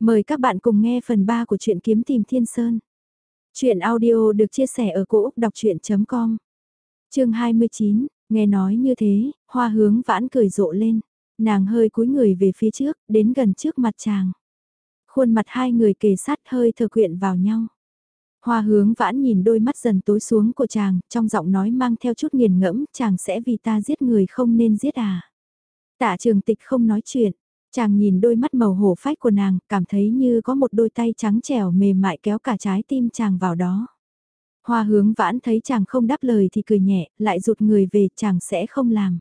Mời các bạn cùng nghe phần 3 của truyện Kiếm Tìm Thiên Sơn. Chuyện audio được chia sẻ ở cỗ đọc chuyện.com Trường 29, nghe nói như thế, hoa hướng vãn cười rộ lên. Nàng hơi cúi người về phía trước, đến gần trước mặt chàng. Khuôn mặt hai người kề sát hơi thờ quyện vào nhau. Hoa hướng vãn nhìn đôi mắt dần tối xuống của chàng, trong giọng nói mang theo chút nghiền ngẫm, chàng sẽ vì ta giết người không nên giết à. Tạ trường tịch không nói chuyện, chàng nhìn đôi mắt màu hổ phách của nàng, cảm thấy như có một đôi tay trắng trẻo mềm mại kéo cả trái tim chàng vào đó. Hoa hướng vãn thấy chàng không đáp lời thì cười nhẹ, lại rụt người về chàng sẽ không làm.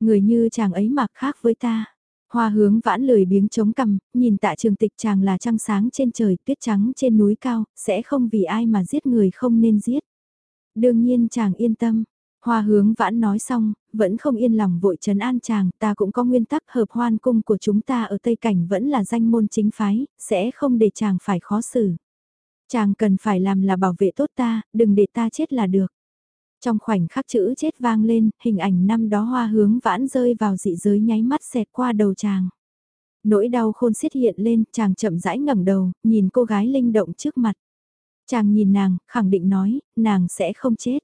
Người như chàng ấy mặc khác với ta. Hoa hướng vãn lười biếng chống cằm, nhìn tạ trường tịch chàng là trăng sáng trên trời, tuyết trắng trên núi cao, sẽ không vì ai mà giết người không nên giết. Đương nhiên chàng yên tâm. Hoa hướng vãn nói xong, vẫn không yên lòng vội trấn an chàng, ta cũng có nguyên tắc hợp hoan cung của chúng ta ở Tây Cảnh vẫn là danh môn chính phái, sẽ không để chàng phải khó xử. Chàng cần phải làm là bảo vệ tốt ta, đừng để ta chết là được. Trong khoảnh khắc chữ chết vang lên, hình ảnh năm đó hoa hướng vãn rơi vào dị giới nháy mắt xẹt qua đầu chàng. Nỗi đau khôn xiết hiện lên, chàng chậm rãi ngẩng đầu, nhìn cô gái linh động trước mặt. Chàng nhìn nàng, khẳng định nói, nàng sẽ không chết.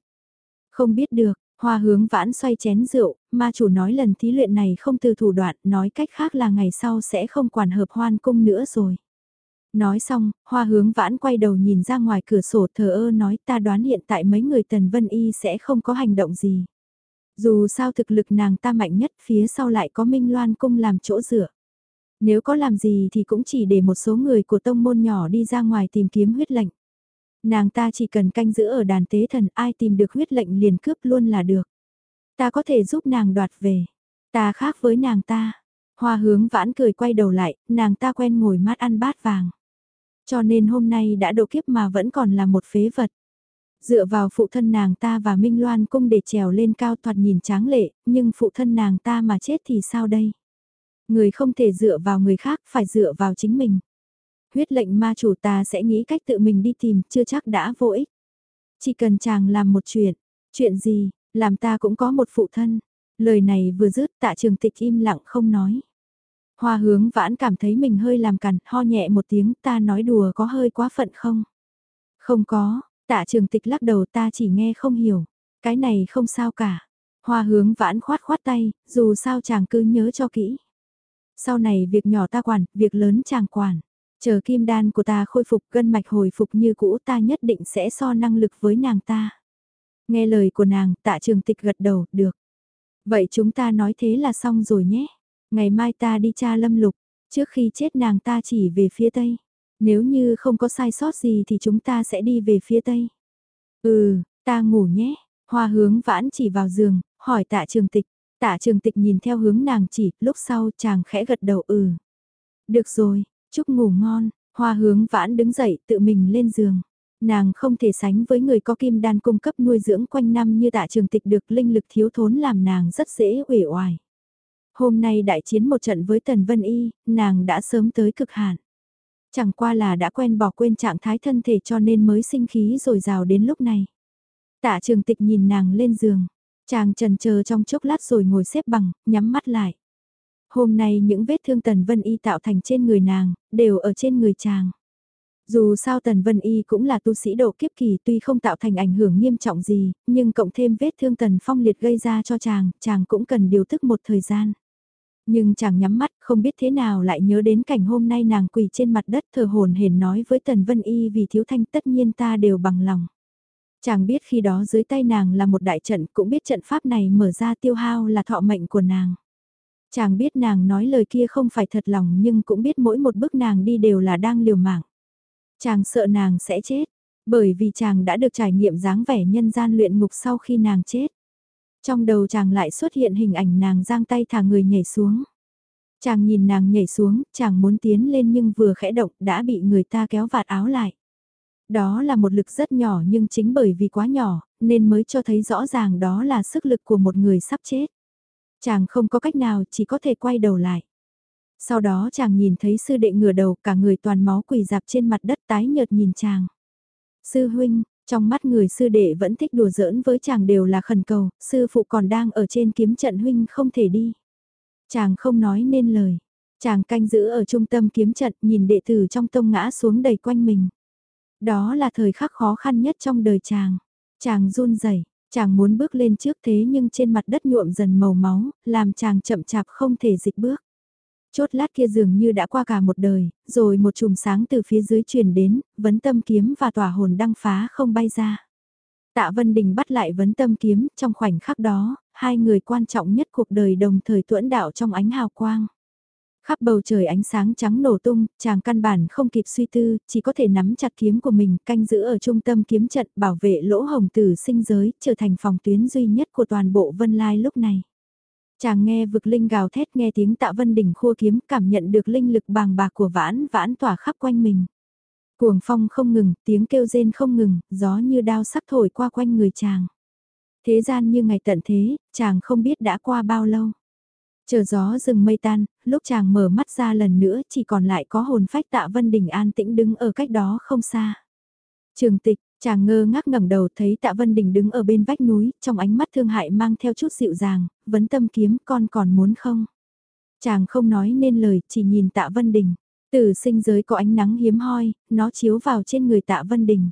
Không biết được, hoa hướng vãn xoay chén rượu, ma chủ nói lần thí luyện này không từ thủ đoạn, nói cách khác là ngày sau sẽ không quản hợp hoan cung nữa rồi. Nói xong, hoa hướng vãn quay đầu nhìn ra ngoài cửa sổ thờ ơ nói ta đoán hiện tại mấy người tần vân y sẽ không có hành động gì. Dù sao thực lực nàng ta mạnh nhất phía sau lại có minh loan cung làm chỗ dựa. Nếu có làm gì thì cũng chỉ để một số người của tông môn nhỏ đi ra ngoài tìm kiếm huyết lệnh. Nàng ta chỉ cần canh giữ ở đàn tế thần ai tìm được huyết lệnh liền cướp luôn là được. Ta có thể giúp nàng đoạt về. Ta khác với nàng ta. Hoa hướng vãn cười quay đầu lại, nàng ta quen ngồi mát ăn bát vàng. Cho nên hôm nay đã độ kiếp mà vẫn còn là một phế vật. Dựa vào phụ thân nàng ta và Minh Loan cung để trèo lên cao thoạt nhìn tráng lệ, nhưng phụ thân nàng ta mà chết thì sao đây? Người không thể dựa vào người khác, phải dựa vào chính mình. Huyết lệnh ma chủ ta sẽ nghĩ cách tự mình đi tìm, chưa chắc đã vô ích. Chỉ cần chàng làm một chuyện, chuyện gì, làm ta cũng có một phụ thân. Lời này vừa dứt tạ trường tịch im lặng không nói. Hoa hướng vãn cảm thấy mình hơi làm cằn, ho nhẹ một tiếng ta nói đùa có hơi quá phận không? Không có, tạ trường tịch lắc đầu ta chỉ nghe không hiểu. Cái này không sao cả. Hoa hướng vãn khoát khoát tay, dù sao chàng cứ nhớ cho kỹ. Sau này việc nhỏ ta quản, việc lớn chàng quản. Chờ kim đan của ta khôi phục gân mạch hồi phục như cũ ta nhất định sẽ so năng lực với nàng ta. Nghe lời của nàng, tạ trường tịch gật đầu, được. Vậy chúng ta nói thế là xong rồi nhé. Ngày mai ta đi tra lâm lục, trước khi chết nàng ta chỉ về phía tây. Nếu như không có sai sót gì thì chúng ta sẽ đi về phía tây. Ừ, ta ngủ nhé. Hoa hướng vãn chỉ vào giường, hỏi tạ trường tịch. Tạ trường tịch nhìn theo hướng nàng chỉ, lúc sau chàng khẽ gật đầu ừ. Được rồi, chúc ngủ ngon. Hoa hướng vãn đứng dậy tự mình lên giường. Nàng không thể sánh với người có kim đan cung cấp nuôi dưỡng quanh năm như tạ trường tịch được linh lực thiếu thốn làm nàng rất dễ uể oải. Hôm nay đại chiến một trận với Tần Vân Y, nàng đã sớm tới cực hạn. Chẳng qua là đã quen bỏ quên trạng thái thân thể cho nên mới sinh khí rồi rào đến lúc này. Tạ trường tịch nhìn nàng lên giường, chàng trần chờ trong chốc lát rồi ngồi xếp bằng, nhắm mắt lại. Hôm nay những vết thương Tần Vân Y tạo thành trên người nàng, đều ở trên người chàng. Dù sao Tần Vân Y cũng là tu sĩ độ kiếp kỳ tuy không tạo thành ảnh hưởng nghiêm trọng gì, nhưng cộng thêm vết thương Tần Phong liệt gây ra cho chàng, chàng cũng cần điều thức một thời gian. Nhưng chàng nhắm mắt không biết thế nào lại nhớ đến cảnh hôm nay nàng quỳ trên mặt đất thờ hồn hển nói với Tần Vân Y vì thiếu thanh tất nhiên ta đều bằng lòng. Chàng biết khi đó dưới tay nàng là một đại trận cũng biết trận pháp này mở ra tiêu hao là thọ mệnh của nàng. Chàng biết nàng nói lời kia không phải thật lòng nhưng cũng biết mỗi một bước nàng đi đều là đang liều mạng. Chàng sợ nàng sẽ chết, bởi vì chàng đã được trải nghiệm dáng vẻ nhân gian luyện ngục sau khi nàng chết. Trong đầu chàng lại xuất hiện hình ảnh nàng giang tay thả người nhảy xuống. Chàng nhìn nàng nhảy xuống, chàng muốn tiến lên nhưng vừa khẽ động đã bị người ta kéo vạt áo lại. Đó là một lực rất nhỏ nhưng chính bởi vì quá nhỏ, nên mới cho thấy rõ ràng đó là sức lực của một người sắp chết. Chàng không có cách nào chỉ có thể quay đầu lại. Sau đó chàng nhìn thấy sư đệ ngửa đầu cả người toàn máu quỳ dạp trên mặt đất tái nhợt nhìn chàng. Sư huynh, trong mắt người sư đệ vẫn thích đùa giỡn với chàng đều là khẩn cầu, sư phụ còn đang ở trên kiếm trận huynh không thể đi. Chàng không nói nên lời. Chàng canh giữ ở trung tâm kiếm trận nhìn đệ tử trong tông ngã xuống đầy quanh mình. Đó là thời khắc khó khăn nhất trong đời chàng. Chàng run rẩy, chàng muốn bước lên trước thế nhưng trên mặt đất nhuộm dần màu máu, làm chàng chậm chạp không thể dịch bước. Chốt lát kia dường như đã qua cả một đời, rồi một chùm sáng từ phía dưới truyền đến, vấn tâm kiếm và tỏa hồn đăng phá không bay ra. Tạ Vân Đình bắt lại vấn tâm kiếm, trong khoảnh khắc đó, hai người quan trọng nhất cuộc đời đồng thời tuẫn đạo trong ánh hào quang. Khắp bầu trời ánh sáng trắng nổ tung, chàng căn bản không kịp suy tư, chỉ có thể nắm chặt kiếm của mình, canh giữ ở trung tâm kiếm trận, bảo vệ lỗ hồng tử sinh giới, trở thành phòng tuyến duy nhất của toàn bộ Vân Lai lúc này. Chàng nghe vực linh gào thét nghe tiếng tạ vân đỉnh khua kiếm cảm nhận được linh lực bàng bạc của vãn vãn tỏa khắp quanh mình. Cuồng phong không ngừng, tiếng kêu rên không ngừng, gió như đao sắc thổi qua quanh người chàng. Thế gian như ngày tận thế, chàng không biết đã qua bao lâu. Chờ gió rừng mây tan, lúc chàng mở mắt ra lần nữa chỉ còn lại có hồn phách tạ Vân Đình an tĩnh đứng ở cách đó không xa. Trường tịch, chàng ngơ ngác ngẩng đầu thấy tạ Vân Đình đứng ở bên vách núi, trong ánh mắt thương hại mang theo chút dịu dàng, vấn tâm kiếm con còn muốn không? Chàng không nói nên lời, chỉ nhìn tạ Vân Đình. Từ sinh giới có ánh nắng hiếm hoi, nó chiếu vào trên người tạ Vân Đình.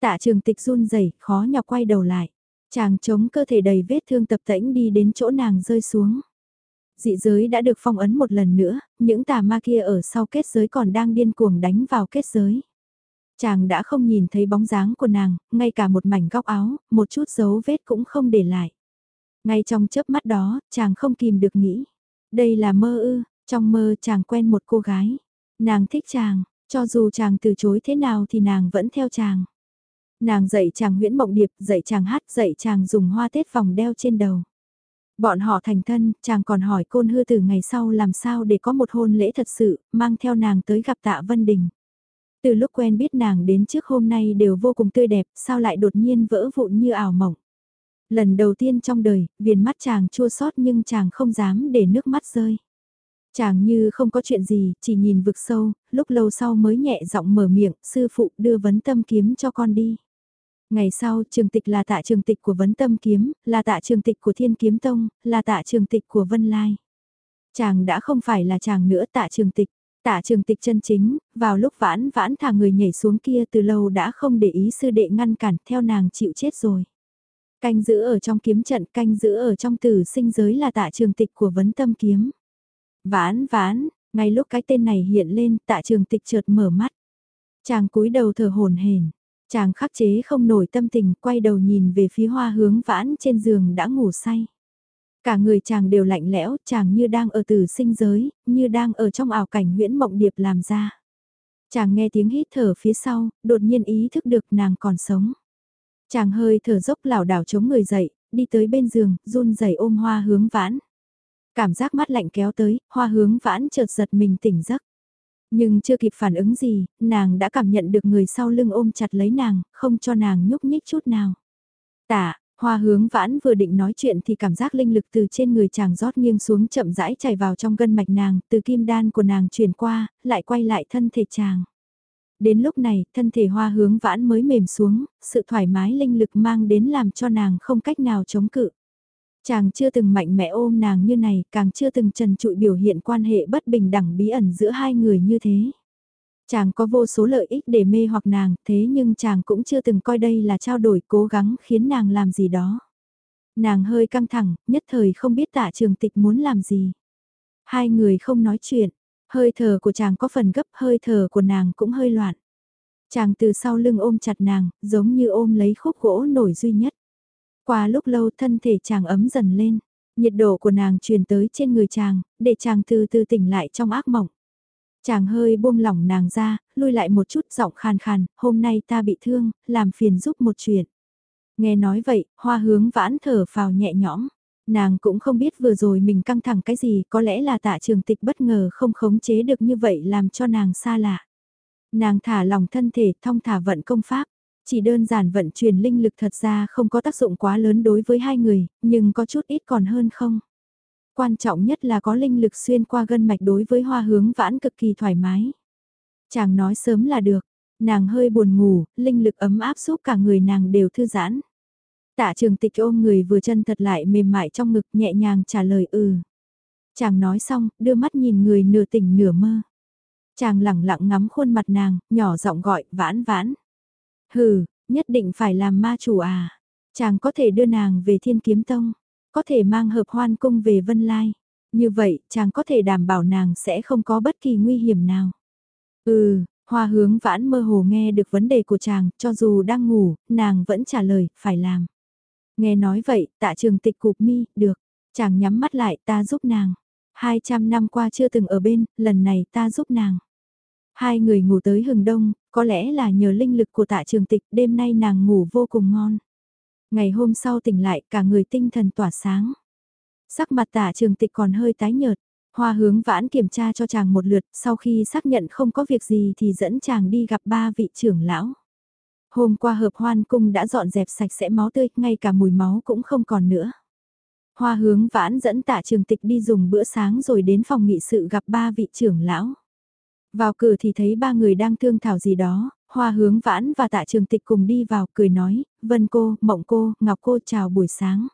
Tạ trường tịch run rẩy khó nhọc quay đầu lại. Chàng chống cơ thể đầy vết thương tập tễnh đi đến chỗ nàng rơi xuống dị giới đã được phong ấn một lần nữa, những tà ma kia ở sau kết giới còn đang điên cuồng đánh vào kết giới. Chàng đã không nhìn thấy bóng dáng của nàng, ngay cả một mảnh góc áo, một chút dấu vết cũng không để lại. Ngay trong chớp mắt đó, chàng không kìm được nghĩ. Đây là mơ ư, trong mơ chàng quen một cô gái. Nàng thích chàng, cho dù chàng từ chối thế nào thì nàng vẫn theo chàng. Nàng dạy chàng huyễn mộng điệp, dạy chàng hát, dạy chàng dùng hoa tết vòng đeo trên đầu. Bọn họ thành thân, chàng còn hỏi côn hư từ ngày sau làm sao để có một hôn lễ thật sự, mang theo nàng tới gặp tạ Vân Đình. Từ lúc quen biết nàng đến trước hôm nay đều vô cùng tươi đẹp, sao lại đột nhiên vỡ vụn như ảo mộng. Lần đầu tiên trong đời, viền mắt chàng chua xót nhưng chàng không dám để nước mắt rơi. Chàng như không có chuyện gì, chỉ nhìn vực sâu, lúc lâu sau mới nhẹ giọng mở miệng, sư phụ đưa vấn tâm kiếm cho con đi. Ngày sau, trường tịch là tạ trường tịch của Vấn Tâm Kiếm, là tạ trường tịch của Thiên Kiếm Tông, là tạ trường tịch của Vân Lai. Chàng đã không phải là chàng nữa tạ trường tịch. Tạ trường tịch chân chính, vào lúc vãn vãn thả người nhảy xuống kia từ lâu đã không để ý sư đệ ngăn cản theo nàng chịu chết rồi. Canh giữ ở trong kiếm trận, canh giữ ở trong tử sinh giới là tạ trường tịch của vấn tâm kiếm. Vãn vãn, ngay lúc cái tên này hiện lên tạ trường tịch chợt mở mắt. Chàng cúi đầu thở hồn hển Chàng khắc chế không nổi tâm tình, quay đầu nhìn về phía hoa hướng vãn trên giường đã ngủ say. Cả người chàng đều lạnh lẽo, chàng như đang ở tử sinh giới, như đang ở trong ảo cảnh huyễn mộng điệp làm ra. Chàng nghe tiếng hít thở phía sau, đột nhiên ý thức được nàng còn sống. Chàng hơi thở dốc lảo đảo chống người dậy, đi tới bên giường, run rẩy ôm hoa hướng vãn. Cảm giác mắt lạnh kéo tới, hoa hướng vãn chợt giật mình tỉnh giấc. Nhưng chưa kịp phản ứng gì, nàng đã cảm nhận được người sau lưng ôm chặt lấy nàng, không cho nàng nhúc nhích chút nào. Tạ, hoa hướng vãn vừa định nói chuyện thì cảm giác linh lực từ trên người chàng rót nghiêng xuống chậm rãi chảy vào trong gân mạch nàng, từ kim đan của nàng truyền qua, lại quay lại thân thể chàng. Đến lúc này, thân thể hoa hướng vãn mới mềm xuống, sự thoải mái linh lực mang đến làm cho nàng không cách nào chống cự. Chàng chưa từng mạnh mẽ ôm nàng như này, càng chưa từng trần trụi biểu hiện quan hệ bất bình đẳng bí ẩn giữa hai người như thế. Chàng có vô số lợi ích để mê hoặc nàng, thế nhưng chàng cũng chưa từng coi đây là trao đổi cố gắng khiến nàng làm gì đó. Nàng hơi căng thẳng, nhất thời không biết tạ trường tịch muốn làm gì. Hai người không nói chuyện, hơi thở của chàng có phần gấp, hơi thở của nàng cũng hơi loạn. Chàng từ sau lưng ôm chặt nàng, giống như ôm lấy khúc gỗ nổi duy nhất. Qua lúc lâu thân thể chàng ấm dần lên, nhiệt độ của nàng truyền tới trên người chàng, để chàng từ từ tỉnh lại trong ác mộng. Chàng hơi buông lỏng nàng ra, lui lại một chút giọng khàn khàn, hôm nay ta bị thương, làm phiền giúp một chuyện. Nghe nói vậy, hoa hướng vãn thở phào nhẹ nhõm. Nàng cũng không biết vừa rồi mình căng thẳng cái gì, có lẽ là tạ trường tịch bất ngờ không khống chế được như vậy làm cho nàng xa lạ. Nàng thả lòng thân thể, thong thả vận công pháp. Chỉ đơn giản vận chuyển linh lực thật ra không có tác dụng quá lớn đối với hai người, nhưng có chút ít còn hơn không. Quan trọng nhất là có linh lực xuyên qua gân mạch đối với hoa hướng vãn cực kỳ thoải mái. Chàng nói sớm là được, nàng hơi buồn ngủ, linh lực ấm áp giúp cả người nàng đều thư giãn. Tạ trường tịch ôm người vừa chân thật lại mềm mại trong ngực nhẹ nhàng trả lời ừ. Chàng nói xong, đưa mắt nhìn người nửa tỉnh nửa mơ. Chàng lẳng lặng ngắm khuôn mặt nàng, nhỏ giọng gọi, vãn vãn. Hừ, nhất định phải làm ma chủ à. Chàng có thể đưa nàng về thiên kiếm tông, có thể mang hợp hoan cung về vân lai. Như vậy, chàng có thể đảm bảo nàng sẽ không có bất kỳ nguy hiểm nào. Ừ, hoa hướng vãn mơ hồ nghe được vấn đề của chàng, cho dù đang ngủ, nàng vẫn trả lời, phải làm. Nghe nói vậy, tạ trường tịch cục mi, được. Chàng nhắm mắt lại, ta giúp nàng. 200 năm qua chưa từng ở bên, lần này ta giúp nàng. Hai người ngủ tới hừng đông, có lẽ là nhờ linh lực của tạ trường tịch, đêm nay nàng ngủ vô cùng ngon. Ngày hôm sau tỉnh lại, cả người tinh thần tỏa sáng. Sắc mặt tạ trường tịch còn hơi tái nhợt. Hoa hướng vãn kiểm tra cho chàng một lượt, sau khi xác nhận không có việc gì thì dẫn chàng đi gặp ba vị trưởng lão. Hôm qua hợp hoan cung đã dọn dẹp sạch sẽ máu tươi, ngay cả mùi máu cũng không còn nữa. Hoa hướng vãn dẫn tạ trường tịch đi dùng bữa sáng rồi đến phòng nghị sự gặp ba vị trưởng lão. Vào cửa thì thấy ba người đang thương thảo gì đó, hoa hướng vãn và tạ trường tịch cùng đi vào cười nói, Vân cô, Mộng cô, Ngọc cô chào buổi sáng.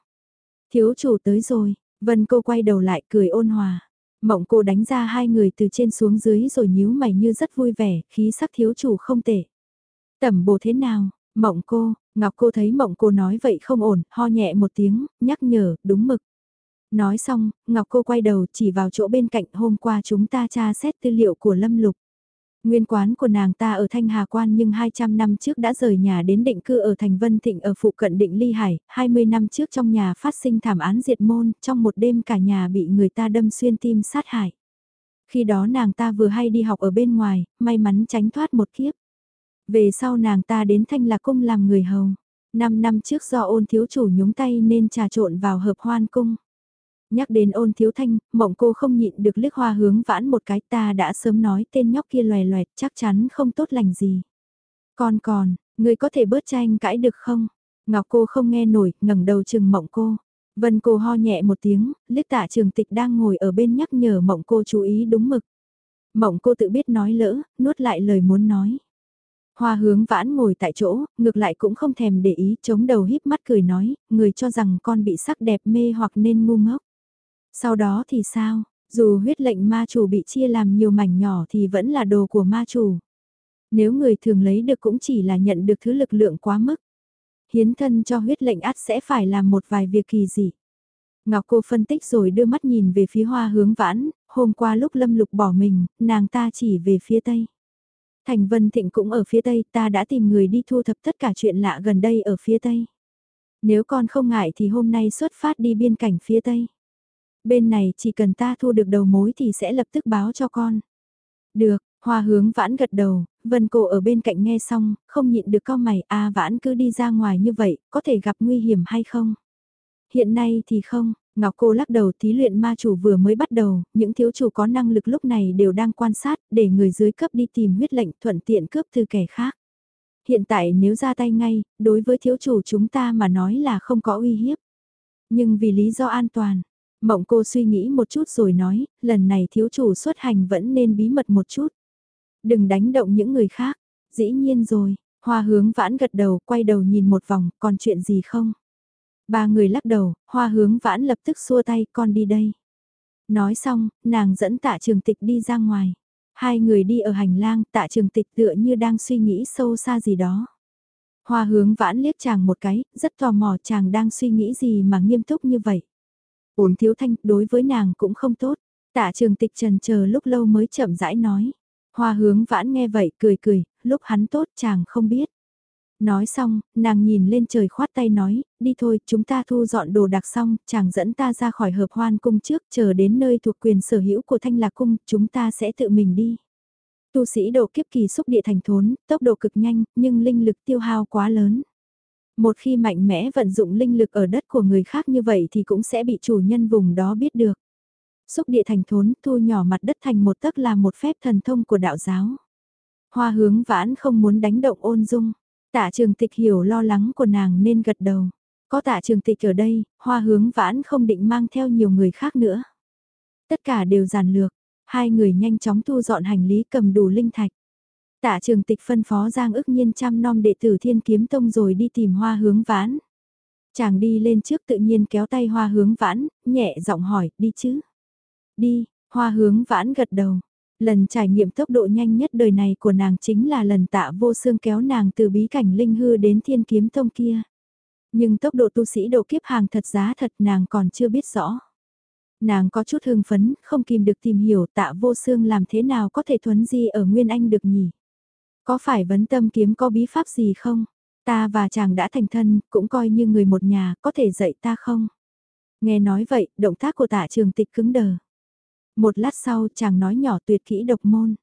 Thiếu chủ tới rồi, Vân cô quay đầu lại cười ôn hòa. Mộng cô đánh ra hai người từ trên xuống dưới rồi nhíu mày như rất vui vẻ, khí sắc thiếu chủ không tệ. Tẩm bổ thế nào, mộng cô, Ngọc cô thấy mộng cô nói vậy không ổn, ho nhẹ một tiếng, nhắc nhở, đúng mực. Nói xong, Ngọc cô quay đầu chỉ vào chỗ bên cạnh hôm qua chúng ta tra xét tư liệu của Lâm Lục. Nguyên quán của nàng ta ở Thanh Hà Quan nhưng 200 năm trước đã rời nhà đến định cư ở thành Vân Thịnh ở phụ cận định Ly Hải, 20 năm trước trong nhà phát sinh thảm án diệt môn, trong một đêm cả nhà bị người ta đâm xuyên tim sát hại. Khi đó nàng ta vừa hay đi học ở bên ngoài, may mắn tránh thoát một kiếp. Về sau nàng ta đến Thanh Lạc Cung làm người hầu. Năm năm trước do ôn thiếu chủ nhúng tay nên trà trộn vào hợp hoan cung. Nhắc đến ôn thiếu thanh, mộng cô không nhịn được liếc hoa hướng vãn một cái ta đã sớm nói tên nhóc kia loè loẹt chắc chắn không tốt lành gì. Còn còn, người có thể bớt tranh cãi được không? Ngọc cô không nghe nổi, ngẩng đầu chừng mộng cô. Vân cô ho nhẹ một tiếng, liếc tạ trường tịch đang ngồi ở bên nhắc nhở mộng cô chú ý đúng mực. Mộng cô tự biết nói lỡ, nuốt lại lời muốn nói. Hoa hướng vãn ngồi tại chỗ, ngược lại cũng không thèm để ý, chống đầu híp mắt cười nói, người cho rằng con bị sắc đẹp mê hoặc nên ngu ngốc. Sau đó thì sao, dù huyết lệnh ma chủ bị chia làm nhiều mảnh nhỏ thì vẫn là đồ của ma chủ. Nếu người thường lấy được cũng chỉ là nhận được thứ lực lượng quá mức. Hiến thân cho huyết lệnh át sẽ phải làm một vài việc kỳ dị. Ngọc cô phân tích rồi đưa mắt nhìn về phía hoa hướng vãn, hôm qua lúc lâm lục bỏ mình, nàng ta chỉ về phía tây. Thành Vân Thịnh cũng ở phía tây, ta đã tìm người đi thu thập tất cả chuyện lạ gần đây ở phía tây. Nếu con không ngại thì hôm nay xuất phát đi biên cảnh phía tây. Bên này chỉ cần ta thu được đầu mối thì sẽ lập tức báo cho con. Được, Hoa hướng vãn gật đầu, Vân Cổ ở bên cạnh nghe xong, không nhịn được cao mày, a vãn cứ đi ra ngoài như vậy, có thể gặp nguy hiểm hay không? Hiện nay thì không, Ngọc Cô lắc đầu thí luyện ma chủ vừa mới bắt đầu, những thiếu chủ có năng lực lúc này đều đang quan sát, để người dưới cấp đi tìm huyết lệnh thuận tiện cướp từ kẻ khác. Hiện tại nếu ra tay ngay, đối với thiếu chủ chúng ta mà nói là không có uy hiếp. Nhưng vì lý do an toàn, Mộng cô suy nghĩ một chút rồi nói, lần này thiếu chủ xuất hành vẫn nên bí mật một chút. Đừng đánh động những người khác, dĩ nhiên rồi, hoa hướng vãn gật đầu, quay đầu nhìn một vòng, còn chuyện gì không? Ba người lắc đầu, hoa hướng vãn lập tức xua tay, con đi đây. Nói xong, nàng dẫn tạ trường tịch đi ra ngoài. Hai người đi ở hành lang, tạ trường tịch tựa như đang suy nghĩ sâu xa gì đó. Hoa hướng vãn liếc chàng một cái, rất tò mò chàng đang suy nghĩ gì mà nghiêm túc như vậy. Ổn thiếu thanh đối với nàng cũng không tốt. Tạ trường tịch trần chờ lúc lâu mới chậm rãi nói. Hoa hướng vãn nghe vậy cười cười, lúc hắn tốt chàng không biết. Nói xong, nàng nhìn lên trời khoát tay nói, đi thôi, chúng ta thu dọn đồ đạc xong, chàng dẫn ta ra khỏi hợp hoan cung trước, chờ đến nơi thuộc quyền sở hữu của thanh lạc cung, chúng ta sẽ tự mình đi. Tu sĩ độ kiếp kỳ xúc địa thành thốn, tốc độ cực nhanh, nhưng linh lực tiêu hao quá lớn. Một khi mạnh mẽ vận dụng linh lực ở đất của người khác như vậy thì cũng sẽ bị chủ nhân vùng đó biết được. Xúc địa thành thốn thu nhỏ mặt đất thành một tấc là một phép thần thông của đạo giáo. Hoa hướng vãn không muốn đánh động ôn dung. Tạ trường tịch hiểu lo lắng của nàng nên gật đầu. Có tạ trường tịch ở đây, hoa hướng vãn không định mang theo nhiều người khác nữa. Tất cả đều giản lược, hai người nhanh chóng thu dọn hành lý cầm đủ linh thạch. Tạ trường tịch phân phó Giang ức nhiên chăm nom đệ tử thiên kiếm tông rồi đi tìm hoa hướng vãn. Chàng đi lên trước tự nhiên kéo tay hoa hướng vãn, nhẹ giọng hỏi, đi chứ. Đi, hoa hướng vãn gật đầu. Lần trải nghiệm tốc độ nhanh nhất đời này của nàng chính là lần tạ vô xương kéo nàng từ bí cảnh linh hư đến thiên kiếm tông kia. Nhưng tốc độ tu sĩ độ kiếp hàng thật giá thật nàng còn chưa biết rõ. Nàng có chút hưng phấn, không kìm được tìm hiểu tạ vô xương làm thế nào có thể thuấn di ở Nguyên Anh được nhỉ. Có phải vấn tâm kiếm có bí pháp gì không? Ta và chàng đã thành thân, cũng coi như người một nhà, có thể dạy ta không? Nghe nói vậy, động tác của tạ trường tịch cứng đờ. Một lát sau chàng nói nhỏ tuyệt kỹ độc môn.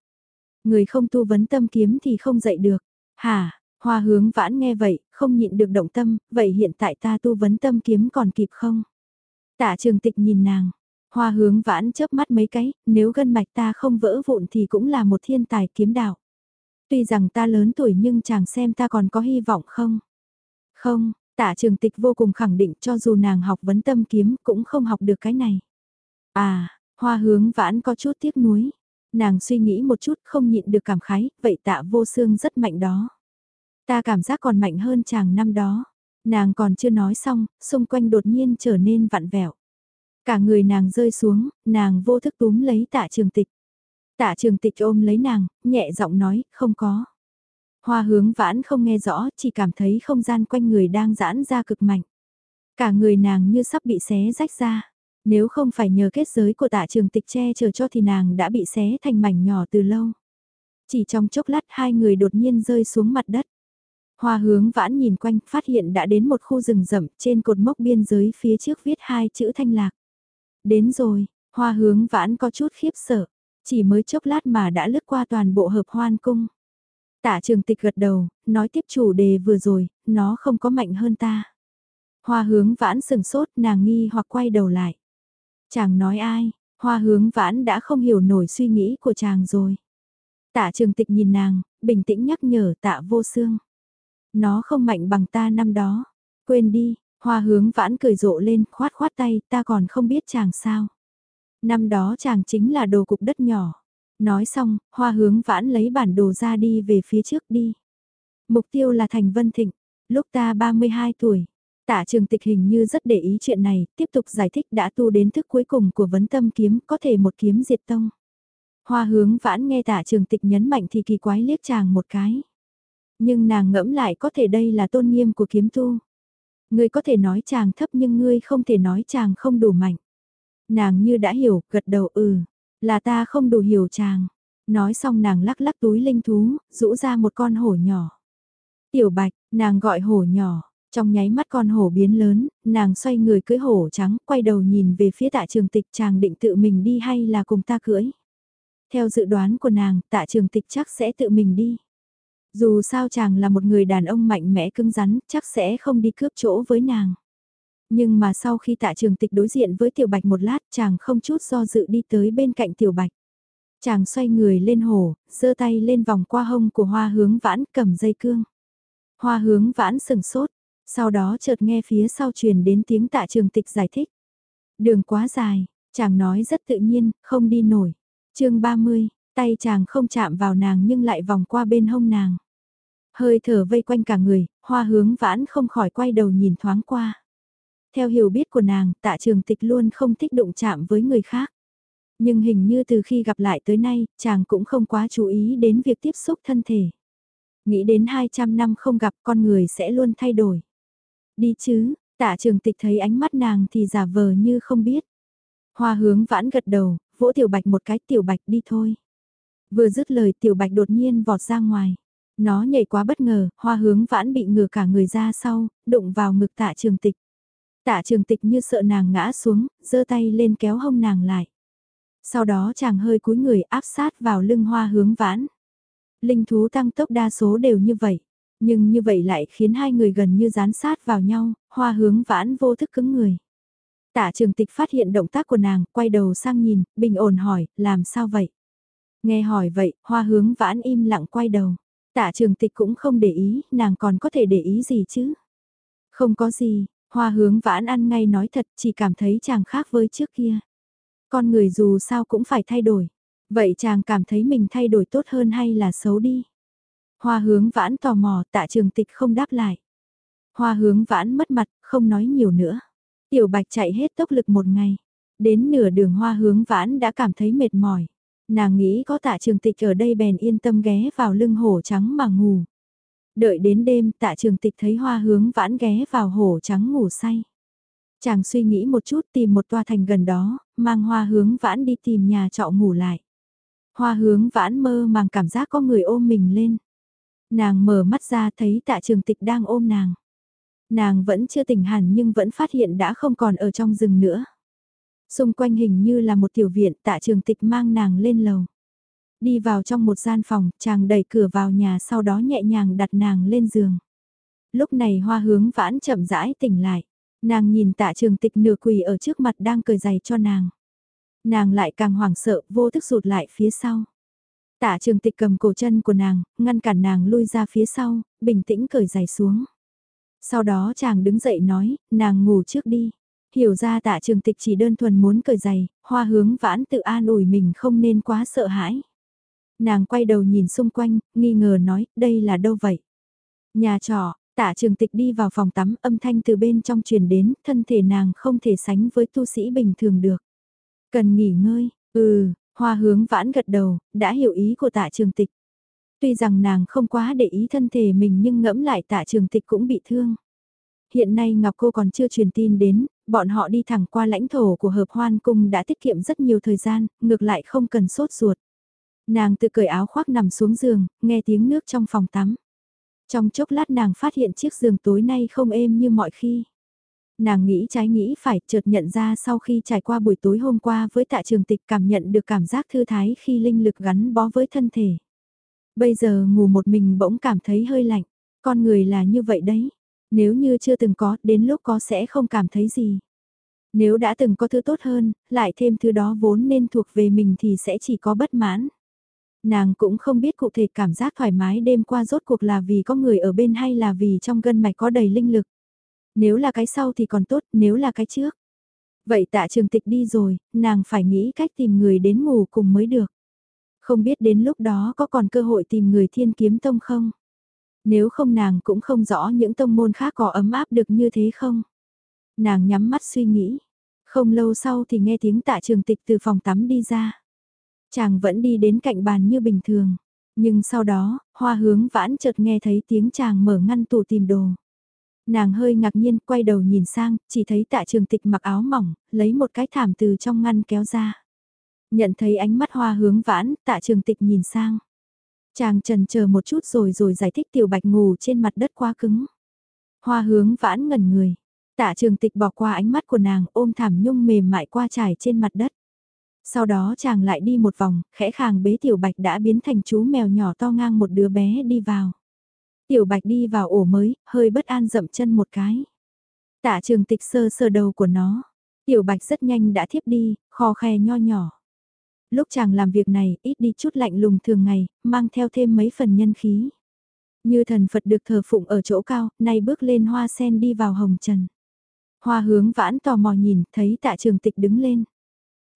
Người không tu vấn tâm kiếm thì không dạy được. Hả, hoa hướng vãn nghe vậy, không nhịn được động tâm, vậy hiện tại ta tu vấn tâm kiếm còn kịp không? Tạ trường tịch nhìn nàng, hoa hướng vãn chớp mắt mấy cái, nếu gân mạch ta không vỡ vụn thì cũng là một thiên tài kiếm đạo. Tuy rằng ta lớn tuổi nhưng chàng xem ta còn có hy vọng không? Không, tạ trường tịch vô cùng khẳng định cho dù nàng học vấn tâm kiếm cũng không học được cái này. À, hoa hướng vãn có chút tiếc nuối. Nàng suy nghĩ một chút không nhịn được cảm khái, vậy tạ vô xương rất mạnh đó. Ta cảm giác còn mạnh hơn chàng năm đó. Nàng còn chưa nói xong, xung quanh đột nhiên trở nên vặn vẹo. Cả người nàng rơi xuống, nàng vô thức túm lấy tạ trường tịch. Tạ trường tịch ôm lấy nàng, nhẹ giọng nói, không có. Hoa hướng vãn không nghe rõ, chỉ cảm thấy không gian quanh người đang giãn ra cực mạnh. Cả người nàng như sắp bị xé rách ra. Nếu không phải nhờ kết giới của tạ trường tịch che chở cho thì nàng đã bị xé thành mảnh nhỏ từ lâu. Chỉ trong chốc lát hai người đột nhiên rơi xuống mặt đất. Hoa hướng vãn nhìn quanh phát hiện đã đến một khu rừng rậm trên cột mốc biên giới phía trước viết hai chữ thanh lạc. Đến rồi, hoa hướng vãn có chút khiếp sợ, chỉ mới chốc lát mà đã lướt qua toàn bộ hợp hoan cung. Tạ trường tịch gật đầu, nói tiếp chủ đề vừa rồi, nó không có mạnh hơn ta. Hoa hướng vãn sừng sốt nàng nghi hoặc quay đầu lại. Chàng nói ai, hoa hướng vãn đã không hiểu nổi suy nghĩ của chàng rồi. Tạ trường tịch nhìn nàng, bình tĩnh nhắc nhở tạ vô xương. Nó không mạnh bằng ta năm đó. Quên đi, hoa hướng vãn cười rộ lên, khoát khoát tay, ta còn không biết chàng sao. Năm đó chàng chính là đồ cục đất nhỏ. Nói xong, hoa hướng vãn lấy bản đồ ra đi về phía trước đi. Mục tiêu là thành Vân Thịnh. Lúc ta 32 tuổi, Tạ trường tịch hình như rất để ý chuyện này, tiếp tục giải thích đã tu đến thức cuối cùng của vấn tâm kiếm, có thể một kiếm diệt tông. Hoa hướng vãn nghe tạ trường tịch nhấn mạnh thì kỳ quái liếc chàng một cái. Nhưng nàng ngẫm lại có thể đây là tôn nghiêm của kiếm tu. Ngươi có thể nói chàng thấp nhưng ngươi không thể nói chàng không đủ mạnh. Nàng như đã hiểu, gật đầu ừ, là ta không đủ hiểu chàng. Nói xong nàng lắc lắc túi linh thú, rũ ra một con hổ nhỏ. Tiểu bạch, nàng gọi hổ nhỏ, trong nháy mắt con hổ biến lớn, nàng xoay người cưỡi hổ trắng, quay đầu nhìn về phía tạ trường tịch chàng định tự mình đi hay là cùng ta cưỡi. Theo dự đoán của nàng, tạ trường tịch chắc sẽ tự mình đi. Dù sao chàng là một người đàn ông mạnh mẽ cứng rắn, chắc sẽ không đi cướp chỗ với nàng. Nhưng mà sau khi tạ trường tịch đối diện với tiểu bạch một lát chàng không chút do dự đi tới bên cạnh tiểu bạch. Chàng xoay người lên hồ, giơ tay lên vòng qua hông của hoa hướng vãn cầm dây cương. Hoa hướng vãn sừng sốt, sau đó chợt nghe phía sau truyền đến tiếng tạ trường tịch giải thích. Đường quá dài, chàng nói rất tự nhiên, không đi nổi. chương 30, tay chàng không chạm vào nàng nhưng lại vòng qua bên hông nàng. Hơi thở vây quanh cả người, hoa hướng vãn không khỏi quay đầu nhìn thoáng qua. Theo hiểu biết của nàng, tạ trường tịch luôn không thích đụng chạm với người khác. Nhưng hình như từ khi gặp lại tới nay, chàng cũng không quá chú ý đến việc tiếp xúc thân thể. Nghĩ đến 200 năm không gặp con người sẽ luôn thay đổi. Đi chứ, tạ trường tịch thấy ánh mắt nàng thì giả vờ như không biết. Hoa hướng vãn gật đầu, vỗ tiểu bạch một cái tiểu bạch đi thôi. Vừa dứt lời tiểu bạch đột nhiên vọt ra ngoài. Nó nhảy quá bất ngờ, hoa hướng vãn bị ngửa cả người ra sau, đụng vào ngực tạ trường tịch. Tạ trường tịch như sợ nàng ngã xuống, giơ tay lên kéo hông nàng lại. Sau đó chàng hơi cúi người áp sát vào lưng hoa hướng vãn. Linh thú tăng tốc đa số đều như vậy. Nhưng như vậy lại khiến hai người gần như dán sát vào nhau, hoa hướng vãn vô thức cứng người. Tạ trường tịch phát hiện động tác của nàng, quay đầu sang nhìn, bình ổn hỏi, làm sao vậy? Nghe hỏi vậy, hoa hướng vãn im lặng quay đầu. Tạ trường tịch cũng không để ý, nàng còn có thể để ý gì chứ? Không có gì, hoa hướng vãn ăn ngay nói thật, chỉ cảm thấy chàng khác với trước kia. Con người dù sao cũng phải thay đổi. Vậy chàng cảm thấy mình thay đổi tốt hơn hay là xấu đi? Hoa hướng vãn tò mò tạ trường tịch không đáp lại. Hoa hướng vãn mất mặt, không nói nhiều nữa. Tiểu bạch chạy hết tốc lực một ngày. Đến nửa đường hoa hướng vãn đã cảm thấy mệt mỏi. Nàng nghĩ có tạ trường tịch ở đây bèn yên tâm ghé vào lưng hổ trắng mà ngủ. Đợi đến đêm tạ trường tịch thấy hoa hướng vãn ghé vào hổ trắng ngủ say. Chàng suy nghĩ một chút tìm một toa thành gần đó, mang hoa hướng vãn đi tìm nhà trọ ngủ lại. Hoa hướng vãn mơ màng cảm giác có người ôm mình lên. Nàng mở mắt ra thấy tạ trường tịch đang ôm nàng. Nàng vẫn chưa tỉnh hẳn nhưng vẫn phát hiện đã không còn ở trong rừng nữa. Xung quanh hình như là một tiểu viện tạ trường tịch mang nàng lên lầu. Đi vào trong một gian phòng, chàng đẩy cửa vào nhà sau đó nhẹ nhàng đặt nàng lên giường. Lúc này hoa hướng vãn chậm rãi tỉnh lại. Nàng nhìn tạ trường tịch nửa quỳ ở trước mặt đang cười giày cho nàng. Nàng lại càng hoảng sợ, vô thức rụt lại phía sau. Tạ trường tịch cầm cổ chân của nàng, ngăn cản nàng lui ra phía sau, bình tĩnh cởi giày xuống. Sau đó chàng đứng dậy nói, nàng ngủ trước đi. Hiểu ra tạ trường tịch chỉ đơn thuần muốn cởi giày, hoa hướng vãn tự an ủi mình không nên quá sợ hãi. Nàng quay đầu nhìn xung quanh, nghi ngờ nói, đây là đâu vậy? Nhà trọ, tạ trường tịch đi vào phòng tắm âm thanh từ bên trong truyền đến, thân thể nàng không thể sánh với tu sĩ bình thường được. Cần nghỉ ngơi, ừ, hoa hướng vãn gật đầu, đã hiểu ý của tạ trường tịch. Tuy rằng nàng không quá để ý thân thể mình nhưng ngẫm lại tạ trường tịch cũng bị thương. Hiện nay Ngọc Cô còn chưa truyền tin đến, bọn họ đi thẳng qua lãnh thổ của hợp hoan cung đã tiết kiệm rất nhiều thời gian, ngược lại không cần sốt ruột. Nàng tự cởi áo khoác nằm xuống giường, nghe tiếng nước trong phòng tắm. Trong chốc lát nàng phát hiện chiếc giường tối nay không êm như mọi khi. Nàng nghĩ trái nghĩ phải chợt nhận ra sau khi trải qua buổi tối hôm qua với tạ trường tịch cảm nhận được cảm giác thư thái khi linh lực gắn bó với thân thể. Bây giờ ngủ một mình bỗng cảm thấy hơi lạnh, con người là như vậy đấy. Nếu như chưa từng có, đến lúc có sẽ không cảm thấy gì. Nếu đã từng có thứ tốt hơn, lại thêm thứ đó vốn nên thuộc về mình thì sẽ chỉ có bất mãn. Nàng cũng không biết cụ thể cảm giác thoải mái đêm qua rốt cuộc là vì có người ở bên hay là vì trong gân mạch có đầy linh lực. Nếu là cái sau thì còn tốt, nếu là cái trước. Vậy tạ trường tịch đi rồi, nàng phải nghĩ cách tìm người đến ngủ cùng mới được. Không biết đến lúc đó có còn cơ hội tìm người thiên kiếm tông không? Nếu không nàng cũng không rõ những tông môn khác có ấm áp được như thế không? Nàng nhắm mắt suy nghĩ. Không lâu sau thì nghe tiếng tạ trường tịch từ phòng tắm đi ra. Chàng vẫn đi đến cạnh bàn như bình thường. Nhưng sau đó, hoa hướng vãn chợt nghe thấy tiếng chàng mở ngăn tủ tìm đồ. Nàng hơi ngạc nhiên quay đầu nhìn sang, chỉ thấy tạ trường tịch mặc áo mỏng, lấy một cái thảm từ trong ngăn kéo ra. Nhận thấy ánh mắt hoa hướng vãn, tạ trường tịch nhìn sang. Chàng trần chờ một chút rồi rồi giải thích tiểu bạch ngủ trên mặt đất quá cứng. Hoa hướng vãn ngẩn người. Tạ trường tịch bỏ qua ánh mắt của nàng ôm thảm nhung mềm mại qua trải trên mặt đất. Sau đó chàng lại đi một vòng, khẽ khàng bế tiểu bạch đã biến thành chú mèo nhỏ to ngang một đứa bé đi vào. Tiểu bạch đi vào ổ mới, hơi bất an dậm chân một cái. Tạ trường tịch sơ sơ đầu của nó. Tiểu bạch rất nhanh đã thiếp đi, kho khe nho nhỏ. Lúc chàng làm việc này, ít đi chút lạnh lùng thường ngày, mang theo thêm mấy phần nhân khí. Như thần Phật được thờ phụng ở chỗ cao, nay bước lên hoa sen đi vào hồng trần. Hoa hướng vãn tò mò nhìn, thấy tạ trường tịch đứng lên.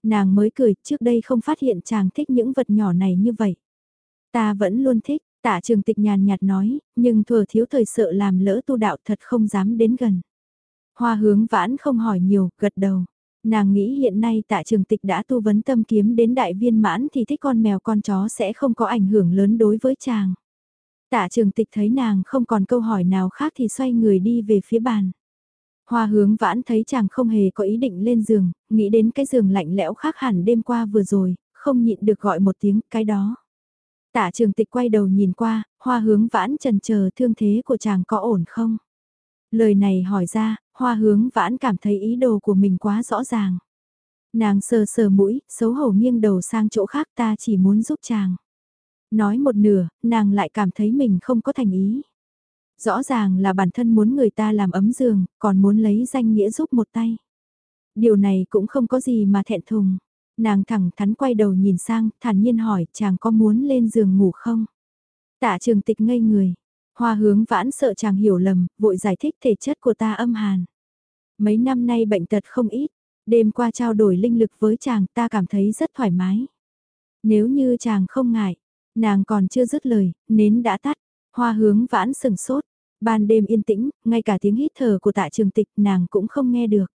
Nàng mới cười, trước đây không phát hiện chàng thích những vật nhỏ này như vậy. Ta vẫn luôn thích, tạ trường tịch nhàn nhạt nói, nhưng thừa thiếu thời sợ làm lỡ tu đạo thật không dám đến gần. Hoa hướng vãn không hỏi nhiều, gật đầu. Nàng nghĩ hiện nay tạ trường tịch đã tu vấn tâm kiếm đến đại viên mãn thì thích con mèo con chó sẽ không có ảnh hưởng lớn đối với chàng. Tạ trường tịch thấy nàng không còn câu hỏi nào khác thì xoay người đi về phía bàn. Hoa hướng vãn thấy chàng không hề có ý định lên giường, nghĩ đến cái giường lạnh lẽo khác hẳn đêm qua vừa rồi, không nhịn được gọi một tiếng cái đó. Tạ trường tịch quay đầu nhìn qua, hoa hướng vãn trần chờ thương thế của chàng có ổn không? Lời này hỏi ra, hoa hướng vãn cảm thấy ý đồ của mình quá rõ ràng. Nàng sờ sờ mũi, xấu hổ nghiêng đầu sang chỗ khác ta chỉ muốn giúp chàng. Nói một nửa, nàng lại cảm thấy mình không có thành ý. Rõ ràng là bản thân muốn người ta làm ấm giường, còn muốn lấy danh nghĩa giúp một tay. Điều này cũng không có gì mà thẹn thùng. Nàng thẳng thắn quay đầu nhìn sang, thản nhiên hỏi chàng có muốn lên giường ngủ không? Tạ trường tịch ngây người. Hoa hướng vãn sợ chàng hiểu lầm, vội giải thích thể chất của ta âm hàn. Mấy năm nay bệnh tật không ít, đêm qua trao đổi linh lực với chàng ta cảm thấy rất thoải mái. Nếu như chàng không ngại, nàng còn chưa dứt lời, nến đã tắt, hoa hướng vãn sừng sốt, ban đêm yên tĩnh, ngay cả tiếng hít thở của tạ trường tịch nàng cũng không nghe được.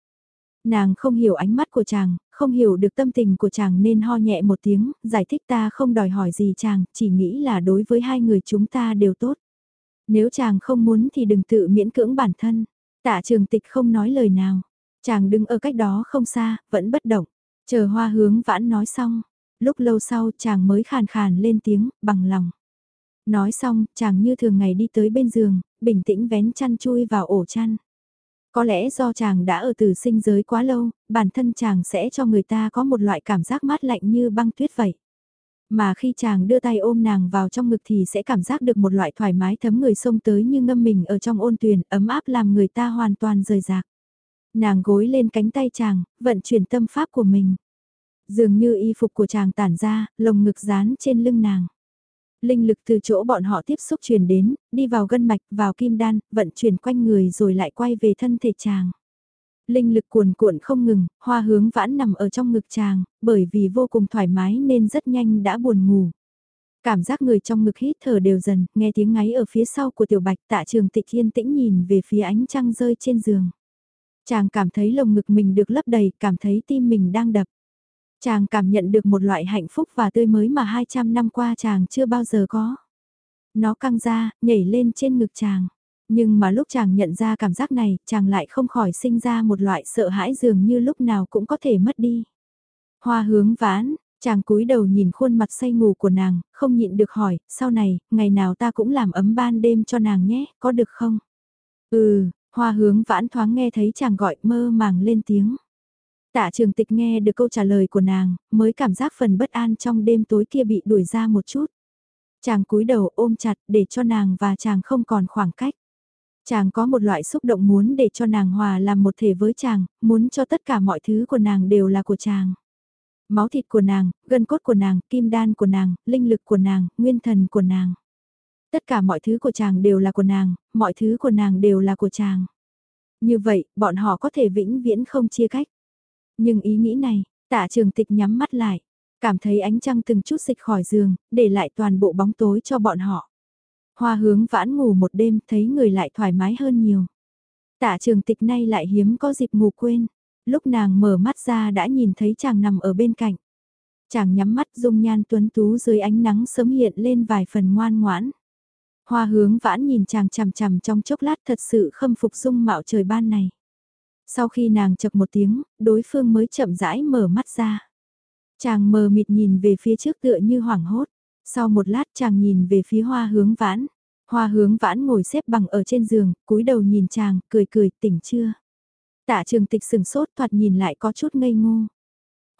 Nàng không hiểu ánh mắt của chàng, không hiểu được tâm tình của chàng nên ho nhẹ một tiếng, giải thích ta không đòi hỏi gì chàng, chỉ nghĩ là đối với hai người chúng ta đều tốt. Nếu chàng không muốn thì đừng tự miễn cưỡng bản thân. Tạ trường tịch không nói lời nào. Chàng đứng ở cách đó không xa, vẫn bất động. Chờ hoa hướng vãn nói xong. Lúc lâu sau chàng mới khàn khàn lên tiếng, bằng lòng. Nói xong, chàng như thường ngày đi tới bên giường, bình tĩnh vén chăn chui vào ổ chăn. Có lẽ do chàng đã ở từ sinh giới quá lâu, bản thân chàng sẽ cho người ta có một loại cảm giác mát lạnh như băng tuyết vậy. Mà khi chàng đưa tay ôm nàng vào trong ngực thì sẽ cảm giác được một loại thoải mái thấm người sông tới như ngâm mình ở trong ôn tuyền, ấm áp làm người ta hoàn toàn rời rạc. Nàng gối lên cánh tay chàng, vận chuyển tâm pháp của mình. Dường như y phục của chàng tản ra, lồng ngực dán trên lưng nàng. Linh lực từ chỗ bọn họ tiếp xúc truyền đến, đi vào gân mạch, vào kim đan, vận chuyển quanh người rồi lại quay về thân thể chàng. Linh lực cuồn cuộn không ngừng, hoa hướng vãn nằm ở trong ngực chàng, bởi vì vô cùng thoải mái nên rất nhanh đã buồn ngủ. Cảm giác người trong ngực hít thở đều dần, nghe tiếng ngáy ở phía sau của tiểu bạch tạ trường tịch yên tĩnh nhìn về phía ánh trăng rơi trên giường. Chàng cảm thấy lồng ngực mình được lấp đầy, cảm thấy tim mình đang đập. Chàng cảm nhận được một loại hạnh phúc và tươi mới mà 200 năm qua chàng chưa bao giờ có. Nó căng ra, nhảy lên trên ngực chàng. Nhưng mà lúc chàng nhận ra cảm giác này, chàng lại không khỏi sinh ra một loại sợ hãi dường như lúc nào cũng có thể mất đi. Hoa hướng vãn, chàng cúi đầu nhìn khuôn mặt say ngủ của nàng, không nhịn được hỏi, sau này, ngày nào ta cũng làm ấm ban đêm cho nàng nhé, có được không? Ừ, hoa hướng vãn thoáng nghe thấy chàng gọi mơ màng lên tiếng. Tạ trường tịch nghe được câu trả lời của nàng, mới cảm giác phần bất an trong đêm tối kia bị đuổi ra một chút. Chàng cúi đầu ôm chặt để cho nàng và chàng không còn khoảng cách. Chàng có một loại xúc động muốn để cho nàng hòa làm một thể với chàng, muốn cho tất cả mọi thứ của nàng đều là của chàng. Máu thịt của nàng, gân cốt của nàng, kim đan của nàng, linh lực của nàng, nguyên thần của nàng. Tất cả mọi thứ của chàng đều là của nàng, mọi thứ của nàng đều là của chàng. Như vậy, bọn họ có thể vĩnh viễn không chia cách. Nhưng ý nghĩ này, tạ trường tịch nhắm mắt lại, cảm thấy ánh trăng từng chút dịch khỏi giường, để lại toàn bộ bóng tối cho bọn họ. Hoa hướng vãn ngủ một đêm thấy người lại thoải mái hơn nhiều. Tạ trường tịch nay lại hiếm có dịp ngủ quên. Lúc nàng mở mắt ra đã nhìn thấy chàng nằm ở bên cạnh. Chàng nhắm mắt dung nhan tuấn tú dưới ánh nắng sớm hiện lên vài phần ngoan ngoãn. Hoa hướng vãn nhìn chàng chằm chằm trong chốc lát thật sự khâm phục dung mạo trời ban này. Sau khi nàng chập một tiếng, đối phương mới chậm rãi mở mắt ra. Chàng mờ mịt nhìn về phía trước tựa như hoảng hốt. Sau một lát chàng nhìn về phía hoa hướng vãn. Hoa hướng vãn ngồi xếp bằng ở trên giường, cúi đầu nhìn chàng, cười cười, tỉnh chưa? Tạ trường tịch sừng sốt thoạt nhìn lại có chút ngây ngô.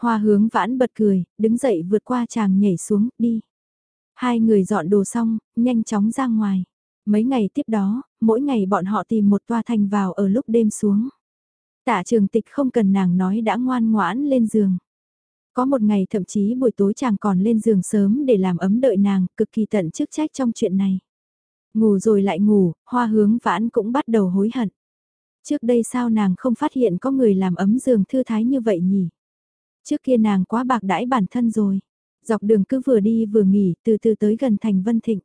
Hoa hướng vãn bật cười, đứng dậy vượt qua chàng nhảy xuống, đi. Hai người dọn đồ xong, nhanh chóng ra ngoài. Mấy ngày tiếp đó, mỗi ngày bọn họ tìm một toa thành vào ở lúc đêm xuống. Tạ trường tịch không cần nàng nói đã ngoan ngoãn lên giường. Có một ngày thậm chí buổi tối chàng còn lên giường sớm để làm ấm đợi nàng, cực kỳ tận chức trách trong chuyện này. Ngủ rồi lại ngủ, hoa hướng vãn cũng bắt đầu hối hận. Trước đây sao nàng không phát hiện có người làm ấm giường thư thái như vậy nhỉ? Trước kia nàng quá bạc đãi bản thân rồi. Dọc đường cứ vừa đi vừa nghỉ, từ từ tới gần thành Vân Thịnh.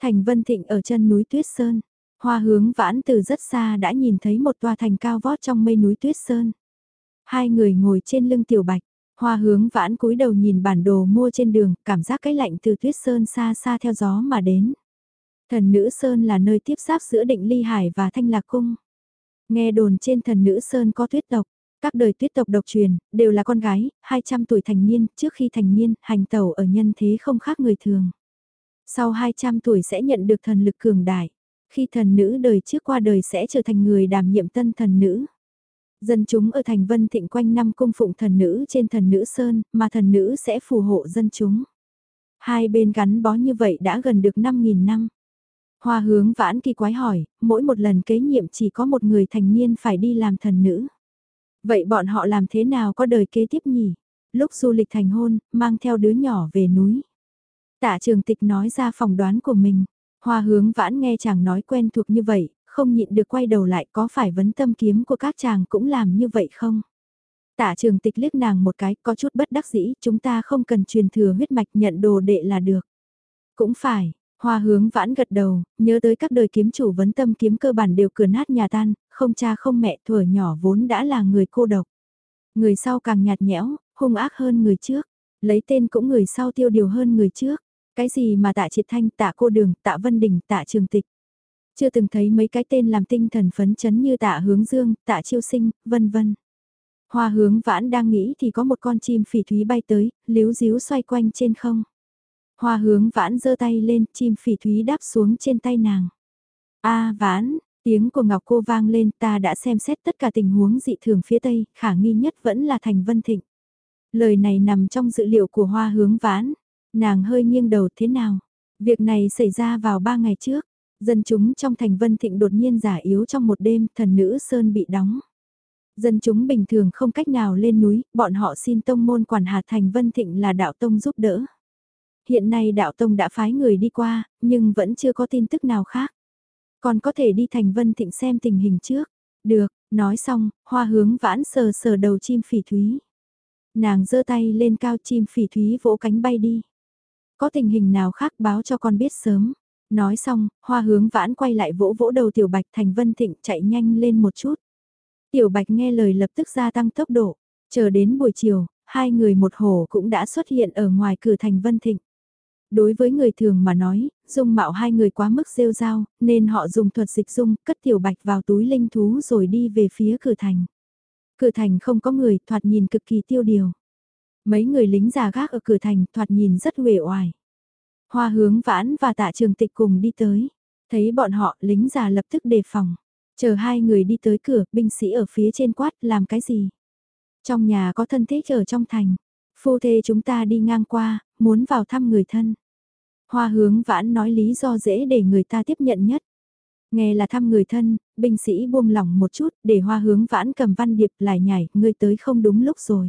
Thành Vân Thịnh ở chân núi Tuyết Sơn. Hoa hướng vãn từ rất xa đã nhìn thấy một tòa thành cao vót trong mây núi Tuyết Sơn. Hai người ngồi trên lưng tiểu bạch, hoa hướng vãn cúi đầu nhìn bản đồ mua trên đường, cảm giác cái lạnh từ Tuyết Sơn xa xa theo gió mà đến. Thần nữ Sơn là nơi tiếp giáp giữa định ly hải và thanh lạc cung. Nghe đồn trên thần nữ Sơn có tuyết tộc, các đời tuyết tộc độc truyền, đều là con gái, 200 tuổi thành niên, trước khi thành niên, hành tẩu ở nhân thế không khác người thường. Sau 200 tuổi sẽ nhận được thần lực cường đại. Khi thần nữ đời trước qua đời sẽ trở thành người đảm nhiệm tân thần nữ. Dân chúng ở thành Vân Thịnh quanh năm cung phụng thần nữ trên thần nữ Sơn, mà thần nữ sẽ phù hộ dân chúng. Hai bên gắn bó như vậy đã gần được 5.000 năm. Hoa hướng vãn kỳ quái hỏi, mỗi một lần kế nhiệm chỉ có một người thành niên phải đi làm thần nữ. Vậy bọn họ làm thế nào có đời kế tiếp nhỉ? Lúc du lịch thành hôn, mang theo đứa nhỏ về núi. Tạ trường tịch nói ra phỏng đoán của mình. Hoa hướng vãn nghe chàng nói quen thuộc như vậy, không nhịn được quay đầu lại có phải vấn tâm kiếm của các chàng cũng làm như vậy không? Tạ trường tịch liếc nàng một cái có chút bất đắc dĩ, chúng ta không cần truyền thừa huyết mạch nhận đồ đệ là được. Cũng phải, hoa hướng vãn gật đầu, nhớ tới các đời kiếm chủ vấn tâm kiếm cơ bản đều cửa nát nhà tan, không cha không mẹ thuở nhỏ vốn đã là người cô độc. Người sau càng nhạt nhẽo, hung ác hơn người trước. Lấy tên cũng người sau tiêu điều hơn người trước. Cái gì mà tạ triệt thanh, tạ cô đường, tạ vân đình, tạ trường tịch. Chưa từng thấy mấy cái tên làm tinh thần phấn chấn như tạ hướng dương, tạ chiêu sinh, vân vân. Hoa hướng vãn đang nghĩ thì có một con chim phỉ thúy bay tới, líu díu xoay quanh trên không. Hoa hướng vãn giơ tay lên, chim phỉ thúy đáp xuống trên tay nàng. a vãn, tiếng của Ngọc Cô vang lên ta đã xem xét tất cả tình huống dị thường phía Tây, khả nghi nhất vẫn là thành Vân Thịnh. Lời này nằm trong dự liệu của hoa hướng vãn. Nàng hơi nghiêng đầu thế nào? Việc này xảy ra vào ba ngày trước. Dân chúng trong thành Vân Thịnh đột nhiên giả yếu trong một đêm, thần nữ Sơn bị đóng. Dân chúng bình thường không cách nào lên núi, bọn họ xin tông môn quản hạt thành Vân Thịnh là đạo tông giúp đỡ. Hiện nay đạo tông đã phái người đi qua, nhưng vẫn chưa có tin tức nào khác. Còn có thể đi thành Vân Thịnh xem tình hình trước. Được, nói xong, hoa hướng vãn sờ sờ đầu chim phỉ thúy. Nàng giơ tay lên cao chim phỉ thúy vỗ cánh bay đi. Có tình hình nào khác báo cho con biết sớm. Nói xong, hoa hướng vãn quay lại vỗ vỗ đầu tiểu bạch thành vân thịnh chạy nhanh lên một chút. Tiểu bạch nghe lời lập tức gia tăng tốc độ. Chờ đến buổi chiều, hai người một hồ cũng đã xuất hiện ở ngoài cửa thành vân thịnh. Đối với người thường mà nói, dung mạo hai người quá mức rêu rao, nên họ dùng thuật dịch dung, cất tiểu bạch vào túi linh thú rồi đi về phía cửa thành. Cửa thành không có người, thoạt nhìn cực kỳ tiêu điều. Mấy người lính già gác ở cửa thành, thoạt nhìn rất uể oải. Hoa hướng vãn và tạ trường tịch cùng đi tới. Thấy bọn họ, lính già lập tức đề phòng. Chờ hai người đi tới cửa, binh sĩ ở phía trên quát, làm cái gì? Trong nhà có thân thích ở trong thành. Phu thê chúng ta đi ngang qua, muốn vào thăm người thân. Hoa hướng vãn nói lý do dễ để người ta tiếp nhận nhất. Nghe là thăm người thân, binh sĩ buông lỏng một chút để hoa hướng vãn cầm văn điệp lại nhảy, ngươi tới không đúng lúc rồi.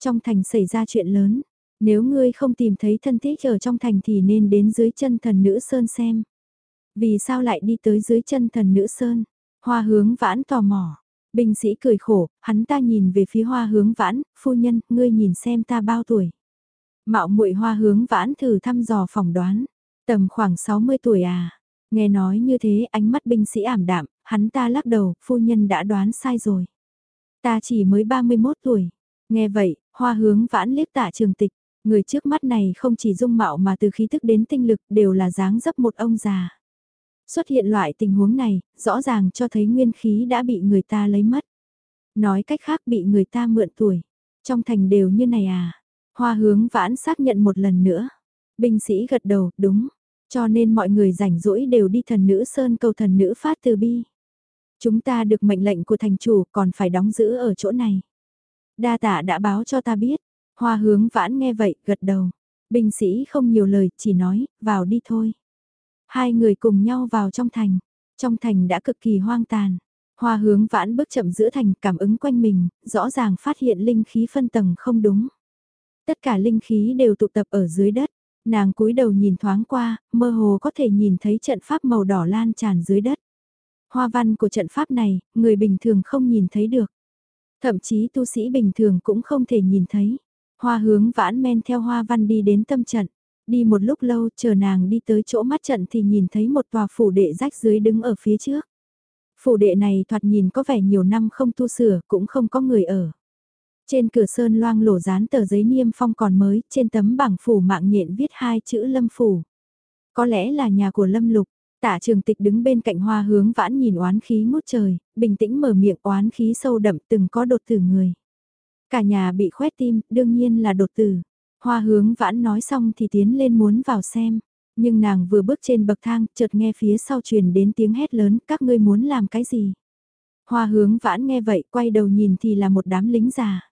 Trong thành xảy ra chuyện lớn, nếu ngươi không tìm thấy thân thích ở trong thành thì nên đến dưới chân thần nữ Sơn xem. Vì sao lại đi tới dưới chân thần nữ Sơn? Hoa hướng vãn tò mò. Binh sĩ cười khổ, hắn ta nhìn về phía hoa hướng vãn, phu nhân, ngươi nhìn xem ta bao tuổi. Mạo muội hoa hướng vãn thử thăm dò phỏng đoán, tầm khoảng 60 tuổi à. Nghe nói như thế ánh mắt binh sĩ ảm đạm, hắn ta lắc đầu, phu nhân đã đoán sai rồi. Ta chỉ mới 31 tuổi. Nghe vậy, hoa hướng vãn liếc tạ trường tịch, người trước mắt này không chỉ dung mạo mà từ khí thức đến tinh lực đều là dáng dấp một ông già. Xuất hiện loại tình huống này, rõ ràng cho thấy nguyên khí đã bị người ta lấy mất. Nói cách khác bị người ta mượn tuổi. Trong thành đều như này à? Hoa hướng vãn xác nhận một lần nữa. Binh sĩ gật đầu, đúng. Cho nên mọi người rảnh rỗi đều đi thần nữ sơn cầu thần nữ phát từ bi. Chúng ta được mệnh lệnh của thành chủ còn phải đóng giữ ở chỗ này. Đa tạ đã báo cho ta biết. Hoa hướng vãn nghe vậy, gật đầu. Binh sĩ không nhiều lời, chỉ nói, vào đi thôi. Hai người cùng nhau vào trong thành. Trong thành đã cực kỳ hoang tàn. Hoa hướng vãn bước chậm giữa thành cảm ứng quanh mình, rõ ràng phát hiện linh khí phân tầng không đúng. Tất cả linh khí đều tụ tập ở dưới đất. Nàng cúi đầu nhìn thoáng qua, mơ hồ có thể nhìn thấy trận pháp màu đỏ lan tràn dưới đất. Hoa văn của trận pháp này, người bình thường không nhìn thấy được. Thậm chí tu sĩ bình thường cũng không thể nhìn thấy. Hoa hướng vãn men theo hoa văn đi đến tâm trận. Đi một lúc lâu chờ nàng đi tới chỗ mắt trận thì nhìn thấy một tòa phủ đệ rách dưới đứng ở phía trước. Phủ đệ này thoạt nhìn có vẻ nhiều năm không tu sửa cũng không có người ở. Trên cửa sơn loang lổ dán tờ giấy niêm phong còn mới, trên tấm bảng phủ mạng nhện viết hai chữ lâm phủ. Có lẽ là nhà của lâm lục, Tạ trường tịch đứng bên cạnh hoa hướng vãn nhìn oán khí ngút trời, bình tĩnh mở miệng oán khí sâu đậm từng có đột tử người. Cả nhà bị khoét tim, đương nhiên là đột tử. Hoa hướng vãn nói xong thì tiến lên muốn vào xem. Nhưng nàng vừa bước trên bậc thang, chợt nghe phía sau truyền đến tiếng hét lớn, các ngươi muốn làm cái gì? Hoa hướng vãn nghe vậy, quay đầu nhìn thì là một đám lính già.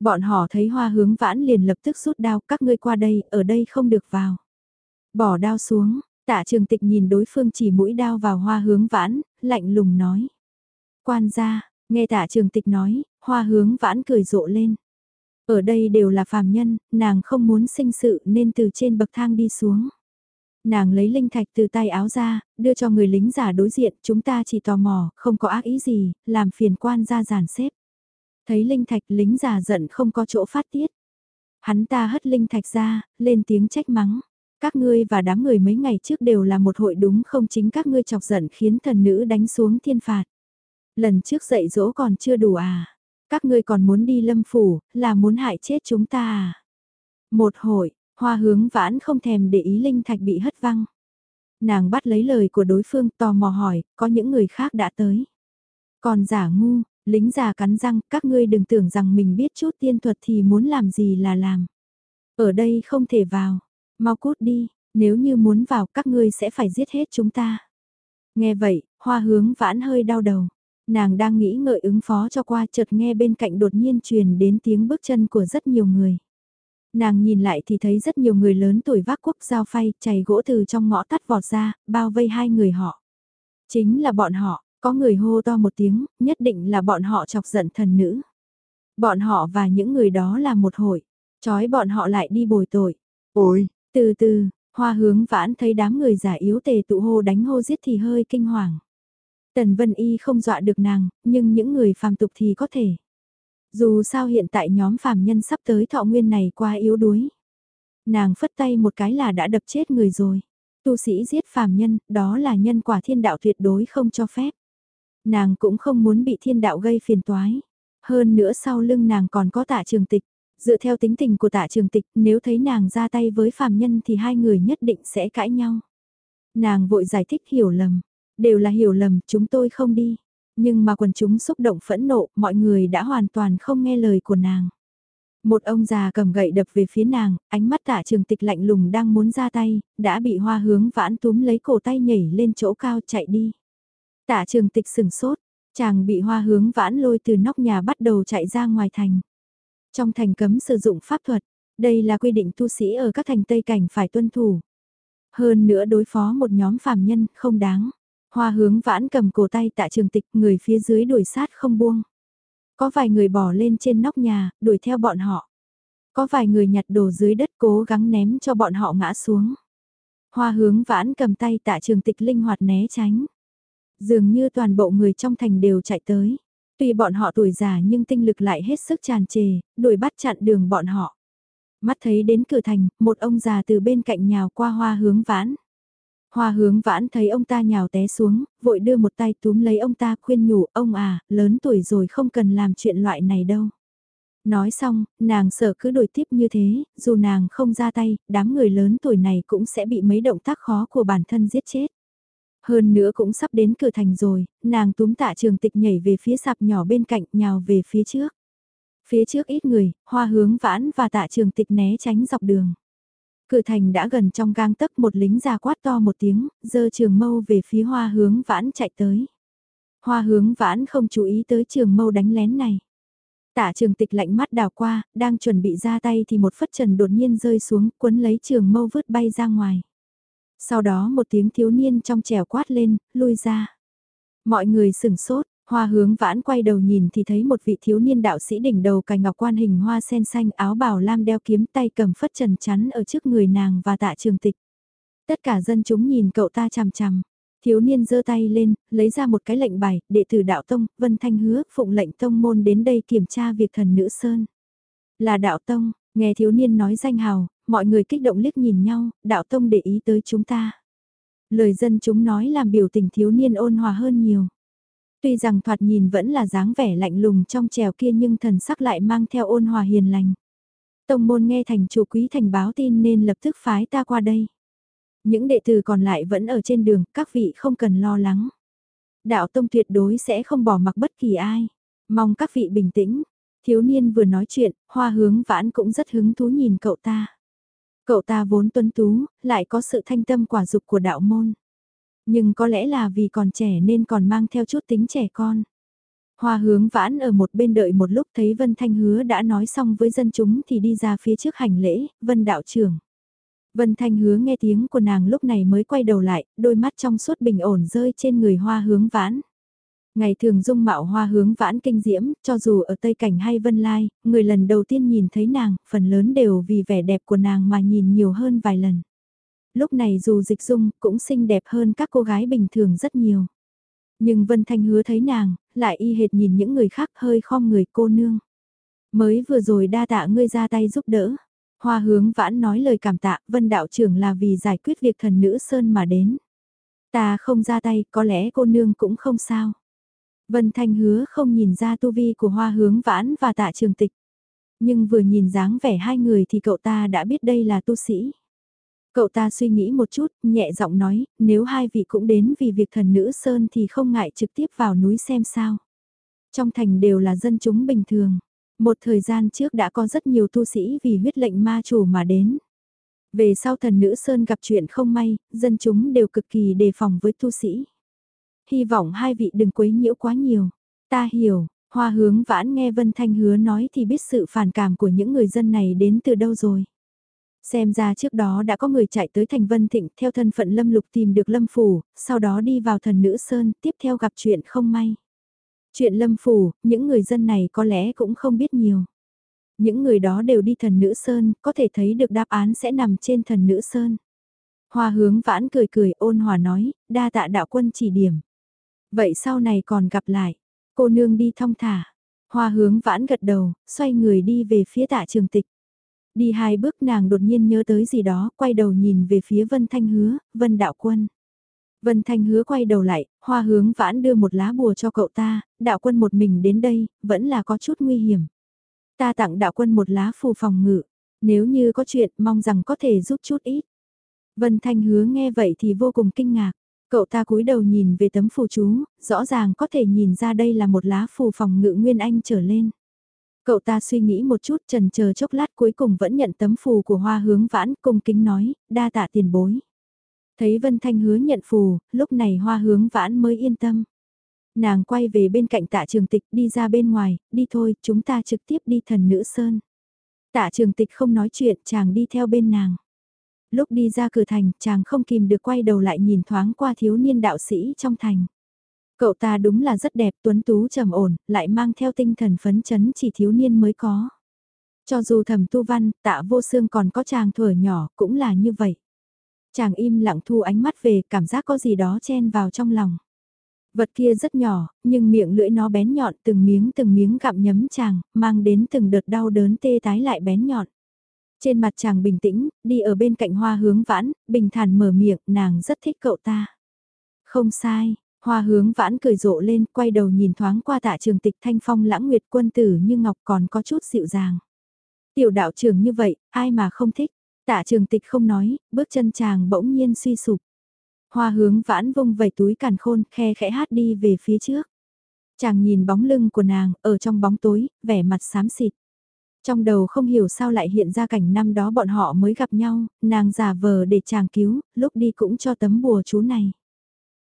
Bọn họ thấy hoa hướng vãn liền lập tức rút đao, các ngươi qua đây, ở đây không được vào. Bỏ đao xuống, tạ trường tịch nhìn đối phương chỉ mũi đao vào hoa hướng vãn, lạnh lùng nói. Quan gia, nghe tạ trường tịch nói, hoa hướng vãn cười rộ lên. Ở đây đều là phàm nhân, nàng không muốn sinh sự nên từ trên bậc thang đi xuống. Nàng lấy linh thạch từ tay áo ra, đưa cho người lính giả đối diện, chúng ta chỉ tò mò, không có ác ý gì, làm phiền quan ra giàn xếp. Thấy linh thạch lính giả giận không có chỗ phát tiết. Hắn ta hất linh thạch ra, lên tiếng trách mắng. Các ngươi và đám người mấy ngày trước đều là một hội đúng không chính các ngươi chọc giận khiến thần nữ đánh xuống thiên phạt. Lần trước dạy dỗ còn chưa đủ à. Các ngươi còn muốn đi lâm phủ, là muốn hại chết chúng ta à? Một hội, hoa hướng vãn không thèm để ý linh thạch bị hất văng. Nàng bắt lấy lời của đối phương tò mò hỏi, có những người khác đã tới. Còn giả ngu, lính già cắn răng, các ngươi đừng tưởng rằng mình biết chút tiên thuật thì muốn làm gì là làm. Ở đây không thể vào, mau cút đi, nếu như muốn vào các ngươi sẽ phải giết hết chúng ta. Nghe vậy, hoa hướng vãn hơi đau đầu. Nàng đang nghĩ ngợi ứng phó cho qua chợt nghe bên cạnh đột nhiên truyền đến tiếng bước chân của rất nhiều người. Nàng nhìn lại thì thấy rất nhiều người lớn tuổi vác quốc dao phay, chày gỗ từ trong ngõ tắt vọt ra, bao vây hai người họ. Chính là bọn họ, có người hô to một tiếng, nhất định là bọn họ chọc giận thần nữ. Bọn họ và những người đó là một hội, trói bọn họ lại đi bồi tội. Ôi, từ từ, hoa hướng vãn thấy đám người giả yếu tề tụ hô đánh hô giết thì hơi kinh hoàng. Tần Vân Y không dọa được nàng, nhưng những người phàm tục thì có thể. Dù sao hiện tại nhóm phàm nhân sắp tới thọ nguyên này quá yếu đuối. Nàng phất tay một cái là đã đập chết người rồi. Tu sĩ giết phàm nhân, đó là nhân quả thiên đạo tuyệt đối không cho phép. Nàng cũng không muốn bị thiên đạo gây phiền toái. Hơn nữa sau lưng nàng còn có tạ trường tịch. Dựa theo tính tình của tạ trường tịch, nếu thấy nàng ra tay với phàm nhân thì hai người nhất định sẽ cãi nhau. Nàng vội giải thích hiểu lầm. Đều là hiểu lầm, chúng tôi không đi. Nhưng mà quần chúng xúc động phẫn nộ, mọi người đã hoàn toàn không nghe lời của nàng. Một ông già cầm gậy đập về phía nàng, ánh mắt tạ trường tịch lạnh lùng đang muốn ra tay, đã bị hoa hướng vãn túm lấy cổ tay nhảy lên chỗ cao chạy đi. Tạ trường tịch sừng sốt, chàng bị hoa hướng vãn lôi từ nóc nhà bắt đầu chạy ra ngoài thành. Trong thành cấm sử dụng pháp thuật, đây là quy định tu sĩ ở các thành Tây Cảnh phải tuân thủ. Hơn nữa đối phó một nhóm phàm nhân không đáng. Hoa hướng vãn cầm cổ tay tạ trường tịch người phía dưới đuổi sát không buông. Có vài người bỏ lên trên nóc nhà, đuổi theo bọn họ. Có vài người nhặt đồ dưới đất cố gắng ném cho bọn họ ngã xuống. Hoa hướng vãn cầm tay tạ trường tịch linh hoạt né tránh. Dường như toàn bộ người trong thành đều chạy tới. Tuy bọn họ tuổi già nhưng tinh lực lại hết sức tràn trề, đuổi bắt chặn đường bọn họ. Mắt thấy đến cửa thành, một ông già từ bên cạnh nhào qua hoa hướng vãn. Hoa hướng vãn thấy ông ta nhào té xuống, vội đưa một tay túm lấy ông ta khuyên nhủ ông à, lớn tuổi rồi không cần làm chuyện loại này đâu. Nói xong, nàng sợ cứ đổi tiếp như thế, dù nàng không ra tay, đám người lớn tuổi này cũng sẽ bị mấy động tác khó của bản thân giết chết. Hơn nữa cũng sắp đến cửa thành rồi, nàng túm tạ trường tịch nhảy về phía sạp nhỏ bên cạnh nhào về phía trước. Phía trước ít người, hoa hướng vãn và tạ trường tịch né tránh dọc đường. Cửa thành đã gần trong gang tấc một lính già quát to một tiếng, dơ trường mâu về phía hoa hướng vãn chạy tới. Hoa hướng vãn không chú ý tới trường mâu đánh lén này. Tả trường tịch lạnh mắt đào qua, đang chuẩn bị ra tay thì một phất trần đột nhiên rơi xuống, cuốn lấy trường mâu vứt bay ra ngoài. Sau đó một tiếng thiếu niên trong trèo quát lên, lui ra. Mọi người sửng sốt, Hoa hướng vãn quay đầu nhìn thì thấy một vị thiếu niên đạo sĩ đỉnh đầu cài ngọc quan hình hoa sen xanh áo bào lam đeo kiếm tay cầm phất trần chắn ở trước người nàng và tạ trường tịch. Tất cả dân chúng nhìn cậu ta chằm chằm. Thiếu niên giơ tay lên, lấy ra một cái lệnh bài, đệ tử đạo tông, Vân Thanh hứa, phụng lệnh tông môn đến đây kiểm tra việc thần nữ Sơn. Là đạo tông, nghe thiếu niên nói danh hào, mọi người kích động liếc nhìn nhau, đạo tông để ý tới chúng ta. Lời dân chúng nói làm biểu tình thiếu niên ôn hòa hơn nhiều. Tuy rằng thoạt nhìn vẫn là dáng vẻ lạnh lùng trong trèo kia nhưng thần sắc lại mang theo ôn hòa hiền lành. Tông môn nghe thành chủ quý thành báo tin nên lập tức phái ta qua đây. Những đệ tử còn lại vẫn ở trên đường, các vị không cần lo lắng. Đạo tông tuyệt đối sẽ không bỏ mặc bất kỳ ai. Mong các vị bình tĩnh. Thiếu niên vừa nói chuyện, hoa hướng vãn cũng rất hứng thú nhìn cậu ta. Cậu ta vốn tuấn tú, lại có sự thanh tâm quả dục của đạo môn. Nhưng có lẽ là vì còn trẻ nên còn mang theo chút tính trẻ con. Hoa hướng vãn ở một bên đợi một lúc thấy Vân Thanh Hứa đã nói xong với dân chúng thì đi ra phía trước hành lễ, Vân đạo trưởng. Vân Thanh Hứa nghe tiếng của nàng lúc này mới quay đầu lại, đôi mắt trong suốt bình ổn rơi trên người hoa hướng vãn. Ngày thường dung mạo hoa hướng vãn kinh diễm, cho dù ở Tây Cảnh hay Vân Lai, người lần đầu tiên nhìn thấy nàng, phần lớn đều vì vẻ đẹp của nàng mà nhìn nhiều hơn vài lần lúc này dù dịch dung cũng xinh đẹp hơn các cô gái bình thường rất nhiều. Nhưng Vân Thanh hứa thấy nàng, lại y hệt nhìn những người khác hơi khom người cô nương. Mới vừa rồi đa tạ ngươi ra tay giúp đỡ. Hoa hướng vãn nói lời cảm tạ, Vân đạo trưởng là vì giải quyết việc thần nữ Sơn mà đến. Ta không ra tay, có lẽ cô nương cũng không sao. Vân Thanh hứa không nhìn ra tu vi của hoa hướng vãn và tạ trường tịch. Nhưng vừa nhìn dáng vẻ hai người thì cậu ta đã biết đây là tu sĩ. Cậu ta suy nghĩ một chút, nhẹ giọng nói, nếu hai vị cũng đến vì việc thần nữ Sơn thì không ngại trực tiếp vào núi xem sao. Trong thành đều là dân chúng bình thường. Một thời gian trước đã có rất nhiều tu sĩ vì huyết lệnh ma chủ mà đến. Về sau thần nữ Sơn gặp chuyện không may, dân chúng đều cực kỳ đề phòng với tu sĩ. Hy vọng hai vị đừng quấy nhiễu quá nhiều. Ta hiểu, hoa hướng vãn nghe Vân Thanh hứa nói thì biết sự phản cảm của những người dân này đến từ đâu rồi. Xem ra trước đó đã có người chạy tới thành Vân Thịnh theo thân phận Lâm Lục tìm được Lâm Phủ, sau đó đi vào thần nữ Sơn, tiếp theo gặp chuyện không may. Chuyện Lâm Phủ, những người dân này có lẽ cũng không biết nhiều. Những người đó đều đi thần nữ Sơn, có thể thấy được đáp án sẽ nằm trên thần nữ Sơn. Hoa hướng vãn cười cười ôn hòa nói, đa tạ đạo quân chỉ điểm. Vậy sau này còn gặp lại, cô nương đi thong thả. Hoa hướng vãn gật đầu, xoay người đi về phía tạ trường tịch. Đi hai bước nàng đột nhiên nhớ tới gì đó, quay đầu nhìn về phía Vân Thanh Hứa, Vân Đạo Quân. Vân Thanh Hứa quay đầu lại, hoa hướng vãn đưa một lá bùa cho cậu ta, đạo quân một mình đến đây, vẫn là có chút nguy hiểm. Ta tặng đạo quân một lá phù phòng ngự, nếu như có chuyện mong rằng có thể giúp chút ít. Vân Thanh Hứa nghe vậy thì vô cùng kinh ngạc. Cậu ta cúi đầu nhìn về tấm phù chú, rõ ràng có thể nhìn ra đây là một lá phù phòng ngự Nguyên Anh trở lên. Cậu ta suy nghĩ một chút trần chờ chốc lát cuối cùng vẫn nhận tấm phù của hoa hướng vãn cung kính nói, đa tạ tiền bối. Thấy Vân Thanh hứa nhận phù, lúc này hoa hướng vãn mới yên tâm. Nàng quay về bên cạnh tạ trường tịch đi ra bên ngoài, đi thôi, chúng ta trực tiếp đi thần nữ sơn. Tạ trường tịch không nói chuyện, chàng đi theo bên nàng. Lúc đi ra cửa thành, chàng không kìm được quay đầu lại nhìn thoáng qua thiếu niên đạo sĩ trong thành. Cậu ta đúng là rất đẹp tuấn tú trầm ổn, lại mang theo tinh thần phấn chấn chỉ thiếu niên mới có. Cho dù thầm tu văn, tạ vô xương còn có chàng thuở nhỏ, cũng là như vậy. Chàng im lặng thu ánh mắt về, cảm giác có gì đó chen vào trong lòng. Vật kia rất nhỏ, nhưng miệng lưỡi nó bén nhọn từng miếng từng miếng gặm nhấm chàng, mang đến từng đợt đau đớn tê tái lại bén nhọn. Trên mặt chàng bình tĩnh, đi ở bên cạnh hoa hướng vãn, bình thản mở miệng, nàng rất thích cậu ta. Không sai, hoa hướng vãn cười rộ lên, quay đầu nhìn thoáng qua tạ trường tịch thanh phong lãng nguyệt quân tử như ngọc còn có chút dịu dàng. Tiểu đạo trưởng như vậy, ai mà không thích, tạ trường tịch không nói, bước chân chàng bỗng nhiên suy sụp. Hoa hướng vãn vung vẩy túi càn khôn, khe khẽ hát đi về phía trước. Chàng nhìn bóng lưng của nàng, ở trong bóng tối, vẻ mặt xám xịt. Trong đầu không hiểu sao lại hiện ra cảnh năm đó bọn họ mới gặp nhau, nàng giả vờ để chàng cứu, lúc đi cũng cho tấm bùa chú này.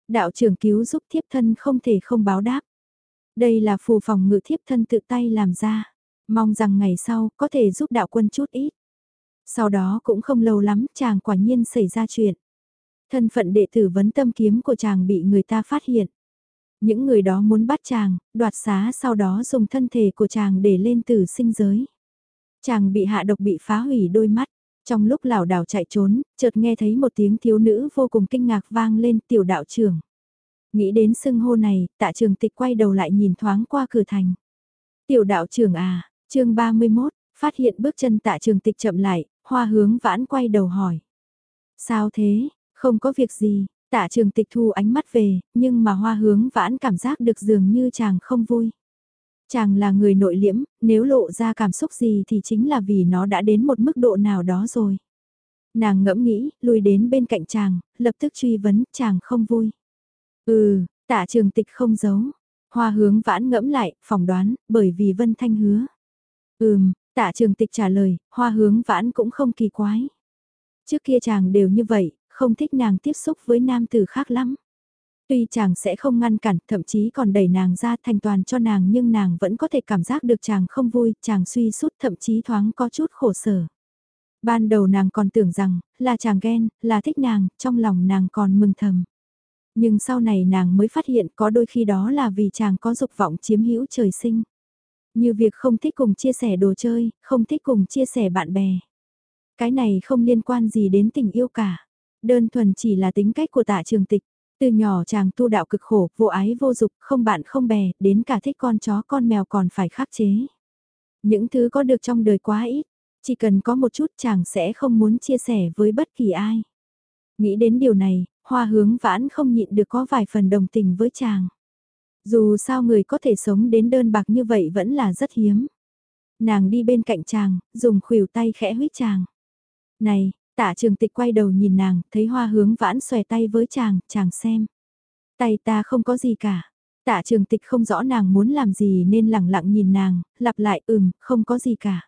Đạo trưởng cứu giúp thiếp thân không thể không báo đáp. Đây là phù phòng ngự thiếp thân tự tay làm ra. Mong rằng ngày sau có thể giúp đạo quân chút ít. Sau đó cũng không lâu lắm chàng quả nhiên xảy ra chuyện. Thân phận đệ tử vấn tâm kiếm của chàng bị người ta phát hiện. Những người đó muốn bắt chàng, đoạt xá sau đó dùng thân thể của chàng để lên tử sinh giới. Chàng bị hạ độc bị phá hủy đôi mắt. Trong lúc lảo đảo chạy trốn, chợt nghe thấy một tiếng thiếu nữ vô cùng kinh ngạc vang lên tiểu đạo trưởng. Nghĩ đến sưng hô này, tạ trường tịch quay đầu lại nhìn thoáng qua cửa thành. Tiểu đạo trưởng à, chương 31, phát hiện bước chân tạ trường tịch chậm lại, hoa hướng vãn quay đầu hỏi. Sao thế, không có việc gì, tạ trường tịch thu ánh mắt về, nhưng mà hoa hướng vãn cảm giác được dường như chàng không vui. Chàng là người nội liễm, nếu lộ ra cảm xúc gì thì chính là vì nó đã đến một mức độ nào đó rồi. Nàng ngẫm nghĩ, lùi đến bên cạnh chàng, lập tức truy vấn, chàng không vui. Ừ, tạ trường tịch không giấu. Hoa hướng vãn ngẫm lại, phỏng đoán, bởi vì Vân Thanh hứa. Ừm, tạ trường tịch trả lời, hoa hướng vãn cũng không kỳ quái. Trước kia chàng đều như vậy, không thích nàng tiếp xúc với nam tử khác lắm. Tuy chàng sẽ không ngăn cản, thậm chí còn đẩy nàng ra thành toàn cho nàng nhưng nàng vẫn có thể cảm giác được chàng không vui, chàng suy sút thậm chí thoáng có chút khổ sở. Ban đầu nàng còn tưởng rằng, là chàng ghen, là thích nàng, trong lòng nàng còn mừng thầm. Nhưng sau này nàng mới phát hiện có đôi khi đó là vì chàng có dục vọng chiếm hữu trời sinh. Như việc không thích cùng chia sẻ đồ chơi, không thích cùng chia sẻ bạn bè. Cái này không liên quan gì đến tình yêu cả. Đơn thuần chỉ là tính cách của tạ trường tịch. Từ nhỏ chàng tu đạo cực khổ, vô ái vô dục, không bạn không bè, đến cả thích con chó con mèo còn phải khắc chế. Những thứ có được trong đời quá ít, chỉ cần có một chút chàng sẽ không muốn chia sẻ với bất kỳ ai. Nghĩ đến điều này, hoa hướng vãn không nhịn được có vài phần đồng tình với chàng. Dù sao người có thể sống đến đơn bạc như vậy vẫn là rất hiếm. Nàng đi bên cạnh chàng, dùng khuỷu tay khẽ huyết chàng. Này, tạ trường tịch quay đầu nhìn nàng, thấy hoa hướng vãn xòe tay với chàng, chàng xem. Tay ta không có gì cả. Tạ trường tịch không rõ nàng muốn làm gì nên lặng lặng nhìn nàng, lặp lại ừm, không có gì cả.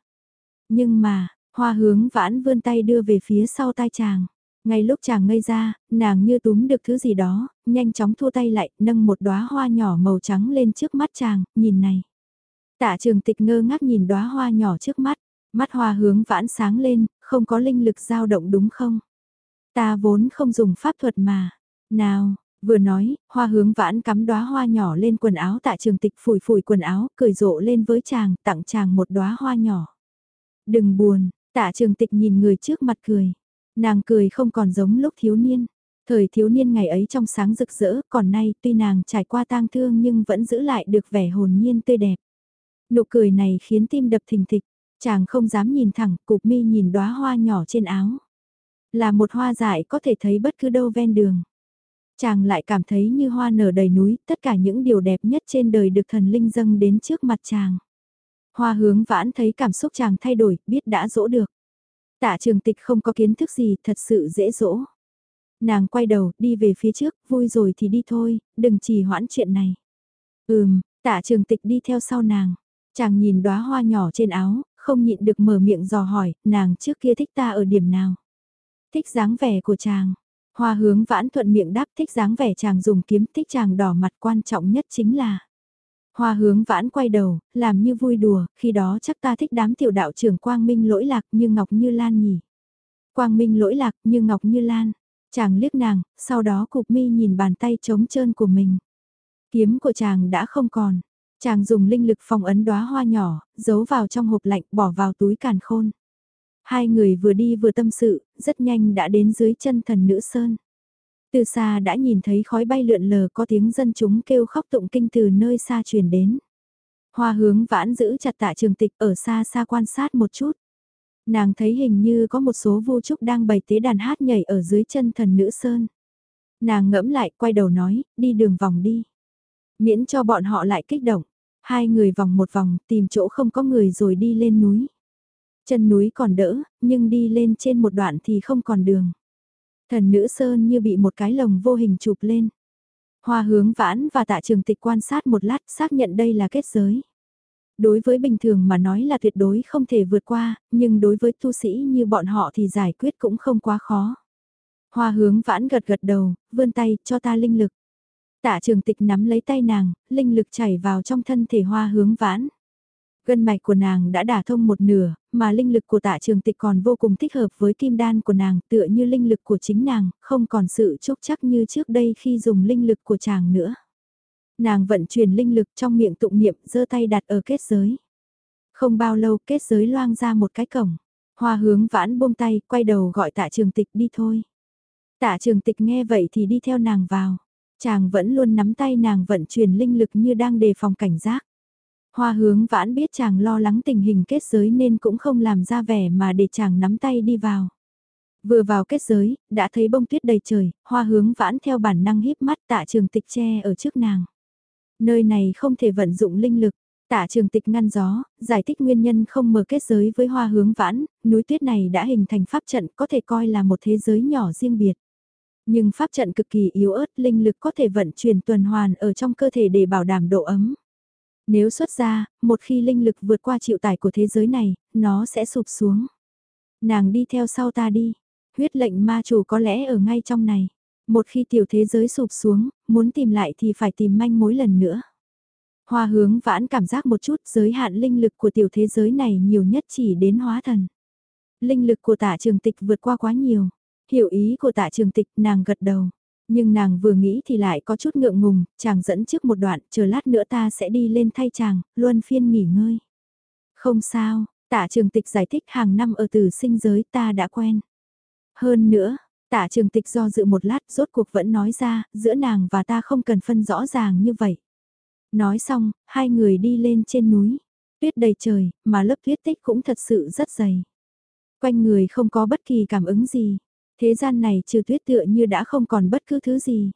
Nhưng mà, hoa hướng vãn vươn tay đưa về phía sau tai chàng. Ngay lúc chàng ngây ra, nàng như túm được thứ gì đó, nhanh chóng thua tay lại, nâng một đóa hoa nhỏ màu trắng lên trước mắt chàng, nhìn này. Tạ trường tịch ngơ ngác nhìn đóa hoa nhỏ trước mắt, mắt hoa hướng vãn sáng lên, không có linh lực dao động đúng không? Ta vốn không dùng pháp thuật mà. Nào, vừa nói, hoa hướng vãn cắm đóa hoa nhỏ lên quần áo tạ trường tịch phủi phủi quần áo, cười rộ lên với chàng, tặng chàng một đóa hoa nhỏ. Đừng buồn, tạ trường tịch nhìn người trước mặt cười. Nàng cười không còn giống lúc thiếu niên. Thời thiếu niên ngày ấy trong sáng rực rỡ, còn nay tuy nàng trải qua tang thương nhưng vẫn giữ lại được vẻ hồn nhiên tươi đẹp. Nụ cười này khiến tim đập thình thịch, chàng không dám nhìn thẳng, cục mi nhìn đóa hoa nhỏ trên áo. Là một hoa dại có thể thấy bất cứ đâu ven đường. Chàng lại cảm thấy như hoa nở đầy núi, tất cả những điều đẹp nhất trên đời được thần linh dâng đến trước mặt chàng. Hoa hướng vãn thấy cảm xúc chàng thay đổi, biết đã dỗ được. Tạ trường tịch không có kiến thức gì, thật sự dễ dỗ. Nàng quay đầu, đi về phía trước, vui rồi thì đi thôi, đừng trì hoãn chuyện này. Ừm, tạ trường tịch đi theo sau nàng. Chàng nhìn đóa hoa nhỏ trên áo, không nhịn được mở miệng dò hỏi, nàng trước kia thích ta ở điểm nào? Thích dáng vẻ của chàng. Hoa hướng vãn thuận miệng đáp thích dáng vẻ chàng dùng kiếm thích chàng đỏ mặt quan trọng nhất chính là. Hoa hướng vãn quay đầu, làm như vui đùa, khi đó chắc ta thích đám tiểu đạo trưởng Quang Minh lỗi lạc như Ngọc Như Lan nhỉ. Quang Minh lỗi lạc như Ngọc Như Lan. Chàng liếc nàng, sau đó cục mi nhìn bàn tay trống trơn của mình. Kiếm của chàng đã không còn. Chàng dùng linh lực phòng ấn đóa hoa nhỏ, giấu vào trong hộp lạnh, bỏ vào túi càn khôn. Hai người vừa đi vừa tâm sự, rất nhanh đã đến dưới chân thần nữ sơn. Từ xa đã nhìn thấy khói bay lượn lờ có tiếng dân chúng kêu khóc tụng kinh từ nơi xa truyền đến. Hoa hướng vãn giữ chặt tạ trường tịch ở xa xa quan sát một chút. Nàng thấy hình như có một số vô trúc đang bày tế đàn hát nhảy ở dưới chân thần nữ sơn. Nàng ngẫm lại quay đầu nói, đi đường vòng đi. Miễn cho bọn họ lại kích động. Hai người vòng một vòng tìm chỗ không có người rồi đi lên núi. Chân núi còn đỡ, nhưng đi lên trên một đoạn thì không còn đường. Thần nữ sơn như bị một cái lồng vô hình chụp lên. Hoa hướng vãn và tạ trường tịch quan sát một lát xác nhận đây là kết giới. Đối với bình thường mà nói là tuyệt đối không thể vượt qua, nhưng đối với tu sĩ như bọn họ thì giải quyết cũng không quá khó. Hoa hướng vãn gật gật đầu, vươn tay, cho ta linh lực. Tạ trường tịch nắm lấy tay nàng, linh lực chảy vào trong thân thể hoa hướng vãn. Gân mạch của nàng đã đả thông một nửa, mà linh lực của tạ trường tịch còn vô cùng thích hợp với kim đan của nàng tựa như linh lực của chính nàng, không còn sự chốc chắc như trước đây khi dùng linh lực của chàng nữa. Nàng vận chuyển linh lực trong miệng tụng niệm giơ tay đặt ở kết giới. Không bao lâu kết giới loang ra một cái cổng. Hoa hướng vãn buông tay, quay đầu gọi tạ trường tịch đi thôi. Tạ trường tịch nghe vậy thì đi theo nàng vào. Chàng vẫn luôn nắm tay nàng vận chuyển linh lực như đang đề phòng cảnh giác. Hoa hướng vãn biết chàng lo lắng tình hình kết giới nên cũng không làm ra vẻ mà để chàng nắm tay đi vào. Vừa vào kết giới, đã thấy bông tuyết đầy trời, hoa hướng vãn theo bản năng híp mắt tạ trường tịch che ở trước nàng. Nơi này không thể vận dụng linh lực, tạ trường tịch ngăn gió, giải thích nguyên nhân không mở kết giới với hoa hướng vãn, núi tuyết này đã hình thành pháp trận có thể coi là một thế giới nhỏ riêng biệt. Nhưng pháp trận cực kỳ yếu ớt, linh lực có thể vận chuyển tuần hoàn ở trong cơ thể để bảo đảm độ ấm. Nếu xuất ra, một khi linh lực vượt qua chịu tải của thế giới này, nó sẽ sụp xuống. Nàng đi theo sau ta đi. Huyết lệnh ma chủ có lẽ ở ngay trong này. Một khi tiểu thế giới sụp xuống, muốn tìm lại thì phải tìm manh mối lần nữa. Hoa hướng vãn cảm giác một chút giới hạn linh lực của tiểu thế giới này nhiều nhất chỉ đến hóa thần. Linh lực của tả trường tịch vượt qua quá nhiều. Hiểu ý của tạ trường tịch nàng gật đầu. Nhưng nàng vừa nghĩ thì lại có chút ngượng ngùng, chàng dẫn trước một đoạn, chờ lát nữa ta sẽ đi lên thay chàng, luân phiên nghỉ ngơi. Không sao, tạ trường tịch giải thích hàng năm ở từ sinh giới ta đã quen. Hơn nữa, tạ trường tịch do dự một lát rốt cuộc vẫn nói ra, giữa nàng và ta không cần phân rõ ràng như vậy. Nói xong, hai người đi lên trên núi. Tuyết đầy trời, mà lớp tuyết tích cũng thật sự rất dày. Quanh người không có bất kỳ cảm ứng gì. Thế gian này trừ tuyết tựa như đã không còn bất cứ thứ gì.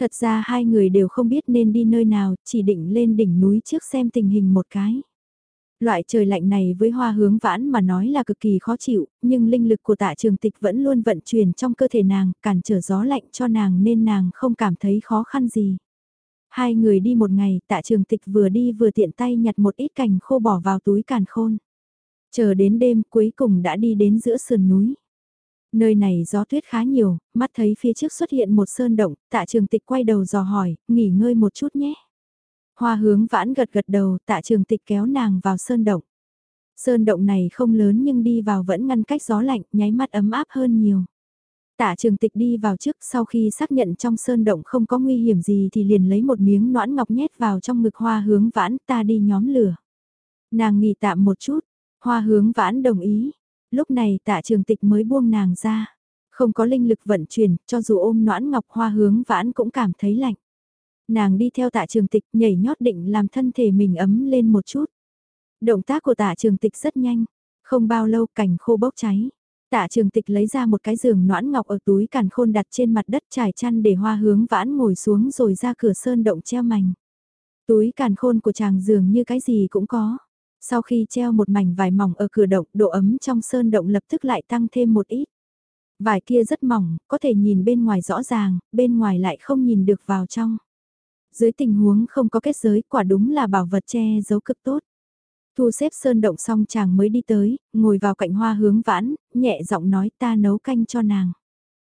Thật ra hai người đều không biết nên đi nơi nào, chỉ định lên đỉnh núi trước xem tình hình một cái. Loại trời lạnh này với hoa hướng vãn mà nói là cực kỳ khó chịu, nhưng linh lực của tạ trường tịch vẫn luôn vận chuyển trong cơ thể nàng, cản trở gió lạnh cho nàng nên nàng không cảm thấy khó khăn gì. Hai người đi một ngày, tạ trường tịch vừa đi vừa tiện tay nhặt một ít cành khô bỏ vào túi càn khôn. Chờ đến đêm cuối cùng đã đi đến giữa sườn núi. Nơi này gió tuyết khá nhiều, mắt thấy phía trước xuất hiện một sơn động, tạ trường tịch quay đầu dò hỏi, nghỉ ngơi một chút nhé. Hoa hướng vãn gật gật đầu, tạ trường tịch kéo nàng vào sơn động. Sơn động này không lớn nhưng đi vào vẫn ngăn cách gió lạnh, nháy mắt ấm áp hơn nhiều. Tạ trường tịch đi vào trước sau khi xác nhận trong sơn động không có nguy hiểm gì thì liền lấy một miếng noãn ngọc nhét vào trong ngực hoa hướng vãn ta đi nhóm lửa. Nàng nghỉ tạm một chút, hoa hướng vãn đồng ý. Lúc này tạ trường tịch mới buông nàng ra. Không có linh lực vận chuyển, cho dù ôm noãn ngọc hoa hướng vãn cũng cảm thấy lạnh. Nàng đi theo tạ trường tịch nhảy nhót định làm thân thể mình ấm lên một chút. Động tác của tạ trường tịch rất nhanh. Không bao lâu cảnh khô bốc cháy. Tạ trường tịch lấy ra một cái giường noãn ngọc ở túi càn khôn đặt trên mặt đất trải chăn để hoa hướng vãn ngồi xuống rồi ra cửa sơn động treo mảnh. Túi càn khôn của chàng giường như cái gì cũng có. Sau khi treo một mảnh vải mỏng ở cửa động, độ ấm trong sơn động lập tức lại tăng thêm một ít. Vải kia rất mỏng, có thể nhìn bên ngoài rõ ràng, bên ngoài lại không nhìn được vào trong. Dưới tình huống không có kết giới, quả đúng là bảo vật che giấu cực tốt. Thu xếp sơn động xong chàng mới đi tới, ngồi vào cạnh hoa hướng vãn, nhẹ giọng nói ta nấu canh cho nàng.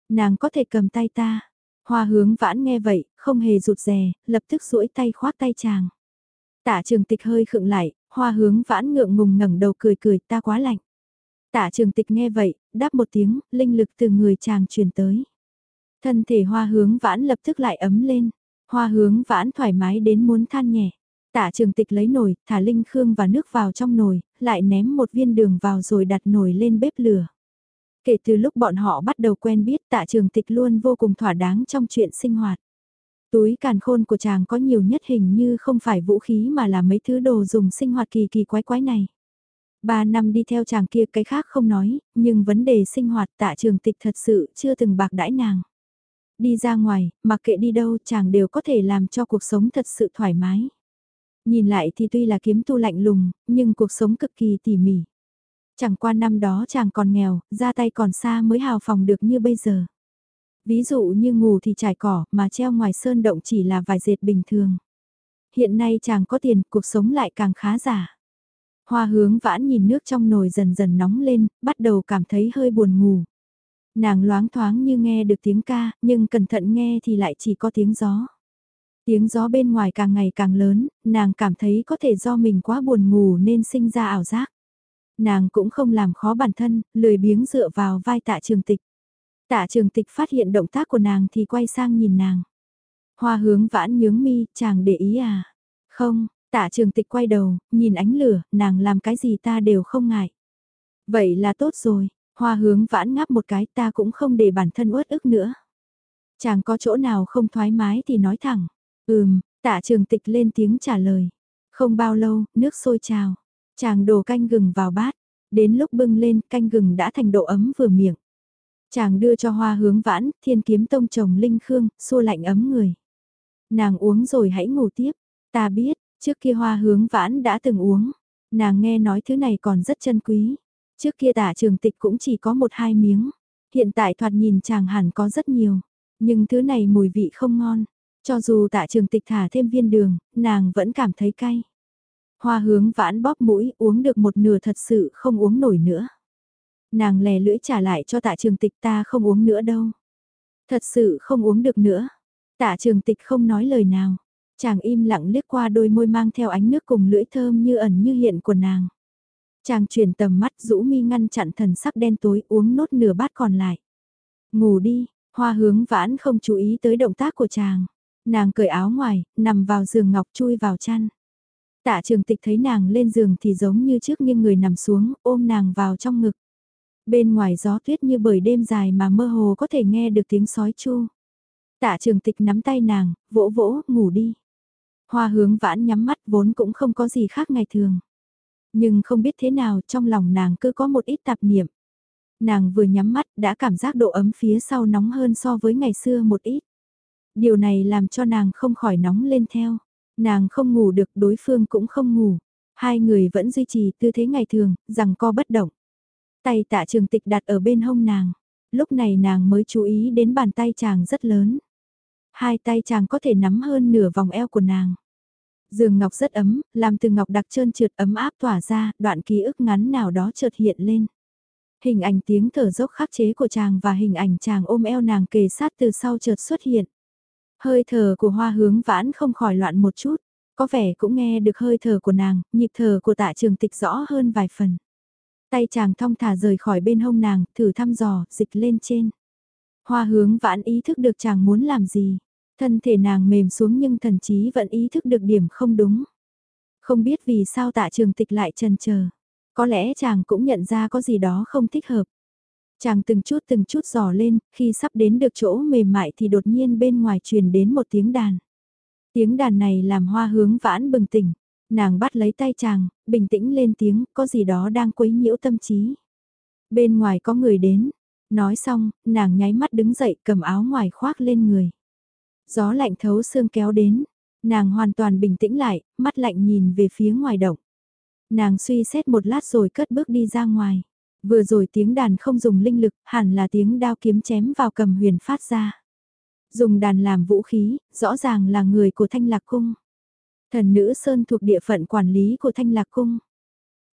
Nàng có thể cầm tay ta. Hoa hướng vãn nghe vậy, không hề rụt rè, lập tức duỗi tay khoác tay chàng. Tả trường tịch hơi khựng lại, hoa hướng vãn ngượng ngùng ngẩng đầu cười cười ta quá lạnh. Tả trường tịch nghe vậy, đáp một tiếng, linh lực từ người chàng truyền tới. Thân thể hoa hướng vãn lập tức lại ấm lên, hoa hướng vãn thoải mái đến muốn than nhẹ. Tạ trường tịch lấy nồi, thả linh khương và nước vào trong nồi, lại ném một viên đường vào rồi đặt nồi lên bếp lửa. Kể từ lúc bọn họ bắt đầu quen biết tạ trường tịch luôn vô cùng thỏa đáng trong chuyện sinh hoạt. Túi càn khôn của chàng có nhiều nhất hình như không phải vũ khí mà là mấy thứ đồ dùng sinh hoạt kỳ kỳ quái quái này. Ba năm đi theo chàng kia cái khác không nói, nhưng vấn đề sinh hoạt tạ trường tịch thật sự chưa từng bạc đãi nàng. Đi ra ngoài, mặc kệ đi đâu chàng đều có thể làm cho cuộc sống thật sự thoải mái. Nhìn lại thì tuy là kiếm tu lạnh lùng, nhưng cuộc sống cực kỳ tỉ mỉ. Chẳng qua năm đó chàng còn nghèo, ra tay còn xa mới hào phòng được như bây giờ. Ví dụ như ngủ thì trải cỏ, mà treo ngoài sơn động chỉ là vài dệt bình thường. Hiện nay chàng có tiền, cuộc sống lại càng khá giả. Hoa hướng vãn nhìn nước trong nồi dần dần nóng lên, bắt đầu cảm thấy hơi buồn ngủ. Nàng loáng thoáng như nghe được tiếng ca, nhưng cẩn thận nghe thì lại chỉ có tiếng gió. Tiếng gió bên ngoài càng ngày càng lớn, nàng cảm thấy có thể do mình quá buồn ngủ nên sinh ra ảo giác. Nàng cũng không làm khó bản thân, lười biếng dựa vào vai tạ trường tịch. Tạ trường tịch phát hiện động tác của nàng thì quay sang nhìn nàng. Hoa hướng vãn nhướng mi, chàng để ý à? Không, tạ trường tịch quay đầu, nhìn ánh lửa, nàng làm cái gì ta đều không ngại. Vậy là tốt rồi, hoa hướng vãn ngáp một cái ta cũng không để bản thân uất ức nữa. Chàng có chỗ nào không thoải mái thì nói thẳng. Ừm, tạ trường tịch lên tiếng trả lời. Không bao lâu, nước sôi trào. Chàng đổ canh gừng vào bát. Đến lúc bưng lên, canh gừng đã thành độ ấm vừa miệng. Chàng đưa cho hoa hướng vãn, thiên kiếm tông chồng linh khương, xua lạnh ấm người. Nàng uống rồi hãy ngủ tiếp. Ta biết, trước kia hoa hướng vãn đã từng uống. Nàng nghe nói thứ này còn rất chân quý. Trước kia tả trường tịch cũng chỉ có một hai miếng. Hiện tại thoạt nhìn chàng hẳn có rất nhiều. Nhưng thứ này mùi vị không ngon. Cho dù tạ trường tịch thả thêm viên đường, nàng vẫn cảm thấy cay. Hoa hướng vãn bóp mũi uống được một nửa thật sự không uống nổi nữa. Nàng lè lưỡi trả lại cho tạ trường tịch ta không uống nữa đâu. Thật sự không uống được nữa. Tạ trường tịch không nói lời nào. Chàng im lặng liếc qua đôi môi mang theo ánh nước cùng lưỡi thơm như ẩn như hiện của nàng. Chàng chuyển tầm mắt rũ mi ngăn chặn thần sắc đen tối uống nốt nửa bát còn lại. Ngủ đi, hoa hướng vãn không chú ý tới động tác của chàng. Nàng cởi áo ngoài, nằm vào giường ngọc chui vào chăn. Tạ trường tịch thấy nàng lên giường thì giống như trước nghiêng người nằm xuống, ôm nàng vào trong ngực. Bên ngoài gió tuyết như bởi đêm dài mà mơ hồ có thể nghe được tiếng sói chu. Tạ trường tịch nắm tay nàng, vỗ vỗ, ngủ đi. Hoa hướng vãn nhắm mắt vốn cũng không có gì khác ngày thường. Nhưng không biết thế nào trong lòng nàng cứ có một ít tạp niệm. Nàng vừa nhắm mắt đã cảm giác độ ấm phía sau nóng hơn so với ngày xưa một ít. Điều này làm cho nàng không khỏi nóng lên theo. Nàng không ngủ được, đối phương cũng không ngủ. Hai người vẫn duy trì tư thế ngày thường, rằng co bất động. Tay tạ trường tịch đặt ở bên hông nàng. Lúc này nàng mới chú ý đến bàn tay chàng rất lớn. Hai tay chàng có thể nắm hơn nửa vòng eo của nàng. Giường ngọc rất ấm, làm từ ngọc đặc trơn trượt ấm áp tỏa ra, đoạn ký ức ngắn nào đó chợt hiện lên. Hình ảnh tiếng thở dốc khắc chế của chàng và hình ảnh chàng ôm eo nàng kề sát từ sau chợt xuất hiện. Hơi thở của hoa hướng vãn không khỏi loạn một chút, có vẻ cũng nghe được hơi thở của nàng, nhịp thở của tạ trường tịch rõ hơn vài phần. Tay chàng thong thả rời khỏi bên hông nàng, thử thăm dò, dịch lên trên. Hoa hướng vãn ý thức được chàng muốn làm gì. Thân thể nàng mềm xuống nhưng thần chí vẫn ý thức được điểm không đúng. Không biết vì sao tạ trường tịch lại trần chờ Có lẽ chàng cũng nhận ra có gì đó không thích hợp. Chàng từng chút từng chút dò lên, khi sắp đến được chỗ mềm mại thì đột nhiên bên ngoài truyền đến một tiếng đàn. Tiếng đàn này làm hoa hướng vãn bừng tỉnh. Nàng bắt lấy tay chàng, bình tĩnh lên tiếng, có gì đó đang quấy nhiễu tâm trí. Bên ngoài có người đến. Nói xong, nàng nháy mắt đứng dậy cầm áo ngoài khoác lên người. Gió lạnh thấu xương kéo đến. Nàng hoàn toàn bình tĩnh lại, mắt lạnh nhìn về phía ngoài động. Nàng suy xét một lát rồi cất bước đi ra ngoài. Vừa rồi tiếng đàn không dùng linh lực, hẳn là tiếng đao kiếm chém vào cầm huyền phát ra. Dùng đàn làm vũ khí, rõ ràng là người của Thanh Lạc Cung. Thần Nữ Sơn thuộc địa phận quản lý của Thanh Lạc Cung.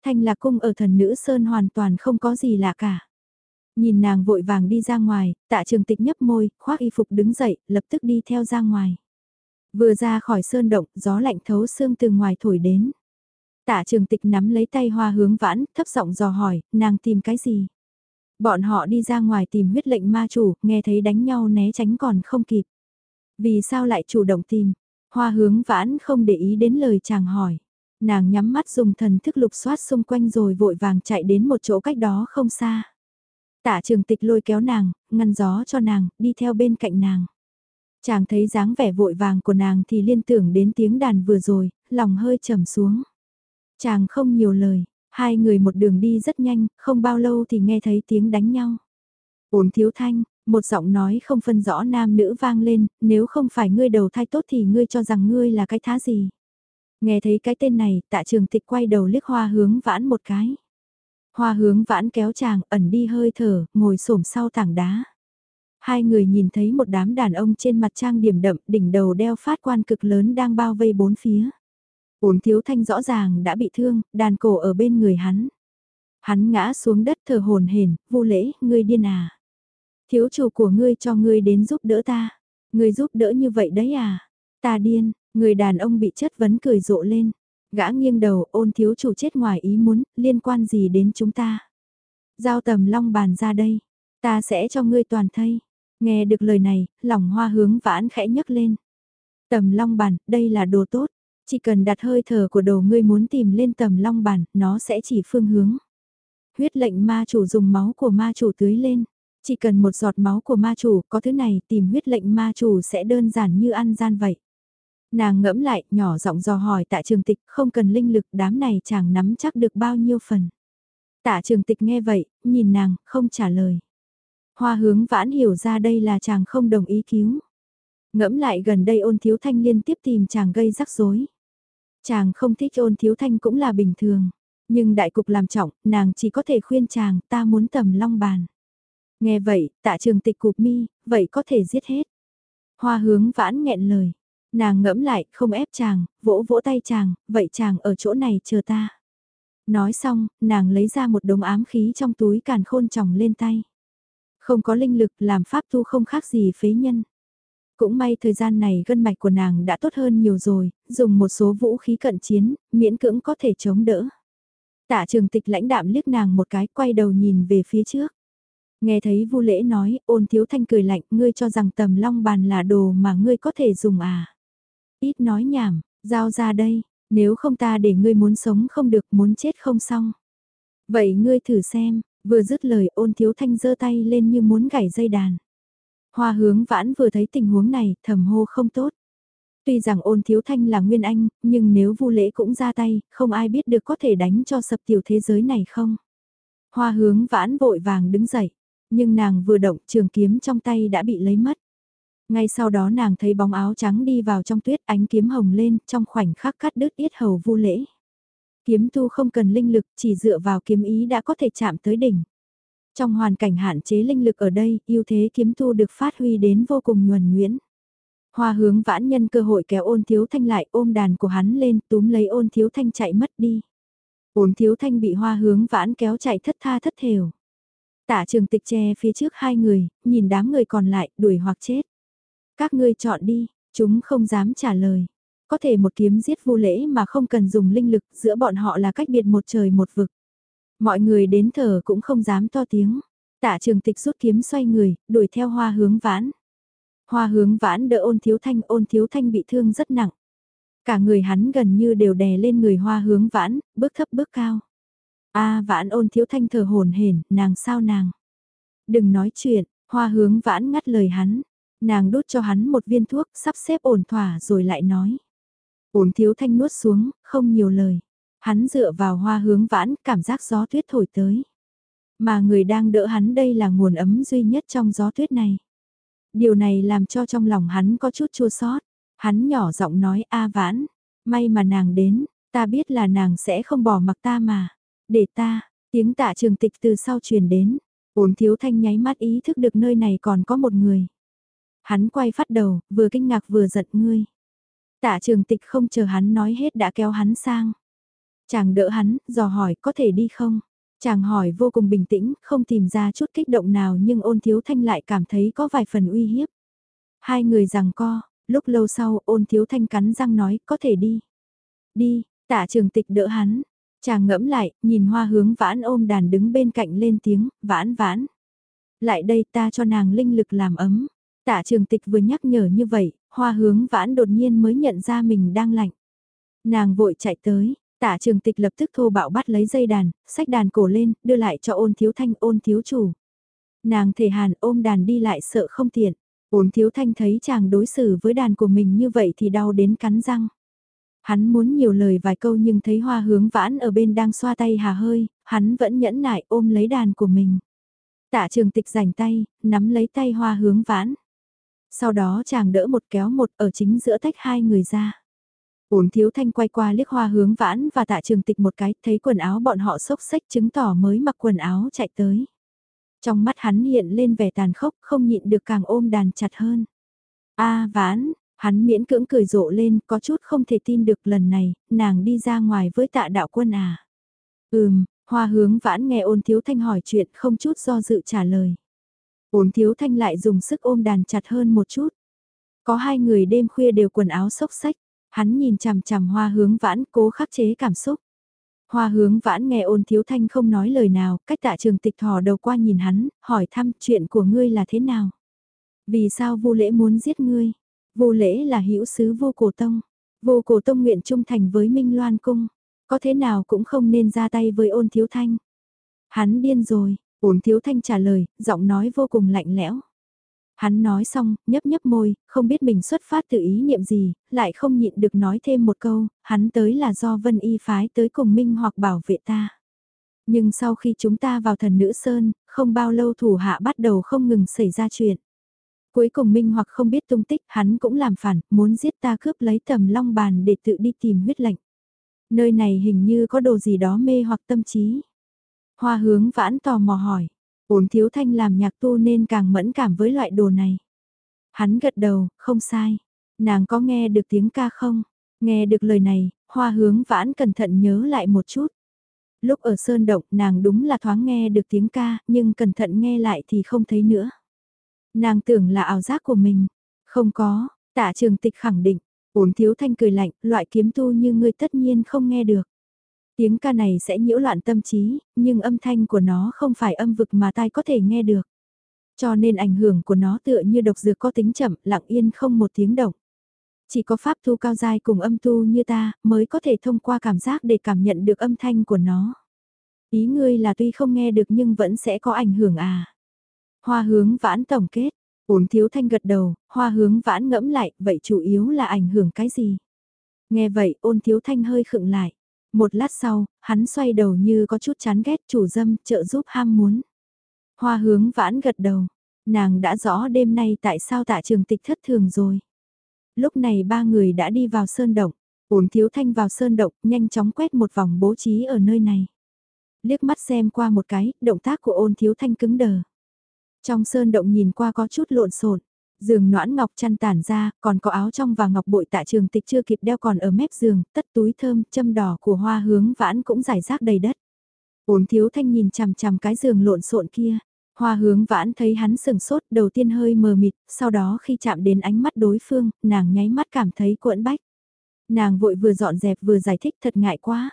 Thanh Lạc Cung ở Thần Nữ Sơn hoàn toàn không có gì lạ cả. Nhìn nàng vội vàng đi ra ngoài, tạ trường tịch nhấp môi, khoác y phục đứng dậy, lập tức đi theo ra ngoài. Vừa ra khỏi sơn động, gió lạnh thấu xương từ ngoài thổi đến. Tạ trường tịch nắm lấy tay hoa hướng vãn, thấp giọng dò hỏi, nàng tìm cái gì? Bọn họ đi ra ngoài tìm huyết lệnh ma chủ, nghe thấy đánh nhau né tránh còn không kịp. Vì sao lại chủ động tìm? Hoa hướng vãn không để ý đến lời chàng hỏi. Nàng nhắm mắt dùng thần thức lục soát xung quanh rồi vội vàng chạy đến một chỗ cách đó không xa. Tạ trường tịch lôi kéo nàng, ngăn gió cho nàng, đi theo bên cạnh nàng. Chàng thấy dáng vẻ vội vàng của nàng thì liên tưởng đến tiếng đàn vừa rồi, lòng hơi trầm xuống. Chàng không nhiều lời, hai người một đường đi rất nhanh, không bao lâu thì nghe thấy tiếng đánh nhau. Ổn thiếu thanh, một giọng nói không phân rõ nam nữ vang lên, nếu không phải ngươi đầu thai tốt thì ngươi cho rằng ngươi là cái thá gì. Nghe thấy cái tên này, tạ trường tịch quay đầu liếc hoa hướng vãn một cái. Hoa hướng vãn kéo chàng, ẩn đi hơi thở, ngồi xổm sau tảng đá. Hai người nhìn thấy một đám đàn ông trên mặt trang điểm đậm, đỉnh đầu đeo phát quan cực lớn đang bao vây bốn phía. Ổn thiếu thanh rõ ràng đã bị thương, đàn cổ ở bên người hắn. Hắn ngã xuống đất thờ hồn hển, vô lễ, ngươi điên à. Thiếu chủ của ngươi cho ngươi đến giúp đỡ ta. Ngươi giúp đỡ như vậy đấy à. Ta điên, người đàn ông bị chất vấn cười rộ lên. Gã nghiêng đầu ôn thiếu chủ chết ngoài ý muốn, liên quan gì đến chúng ta. Giao tầm long bàn ra đây, ta sẽ cho ngươi toàn thây. Nghe được lời này, lòng hoa hướng vãn khẽ nhấc lên. Tầm long bàn, đây là đồ tốt. Chỉ cần đặt hơi thở của đồ ngươi muốn tìm lên tầm long bàn, nó sẽ chỉ phương hướng. Huyết lệnh ma chủ dùng máu của ma chủ tưới lên. Chỉ cần một giọt máu của ma chủ, có thứ này tìm huyết lệnh ma chủ sẽ đơn giản như ăn gian vậy. Nàng ngẫm lại, nhỏ giọng dò hỏi tạ trường tịch, không cần linh lực đám này chàng nắm chắc được bao nhiêu phần. Tạ trường tịch nghe vậy, nhìn nàng, không trả lời. Hoa hướng vãn hiểu ra đây là chàng không đồng ý cứu. Ngẫm lại gần đây ôn thiếu thanh liên tiếp tìm chàng gây rắc rối. Chàng không thích ôn thiếu thanh cũng là bình thường. Nhưng đại cục làm trọng, nàng chỉ có thể khuyên chàng ta muốn tầm long bàn. Nghe vậy, tạ trường tịch cục mi, vậy có thể giết hết. Hoa hướng vãn nghẹn lời. Nàng ngẫm lại, không ép chàng, vỗ vỗ tay chàng, vậy chàng ở chỗ này chờ ta. Nói xong, nàng lấy ra một đống ám khí trong túi càn khôn tròng lên tay. Không có linh lực làm pháp tu không khác gì phế nhân. Cũng may thời gian này gân mạch của nàng đã tốt hơn nhiều rồi, dùng một số vũ khí cận chiến, miễn cưỡng có thể chống đỡ. Tạ trường tịch lãnh đạm liếc nàng một cái quay đầu nhìn về phía trước. Nghe thấy vu lễ nói, ôn thiếu thanh cười lạnh, ngươi cho rằng tầm long bàn là đồ mà ngươi có thể dùng à. Ít nói nhảm, giao ra đây, nếu không ta để ngươi muốn sống không được muốn chết không xong. Vậy ngươi thử xem, vừa dứt lời ôn thiếu thanh giơ tay lên như muốn gảy dây đàn. Hoa hướng vãn vừa thấy tình huống này, thầm hô không tốt. Tuy rằng ôn thiếu thanh là nguyên anh, nhưng nếu vu lễ cũng ra tay, không ai biết được có thể đánh cho sập tiểu thế giới này không. Hoa hướng vãn vội vàng đứng dậy, nhưng nàng vừa động trường kiếm trong tay đã bị lấy mất. Ngay sau đó nàng thấy bóng áo trắng đi vào trong tuyết ánh kiếm hồng lên trong khoảnh khắc cắt đứt yết hầu vu lễ. Kiếm tu không cần linh lực chỉ dựa vào kiếm ý đã có thể chạm tới đỉnh. Trong hoàn cảnh hạn chế linh lực ở đây, ưu thế kiếm tu được phát huy đến vô cùng nhuần nhuyễn. Hoa hướng vãn nhân cơ hội kéo ôn thiếu thanh lại ôm đàn của hắn lên túm lấy ôn thiếu thanh chạy mất đi. Ôn thiếu thanh bị hoa hướng vãn kéo chạy thất tha thất thều. Tạ trường tịch che phía trước hai người, nhìn đám người còn lại, đuổi hoặc chết. Các ngươi chọn đi, chúng không dám trả lời. Có thể một kiếm giết vô lễ mà không cần dùng linh lực giữa bọn họ là cách biệt một trời một vực. Mọi người đến thở cũng không dám to tiếng. Tạ trường tịch rút kiếm xoay người, đuổi theo hoa hướng vãn. Hoa hướng vãn đỡ ôn thiếu thanh, ôn thiếu thanh bị thương rất nặng. Cả người hắn gần như đều đè lên người hoa hướng vãn, bước thấp bước cao a vãn ôn thiếu thanh thở hồn hển, nàng sao nàng. Đừng nói chuyện, hoa hướng vãn ngắt lời hắn. Nàng đút cho hắn một viên thuốc, sắp xếp ổn thỏa rồi lại nói. Ôn thiếu thanh nuốt xuống, không nhiều lời. Hắn dựa vào hoa hướng vãn, cảm giác gió tuyết thổi tới. Mà người đang đỡ hắn đây là nguồn ấm duy nhất trong gió tuyết này. Điều này làm cho trong lòng hắn có chút chua xót. Hắn nhỏ giọng nói a vãn, may mà nàng đến, ta biết là nàng sẽ không bỏ mặc ta mà. Để ta, tiếng tạ trường tịch từ sau truyền đến, ổn thiếu thanh nháy mắt ý thức được nơi này còn có một người. Hắn quay phát đầu, vừa kinh ngạc vừa giận ngươi. Tạ trường tịch không chờ hắn nói hết đã kéo hắn sang. Chàng đỡ hắn, dò hỏi có thể đi không? Chàng hỏi vô cùng bình tĩnh, không tìm ra chút kích động nào nhưng ôn thiếu thanh lại cảm thấy có vài phần uy hiếp. Hai người rằng co, lúc lâu sau ôn thiếu thanh cắn răng nói có thể đi. Đi, tạ trường tịch đỡ hắn. Chàng ngẫm lại, nhìn hoa hướng vãn ôm đàn đứng bên cạnh lên tiếng, vãn vãn. Lại đây ta cho nàng linh lực làm ấm. Tạ trường tịch vừa nhắc nhở như vậy, hoa hướng vãn đột nhiên mới nhận ra mình đang lạnh. Nàng vội chạy tới, Tả trường tịch lập tức thô bạo bắt lấy dây đàn, sách đàn cổ lên, đưa lại cho ôn thiếu thanh ôn thiếu chủ. Nàng thể hàn ôm đàn đi lại sợ không tiện. Ôn thiếu thanh thấy chàng đối xử với đàn của mình như vậy thì đau đến cắn răng. Hắn muốn nhiều lời vài câu nhưng thấy hoa hướng vãn ở bên đang xoa tay hà hơi, hắn vẫn nhẫn nại ôm lấy đàn của mình. Tạ trường tịch rảnh tay, nắm lấy tay hoa hướng vãn. Sau đó chàng đỡ một kéo một ở chính giữa tách hai người ra. Ổn thiếu thanh quay qua liếc hoa hướng vãn và tạ trường tịch một cái, thấy quần áo bọn họ xốc xách chứng tỏ mới mặc quần áo chạy tới. Trong mắt hắn hiện lên vẻ tàn khốc, không nhịn được càng ôm đàn chặt hơn. a vãn, hắn miễn cưỡng cười rộ lên, có chút không thể tin được lần này, nàng đi ra ngoài với tạ đạo quân à. Ừm, hoa hướng vãn nghe ôn thiếu thanh hỏi chuyện không chút do dự trả lời. Ôn thiếu thanh lại dùng sức ôm đàn chặt hơn một chút. Có hai người đêm khuya đều quần áo xốc xách. Hắn nhìn chằm chằm hoa hướng vãn cố khắc chế cảm xúc. Hoa hướng vãn nghe ôn thiếu thanh không nói lời nào, cách tạ trường tịch thò đầu qua nhìn hắn, hỏi thăm chuyện của ngươi là thế nào. Vì sao vô lễ muốn giết ngươi? Vô lễ là hữu sứ vô cổ tông. Vô cổ tông nguyện trung thành với Minh Loan Cung. Có thế nào cũng không nên ra tay với ôn thiếu thanh. Hắn điên rồi, ôn thiếu thanh trả lời, giọng nói vô cùng lạnh lẽo. Hắn nói xong, nhấp nhấp môi, không biết mình xuất phát từ ý niệm gì, lại không nhịn được nói thêm một câu, hắn tới là do Vân Y phái tới cùng Minh hoặc bảo vệ ta. Nhưng sau khi chúng ta vào thần nữ Sơn, không bao lâu thủ hạ bắt đầu không ngừng xảy ra chuyện. Cuối cùng Minh hoặc không biết tung tích, hắn cũng làm phản, muốn giết ta cướp lấy tầm long bàn để tự đi tìm huyết lệnh. Nơi này hình như có đồ gì đó mê hoặc tâm trí. Hoa hướng vãn tò mò hỏi, ổn thiếu thanh làm nhạc tu nên càng mẫn cảm với loại đồ này. Hắn gật đầu, không sai. Nàng có nghe được tiếng ca không? Nghe được lời này, hoa hướng vãn cẩn thận nhớ lại một chút. Lúc ở Sơn Động nàng đúng là thoáng nghe được tiếng ca, nhưng cẩn thận nghe lại thì không thấy nữa. Nàng tưởng là ảo giác của mình. Không có, tạ trường tịch khẳng định. ổn thiếu thanh cười lạnh, loại kiếm tu như ngươi tất nhiên không nghe được. Tiếng ca này sẽ nhiễu loạn tâm trí, nhưng âm thanh của nó không phải âm vực mà tai có thể nghe được. Cho nên ảnh hưởng của nó tựa như độc dược có tính chậm, lặng yên không một tiếng động. Chỉ có pháp tu cao dai cùng âm tu như ta, mới có thể thông qua cảm giác để cảm nhận được âm thanh của nó. Ý ngươi là tuy không nghe được nhưng vẫn sẽ có ảnh hưởng à. Hoa hướng vãn tổng kết, ổn thiếu thanh gật đầu, hoa hướng vãn ngẫm lại, vậy chủ yếu là ảnh hưởng cái gì? Nghe vậy ôn thiếu thanh hơi khựng lại. Một lát sau, hắn xoay đầu như có chút chán ghét chủ dâm trợ giúp ham muốn. Hoa hướng vãn gật đầu. Nàng đã rõ đêm nay tại sao tạ trường tịch thất thường rồi. Lúc này ba người đã đi vào sơn động, ổn thiếu thanh vào sơn động, nhanh chóng quét một vòng bố trí ở nơi này. Liếc mắt xem qua một cái, động tác của ôn thiếu thanh cứng đờ. Trong sơn động nhìn qua có chút lộn xộn giường noãn ngọc chăn tản ra, còn có áo trong và ngọc bội tạ trường tịch chưa kịp đeo còn ở mép giường, tất túi thơm, châm đỏ của hoa hướng vãn cũng giải rác đầy đất. Ôn thiếu thanh nhìn chằm chằm cái giường lộn xộn kia, Hoa hướng vãn thấy hắn sừng sốt đầu tiên hơi mờ mịt, sau đó khi chạm đến ánh mắt đối phương, nàng nháy mắt cảm thấy cuộn bách. Nàng vội vừa dọn dẹp vừa giải thích thật ngại quá.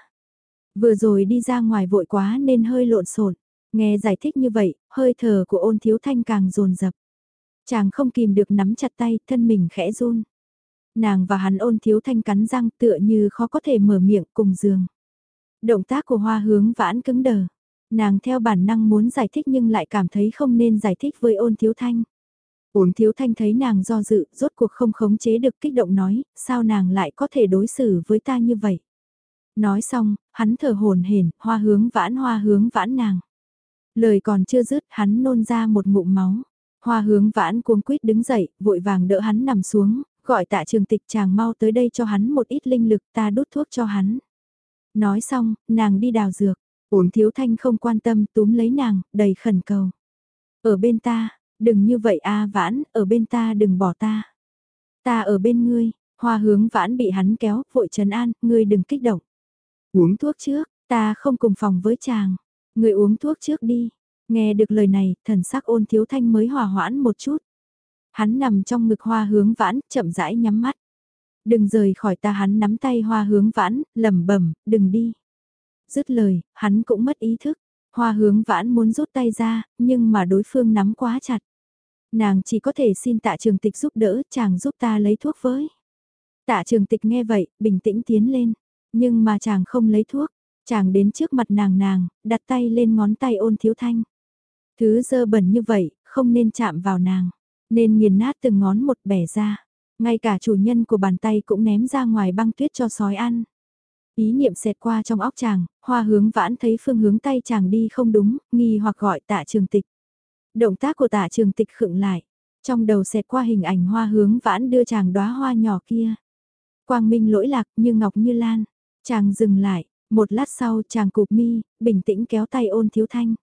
Vừa rồi đi ra ngoài vội quá nên hơi lộn xộn. Nghe giải thích như vậy, hơi thở của ôn thiếu thanh càng rồn rập. Chàng không kìm được nắm chặt tay, thân mình khẽ run. Nàng và hắn ôn thiếu thanh cắn răng tựa như khó có thể mở miệng cùng giường. Động tác của hoa hướng vãn cứng đờ. Nàng theo bản năng muốn giải thích nhưng lại cảm thấy không nên giải thích với ôn thiếu thanh. Ôn thiếu thanh thấy nàng do dự, rốt cuộc không khống chế được kích động nói, sao nàng lại có thể đối xử với ta như vậy. Nói xong, hắn thở hồn hển, hoa hướng vãn hoa hướng vãn nàng. Lời còn chưa dứt, hắn nôn ra một ngụm máu. Hoa hướng vãn cuống quýt đứng dậy, vội vàng đỡ hắn nằm xuống, gọi tạ trường tịch chàng mau tới đây cho hắn một ít linh lực ta đút thuốc cho hắn. Nói xong, nàng đi đào dược. Ổn thiếu thanh không quan tâm túm lấy nàng, đầy khẩn cầu. Ở bên ta, đừng như vậy a vãn, ở bên ta đừng bỏ ta. Ta ở bên ngươi, hoa hướng vãn bị hắn kéo, vội trấn an, ngươi đừng kích động. Uống thuốc trước, ta không cùng phòng với chàng người uống thuốc trước đi. Nghe được lời này, thần sắc ôn thiếu thanh mới hòa hoãn một chút. Hắn nằm trong ngực hoa hướng vãn, chậm rãi nhắm mắt. Đừng rời khỏi ta hắn nắm tay hoa hướng vãn, lẩm bẩm, đừng đi. Dứt lời, hắn cũng mất ý thức. Hoa hướng vãn muốn rút tay ra, nhưng mà đối phương nắm quá chặt. Nàng chỉ có thể xin tạ trường tịch giúp đỡ, chàng giúp ta lấy thuốc với. Tạ trường tịch nghe vậy, bình tĩnh tiến lên. Nhưng mà chàng không lấy thuốc. Chàng đến trước mặt nàng nàng, đặt tay lên ngón tay ôn thiếu thanh. Thứ dơ bẩn như vậy, không nên chạm vào nàng. Nên nghiền nát từng ngón một bẻ ra. Ngay cả chủ nhân của bàn tay cũng ném ra ngoài băng tuyết cho sói ăn. Ý niệm xẹt qua trong óc chàng, hoa hướng vãn thấy phương hướng tay chàng đi không đúng, nghi hoặc gọi tạ trường tịch. Động tác của tạ trường tịch khựng lại, trong đầu xẹt qua hình ảnh hoa hướng vãn đưa chàng đóa hoa nhỏ kia. Quang minh lỗi lạc như ngọc như lan, chàng dừng lại, một lát sau chàng cụp mi, bình tĩnh kéo tay ôn thiếu thanh.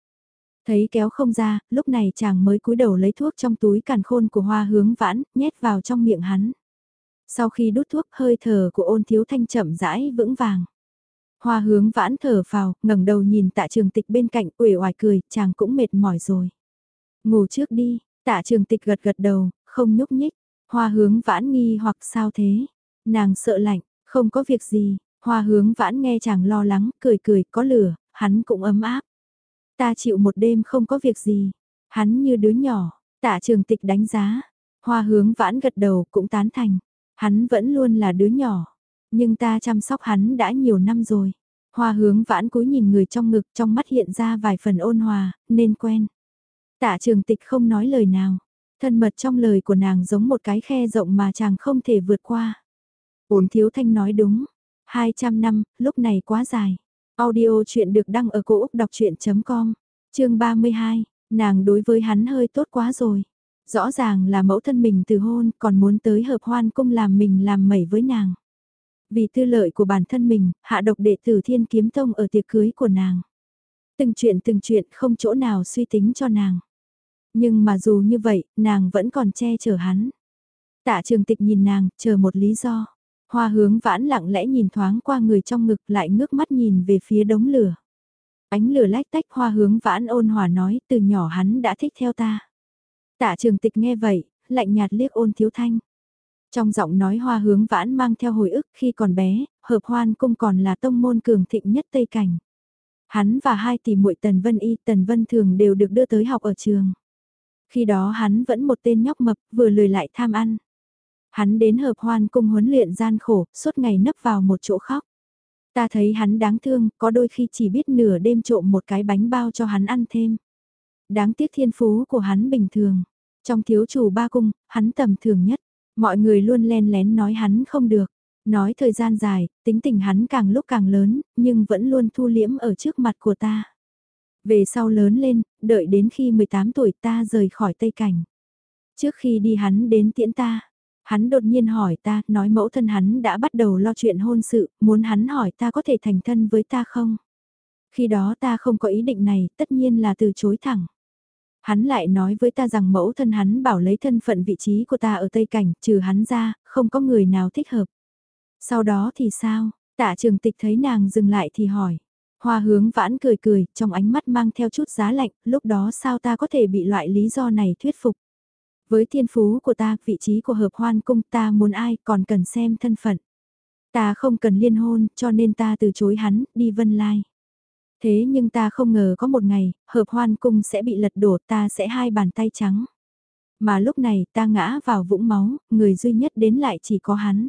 Thấy kéo không ra, lúc này chàng mới cúi đầu lấy thuốc trong túi càn khôn của hoa hướng vãn, nhét vào trong miệng hắn. Sau khi đút thuốc hơi thở của ôn thiếu thanh chậm rãi vững vàng. Hoa hướng vãn thở vào, ngẩng đầu nhìn tạ trường tịch bên cạnh, uể oải cười, chàng cũng mệt mỏi rồi. Ngủ trước đi, tạ trường tịch gật gật đầu, không nhúc nhích. Hoa hướng vãn nghi hoặc sao thế? Nàng sợ lạnh, không có việc gì. Hoa hướng vãn nghe chàng lo lắng, cười cười, có lửa, hắn cũng ấm áp. Ta chịu một đêm không có việc gì. Hắn như đứa nhỏ, tạ trường tịch đánh giá. Hoa hướng vãn gật đầu cũng tán thành. Hắn vẫn luôn là đứa nhỏ, nhưng ta chăm sóc hắn đã nhiều năm rồi. Hoa hướng vãn cúi nhìn người trong ngực trong mắt hiện ra vài phần ôn hòa, nên quen. Tạ trường tịch không nói lời nào, thân mật trong lời của nàng giống một cái khe rộng mà chàng không thể vượt qua. Ổn thiếu thanh nói đúng, 200 năm, lúc này quá dài. Audio chuyện được đăng ở cổ Úc đọc chuyện.com, chương 32, nàng đối với hắn hơi tốt quá rồi. Rõ ràng là mẫu thân mình từ hôn còn muốn tới hợp hoan cung làm mình làm mẩy với nàng. Vì tư lợi của bản thân mình, hạ độc đệ tử thiên kiếm tông ở tiệc cưới của nàng. Từng chuyện từng chuyện không chỗ nào suy tính cho nàng. Nhưng mà dù như vậy, nàng vẫn còn che chở hắn. Tạ trường tịch nhìn nàng, chờ một lý do. Hoa hướng vãn lặng lẽ nhìn thoáng qua người trong ngực lại ngước mắt nhìn về phía đống lửa. Ánh lửa lách tách hoa hướng vãn ôn hòa nói từ nhỏ hắn đã thích theo ta. Tạ trường tịch nghe vậy, lạnh nhạt liếc ôn thiếu thanh. Trong giọng nói hoa hướng vãn mang theo hồi ức khi còn bé, hợp hoan cung còn là tông môn cường thịnh nhất Tây Cảnh. Hắn và hai tỷ muội Tần Vân Y, Tần Vân Thường đều được đưa tới học ở trường. Khi đó hắn vẫn một tên nhóc mập, vừa lười lại tham ăn. Hắn đến hợp hoan cung huấn luyện gian khổ, suốt ngày nấp vào một chỗ khóc. Ta thấy hắn đáng thương, có đôi khi chỉ biết nửa đêm trộm một cái bánh bao cho hắn ăn thêm. Đáng tiếc thiên phú của hắn bình thường. Trong thiếu chủ ba cung, hắn tầm thường nhất. Mọi người luôn len lén nói hắn không được. Nói thời gian dài, tính tình hắn càng lúc càng lớn, nhưng vẫn luôn thu liễm ở trước mặt của ta. Về sau lớn lên, đợi đến khi 18 tuổi ta rời khỏi Tây Cảnh. Trước khi đi hắn đến tiễn ta, hắn đột nhiên hỏi ta, nói mẫu thân hắn đã bắt đầu lo chuyện hôn sự, muốn hắn hỏi ta có thể thành thân với ta không? Khi đó ta không có ý định này, tất nhiên là từ chối thẳng. Hắn lại nói với ta rằng mẫu thân hắn bảo lấy thân phận vị trí của ta ở Tây Cảnh, trừ hắn ra, không có người nào thích hợp. Sau đó thì sao? Tạ trường tịch thấy nàng dừng lại thì hỏi. Hoa hướng vãn cười cười, trong ánh mắt mang theo chút giá lạnh, lúc đó sao ta có thể bị loại lý do này thuyết phục. Với thiên phú của ta, vị trí của hợp hoan cung ta muốn ai còn cần xem thân phận. Ta không cần liên hôn, cho nên ta từ chối hắn, đi vân lai. Thế nhưng ta không ngờ có một ngày, hợp hoan cung sẽ bị lật đổ ta sẽ hai bàn tay trắng. Mà lúc này ta ngã vào vũng máu, người duy nhất đến lại chỉ có hắn.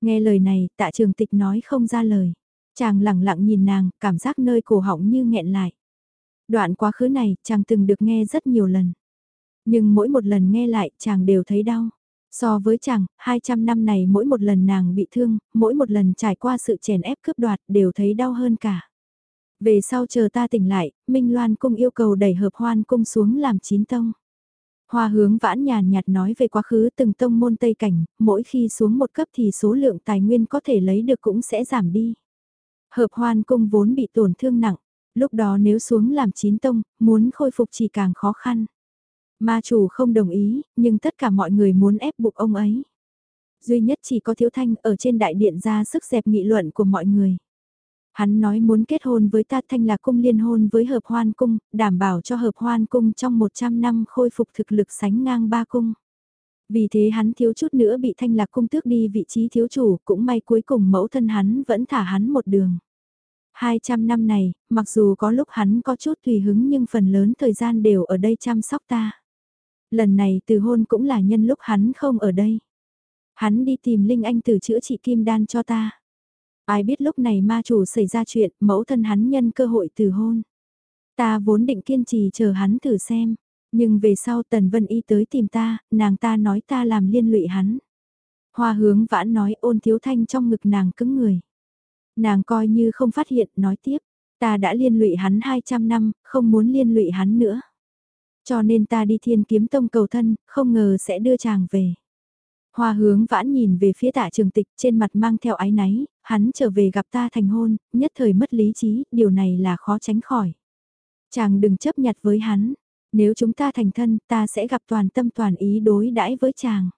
Nghe lời này, tạ trường tịch nói không ra lời. Chàng lặng lặng nhìn nàng, cảm giác nơi cổ họng như nghẹn lại. Đoạn quá khứ này, chàng từng được nghe rất nhiều lần. Nhưng mỗi một lần nghe lại, chàng đều thấy đau. So với chàng, 200 năm này mỗi một lần nàng bị thương, mỗi một lần trải qua sự chèn ép cướp đoạt đều thấy đau hơn cả. Về sau chờ ta tỉnh lại, Minh Loan cung yêu cầu đẩy hợp hoan cung xuống làm chín tông. Hoa hướng vãn nhàn nhạt nói về quá khứ từng tông môn Tây Cảnh, mỗi khi xuống một cấp thì số lượng tài nguyên có thể lấy được cũng sẽ giảm đi. Hợp hoan cung vốn bị tổn thương nặng, lúc đó nếu xuống làm chín tông, muốn khôi phục chỉ càng khó khăn. Ma chủ không đồng ý, nhưng tất cả mọi người muốn ép buộc ông ấy. Duy nhất chỉ có thiếu thanh ở trên đại điện ra sức dẹp nghị luận của mọi người. Hắn nói muốn kết hôn với ta thanh là cung liên hôn với hợp hoan cung, đảm bảo cho hợp hoan cung trong 100 năm khôi phục thực lực sánh ngang ba cung. Vì thế hắn thiếu chút nữa bị thanh lạc cung tước đi vị trí thiếu chủ, cũng may cuối cùng mẫu thân hắn vẫn thả hắn một đường. 200 năm này, mặc dù có lúc hắn có chút tùy hứng nhưng phần lớn thời gian đều ở đây chăm sóc ta. Lần này từ hôn cũng là nhân lúc hắn không ở đây. Hắn đi tìm Linh Anh từ chữa trị kim đan cho ta. Ai biết lúc này ma chủ xảy ra chuyện, mẫu thân hắn nhân cơ hội từ hôn. Ta vốn định kiên trì chờ hắn thử xem, nhưng về sau Tần Vân Y tới tìm ta, nàng ta nói ta làm liên lụy hắn. Hoa hướng vãn nói ôn thiếu thanh trong ngực nàng cứng người. Nàng coi như không phát hiện, nói tiếp, ta đã liên lụy hắn 200 năm, không muốn liên lụy hắn nữa. Cho nên ta đi thiên kiếm tông cầu thân, không ngờ sẽ đưa chàng về. Hoa hướng vãn nhìn về phía tạ trường tịch trên mặt mang theo ái náy, hắn trở về gặp ta thành hôn, nhất thời mất lý trí, điều này là khó tránh khỏi. Chàng đừng chấp nhặt với hắn, nếu chúng ta thành thân ta sẽ gặp toàn tâm toàn ý đối đãi với chàng.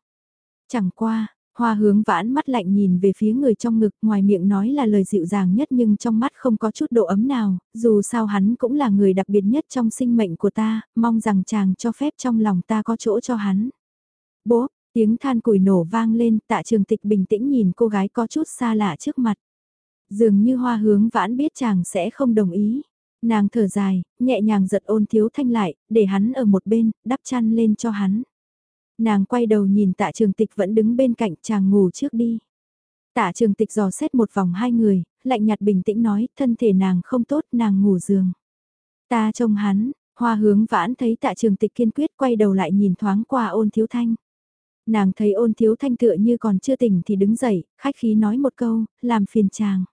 Chẳng qua, hoa hướng vãn mắt lạnh nhìn về phía người trong ngực ngoài miệng nói là lời dịu dàng nhất nhưng trong mắt không có chút độ ấm nào, dù sao hắn cũng là người đặc biệt nhất trong sinh mệnh của ta, mong rằng chàng cho phép trong lòng ta có chỗ cho hắn. Bố, Tiếng than củi nổ vang lên, tạ trường tịch bình tĩnh nhìn cô gái có chút xa lạ trước mặt. Dường như hoa hướng vãn biết chàng sẽ không đồng ý. Nàng thở dài, nhẹ nhàng giật ôn thiếu thanh lại, để hắn ở một bên, đắp chăn lên cho hắn. Nàng quay đầu nhìn tạ trường tịch vẫn đứng bên cạnh chàng ngủ trước đi. Tạ trường tịch dò xét một vòng hai người, lạnh nhạt bình tĩnh nói, thân thể nàng không tốt, nàng ngủ giường. Ta trông hắn, hoa hướng vãn thấy tạ trường tịch kiên quyết quay đầu lại nhìn thoáng qua ôn thiếu thanh nàng thấy ôn thiếu thanh tựa như còn chưa tỉnh thì đứng dậy, khách khí nói một câu, làm phiền chàng.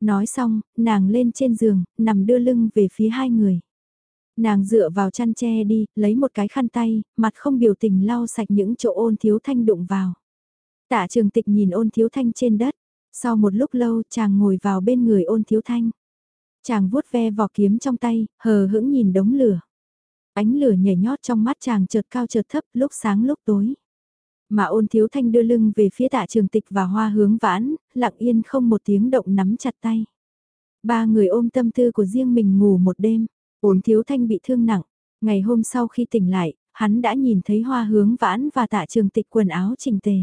Nói xong, nàng lên trên giường, nằm đưa lưng về phía hai người. Nàng dựa vào chăn tre đi, lấy một cái khăn tay, mặt không biểu tình lau sạch những chỗ ôn thiếu thanh đụng vào. Tạ trường tịch nhìn ôn thiếu thanh trên đất, sau một lúc lâu chàng ngồi vào bên người ôn thiếu thanh. Chàng vuốt ve vỏ kiếm trong tay, hờ hững nhìn đống lửa. Ánh lửa nhảy nhót trong mắt chàng chợt cao chợt thấp, lúc sáng lúc tối. Mà ôn thiếu thanh đưa lưng về phía tạ trường tịch và hoa hướng vãn, lặng yên không một tiếng động nắm chặt tay. Ba người ôm tâm tư của riêng mình ngủ một đêm, ôn thiếu thanh bị thương nặng. Ngày hôm sau khi tỉnh lại, hắn đã nhìn thấy hoa hướng vãn và tạ trường tịch quần áo chỉnh tề.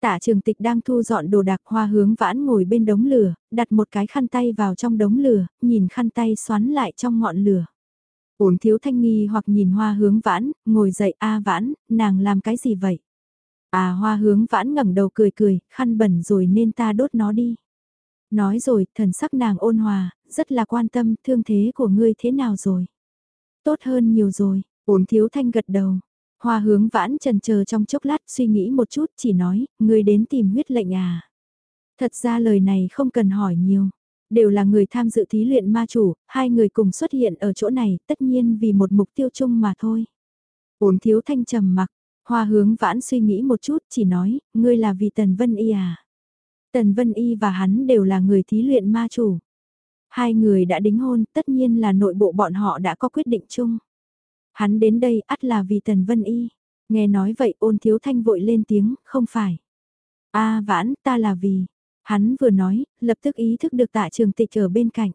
Tạ trường tịch đang thu dọn đồ đạc hoa hướng vãn ngồi bên đống lửa, đặt một cái khăn tay vào trong đống lửa, nhìn khăn tay xoắn lại trong ngọn lửa. Ổn thiếu thanh nghi hoặc nhìn hoa hướng vãn, ngồi dậy a vãn, nàng làm cái gì vậy? À hoa hướng vãn ngẩng đầu cười cười, khăn bẩn rồi nên ta đốt nó đi. Nói rồi, thần sắc nàng ôn hòa, rất là quan tâm, thương thế của ngươi thế nào rồi? Tốt hơn nhiều rồi, ổn thiếu thanh gật đầu. Hoa hướng vãn trần chờ trong chốc lát suy nghĩ một chút chỉ nói, ngươi đến tìm huyết lệnh à. Thật ra lời này không cần hỏi nhiều. Đều là người tham dự thí luyện ma chủ, hai người cùng xuất hiện ở chỗ này tất nhiên vì một mục tiêu chung mà thôi. Ổn thiếu thanh trầm mặc, hoa hướng vãn suy nghĩ một chút chỉ nói, ngươi là vì Tần Vân Y à. Tần Vân Y và hắn đều là người thí luyện ma chủ. Hai người đã đính hôn, tất nhiên là nội bộ bọn họ đã có quyết định chung. Hắn đến đây ắt là vì Tần Vân Y. Nghe nói vậy ôn thiếu thanh vội lên tiếng, không phải. a vãn, ta là vì. Hắn vừa nói, lập tức ý thức được tạ trường tịch ở bên cạnh.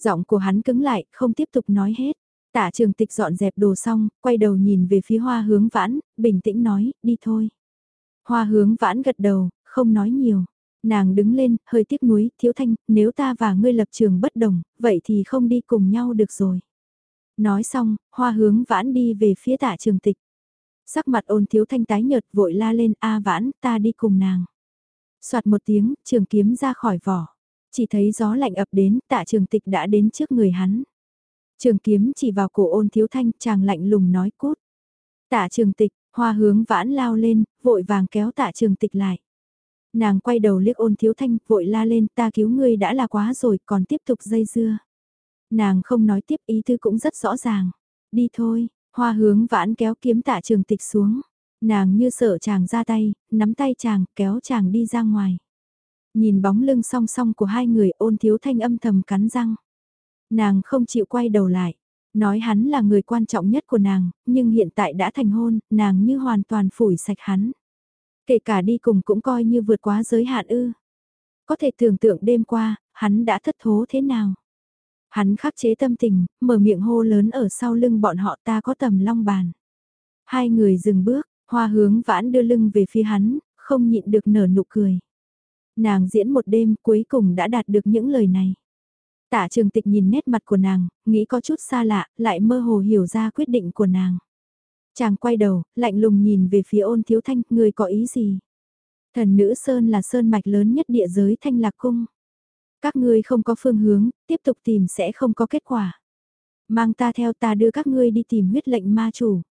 Giọng của hắn cứng lại, không tiếp tục nói hết. Tạ trường tịch dọn dẹp đồ xong, quay đầu nhìn về phía hoa hướng vãn, bình tĩnh nói, đi thôi. Hoa hướng vãn gật đầu, không nói nhiều. Nàng đứng lên, hơi tiếc nuối, thiếu thanh, nếu ta và ngươi lập trường bất đồng, vậy thì không đi cùng nhau được rồi. Nói xong, hoa hướng vãn đi về phía tạ trường tịch. Sắc mặt ôn thiếu thanh tái nhợt vội la lên A vãn ta đi cùng nàng. Soạt một tiếng, trường kiếm ra khỏi vỏ. Chỉ thấy gió lạnh ập đến, tạ trường tịch đã đến trước người hắn. Trường kiếm chỉ vào cổ ôn thiếu thanh, chàng lạnh lùng nói cút. Tạ trường tịch, hoa hướng vãn lao lên, vội vàng kéo tạ trường tịch lại. Nàng quay đầu liếc ôn thiếu thanh, vội la lên ta cứu ngươi đã là quá rồi, còn tiếp tục dây dưa. Nàng không nói tiếp ý tư cũng rất rõ ràng. Đi thôi, hoa hướng vãn kéo kiếm tạ trường tịch xuống. Nàng như sợ chàng ra tay, nắm tay chàng, kéo chàng đi ra ngoài. Nhìn bóng lưng song song của hai người ôn thiếu thanh âm thầm cắn răng. Nàng không chịu quay đầu lại. Nói hắn là người quan trọng nhất của nàng, nhưng hiện tại đã thành hôn, nàng như hoàn toàn phủi sạch hắn. Kể cả đi cùng cũng coi như vượt quá giới hạn ư. Có thể tưởng tượng đêm qua, hắn đã thất thố thế nào. Hắn khắc chế tâm tình, mở miệng hô lớn ở sau lưng bọn họ ta có tầm long bàn. Hai người dừng bước, hoa hướng vãn đưa lưng về phía hắn, không nhịn được nở nụ cười. Nàng diễn một đêm cuối cùng đã đạt được những lời này. Tả trường tịch nhìn nét mặt của nàng, nghĩ có chút xa lạ, lại mơ hồ hiểu ra quyết định của nàng. Chàng quay đầu, lạnh lùng nhìn về phía ôn thiếu thanh, người có ý gì? Thần nữ Sơn là sơn mạch lớn nhất địa giới thanh lạc cung. Các ngươi không có phương hướng, tiếp tục tìm sẽ không có kết quả. Mang ta theo ta đưa các ngươi đi tìm huyết lệnh ma chủ.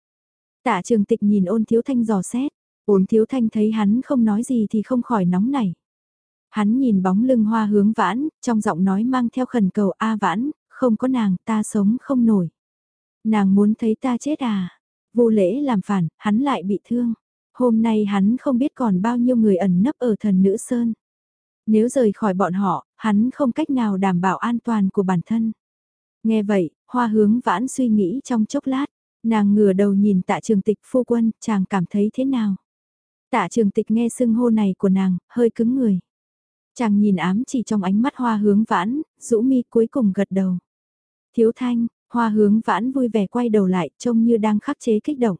Tạ trường tịch nhìn ôn thiếu thanh dò xét, ôn thiếu thanh thấy hắn không nói gì thì không khỏi nóng nảy. Hắn nhìn bóng lưng hoa hướng vãn, trong giọng nói mang theo khẩn cầu A vãn, không có nàng ta sống không nổi. Nàng muốn thấy ta chết à? Vô lễ làm phản, hắn lại bị thương. Hôm nay hắn không biết còn bao nhiêu người ẩn nấp ở thần nữ sơn. Nếu rời khỏi bọn họ, hắn không cách nào đảm bảo an toàn của bản thân. Nghe vậy, hoa hướng vãn suy nghĩ trong chốc lát, nàng ngửa đầu nhìn tạ trường tịch phu quân, chàng cảm thấy thế nào? Tạ trường tịch nghe xưng hô này của nàng, hơi cứng người. Chàng nhìn ám chỉ trong ánh mắt hoa hướng vãn, rũ mi cuối cùng gật đầu. Thiếu thanh, hoa hướng vãn vui vẻ quay đầu lại trông như đang khắc chế kích động.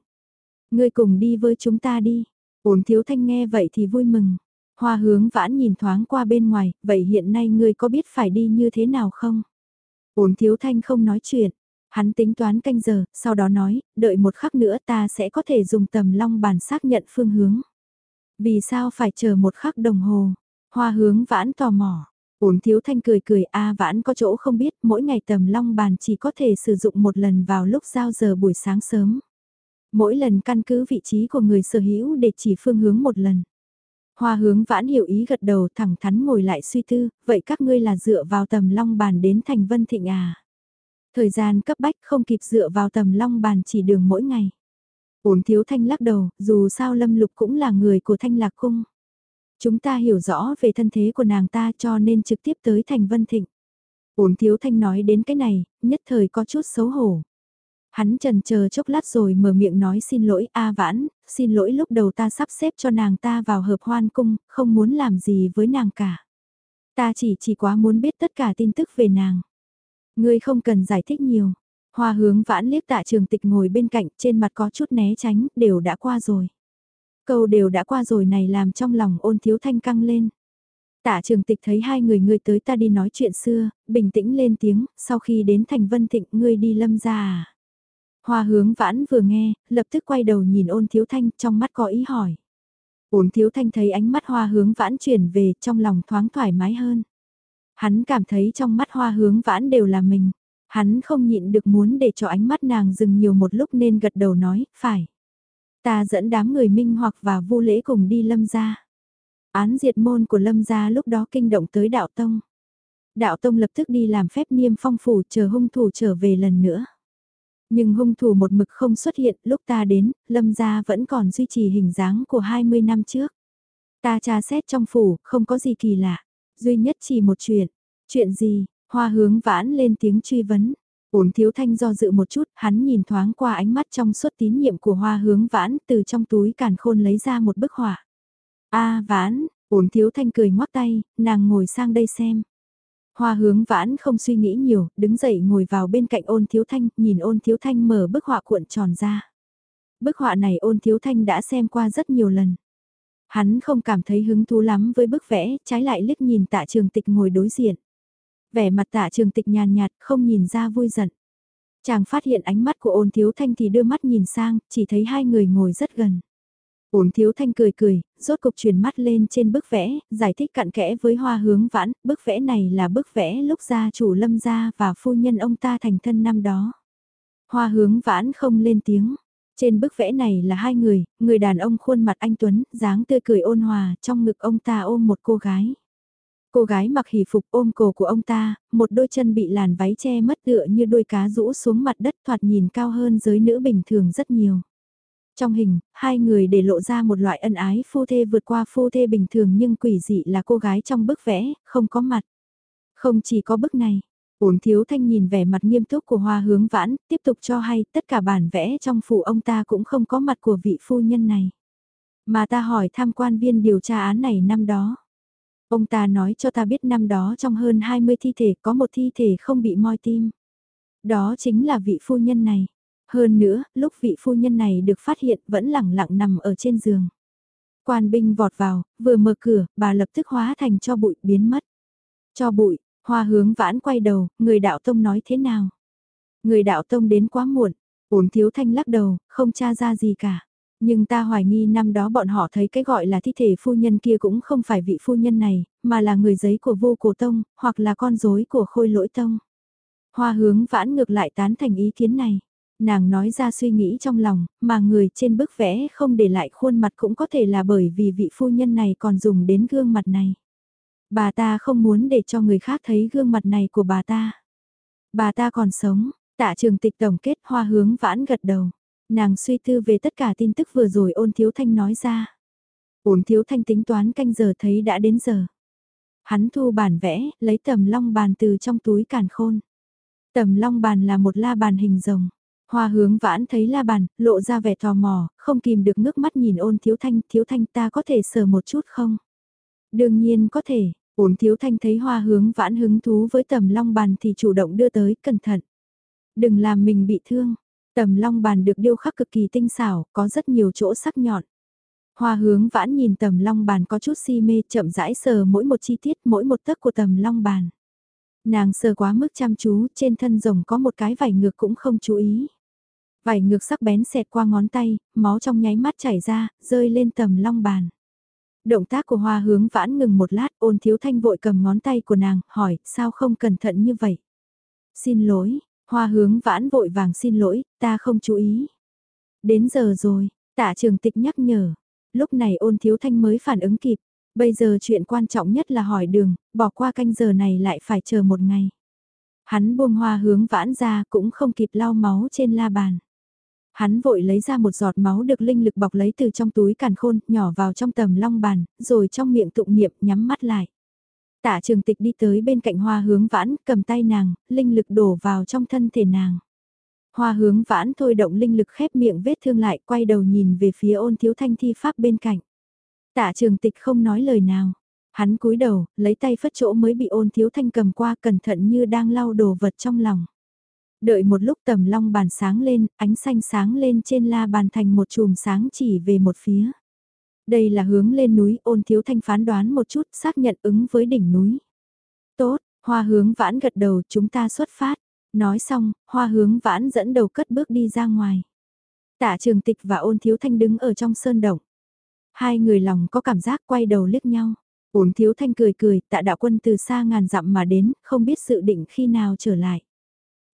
Ngươi cùng đi với chúng ta đi. Ổn thiếu thanh nghe vậy thì vui mừng. Hoa hướng vãn nhìn thoáng qua bên ngoài, vậy hiện nay ngươi có biết phải đi như thế nào không? Ổn thiếu thanh không nói chuyện. Hắn tính toán canh giờ, sau đó nói, đợi một khắc nữa ta sẽ có thể dùng tầm long bàn xác nhận phương hướng. Vì sao phải chờ một khắc đồng hồ? Hoa hướng vãn tò mò. Uống thiếu thanh cười cười a vãn có chỗ không biết mỗi ngày tầm long bàn chỉ có thể sử dụng một lần vào lúc giao giờ buổi sáng sớm. Mỗi lần căn cứ vị trí của người sở hữu để chỉ phương hướng một lần. Hoa hướng vãn hiểu ý gật đầu thẳng thắn ngồi lại suy tư, vậy các ngươi là dựa vào tầm long bàn đến thành vân thịnh à. Thời gian cấp bách không kịp dựa vào tầm long bàn chỉ đường mỗi ngày. Ổn thiếu thanh lắc đầu, dù sao lâm lục cũng là người của thanh lạc cung. Chúng ta hiểu rõ về thân thế của nàng ta cho nên trực tiếp tới thành Vân Thịnh. Ổn thiếu thanh nói đến cái này, nhất thời có chút xấu hổ. Hắn trần chờ chốc lát rồi mở miệng nói xin lỗi A vãn, xin lỗi lúc đầu ta sắp xếp cho nàng ta vào hợp hoan cung, không muốn làm gì với nàng cả. Ta chỉ chỉ quá muốn biết tất cả tin tức về nàng. Ngươi không cần giải thích nhiều. Hoa hướng vãn liếc tạ trường tịch ngồi bên cạnh trên mặt có chút né tránh, đều đã qua rồi. Câu đều đã qua rồi này làm trong lòng ôn thiếu thanh căng lên. Tạ trường tịch thấy hai người ngươi tới ta đi nói chuyện xưa, bình tĩnh lên tiếng, sau khi đến thành vân thịnh ngươi đi lâm ra à. Hoa hướng vãn vừa nghe, lập tức quay đầu nhìn ôn thiếu thanh trong mắt có ý hỏi. Ôn thiếu thanh thấy ánh mắt hoa hướng vãn chuyển về trong lòng thoáng thoải mái hơn. Hắn cảm thấy trong mắt hoa hướng vãn đều là mình. Hắn không nhịn được muốn để cho ánh mắt nàng dừng nhiều một lúc nên gật đầu nói, phải. Ta dẫn đám người minh hoặc và vu lễ cùng đi lâm gia. Án diệt môn của lâm gia lúc đó kinh động tới đạo tông. Đạo Tông lập tức đi làm phép niêm phong phủ chờ hung thủ trở về lần nữa. Nhưng hung thủ một mực không xuất hiện, lúc ta đến, lâm gia vẫn còn duy trì hình dáng của 20 năm trước. Ta tra xét trong phủ, không có gì kỳ lạ. Duy nhất chỉ một chuyện. Chuyện gì? Hoa hướng vãn lên tiếng truy vấn. Uống thiếu thanh do dự một chút, hắn nhìn thoáng qua ánh mắt trong suốt tín nhiệm của hoa hướng vãn từ trong túi càn khôn lấy ra một bức họa. a vãn, uống thiếu thanh cười ngoắc tay, nàng ngồi sang đây xem. Hoa hướng vãn không suy nghĩ nhiều, đứng dậy ngồi vào bên cạnh ôn thiếu thanh, nhìn ôn thiếu thanh mở bức họa cuộn tròn ra. Bức họa này ôn thiếu thanh đã xem qua rất nhiều lần. Hắn không cảm thấy hứng thú lắm với bức vẽ, trái lại liếc nhìn tạ trường tịch ngồi đối diện. Vẻ mặt tạ trường tịch nhàn nhạt, không nhìn ra vui giận. Chàng phát hiện ánh mắt của ôn thiếu thanh thì đưa mắt nhìn sang, chỉ thấy hai người ngồi rất gần. Ôn thiếu thanh cười cười, rốt cục chuyển mắt lên trên bức vẽ, giải thích cặn kẽ với hoa hướng vãn, bức vẽ này là bức vẽ lúc gia chủ lâm gia và phu nhân ông ta thành thân năm đó. Hoa hướng vãn không lên tiếng. Trên bức vẽ này là hai người, người đàn ông khuôn mặt anh Tuấn, dáng tươi cười ôn hòa, trong ngực ông ta ôm một cô gái. Cô gái mặc hỷ phục ôm cổ của ông ta, một đôi chân bị làn váy che mất tựa như đôi cá rũ xuống mặt đất thoạt nhìn cao hơn giới nữ bình thường rất nhiều. Trong hình, hai người để lộ ra một loại ân ái phu thê vượt qua phu thê bình thường nhưng quỷ dị là cô gái trong bức vẽ, không có mặt. Không chỉ có bức này, ổn thiếu thanh nhìn vẻ mặt nghiêm túc của hoa hướng vãn, tiếp tục cho hay tất cả bản vẽ trong phủ ông ta cũng không có mặt của vị phu nhân này. Mà ta hỏi tham quan viên điều tra án này năm đó. Ông ta nói cho ta biết năm đó trong hơn 20 thi thể có một thi thể không bị moi tim. Đó chính là vị phu nhân này. Hơn nữa, lúc vị phu nhân này được phát hiện vẫn lẳng lặng nằm ở trên giường. Quan binh vọt vào, vừa mở cửa, bà lập tức hóa thành cho bụi biến mất. Cho bụi, hoa hướng vãn quay đầu, người đạo tông nói thế nào? Người đạo tông đến quá muộn, ổn thiếu thanh lắc đầu, không tra ra gì cả. Nhưng ta hoài nghi năm đó bọn họ thấy cái gọi là thi thể phu nhân kia cũng không phải vị phu nhân này, mà là người giấy của vô cổ tông, hoặc là con rối của khôi lỗi tông. Hoa hướng vãn ngược lại tán thành ý kiến này. Nàng nói ra suy nghĩ trong lòng, mà người trên bức vẽ không để lại khuôn mặt cũng có thể là bởi vì vị phu nhân này còn dùng đến gương mặt này. Bà ta không muốn để cho người khác thấy gương mặt này của bà ta. Bà ta còn sống, tạ trường tịch tổng kết hoa hướng vãn gật đầu. Nàng suy tư về tất cả tin tức vừa rồi ôn thiếu thanh nói ra. Ôn thiếu thanh tính toán canh giờ thấy đã đến giờ. Hắn thu bản vẽ, lấy tầm long bàn từ trong túi càn khôn. Tầm long bàn là một la bàn hình rồng. Hoa hướng vãn thấy la bàn, lộ ra vẻ tò mò, không kìm được ngước mắt nhìn ôn thiếu thanh, thiếu thanh ta có thể sờ một chút không? Đương nhiên có thể, ôn thiếu thanh thấy hoa hướng vãn hứng thú với tầm long bàn thì chủ động đưa tới, cẩn thận. Đừng làm mình bị thương, tầm long bàn được điêu khắc cực kỳ tinh xảo, có rất nhiều chỗ sắc nhọn. Hoa hướng vãn nhìn tầm long bàn có chút si mê chậm rãi sờ mỗi một chi tiết mỗi một tấc của tầm long bàn. Nàng sờ quá mức chăm chú trên thân rồng có một cái vảy ngược cũng không chú ý. Vải ngược sắc bén xẹt qua ngón tay, máu trong nháy mắt chảy ra, rơi lên tầm long bàn. Động tác của hoa hướng vãn ngừng một lát, ôn thiếu thanh vội cầm ngón tay của nàng, hỏi, sao không cẩn thận như vậy? Xin lỗi, hoa hướng vãn vội vàng xin lỗi, ta không chú ý. Đến giờ rồi, tạ trường tịch nhắc nhở. Lúc này ôn thiếu thanh mới phản ứng kịp. Bây giờ chuyện quan trọng nhất là hỏi đường, bỏ qua canh giờ này lại phải chờ một ngày. Hắn buông hoa hướng vãn ra cũng không kịp lau máu trên la bàn. Hắn vội lấy ra một giọt máu được linh lực bọc lấy từ trong túi càn khôn, nhỏ vào trong tầm long bàn, rồi trong miệng tụng niệm nhắm mắt lại. Tạ trường tịch đi tới bên cạnh hoa hướng vãn, cầm tay nàng, linh lực đổ vào trong thân thể nàng. Hoa hướng vãn thôi động linh lực khép miệng vết thương lại, quay đầu nhìn về phía ôn thiếu thanh thi pháp bên cạnh. Tạ trường tịch không nói lời nào. Hắn cúi đầu, lấy tay phất chỗ mới bị ôn thiếu thanh cầm qua cẩn thận như đang lau đồ vật trong lòng. Đợi một lúc tầm long bàn sáng lên, ánh xanh sáng lên trên la bàn thành một chùm sáng chỉ về một phía. Đây là hướng lên núi ôn thiếu thanh phán đoán một chút xác nhận ứng với đỉnh núi. Tốt, hoa hướng vãn gật đầu chúng ta xuất phát. Nói xong, hoa hướng vãn dẫn đầu cất bước đi ra ngoài. Tạ trường tịch và ôn thiếu thanh đứng ở trong sơn động. Hai người lòng có cảm giác quay đầu liếc nhau. Ôn thiếu thanh cười cười, tạ đạo quân từ xa ngàn dặm mà đến, không biết sự định khi nào trở lại.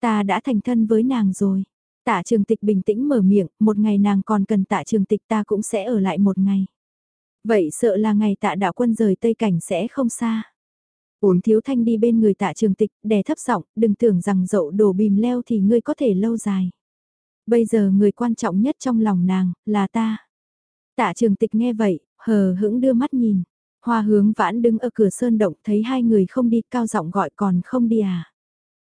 Ta đã thành thân với nàng rồi. Tạ trường tịch bình tĩnh mở miệng, một ngày nàng còn cần tạ trường tịch ta cũng sẽ ở lại một ngày. Vậy sợ là ngày tạ đạo quân rời Tây Cảnh sẽ không xa. Uốn thiếu thanh đi bên người tạ trường tịch, đè thấp giọng, đừng tưởng rằng dậu đổ bìm leo thì ngươi có thể lâu dài. Bây giờ người quan trọng nhất trong lòng nàng, là ta. Tạ trường tịch nghe vậy, hờ hững đưa mắt nhìn. Hoa hướng vãn đứng ở cửa sơn động thấy hai người không đi cao giọng gọi còn không đi à.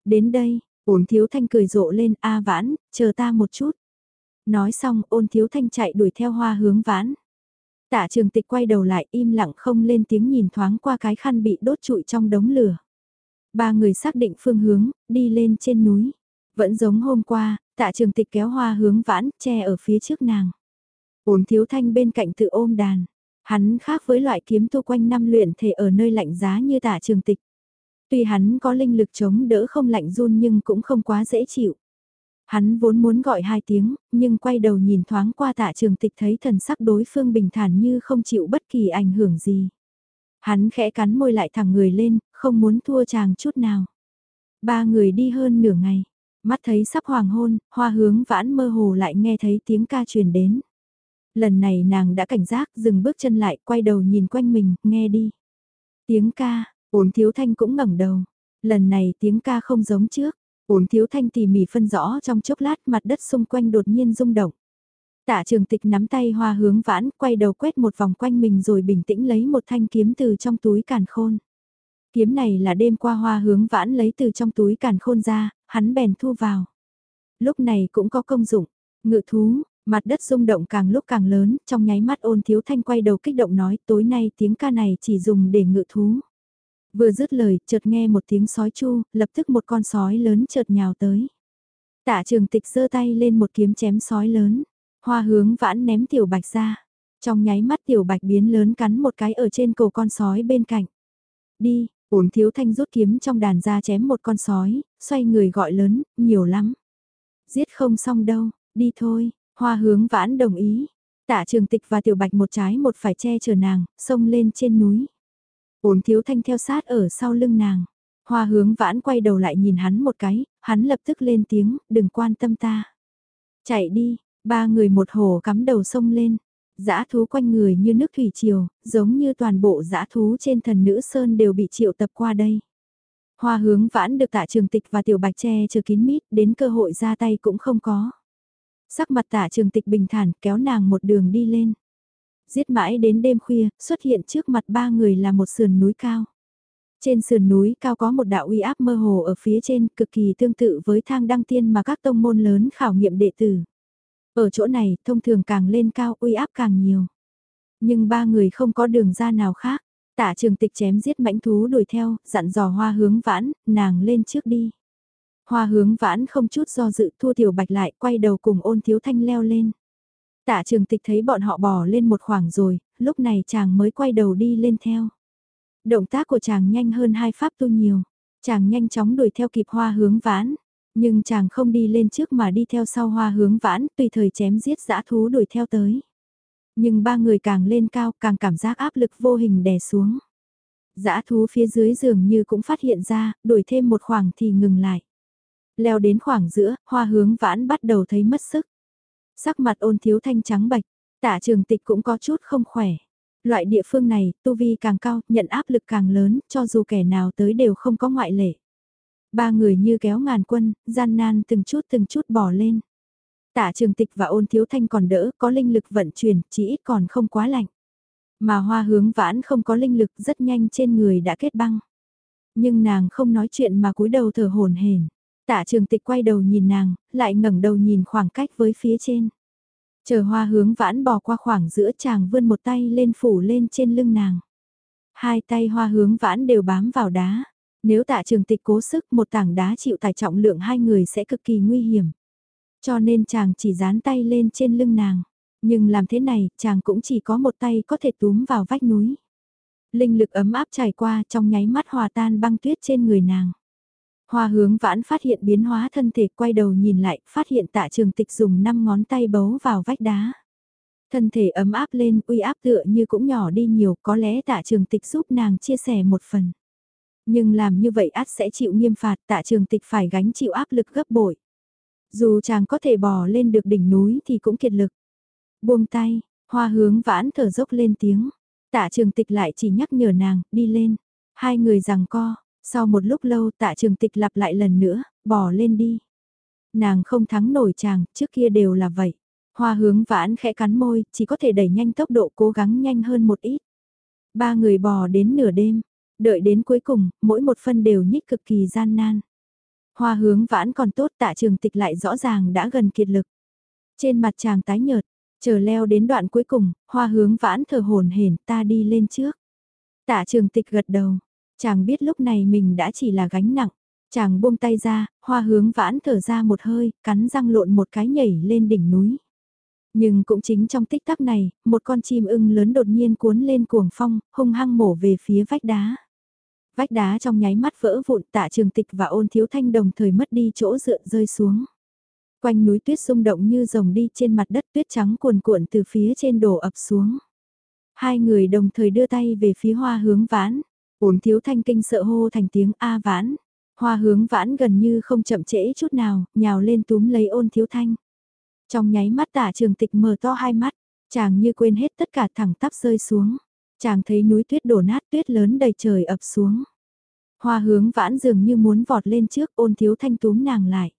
Đến đây, ôn thiếu thanh cười rộ lên a vãn, chờ ta một chút. Nói xong ôn thiếu thanh chạy đuổi theo hoa hướng vãn. Tạ trường tịch quay đầu lại im lặng không lên tiếng nhìn thoáng qua cái khăn bị đốt trụi trong đống lửa. Ba người xác định phương hướng, đi lên trên núi. Vẫn giống hôm qua, tạ trường tịch kéo hoa hướng vãn, che ở phía trước nàng. Ôn thiếu thanh bên cạnh tự ôm đàn. Hắn khác với loại kiếm tu quanh năm luyện thể ở nơi lạnh giá như tạ trường tịch. Tuy hắn có linh lực chống đỡ không lạnh run nhưng cũng không quá dễ chịu. Hắn vốn muốn gọi hai tiếng, nhưng quay đầu nhìn thoáng qua tạ trường tịch thấy thần sắc đối phương bình thản như không chịu bất kỳ ảnh hưởng gì. Hắn khẽ cắn môi lại thẳng người lên, không muốn thua chàng chút nào. Ba người đi hơn nửa ngày, mắt thấy sắp hoàng hôn, hoa hướng vãn mơ hồ lại nghe thấy tiếng ca truyền đến. Lần này nàng đã cảnh giác, dừng bước chân lại, quay đầu nhìn quanh mình, nghe đi. Tiếng ca, ổn thiếu thanh cũng ngẩng đầu. Lần này tiếng ca không giống trước, ổn thiếu thanh tỉ mỉ phân rõ trong chốc lát mặt đất xung quanh đột nhiên rung động. Tạ trường tịch nắm tay hoa hướng vãn, quay đầu quét một vòng quanh mình rồi bình tĩnh lấy một thanh kiếm từ trong túi càn khôn. Kiếm này là đêm qua hoa hướng vãn lấy từ trong túi càn khôn ra, hắn bèn thu vào. Lúc này cũng có công dụng, ngự thú, mặt đất rung động càng lúc càng lớn, trong nháy mắt ôn thiếu thanh quay đầu kích động nói tối nay tiếng ca này chỉ dùng để ngự thú. Vừa dứt lời, chợt nghe một tiếng sói chu, lập tức một con sói lớn chợt nhào tới. Tạ trường tịch giơ tay lên một kiếm chém sói lớn, hoa hướng vãn ném tiểu bạch ra. Trong nháy mắt tiểu bạch biến lớn cắn một cái ở trên cổ con sói bên cạnh. Đi, ổn thiếu thanh rút kiếm trong đàn ra chém một con sói, xoay người gọi lớn, nhiều lắm. Giết không xong đâu, đi thôi, hoa hướng vãn đồng ý. Tạ trường tịch và tiểu bạch một trái một phải che chở nàng, xông lên trên núi. Ổn thiếu thanh theo sát ở sau lưng nàng. Hoa hướng vãn quay đầu lại nhìn hắn một cái, hắn lập tức lên tiếng, đừng quan tâm ta. Chạy đi, ba người một hồ cắm đầu sông lên. Dã thú quanh người như nước thủy triều, giống như toàn bộ dã thú trên thần nữ sơn đều bị triệu tập qua đây. Hoa hướng vãn được tạ trường tịch và tiểu bạch tre chờ kín mít, đến cơ hội ra tay cũng không có. Sắc mặt tạ trường tịch bình thản kéo nàng một đường đi lên. Giết mãi đến đêm khuya, xuất hiện trước mặt ba người là một sườn núi cao. Trên sườn núi cao có một đạo uy áp mơ hồ ở phía trên, cực kỳ tương tự với thang đăng tiên mà các tông môn lớn khảo nghiệm đệ tử. Ở chỗ này, thông thường càng lên cao, uy áp càng nhiều. Nhưng ba người không có đường ra nào khác. Tả trường tịch chém giết mãnh thú đuổi theo, dặn dò hoa hướng vãn, nàng lên trước đi. Hoa hướng vãn không chút do dự thua tiểu bạch lại, quay đầu cùng ôn thiếu thanh leo lên. Tạ trường tịch thấy bọn họ bò lên một khoảng rồi, lúc này chàng mới quay đầu đi lên theo. Động tác của chàng nhanh hơn hai pháp tu nhiều. Chàng nhanh chóng đuổi theo kịp hoa hướng vãn. Nhưng chàng không đi lên trước mà đi theo sau hoa hướng vãn, tùy thời chém giết dã thú đuổi theo tới. Nhưng ba người càng lên cao càng cảm giác áp lực vô hình đè xuống. Dã thú phía dưới dường như cũng phát hiện ra, đuổi thêm một khoảng thì ngừng lại. Leo đến khoảng giữa, hoa hướng vãn bắt đầu thấy mất sức. Sắc mặt ôn thiếu thanh trắng bạch, tả trường tịch cũng có chút không khỏe. Loại địa phương này, tu vi càng cao, nhận áp lực càng lớn, cho dù kẻ nào tới đều không có ngoại lệ. Ba người như kéo ngàn quân, gian nan từng chút từng chút bỏ lên. Tả trường tịch và ôn thiếu thanh còn đỡ, có linh lực vận chuyển, chỉ ít còn không quá lạnh. Mà hoa hướng vãn không có linh lực rất nhanh trên người đã kết băng. Nhưng nàng không nói chuyện mà cúi đầu thở hồn hển. Tạ trường tịch quay đầu nhìn nàng, lại ngẩng đầu nhìn khoảng cách với phía trên. Chờ hoa hướng vãn bò qua khoảng giữa chàng vươn một tay lên phủ lên trên lưng nàng. Hai tay hoa hướng vãn đều bám vào đá. Nếu tạ trường tịch cố sức một tảng đá chịu tải trọng lượng hai người sẽ cực kỳ nguy hiểm. Cho nên chàng chỉ dán tay lên trên lưng nàng. Nhưng làm thế này, chàng cũng chỉ có một tay có thể túm vào vách núi. Linh lực ấm áp trải qua trong nháy mắt hòa tan băng tuyết trên người nàng. Hoa hướng vãn phát hiện biến hóa thân thể quay đầu nhìn lại, phát hiện tạ trường tịch dùng 5 ngón tay bấu vào vách đá. Thân thể ấm áp lên, uy áp tựa như cũng nhỏ đi nhiều, có lẽ tạ trường tịch giúp nàng chia sẻ một phần. Nhưng làm như vậy át sẽ chịu nghiêm phạt, tạ trường tịch phải gánh chịu áp lực gấp bội. Dù chàng có thể bò lên được đỉnh núi thì cũng kiệt lực. Buông tay, hoa hướng vãn thở dốc lên tiếng. Tạ trường tịch lại chỉ nhắc nhở nàng, đi lên. Hai người rằng co, sau một lúc lâu tạ trường tịch lặp lại lần nữa, bỏ lên đi. Nàng không thắng nổi chàng, trước kia đều là vậy. Hoa hướng vãn khẽ cắn môi, chỉ có thể đẩy nhanh tốc độ cố gắng nhanh hơn một ít. Ba người bò đến nửa đêm, đợi đến cuối cùng, mỗi một phân đều nhích cực kỳ gian nan. Hoa hướng vãn còn tốt tạ trường tịch lại rõ ràng đã gần kiệt lực. Trên mặt chàng tái nhợt, chờ leo đến đoạn cuối cùng, hoa hướng vãn thở hồn hển ta đi lên trước. Tạ trường tịch gật đầu, chàng biết lúc này mình đã chỉ là gánh nặng. Chàng buông tay ra, hoa hướng vãn thở ra một hơi, cắn răng lộn một cái nhảy lên đỉnh núi. Nhưng cũng chính trong tích tắc này, một con chim ưng lớn đột nhiên cuốn lên cuồng phong, hung hăng mổ về phía vách đá. Vách đá trong nháy mắt vỡ vụn tạ trường tịch và ôn thiếu thanh đồng thời mất đi chỗ dựa rơi xuống. Quanh núi tuyết rung động như rồng đi trên mặt đất tuyết trắng cuồn cuộn từ phía trên đổ ập xuống. Hai người đồng thời đưa tay về phía hoa hướng vãn. Ôn thiếu thanh kinh sợ hô thành tiếng A vãn. Hoa hướng vãn gần như không chậm trễ chút nào, nhào lên túm lấy ôn thiếu thanh. Trong nháy mắt tả trường tịch mở to hai mắt, chàng như quên hết tất cả thẳng tắp rơi xuống. Chàng thấy núi tuyết đổ nát tuyết lớn đầy trời ập xuống. Hoa hướng vãn dường như muốn vọt lên trước ôn thiếu thanh túm nàng lại.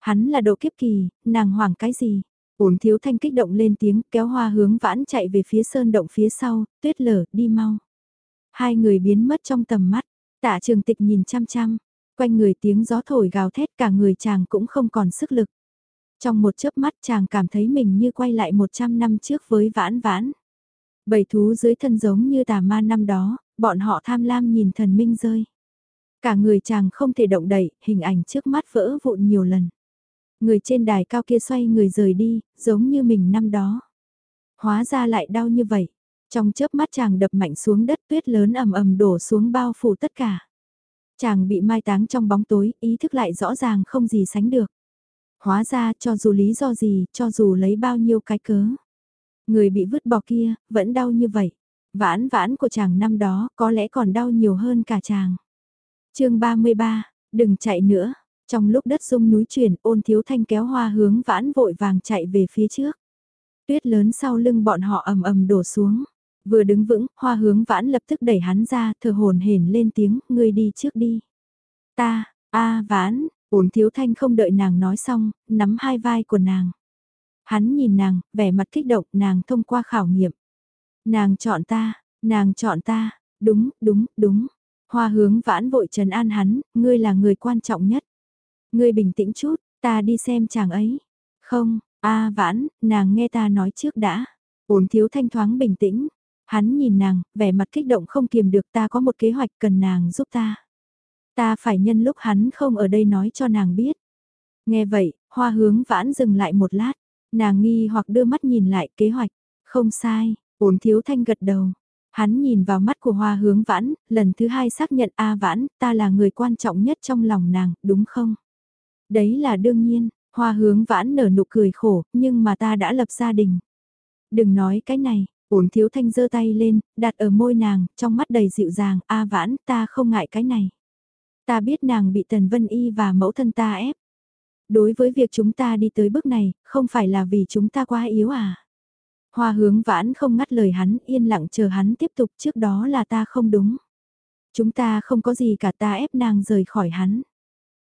Hắn là độ kiếp kỳ, nàng hoảng cái gì? Ôn thiếu thanh kích động lên tiếng kéo hoa hướng vãn chạy về phía sơn động phía sau, tuyết lở, đi mau. Hai người biến mất trong tầm mắt, tạ trường tịch nhìn chăm chăm, quanh người tiếng gió thổi gào thét cả người chàng cũng không còn sức lực. Trong một chớp mắt chàng cảm thấy mình như quay lại 100 năm trước với vãn vãn. Bầy thú dưới thân giống như tà ma năm đó, bọn họ tham lam nhìn thần minh rơi. Cả người chàng không thể động đậy, hình ảnh trước mắt vỡ vụn nhiều lần. Người trên đài cao kia xoay người rời đi, giống như mình năm đó. Hóa ra lại đau như vậy. Trong chớp mắt chàng đập mạnh xuống đất tuyết lớn ầm ầm đổ xuống bao phủ tất cả. Chàng bị mai táng trong bóng tối, ý thức lại rõ ràng không gì sánh được. Hóa ra cho dù lý do gì, cho dù lấy bao nhiêu cái cớ. Người bị vứt bỏ kia, vẫn đau như vậy. Vãn vãn của chàng năm đó có lẽ còn đau nhiều hơn cả chàng. chương 33, đừng chạy nữa. Trong lúc đất rung núi chuyển, ôn thiếu thanh kéo hoa hướng vãn vội vàng chạy về phía trước. Tuyết lớn sau lưng bọn họ ầm ầm đổ xuống. Vừa đứng vững, hoa hướng vãn lập tức đẩy hắn ra, thở hồn hển lên tiếng, ngươi đi trước đi. Ta, a vãn, ổn thiếu thanh không đợi nàng nói xong, nắm hai vai của nàng. Hắn nhìn nàng, vẻ mặt kích động, nàng thông qua khảo nghiệm. Nàng chọn ta, nàng chọn ta, đúng, đúng, đúng. Hoa hướng vãn vội trần an hắn, ngươi là người quan trọng nhất. Ngươi bình tĩnh chút, ta đi xem chàng ấy. Không, a vãn, nàng nghe ta nói trước đã. Ổn thiếu thanh thoáng bình tĩnh. Hắn nhìn nàng, vẻ mặt kích động không kiềm được ta có một kế hoạch cần nàng giúp ta. Ta phải nhân lúc hắn không ở đây nói cho nàng biết. Nghe vậy, hoa hướng vãn dừng lại một lát. Nàng nghi hoặc đưa mắt nhìn lại kế hoạch. Không sai, ổn thiếu thanh gật đầu. Hắn nhìn vào mắt của hoa hướng vãn, lần thứ hai xác nhận A vãn, ta là người quan trọng nhất trong lòng nàng, đúng không? Đấy là đương nhiên, hoa hướng vãn nở nụ cười khổ, nhưng mà ta đã lập gia đình. Đừng nói cái này, ổn thiếu thanh giơ tay lên, đặt ở môi nàng, trong mắt đầy dịu dàng, A vãn, ta không ngại cái này. Ta biết nàng bị Tần Vân Y và mẫu thân ta ép. Đối với việc chúng ta đi tới bước này, không phải là vì chúng ta quá yếu à? Hoa hướng vãn không ngắt lời hắn, yên lặng chờ hắn tiếp tục trước đó là ta không đúng. Chúng ta không có gì cả ta ép nàng rời khỏi hắn.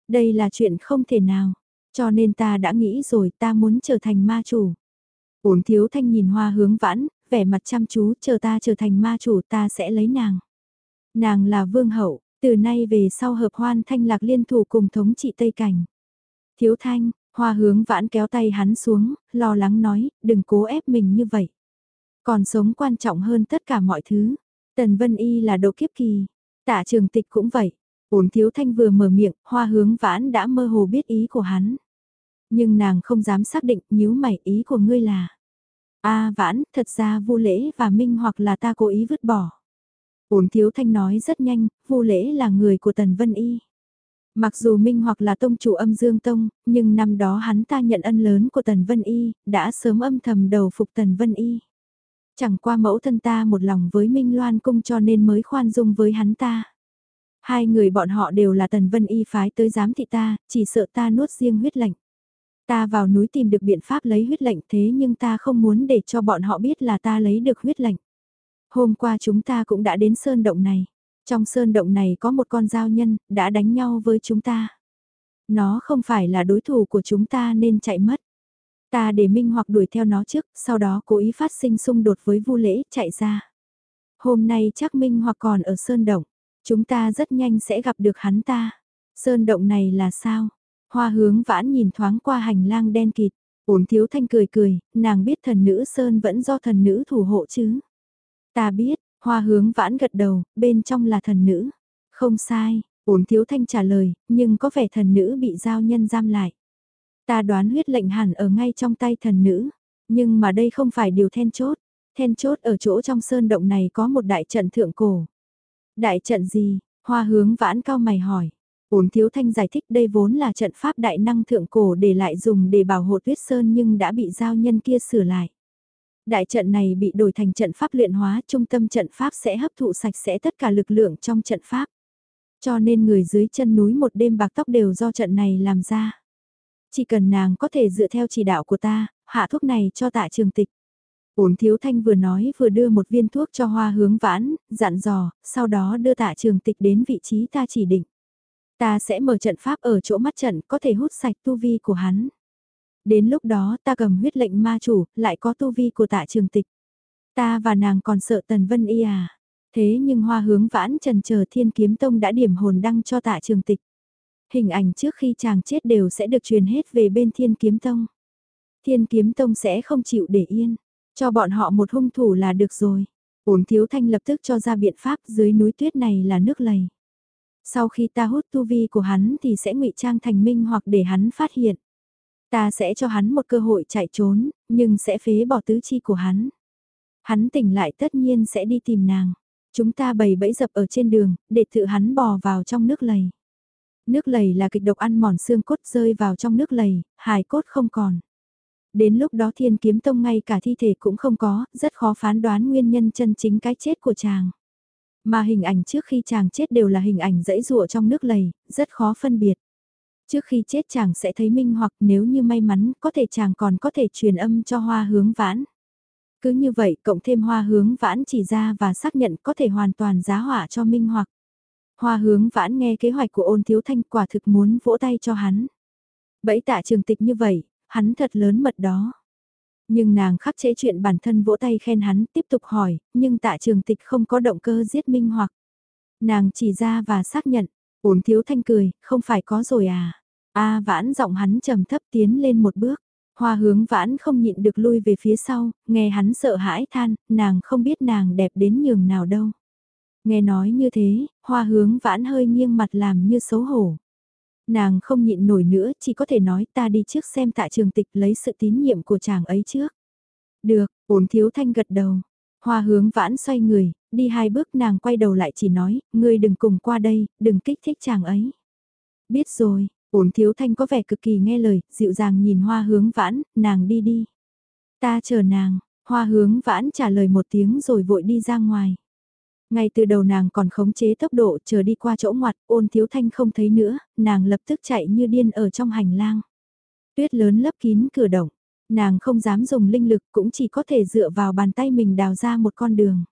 Đây là chuyện không thể nào, cho nên ta đã nghĩ rồi ta muốn trở thành ma chủ. Ổn thiếu thanh nhìn hoa hướng vãn, vẻ mặt chăm chú, chờ ta trở thành ma chủ ta sẽ lấy nàng. Nàng là vương hậu, từ nay về sau hợp hoan thanh lạc liên thủ cùng thống trị Tây Cảnh. Thiếu thanh, hoa hướng vãn kéo tay hắn xuống, lo lắng nói, đừng cố ép mình như vậy. Còn sống quan trọng hơn tất cả mọi thứ. Tần Vân Y là độ kiếp kỳ. tả trường tịch cũng vậy. Ổn thiếu thanh vừa mở miệng, hoa hướng vãn đã mơ hồ biết ý của hắn. Nhưng nàng không dám xác định nhíu mày ý của ngươi là a vãn, thật ra vô lễ và minh hoặc là ta cố ý vứt bỏ. Ổn thiếu thanh nói rất nhanh, vô lễ là người của Tần Vân Y. Mặc dù Minh hoặc là tông chủ âm Dương Tông, nhưng năm đó hắn ta nhận ân lớn của Tần Vân Y, đã sớm âm thầm đầu phục Tần Vân Y. Chẳng qua mẫu thân ta một lòng với Minh Loan Cung cho nên mới khoan dung với hắn ta. Hai người bọn họ đều là Tần Vân Y phái tới giám thị ta, chỉ sợ ta nuốt riêng huyết lệnh. Ta vào núi tìm được biện pháp lấy huyết lệnh thế nhưng ta không muốn để cho bọn họ biết là ta lấy được huyết lệnh. Hôm qua chúng ta cũng đã đến sơn động này. Trong sơn động này có một con giao nhân, đã đánh nhau với chúng ta. Nó không phải là đối thủ của chúng ta nên chạy mất. Ta để Minh hoặc đuổi theo nó trước, sau đó cố ý phát sinh xung đột với Vu Lễ, chạy ra. Hôm nay chắc Minh hoặc còn ở Sơn Động, chúng ta rất nhanh sẽ gặp được hắn ta. Sơn Động này là sao? Hoa hướng vãn nhìn thoáng qua hành lang đen kịt, ổn thiếu thanh cười cười, nàng biết thần nữ Sơn vẫn do thần nữ thủ hộ chứ. Ta biết, hoa hướng vãn gật đầu, bên trong là thần nữ. Không sai, ổn thiếu thanh trả lời, nhưng có vẻ thần nữ bị giao nhân giam lại. Ta đoán huyết lệnh hẳn ở ngay trong tay thần nữ, nhưng mà đây không phải điều then chốt. Then chốt ở chỗ trong sơn động này có một đại trận thượng cổ. Đại trận gì? Hoa hướng vãn cao mày hỏi. Ổn thiếu thanh giải thích đây vốn là trận pháp đại năng thượng cổ để lại dùng để bảo hộ tuyết sơn nhưng đã bị giao nhân kia sửa lại. Đại trận này bị đổi thành trận pháp luyện hóa, trung tâm trận pháp sẽ hấp thụ sạch sẽ tất cả lực lượng trong trận pháp. Cho nên người dưới chân núi một đêm bạc tóc đều do trận này làm ra. Chỉ cần nàng có thể dựa theo chỉ đạo của ta, hạ thuốc này cho tạ trường tịch. Ổn thiếu thanh vừa nói vừa đưa một viên thuốc cho hoa hướng vãn, dặn dò, sau đó đưa tạ trường tịch đến vị trí ta chỉ định. Ta sẽ mở trận pháp ở chỗ mắt trận có thể hút sạch tu vi của hắn. Đến lúc đó ta cầm huyết lệnh ma chủ, lại có tu vi của tạ trường tịch. Ta và nàng còn sợ Tần Vân Y à. Thế nhưng hoa hướng vãn trần chờ thiên kiếm tông đã điểm hồn đăng cho tạ trường tịch. Hình ảnh trước khi chàng chết đều sẽ được truyền hết về bên thiên kiếm tông. Thiên kiếm tông sẽ không chịu để yên, cho bọn họ một hung thủ là được rồi. Ổn thiếu thanh lập tức cho ra biện pháp dưới núi tuyết này là nước lầy. Sau khi ta hút tu vi của hắn thì sẽ ngụy trang thành minh hoặc để hắn phát hiện. Ta sẽ cho hắn một cơ hội chạy trốn, nhưng sẽ phế bỏ tứ chi của hắn. Hắn tỉnh lại tất nhiên sẽ đi tìm nàng. Chúng ta bày bẫy dập ở trên đường, để tự hắn bò vào trong nước lầy. Nước lầy là kịch độc ăn mòn xương cốt rơi vào trong nước lầy, hài cốt không còn. Đến lúc đó thiên kiếm tông ngay cả thi thể cũng không có, rất khó phán đoán nguyên nhân chân chính cái chết của chàng. Mà hình ảnh trước khi chàng chết đều là hình ảnh dãy rụa trong nước lầy, rất khó phân biệt. Trước khi chết chàng sẽ thấy minh hoặc nếu như may mắn có thể chàng còn có thể truyền âm cho hoa hướng vãn. Cứ như vậy cộng thêm hoa hướng vãn chỉ ra và xác nhận có thể hoàn toàn giá hỏa cho minh hoặc. Hoa hướng vãn nghe kế hoạch của ôn thiếu thanh quả thực muốn vỗ tay cho hắn. Bẫy tạ trường tịch như vậy, hắn thật lớn mật đó. Nhưng nàng khắc chế chuyện bản thân vỗ tay khen hắn tiếp tục hỏi, nhưng tạ trường tịch không có động cơ giết minh hoặc. Nàng chỉ ra và xác nhận, ổn thiếu thanh cười, không phải có rồi à. A vãn giọng hắn trầm thấp tiến lên một bước. Hoa hướng vãn không nhịn được lui về phía sau, nghe hắn sợ hãi than, nàng không biết nàng đẹp đến nhường nào đâu. Nghe nói như thế, hoa hướng vãn hơi nghiêng mặt làm như xấu hổ. Nàng không nhịn nổi nữa, chỉ có thể nói ta đi trước xem tạ trường tịch lấy sự tín nhiệm của chàng ấy trước. Được, ổn thiếu thanh gật đầu. Hoa hướng vãn xoay người, đi hai bước nàng quay đầu lại chỉ nói, ngươi đừng cùng qua đây, đừng kích thích chàng ấy. Biết rồi, ổn thiếu thanh có vẻ cực kỳ nghe lời, dịu dàng nhìn hoa hướng vãn, nàng đi đi. Ta chờ nàng, hoa hướng vãn trả lời một tiếng rồi vội đi ra ngoài. Ngay từ đầu nàng còn khống chế tốc độ chờ đi qua chỗ ngoặt, ôn thiếu thanh không thấy nữa, nàng lập tức chạy như điên ở trong hành lang. Tuyết lớn lấp kín cửa động, nàng không dám dùng linh lực cũng chỉ có thể dựa vào bàn tay mình đào ra một con đường.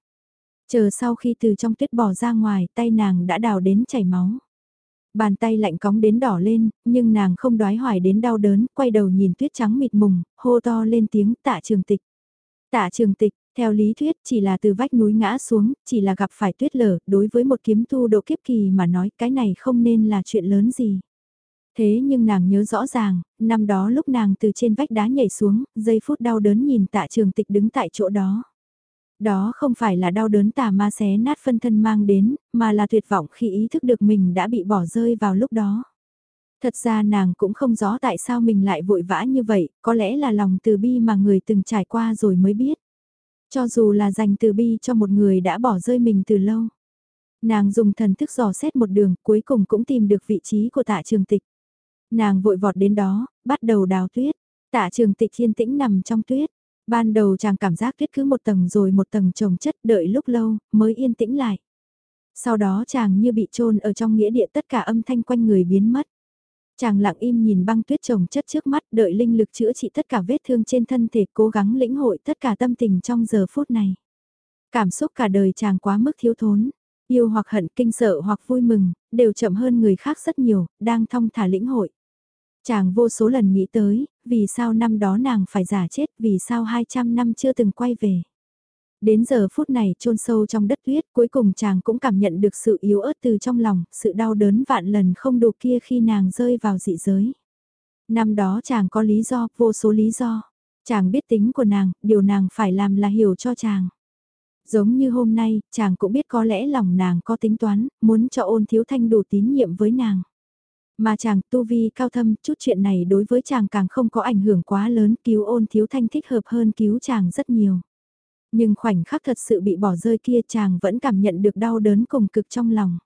Chờ sau khi từ trong tuyết bỏ ra ngoài, tay nàng đã đào đến chảy máu. Bàn tay lạnh cóng đến đỏ lên, nhưng nàng không đoái hoài đến đau đớn, quay đầu nhìn tuyết trắng mịt mùng, hô to lên tiếng tạ trường tịch. Tạ trường tịch, theo lý thuyết chỉ là từ vách núi ngã xuống, chỉ là gặp phải tuyết lở, đối với một kiếm tu độ kiếp kỳ mà nói cái này không nên là chuyện lớn gì. Thế nhưng nàng nhớ rõ ràng, năm đó lúc nàng từ trên vách đá nhảy xuống, giây phút đau đớn nhìn tạ trường tịch đứng tại chỗ đó. Đó không phải là đau đớn tà ma xé nát phân thân mang đến, mà là tuyệt vọng khi ý thức được mình đã bị bỏ rơi vào lúc đó. Thật ra nàng cũng không rõ tại sao mình lại vội vã như vậy, có lẽ là lòng từ bi mà người từng trải qua rồi mới biết. Cho dù là dành từ bi cho một người đã bỏ rơi mình từ lâu. Nàng dùng thần thức dò xét một đường cuối cùng cũng tìm được vị trí của tạ trường tịch. Nàng vội vọt đến đó, bắt đầu đào tuyết. Tạ trường tịch thiên tĩnh nằm trong tuyết. Ban đầu chàng cảm giác tuyết cứ một tầng rồi một tầng trồng chất đợi lúc lâu mới yên tĩnh lại. Sau đó chàng như bị trôn ở trong nghĩa địa tất cả âm thanh quanh người biến mất. Chàng lặng im nhìn băng tuyết trồng chất trước mắt đợi linh lực chữa trị tất cả vết thương trên thân thể cố gắng lĩnh hội tất cả tâm tình trong giờ phút này. Cảm xúc cả đời chàng quá mức thiếu thốn. Yêu hoặc hận, kinh sợ hoặc vui mừng, đều chậm hơn người khác rất nhiều, đang thong thả lĩnh hội. Chàng vô số lần nghĩ tới, vì sao năm đó nàng phải giả chết, vì sao 200 năm chưa từng quay về. Đến giờ phút này chôn sâu trong đất tuyết, cuối cùng chàng cũng cảm nhận được sự yếu ớt từ trong lòng, sự đau đớn vạn lần không đủ kia khi nàng rơi vào dị giới. Năm đó chàng có lý do, vô số lý do. Chàng biết tính của nàng, điều nàng phải làm là hiểu cho chàng. Giống như hôm nay, chàng cũng biết có lẽ lòng nàng có tính toán, muốn cho ôn thiếu thanh đủ tín nhiệm với nàng. Mà chàng tu vi cao thâm, chút chuyện này đối với chàng càng không có ảnh hưởng quá lớn, cứu ôn thiếu thanh thích hợp hơn cứu chàng rất nhiều. Nhưng khoảnh khắc thật sự bị bỏ rơi kia chàng vẫn cảm nhận được đau đớn cùng cực trong lòng.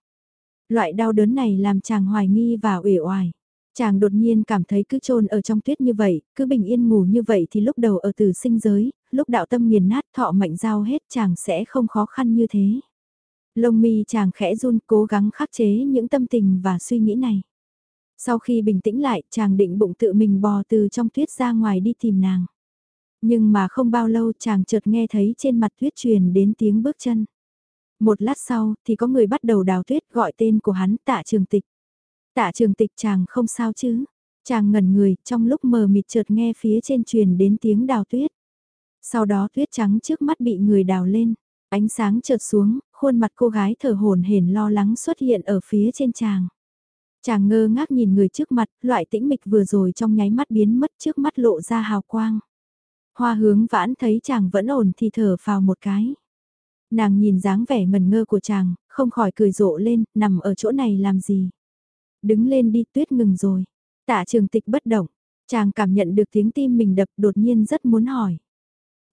Loại đau đớn này làm chàng hoài nghi và uể oải. Chàng đột nhiên cảm thấy cứ trôn ở trong tuyết như vậy, cứ bình yên ngủ như vậy thì lúc đầu ở từ sinh giới, lúc đạo tâm nghiền nát thọ mệnh giao hết chàng sẽ không khó khăn như thế. Lông mi chàng khẽ run cố gắng khắc chế những tâm tình và suy nghĩ này. Sau khi bình tĩnh lại, chàng định bụng tự mình bò từ trong tuyết ra ngoài đi tìm nàng. Nhưng mà không bao lâu chàng chợt nghe thấy trên mặt tuyết truyền đến tiếng bước chân. Một lát sau thì có người bắt đầu đào tuyết gọi tên của hắn tạ trường tịch. Tạ trường tịch chàng không sao chứ. Chàng ngẩn người trong lúc mờ mịt chợt nghe phía trên truyền đến tiếng đào tuyết. Sau đó tuyết trắng trước mắt bị người đào lên. Ánh sáng chợt xuống, khuôn mặt cô gái thở hồn hển lo lắng xuất hiện ở phía trên chàng. Chàng ngơ ngác nhìn người trước mặt, loại tĩnh mịch vừa rồi trong nháy mắt biến mất trước mắt lộ ra hào quang. Hoa hướng vãn thấy chàng vẫn ổn thì thở vào một cái. Nàng nhìn dáng vẻ ngần ngơ của chàng, không khỏi cười rộ lên, nằm ở chỗ này làm gì. Đứng lên đi tuyết ngừng rồi. Tạ trường tịch bất động, chàng cảm nhận được tiếng tim mình đập đột nhiên rất muốn hỏi.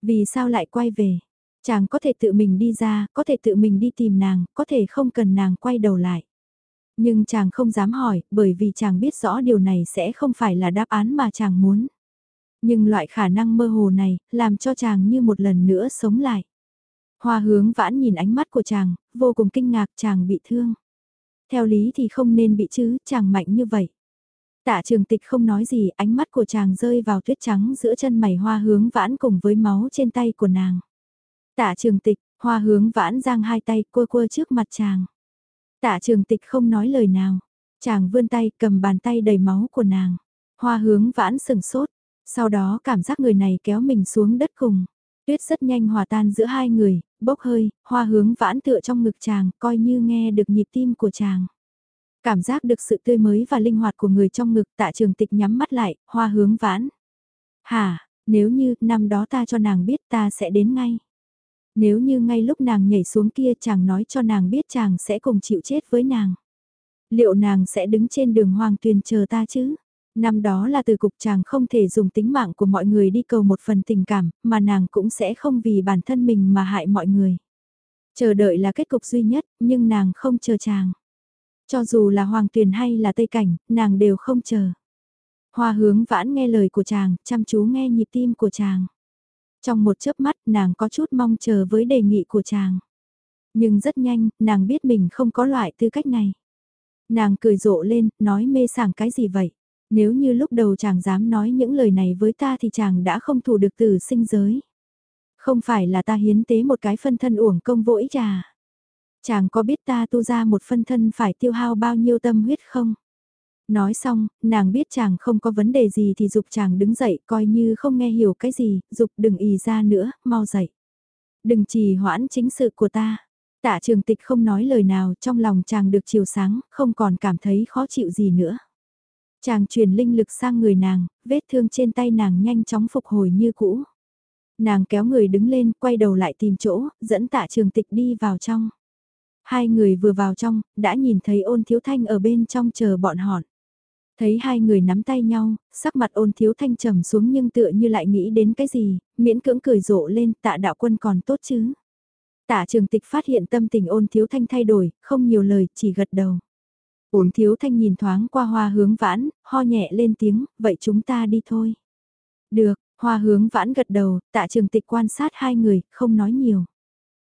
Vì sao lại quay về? Chàng có thể tự mình đi ra, có thể tự mình đi tìm nàng, có thể không cần nàng quay đầu lại. Nhưng chàng không dám hỏi, bởi vì chàng biết rõ điều này sẽ không phải là đáp án mà chàng muốn. Nhưng loại khả năng mơ hồ này, làm cho chàng như một lần nữa sống lại. Hoa hướng vãn nhìn ánh mắt của chàng, vô cùng kinh ngạc chàng bị thương. Theo lý thì không nên bị chứ, chàng mạnh như vậy. Tạ trường tịch không nói gì, ánh mắt của chàng rơi vào tuyết trắng giữa chân mày hoa hướng vãn cùng với máu trên tay của nàng. Tạ trường tịch, hoa hướng vãn giang hai tay quơ quơ trước mặt chàng. Tạ trường tịch không nói lời nào. Chàng vươn tay cầm bàn tay đầy máu của nàng. Hoa hướng vãn sừng sốt. Sau đó cảm giác người này kéo mình xuống đất cùng. Tuyết rất nhanh hòa tan giữa hai người, bốc hơi, hoa hướng vãn tựa trong ngực chàng, coi như nghe được nhịp tim của chàng. Cảm giác được sự tươi mới và linh hoạt của người trong ngực tạ trường tịch nhắm mắt lại, hoa hướng vãn. Hả, nếu như năm đó ta cho nàng biết ta sẽ đến ngay. Nếu như ngay lúc nàng nhảy xuống kia chàng nói cho nàng biết chàng sẽ cùng chịu chết với nàng. Liệu nàng sẽ đứng trên đường hoàng tuyền chờ ta chứ? Năm đó là từ cục chàng không thể dùng tính mạng của mọi người đi cầu một phần tình cảm, mà nàng cũng sẽ không vì bản thân mình mà hại mọi người. Chờ đợi là kết cục duy nhất, nhưng nàng không chờ chàng. Cho dù là hoàng tuyền hay là tây cảnh, nàng đều không chờ. Hoa hướng vãn nghe lời của chàng, chăm chú nghe nhịp tim của chàng. Trong một chớp mắt nàng có chút mong chờ với đề nghị của chàng. Nhưng rất nhanh, nàng biết mình không có loại tư cách này. Nàng cười rộ lên, nói mê sảng cái gì vậy? Nếu như lúc đầu chàng dám nói những lời này với ta thì chàng đã không thủ được từ sinh giới. Không phải là ta hiến tế một cái phân thân uổng công vỗi trà. Chàng có biết ta tu ra một phân thân phải tiêu hao bao nhiêu tâm huyết không? Nói xong, nàng biết chàng không có vấn đề gì thì dục chàng đứng dậy coi như không nghe hiểu cái gì, dục đừng ý ra nữa, mau dậy. Đừng trì hoãn chính sự của ta. Tạ trường tịch không nói lời nào trong lòng chàng được chiều sáng, không còn cảm thấy khó chịu gì nữa. Chàng truyền linh lực sang người nàng, vết thương trên tay nàng nhanh chóng phục hồi như cũ. Nàng kéo người đứng lên, quay đầu lại tìm chỗ, dẫn tạ trường tịch đi vào trong. Hai người vừa vào trong, đã nhìn thấy ôn thiếu thanh ở bên trong chờ bọn họ. Thấy hai người nắm tay nhau, sắc mặt ôn thiếu thanh trầm xuống nhưng tựa như lại nghĩ đến cái gì, miễn cưỡng cười rộ lên tạ đạo quân còn tốt chứ. Tạ trường tịch phát hiện tâm tình ôn thiếu thanh thay đổi, không nhiều lời, chỉ gật đầu. Ôn thiếu thanh nhìn thoáng qua hoa hướng vãn, ho nhẹ lên tiếng, vậy chúng ta đi thôi. Được, hoa hướng vãn gật đầu, tạ trường tịch quan sát hai người, không nói nhiều.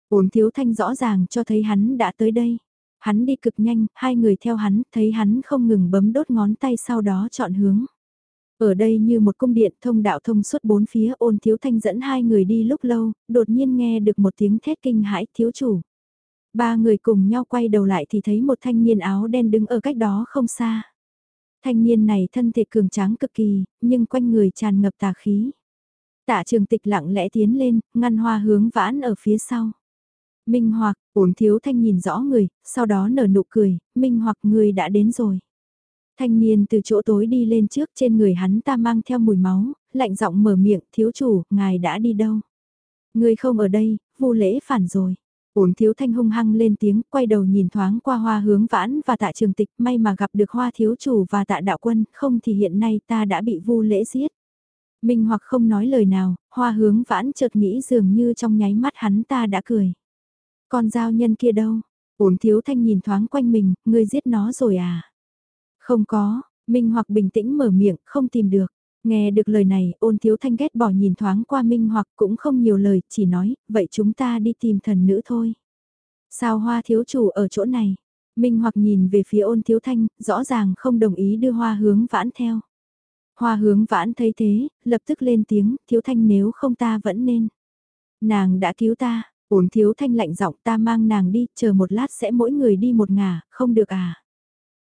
Ôn thiếu thanh rõ ràng cho thấy hắn đã tới đây. Hắn đi cực nhanh, hai người theo hắn, thấy hắn không ngừng bấm đốt ngón tay sau đó chọn hướng. Ở đây như một cung điện thông đạo thông suốt bốn phía ôn thiếu thanh dẫn hai người đi lúc lâu, đột nhiên nghe được một tiếng thét kinh hãi thiếu chủ. Ba người cùng nhau quay đầu lại thì thấy một thanh niên áo đen đứng ở cách đó không xa. Thanh niên này thân thể cường tráng cực kỳ, nhưng quanh người tràn ngập tà khí. Tạ trường tịch lặng lẽ tiến lên, ngăn hoa hướng vãn ở phía sau. Minh Hoặc, ổn thiếu thanh nhìn rõ người, sau đó nở nụ cười, Minh Hoặc người đã đến rồi. Thanh niên từ chỗ tối đi lên trước trên người hắn ta mang theo mùi máu, lạnh giọng mở miệng, thiếu chủ, ngài đã đi đâu? Người không ở đây, vô lễ phản rồi. Ổn thiếu thanh hung hăng lên tiếng, quay đầu nhìn thoáng qua hoa hướng vãn và tạ trường tịch, may mà gặp được hoa thiếu chủ và tạ đạo quân, không thì hiện nay ta đã bị vu lễ giết. Minh hoặc không nói lời nào, hoa hướng vãn chợt nghĩ dường như trong nháy mắt hắn ta đã cười. Con giao nhân kia đâu? Ổn thiếu thanh nhìn thoáng quanh mình, ngươi giết nó rồi à? Không có, Minh hoặc bình tĩnh mở miệng, không tìm được. Nghe được lời này, ôn thiếu thanh ghét bỏ nhìn thoáng qua Minh hoặc cũng không nhiều lời, chỉ nói, vậy chúng ta đi tìm thần nữ thôi. Sao hoa thiếu chủ ở chỗ này? Minh hoặc nhìn về phía ôn thiếu thanh, rõ ràng không đồng ý đưa hoa hướng vãn theo. Hoa hướng vãn thấy thế, lập tức lên tiếng, thiếu thanh nếu không ta vẫn nên. Nàng đã cứu ta, ổn thiếu thanh lạnh giọng ta mang nàng đi, chờ một lát sẽ mỗi người đi một ngả, không được à.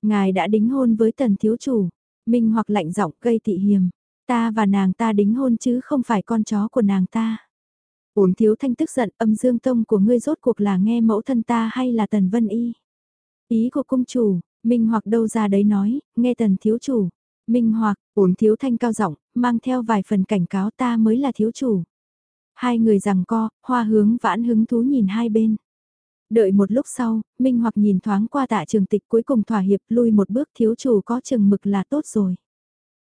Ngài đã đính hôn với tần thiếu chủ, Minh hoặc lạnh giọng gây tị hiềm, ta và nàng ta đính hôn chứ không phải con chó của nàng ta. Ổn thiếu thanh tức giận âm dương tông của ngươi rốt cuộc là nghe mẫu thân ta hay là tần vân y. Ý của cung chủ, Minh hoặc đâu ra đấy nói, nghe tần thiếu chủ. Minh hoặc, ổn thiếu thanh cao giọng mang theo vài phần cảnh cáo ta mới là thiếu chủ. Hai người rằng co, hoa hướng vãn hứng thú nhìn hai bên. Đợi một lúc sau, Minh hoặc nhìn thoáng qua tạ trường tịch cuối cùng thỏa hiệp lui một bước thiếu chủ có chừng mực là tốt rồi.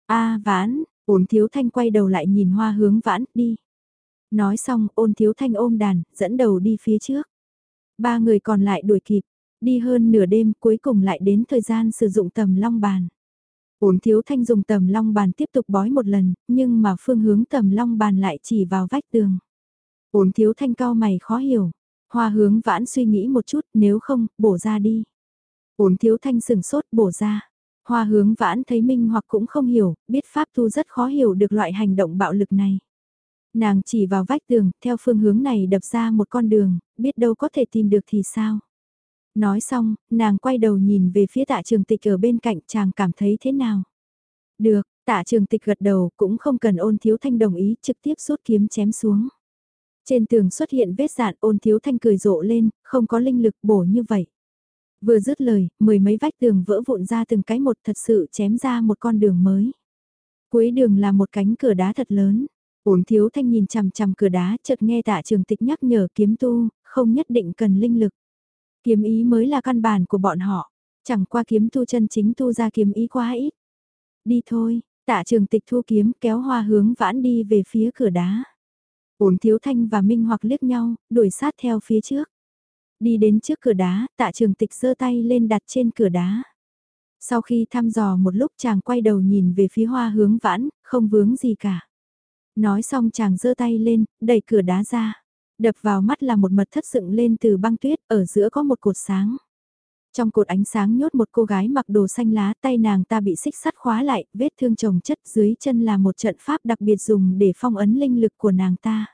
a vãn, Ôn thiếu thanh quay đầu lại nhìn hoa hướng vãn, đi. Nói xong ôn thiếu thanh ôm đàn, dẫn đầu đi phía trước. Ba người còn lại đuổi kịp, đi hơn nửa đêm cuối cùng lại đến thời gian sử dụng tầm long bàn. Ôn thiếu thanh dùng tầm long bàn tiếp tục bói một lần, nhưng mà phương hướng tầm long bàn lại chỉ vào vách tường. Ôn thiếu thanh cao mày khó hiểu. Hoa hướng vãn suy nghĩ một chút, nếu không, bổ ra đi. Ôn thiếu thanh sừng sốt bổ ra. Hoa hướng vãn thấy Minh hoặc cũng không hiểu, biết Pháp thu rất khó hiểu được loại hành động bạo lực này. Nàng chỉ vào vách tường, theo phương hướng này đập ra một con đường, biết đâu có thể tìm được thì sao. Nói xong, nàng quay đầu nhìn về phía tạ trường tịch ở bên cạnh chàng cảm thấy thế nào. Được, tạ trường tịch gật đầu cũng không cần ôn thiếu thanh đồng ý trực tiếp rút kiếm chém xuống. Trên tường xuất hiện vết dạn ôn thiếu thanh cười rộ lên, không có linh lực bổ như vậy. Vừa dứt lời, mười mấy vách tường vỡ vụn ra từng cái một thật sự chém ra một con đường mới. Cuối đường là một cánh cửa đá thật lớn. Ổn thiếu thanh nhìn chằm chằm cửa đá chợt nghe tạ trường tịch nhắc nhở kiếm tu, không nhất định cần linh lực. Kiếm ý mới là căn bản của bọn họ, chẳng qua kiếm tu chân chính tu ra kiếm ý quá ít. Đi thôi, tạ trường tịch thu kiếm kéo hoa hướng vãn đi về phía cửa đá. Ổn thiếu thanh và Minh hoặc liếc nhau, đuổi sát theo phía trước. Đi đến trước cửa đá, tạ trường tịch giơ tay lên đặt trên cửa đá. Sau khi thăm dò một lúc chàng quay đầu nhìn về phía hoa hướng vãn, không vướng gì cả. Nói xong chàng giơ tay lên, đẩy cửa đá ra. Đập vào mắt là một mật thất dựng lên từ băng tuyết, ở giữa có một cột sáng. Trong cột ánh sáng nhốt một cô gái mặc đồ xanh lá, tay nàng ta bị xích sắt khóa lại, vết thương chồng chất dưới chân là một trận pháp đặc biệt dùng để phong ấn linh lực của nàng ta.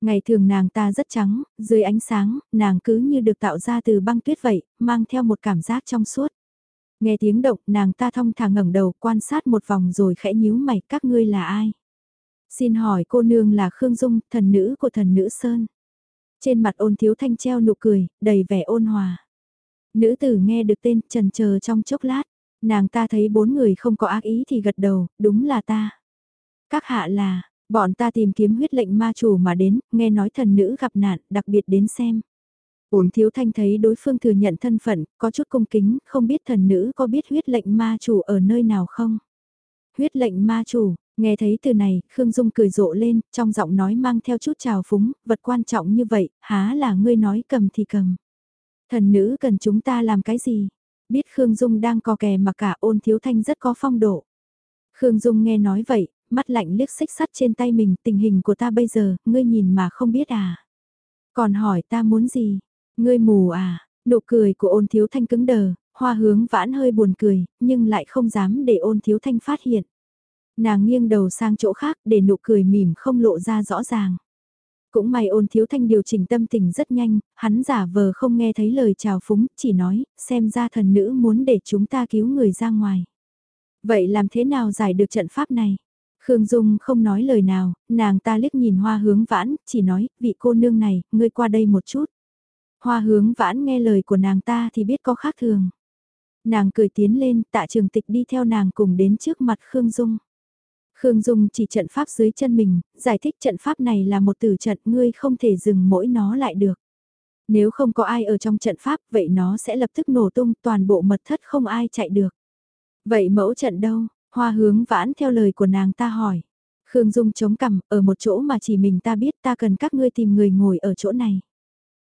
Ngày thường nàng ta rất trắng, dưới ánh sáng, nàng cứ như được tạo ra từ băng tuyết vậy, mang theo một cảm giác trong suốt. Nghe tiếng động, nàng ta thong thả ngẩng đầu quan sát một vòng rồi khẽ nhíu mày, các ngươi là ai? Xin hỏi cô nương là Khương Dung, thần nữ của thần nữ Sơn. Trên mặt ôn thiếu thanh treo nụ cười, đầy vẻ ôn hòa. Nữ tử nghe được tên trần chờ trong chốc lát, nàng ta thấy bốn người không có ác ý thì gật đầu, đúng là ta. Các hạ là, bọn ta tìm kiếm huyết lệnh ma chủ mà đến, nghe nói thần nữ gặp nạn, đặc biệt đến xem. Ổn thiếu thanh thấy đối phương thừa nhận thân phận, có chút cung kính, không biết thần nữ có biết huyết lệnh ma chủ ở nơi nào không? Huyết lệnh ma chủ, nghe thấy từ này, Khương Dung cười rộ lên, trong giọng nói mang theo chút trào phúng, vật quan trọng như vậy, há là ngươi nói cầm thì cầm. Thần nữ cần chúng ta làm cái gì? Biết Khương Dung đang co kè mà cả ôn thiếu thanh rất có phong độ. Khương Dung nghe nói vậy, mắt lạnh liếc xích sắt trên tay mình, tình hình của ta bây giờ, ngươi nhìn mà không biết à. Còn hỏi ta muốn gì? Ngươi mù à? Nụ cười của ôn thiếu thanh cứng đờ, hoa hướng vãn hơi buồn cười, nhưng lại không dám để ôn thiếu thanh phát hiện. Nàng nghiêng đầu sang chỗ khác để nụ cười mỉm không lộ ra rõ ràng. Cũng may ôn thiếu thanh điều chỉnh tâm tình rất nhanh, hắn giả vờ không nghe thấy lời chào phúng, chỉ nói, xem ra thần nữ muốn để chúng ta cứu người ra ngoài. Vậy làm thế nào giải được trận pháp này? Khương Dung không nói lời nào, nàng ta liếc nhìn hoa hướng vãn, chỉ nói, vị cô nương này, ngươi qua đây một chút. Hoa hướng vãn nghe lời của nàng ta thì biết có khác thường. Nàng cười tiến lên, tạ trường tịch đi theo nàng cùng đến trước mặt Khương Dung. Khương Dung chỉ trận pháp dưới chân mình, giải thích trận pháp này là một tử trận ngươi không thể dừng mỗi nó lại được. Nếu không có ai ở trong trận pháp vậy nó sẽ lập tức nổ tung toàn bộ mật thất không ai chạy được. Vậy mẫu trận đâu? Hoa hướng vãn theo lời của nàng ta hỏi. Khương Dung chống cằm ở một chỗ mà chỉ mình ta biết ta cần các ngươi tìm người ngồi ở chỗ này.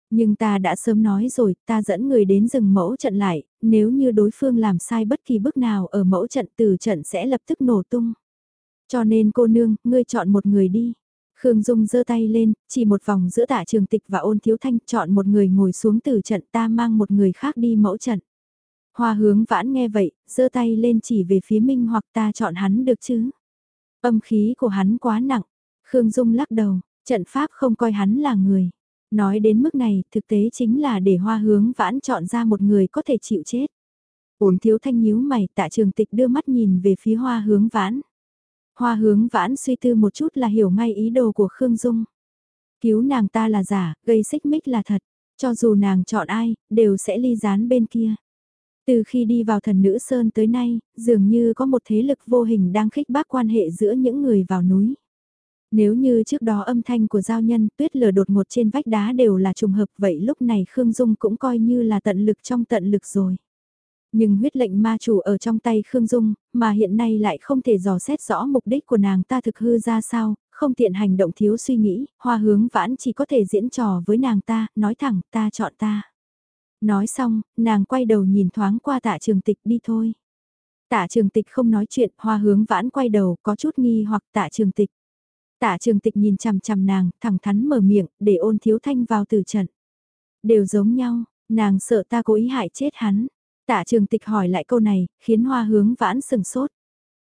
Nhưng ta đã sớm nói rồi, ta dẫn người đến rừng mẫu trận lại, nếu như đối phương làm sai bất kỳ bước nào ở mẫu trận từ trận sẽ lập tức nổ tung. Cho nên cô nương, ngươi chọn một người đi. Khương Dung giơ tay lên, chỉ một vòng giữa tả trường tịch và ôn thiếu thanh chọn một người ngồi xuống từ trận ta mang một người khác đi mẫu trận. Hoa hướng vãn nghe vậy, giơ tay lên chỉ về phía Minh hoặc ta chọn hắn được chứ. Âm khí của hắn quá nặng. Khương Dung lắc đầu, trận pháp không coi hắn là người. Nói đến mức này, thực tế chính là để hoa hướng vãn chọn ra một người có thể chịu chết. Ổn thiếu thanh nhíu mày, tạ trường tịch đưa mắt nhìn về phía hoa hướng vãn. Hoa hướng vãn suy tư một chút là hiểu ngay ý đồ của Khương Dung. Cứu nàng ta là giả, gây xích mích là thật. Cho dù nàng chọn ai, đều sẽ ly gián bên kia. Từ khi đi vào thần nữ Sơn tới nay, dường như có một thế lực vô hình đang khích bác quan hệ giữa những người vào núi. Nếu như trước đó âm thanh của giao nhân tuyết lở đột ngột trên vách đá đều là trùng hợp vậy lúc này Khương Dung cũng coi như là tận lực trong tận lực rồi. Nhưng huyết lệnh ma chủ ở trong tay Khương Dung, mà hiện nay lại không thể dò xét rõ mục đích của nàng ta thực hư ra sao, không tiện hành động thiếu suy nghĩ, hoa hướng vãn chỉ có thể diễn trò với nàng ta, nói thẳng ta chọn ta. Nói xong, nàng quay đầu nhìn thoáng qua tạ trường tịch đi thôi. Tạ trường tịch không nói chuyện, hoa hướng vãn quay đầu, có chút nghi hoặc tạ trường tịch. Tạ trường tịch nhìn chằm chằm nàng, thẳng thắn mở miệng, để ôn thiếu thanh vào từ trận. Đều giống nhau, nàng sợ ta cố ý hại chết hắn. Tạ trường tịch hỏi lại câu này, khiến hoa hướng vãn sừng sốt.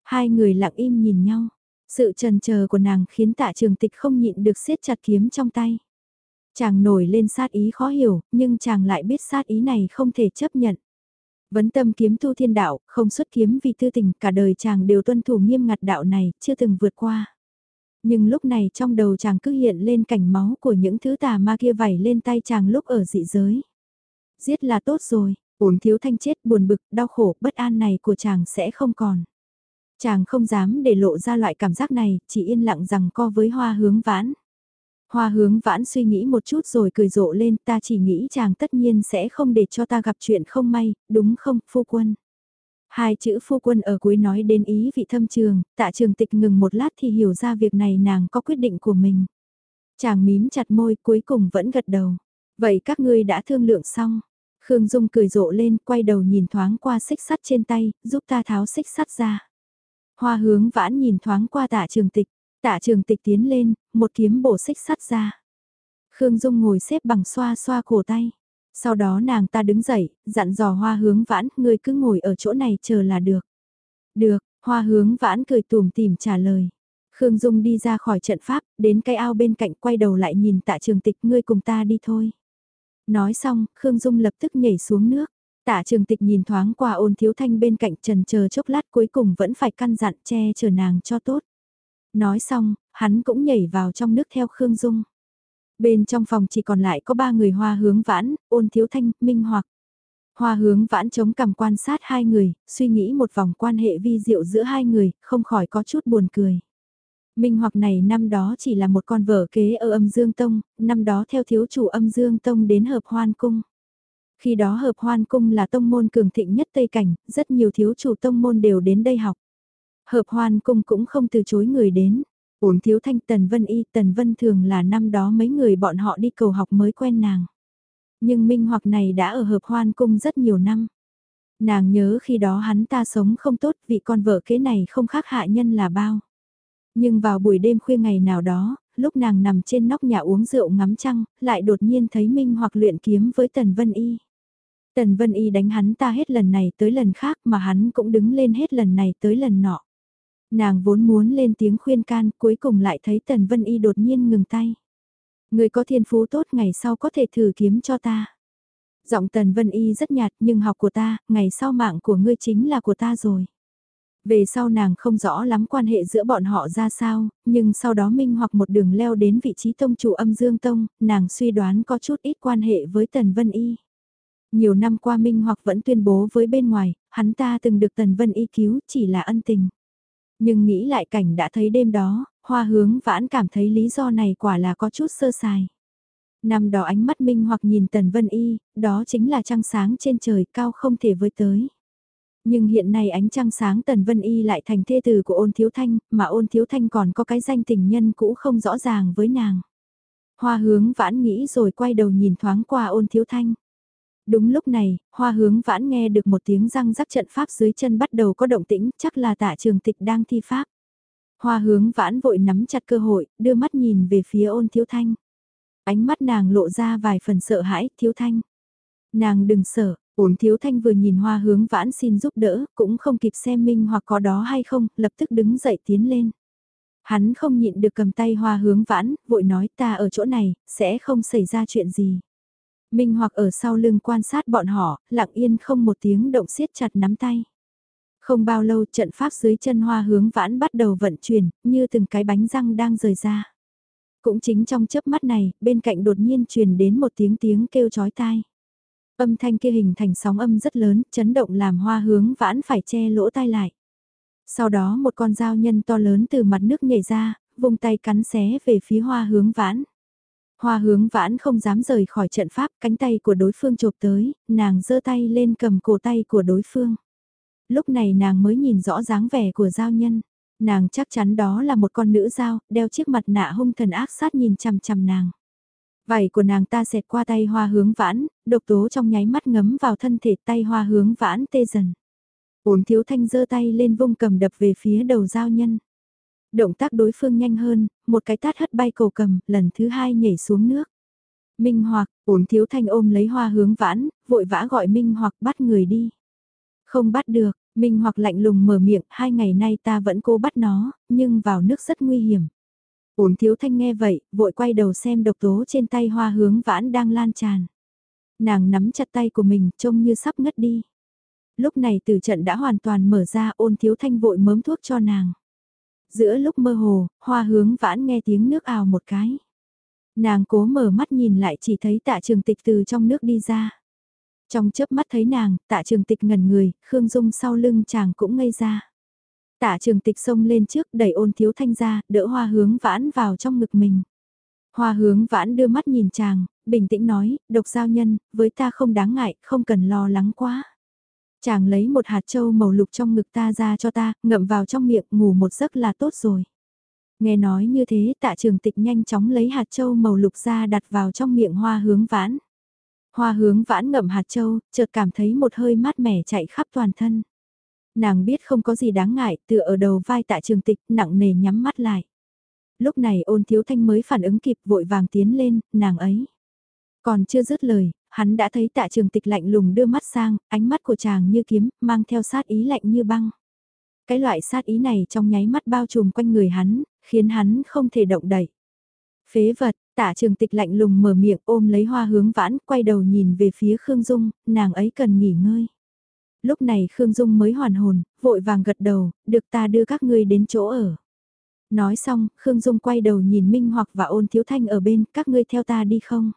Hai người lặng im nhìn nhau. Sự trần chờ của nàng khiến tạ trường tịch không nhịn được siết chặt kiếm trong tay. Chàng nổi lên sát ý khó hiểu, nhưng chàng lại biết sát ý này không thể chấp nhận. Vấn tâm kiếm tu thiên đạo, không xuất kiếm vì tư tình, cả đời chàng đều tuân thủ nghiêm ngặt đạo này, chưa từng vượt qua. Nhưng lúc này trong đầu chàng cứ hiện lên cảnh máu của những thứ tà ma kia vảy lên tay chàng lúc ở dị giới. Giết là tốt rồi, ổn thiếu thanh chết buồn bực, đau khổ, bất an này của chàng sẽ không còn. Chàng không dám để lộ ra loại cảm giác này, chỉ yên lặng rằng co với hoa hướng vãn. Hoa hướng vãn suy nghĩ một chút rồi cười rộ lên ta chỉ nghĩ chàng tất nhiên sẽ không để cho ta gặp chuyện không may, đúng không, phu quân. Hai chữ phu quân ở cuối nói đến ý vị thâm trường, tạ trường tịch ngừng một lát thì hiểu ra việc này nàng có quyết định của mình. Chàng mím chặt môi cuối cùng vẫn gật đầu. Vậy các ngươi đã thương lượng xong. Khương Dung cười rộ lên, quay đầu nhìn thoáng qua xích sắt trên tay, giúp ta tháo xích sắt ra. Hoa hướng vãn nhìn thoáng qua tạ trường tịch, tạ trường tịch tiến lên, một kiếm bổ xích sắt ra. Khương Dung ngồi xếp bằng xoa xoa cổ tay. Sau đó nàng ta đứng dậy, dặn dò hoa hướng vãn, ngươi cứ ngồi ở chỗ này chờ là được. Được, hoa hướng vãn cười tùm tìm trả lời. Khương Dung đi ra khỏi trận pháp, đến cái ao bên cạnh quay đầu lại nhìn tạ trường tịch ngươi cùng ta đi thôi. Nói xong, Khương Dung lập tức nhảy xuống nước. Tạ trường tịch nhìn thoáng qua ôn thiếu thanh bên cạnh trần chờ chốc lát cuối cùng vẫn phải căn dặn che chở nàng cho tốt. Nói xong, hắn cũng nhảy vào trong nước theo Khương Dung. Bên trong phòng chỉ còn lại có ba người hoa hướng vãn, ôn thiếu thanh, minh hoặc. Hoa hướng vãn chống cằm quan sát hai người, suy nghĩ một vòng quan hệ vi diệu giữa hai người, không khỏi có chút buồn cười. Minh hoặc này năm đó chỉ là một con vợ kế ở âm Dương Tông, năm đó theo thiếu chủ âm Dương Tông đến hợp hoan cung. Khi đó hợp hoan cung là tông môn cường thịnh nhất Tây Cảnh, rất nhiều thiếu chủ tông môn đều đến đây học. Hợp hoan cung cũng không từ chối người đến. Ổn thiếu thanh Tần Vân Y, Tần Vân thường là năm đó mấy người bọn họ đi cầu học mới quen nàng. Nhưng Minh hoặc này đã ở hợp hoan cung rất nhiều năm. Nàng nhớ khi đó hắn ta sống không tốt vì con vợ kế này không khác hạ nhân là bao. Nhưng vào buổi đêm khuya ngày nào đó, lúc nàng nằm trên nóc nhà uống rượu ngắm trăng, lại đột nhiên thấy Minh hoặc luyện kiếm với Tần Vân Y. Tần Vân Y đánh hắn ta hết lần này tới lần khác mà hắn cũng đứng lên hết lần này tới lần nọ. Nàng vốn muốn lên tiếng khuyên can cuối cùng lại thấy Tần Vân Y đột nhiên ngừng tay. Người có thiên phú tốt ngày sau có thể thử kiếm cho ta. Giọng Tần Vân Y rất nhạt nhưng học của ta, ngày sau mạng của ngươi chính là của ta rồi. Về sau nàng không rõ lắm quan hệ giữa bọn họ ra sao, nhưng sau đó Minh hoặc một đường leo đến vị trí tông chủ âm dương tông, nàng suy đoán có chút ít quan hệ với Tần Vân Y. Nhiều năm qua Minh hoặc vẫn tuyên bố với bên ngoài, hắn ta từng được Tần Vân Y cứu chỉ là ân tình. Nhưng nghĩ lại cảnh đã thấy đêm đó, hoa hướng vãn cảm thấy lý do này quả là có chút sơ sài. Năm đó ánh mắt Minh hoặc nhìn Tần Vân Y, đó chính là trăng sáng trên trời cao không thể với tới. Nhưng hiện nay ánh trăng sáng Tần Vân Y lại thành thê tử của ôn thiếu thanh, mà ôn thiếu thanh còn có cái danh tình nhân cũ không rõ ràng với nàng. Hoa hướng vãn nghĩ rồi quay đầu nhìn thoáng qua ôn thiếu thanh. Đúng lúc này, hoa hướng vãn nghe được một tiếng răng rắc trận pháp dưới chân bắt đầu có động tĩnh, chắc là tạ trường tịch đang thi pháp. Hoa hướng vãn vội nắm chặt cơ hội, đưa mắt nhìn về phía ôn thiếu thanh. Ánh mắt nàng lộ ra vài phần sợ hãi, thiếu thanh. Nàng đừng sợ, ôn thiếu thanh vừa nhìn hoa hướng vãn xin giúp đỡ, cũng không kịp xem minh hoặc có đó hay không, lập tức đứng dậy tiến lên. Hắn không nhịn được cầm tay hoa hướng vãn, vội nói ta ở chỗ này, sẽ không xảy ra chuyện gì. Minh hoặc ở sau lưng quan sát bọn họ, lặng yên không một tiếng động siết chặt nắm tay. Không bao lâu trận pháp dưới chân hoa hướng vãn bắt đầu vận chuyển, như từng cái bánh răng đang rời ra. Cũng chính trong chớp mắt này, bên cạnh đột nhiên truyền đến một tiếng tiếng kêu chói tai. Âm thanh kia hình thành sóng âm rất lớn, chấn động làm hoa hướng vãn phải che lỗ tai lại. Sau đó một con dao nhân to lớn từ mặt nước nhảy ra, vùng tay cắn xé về phía hoa hướng vãn. Hoa hướng vãn không dám rời khỏi trận pháp, cánh tay của đối phương chộp tới, nàng giơ tay lên cầm cổ tay của đối phương. Lúc này nàng mới nhìn rõ dáng vẻ của giao nhân. Nàng chắc chắn đó là một con nữ giao, đeo chiếc mặt nạ hung thần ác sát nhìn chằm chằm nàng. Vảy của nàng ta xẹt qua tay hoa hướng vãn, độc tố trong nháy mắt ngấm vào thân thể tay hoa hướng vãn tê dần. Ổn thiếu thanh giơ tay lên vung cầm đập về phía đầu giao nhân. Động tác đối phương nhanh hơn, một cái tát hất bay cầu cầm, lần thứ hai nhảy xuống nước. Minh Hoặc, ổn thiếu thanh ôm lấy hoa hướng vãn, vội vã gọi Minh Hoặc bắt người đi. Không bắt được, Minh Hoặc lạnh lùng mở miệng, hai ngày nay ta vẫn cố bắt nó, nhưng vào nước rất nguy hiểm. Ổn thiếu thanh nghe vậy, vội quay đầu xem độc tố trên tay hoa hướng vãn đang lan tràn. Nàng nắm chặt tay của mình, trông như sắp ngất đi. Lúc này từ trận đã hoàn toàn mở ra ôn thiếu thanh vội mớm thuốc cho nàng. Giữa lúc mơ hồ, hoa hướng vãn nghe tiếng nước ào một cái. Nàng cố mở mắt nhìn lại chỉ thấy tạ trường tịch từ trong nước đi ra. Trong chớp mắt thấy nàng, tạ trường tịch ngẩn người, Khương Dung sau lưng chàng cũng ngây ra. Tạ trường tịch xông lên trước đẩy ôn thiếu thanh ra, đỡ hoa hướng vãn vào trong ngực mình. Hoa hướng vãn đưa mắt nhìn chàng, bình tĩnh nói, độc giao nhân, với ta không đáng ngại, không cần lo lắng quá. Chàng lấy một hạt châu màu lục trong ngực ta ra cho ta, ngậm vào trong miệng, ngủ một giấc là tốt rồi. Nghe nói như thế tạ trường tịch nhanh chóng lấy hạt châu màu lục ra đặt vào trong miệng hoa hướng vãn. Hoa hướng vãn ngậm hạt châu, chợt cảm thấy một hơi mát mẻ chạy khắp toàn thân. Nàng biết không có gì đáng ngại, tựa ở đầu vai tạ trường tịch, nặng nề nhắm mắt lại. Lúc này ôn thiếu thanh mới phản ứng kịp vội vàng tiến lên, nàng ấy. Còn chưa dứt lời, hắn đã thấy tạ trường tịch lạnh lùng đưa mắt sang, ánh mắt của chàng như kiếm, mang theo sát ý lạnh như băng. Cái loại sát ý này trong nháy mắt bao trùm quanh người hắn, khiến hắn không thể động đậy. Phế vật, tạ trường tịch lạnh lùng mở miệng ôm lấy hoa hướng vãn, quay đầu nhìn về phía Khương Dung, nàng ấy cần nghỉ ngơi. Lúc này Khương Dung mới hoàn hồn, vội vàng gật đầu, được ta đưa các ngươi đến chỗ ở. Nói xong, Khương Dung quay đầu nhìn Minh Hoặc và ôn thiếu thanh ở bên, các ngươi theo ta đi không?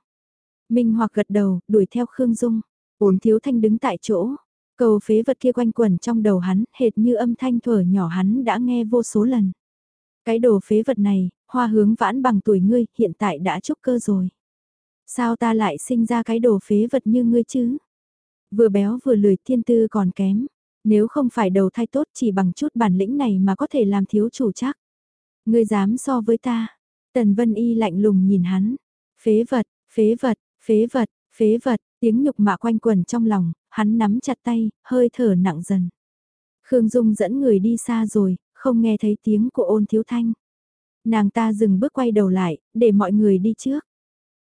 Minh Hoặc gật đầu, đuổi theo Khương Dung. Ôn thiếu thanh đứng tại chỗ. Cầu phế vật kia quanh quẩn trong đầu hắn, hệt như âm thanh thở nhỏ hắn đã nghe vô số lần. Cái đồ phế vật này, hoa hướng vãn bằng tuổi ngươi, hiện tại đã trúc cơ rồi. Sao ta lại sinh ra cái đồ phế vật như ngươi chứ? Vừa béo vừa lười thiên tư còn kém. Nếu không phải đầu thai tốt chỉ bằng chút bản lĩnh này mà có thể làm thiếu chủ chắc. Ngươi dám so với ta. Tần Vân Y lạnh lùng nhìn hắn. Phế vật, phế vật, phế vật, phế vật, tiếng nhục mạ quanh quần trong lòng, hắn nắm chặt tay, hơi thở nặng dần. Khương Dung dẫn người đi xa rồi, không nghe thấy tiếng của ôn thiếu thanh. Nàng ta dừng bước quay đầu lại, để mọi người đi trước.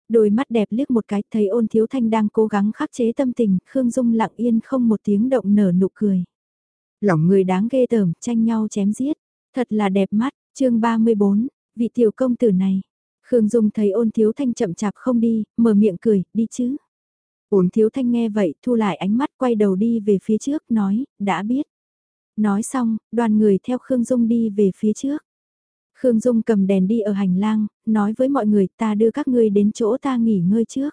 Đôi mắt đẹp liếc một cái thấy ôn thiếu thanh đang cố gắng khắc chế tâm tình, Khương Dung lặng yên không một tiếng động nở nụ cười. Lòng người đáng ghê tởm, tranh nhau chém giết. Thật là đẹp mắt, chương 34, vị tiểu công tử này. Khương Dung thấy ôn thiếu thanh chậm chạp không đi, mở miệng cười, đi chứ. Ôn thiếu thanh nghe vậy, thu lại ánh mắt quay đầu đi về phía trước, nói, đã biết. Nói xong, đoàn người theo Khương Dung đi về phía trước. Khương Dung cầm đèn đi ở hành lang, nói với mọi người ta đưa các ngươi đến chỗ ta nghỉ ngơi trước.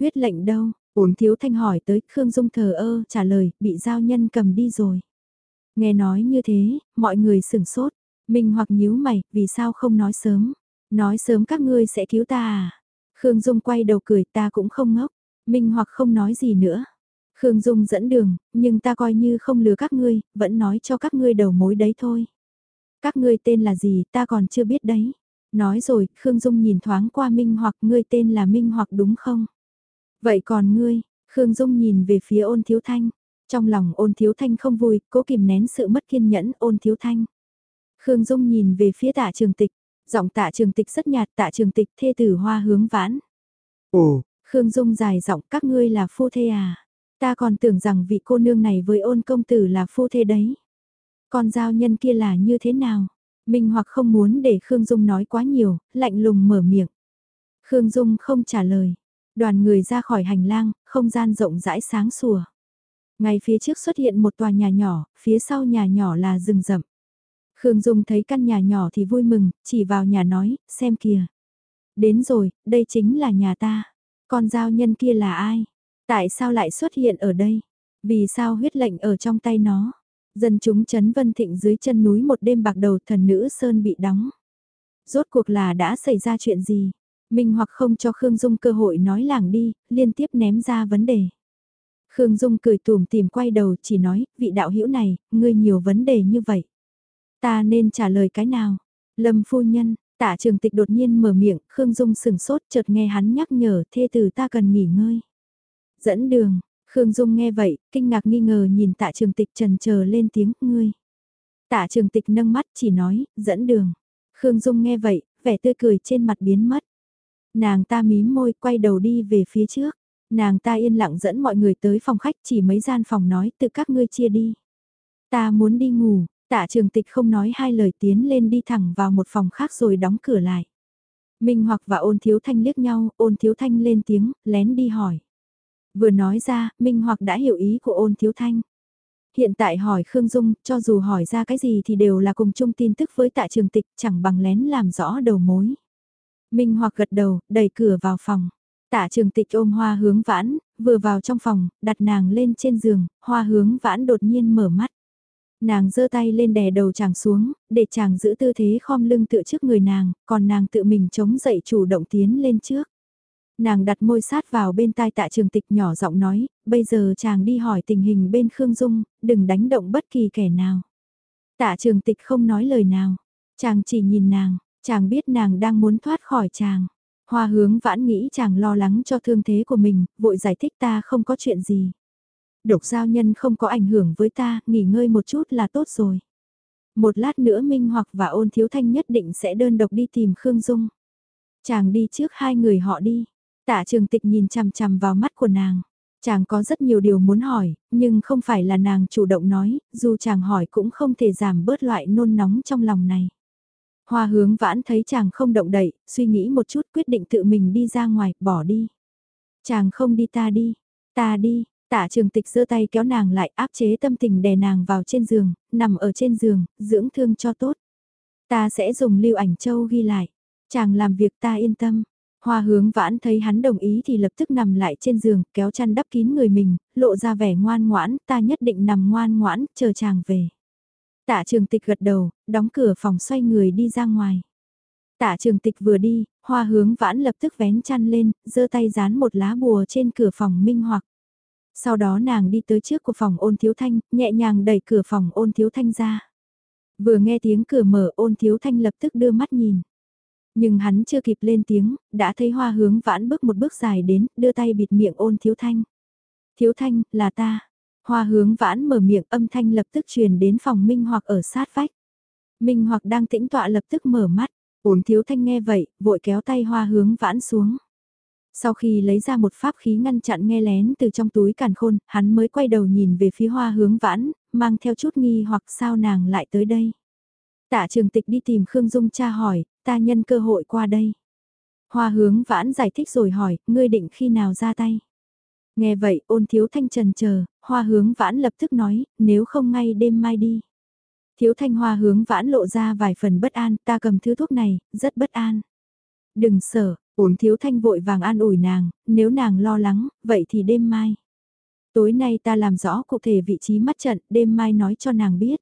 Huyết lệnh đâu? Ôn thiếu thanh hỏi tới, Khương Dung thờ ơ, trả lời, bị giao nhân cầm đi rồi. Nghe nói như thế, mọi người sửng sốt. Minh hoặc nhíu mày, vì sao không nói sớm? Nói sớm các ngươi sẽ cứu ta à? Khương Dung quay đầu cười ta cũng không ngốc. Minh hoặc không nói gì nữa. Khương Dung dẫn đường, nhưng ta coi như không lừa các ngươi, vẫn nói cho các ngươi đầu mối đấy thôi. Các ngươi tên là gì ta còn chưa biết đấy. Nói rồi, Khương Dung nhìn thoáng qua Minh hoặc ngươi tên là Minh hoặc đúng không? Vậy còn ngươi, Khương Dung nhìn về phía ôn thiếu thanh. Trong lòng ôn thiếu thanh không vui, cố kìm nén sự mất kiên nhẫn ôn thiếu thanh. Khương Dung nhìn về phía tạ trường tịch, giọng tạ trường tịch rất nhạt tạ trường tịch thê tử hoa hướng vãn. Ồ, Khương Dung dài giọng các ngươi là phu thê à? Ta còn tưởng rằng vị cô nương này với ôn công tử là phu thê đấy. Con giao nhân kia là như thế nào? Minh hoặc không muốn để Khương Dung nói quá nhiều, lạnh lùng mở miệng. Khương Dung không trả lời. Đoàn người ra khỏi hành lang, không gian rộng rãi sáng sủa. Ngay phía trước xuất hiện một tòa nhà nhỏ, phía sau nhà nhỏ là rừng rậm. Khương Dung thấy căn nhà nhỏ thì vui mừng, chỉ vào nhà nói, xem kìa. Đến rồi, đây chính là nhà ta. Con giao nhân kia là ai? Tại sao lại xuất hiện ở đây? Vì sao huyết lệnh ở trong tay nó? Dân chúng chấn vân thịnh dưới chân núi một đêm bạc đầu thần nữ Sơn bị đóng. Rốt cuộc là đã xảy ra chuyện gì? Minh hoặc không cho Khương Dung cơ hội nói làng đi, liên tiếp ném ra vấn đề. Khương Dung cười tùm tìm quay đầu chỉ nói, vị đạo hữu này, ngươi nhiều vấn đề như vậy. Ta nên trả lời cái nào? Lâm phu nhân, tạ trường tịch đột nhiên mở miệng, Khương Dung sừng sốt chợt nghe hắn nhắc nhở thê tử ta cần nghỉ ngơi. Dẫn đường, Khương Dung nghe vậy, kinh ngạc nghi ngờ nhìn tạ trường tịch trần chờ lên tiếng, ngươi. Tạ trường tịch nâng mắt chỉ nói, dẫn đường. Khương Dung nghe vậy, vẻ tươi cười trên mặt biến mất. Nàng ta mím môi quay đầu đi về phía trước. Nàng ta yên lặng dẫn mọi người tới phòng khách chỉ mấy gian phòng nói tự các ngươi chia đi. Ta muốn đi ngủ, tạ trường tịch không nói hai lời tiến lên đi thẳng vào một phòng khác rồi đóng cửa lại. Minh hoặc và ôn thiếu thanh liếc nhau, ôn thiếu thanh lên tiếng, lén đi hỏi. Vừa nói ra, Minh hoặc đã hiểu ý của ôn thiếu thanh. Hiện tại hỏi Khương Dung, cho dù hỏi ra cái gì thì đều là cùng chung tin tức với tạ trường tịch, chẳng bằng lén làm rõ đầu mối. Minh hoặc gật đầu, đẩy cửa vào phòng. Tạ trường tịch ôm hoa hướng vãn, vừa vào trong phòng, đặt nàng lên trên giường, hoa hướng vãn đột nhiên mở mắt. Nàng giơ tay lên đè đầu chàng xuống, để chàng giữ tư thế khom lưng tựa trước người nàng, còn nàng tự mình chống dậy chủ động tiến lên trước. Nàng đặt môi sát vào bên tai tạ trường tịch nhỏ giọng nói, bây giờ chàng đi hỏi tình hình bên Khương Dung, đừng đánh động bất kỳ kẻ nào. Tạ trường tịch không nói lời nào, chàng chỉ nhìn nàng, chàng biết nàng đang muốn thoát khỏi chàng. Hoa hướng vãn nghĩ chàng lo lắng cho thương thế của mình, vội giải thích ta không có chuyện gì. Độc giao nhân không có ảnh hưởng với ta, nghỉ ngơi một chút là tốt rồi. Một lát nữa Minh hoặc và ôn thiếu thanh nhất định sẽ đơn độc đi tìm Khương Dung. Chàng đi trước hai người họ đi. Tạ trường tịch nhìn chằm chằm vào mắt của nàng. Chàng có rất nhiều điều muốn hỏi, nhưng không phải là nàng chủ động nói, dù chàng hỏi cũng không thể giảm bớt loại nôn nóng trong lòng này. Hoa hướng vãn thấy chàng không động đậy, suy nghĩ một chút quyết định tự mình đi ra ngoài, bỏ đi. Chàng không đi ta đi, ta đi, tạ trường tịch giơ tay kéo nàng lại áp chế tâm tình đè nàng vào trên giường, nằm ở trên giường, dưỡng thương cho tốt. Ta sẽ dùng lưu ảnh châu ghi lại, chàng làm việc ta yên tâm. Hoa hướng vãn thấy hắn đồng ý thì lập tức nằm lại trên giường, kéo chăn đắp kín người mình, lộ ra vẻ ngoan ngoãn, ta nhất định nằm ngoan ngoãn, chờ chàng về. Tạ trường tịch gật đầu, đóng cửa phòng xoay người đi ra ngoài. Tạ trường tịch vừa đi, hoa hướng vãn lập tức vén chăn lên, giơ tay dán một lá bùa trên cửa phòng minh hoặc. Sau đó nàng đi tới trước của phòng ôn thiếu thanh, nhẹ nhàng đẩy cửa phòng ôn thiếu thanh ra. Vừa nghe tiếng cửa mở ôn thiếu thanh lập tức đưa mắt nhìn. Nhưng hắn chưa kịp lên tiếng, đã thấy hoa hướng vãn bước một bước dài đến, đưa tay bịt miệng ôn thiếu thanh. Thiếu thanh, là ta. Hoa hướng vãn mở miệng âm thanh lập tức truyền đến phòng Minh hoặc ở sát vách. Minh hoặc đang tĩnh tọa lập tức mở mắt, ôn thiếu thanh nghe vậy, vội kéo tay hoa hướng vãn xuống. Sau khi lấy ra một pháp khí ngăn chặn nghe lén từ trong túi càn khôn, hắn mới quay đầu nhìn về phía hoa hướng vãn, mang theo chút nghi hoặc sao nàng lại tới đây. Tạ trường tịch đi tìm Khương Dung cha hỏi, ta nhân cơ hội qua đây. Hoa hướng vãn giải thích rồi hỏi, ngươi định khi nào ra tay? Nghe vậy ôn thiếu thanh trần chờ, hoa hướng vãn lập tức nói, nếu không ngay đêm mai đi. Thiếu thanh hoa hướng vãn lộ ra vài phần bất an, ta cầm thứ thuốc này, rất bất an. Đừng sợ, ổn thiếu thanh vội vàng an ủi nàng, nếu nàng lo lắng, vậy thì đêm mai. Tối nay ta làm rõ cụ thể vị trí mắt trận, đêm mai nói cho nàng biết.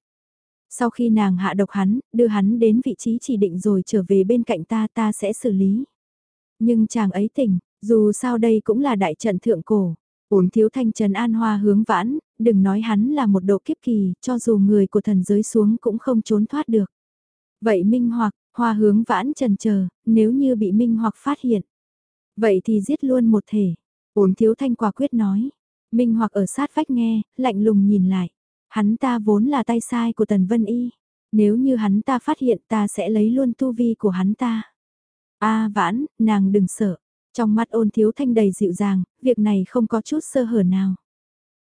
Sau khi nàng hạ độc hắn, đưa hắn đến vị trí chỉ định rồi trở về bên cạnh ta ta sẽ xử lý. Nhưng chàng ấy tỉnh, dù sao đây cũng là đại trận thượng cổ. Ổn thiếu thanh trần an hoa hướng vãn, đừng nói hắn là một độ kiếp kỳ, cho dù người của thần giới xuống cũng không trốn thoát được. Vậy Minh Hoặc, hoa hướng vãn trần chờ nếu như bị Minh Hoặc phát hiện. Vậy thì giết luôn một thể. Ổn thiếu thanh quả quyết nói. Minh Hoặc ở sát vách nghe, lạnh lùng nhìn lại. Hắn ta vốn là tay sai của Tần Vân Y. Nếu như hắn ta phát hiện ta sẽ lấy luôn tu vi của hắn ta. a vãn, nàng đừng sợ. Trong mắt ôn thiếu thanh đầy dịu dàng, việc này không có chút sơ hở nào.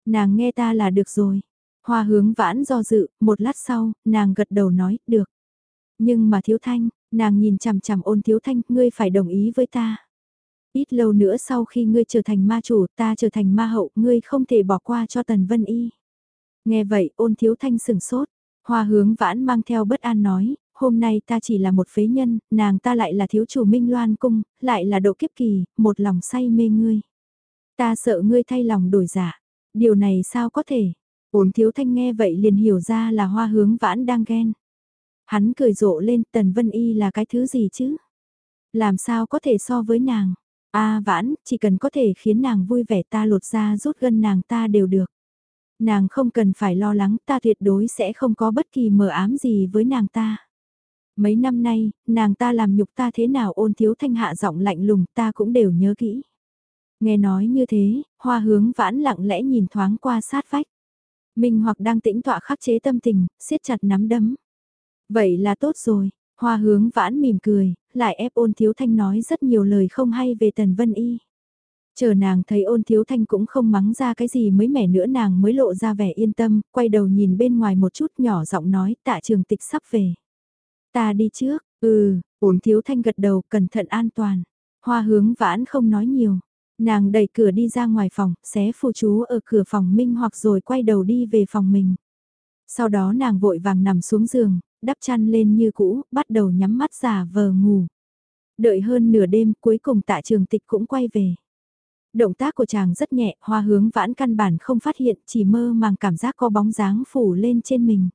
Nàng nghe ta là được rồi. Hoa hướng vãn do dự, một lát sau, nàng gật đầu nói, được. Nhưng mà thiếu thanh, nàng nhìn chằm chằm ôn thiếu thanh, ngươi phải đồng ý với ta. Ít lâu nữa sau khi ngươi trở thành ma chủ, ta trở thành ma hậu, ngươi không thể bỏ qua cho Tần Vân Y. Nghe vậy, ôn thiếu thanh sừng sốt. Hoa hướng vãn mang theo bất an nói, hôm nay ta chỉ là một phế nhân, nàng ta lại là thiếu chủ Minh Loan Cung, lại là độ kiếp kỳ, một lòng say mê ngươi. Ta sợ ngươi thay lòng đổi giả. Điều này sao có thể? Ôn thiếu thanh nghe vậy liền hiểu ra là hoa hướng vãn đang ghen. Hắn cười rộ lên Tần Vân Y là cái thứ gì chứ? Làm sao có thể so với nàng? a vãn, chỉ cần có thể khiến nàng vui vẻ ta lột ra rút gân nàng ta đều được. Nàng không cần phải lo lắng ta tuyệt đối sẽ không có bất kỳ mờ ám gì với nàng ta. Mấy năm nay, nàng ta làm nhục ta thế nào ôn thiếu thanh hạ giọng lạnh lùng ta cũng đều nhớ kỹ. Nghe nói như thế, hoa hướng vãn lặng lẽ nhìn thoáng qua sát vách. Minh hoặc đang tĩnh tọa khắc chế tâm tình, siết chặt nắm đấm. Vậy là tốt rồi, hoa hướng vãn mỉm cười, lại ép ôn thiếu thanh nói rất nhiều lời không hay về tần vân y. Chờ nàng thấy ôn thiếu thanh cũng không mắng ra cái gì mới mẻ nữa nàng mới lộ ra vẻ yên tâm, quay đầu nhìn bên ngoài một chút nhỏ giọng nói tạ trường tịch sắp về. Ta đi trước, ừ, ôn thiếu thanh gật đầu cẩn thận an toàn. Hoa hướng vãn không nói nhiều. Nàng đẩy cửa đi ra ngoài phòng, xé phù chú ở cửa phòng Minh hoặc rồi quay đầu đi về phòng mình. Sau đó nàng vội vàng nằm xuống giường, đắp chăn lên như cũ, bắt đầu nhắm mắt giả vờ ngủ. Đợi hơn nửa đêm cuối cùng tạ trường tịch cũng quay về. Động tác của chàng rất nhẹ, hoa hướng vãn căn bản không phát hiện, chỉ mơ màng cảm giác có bóng dáng phủ lên trên mình.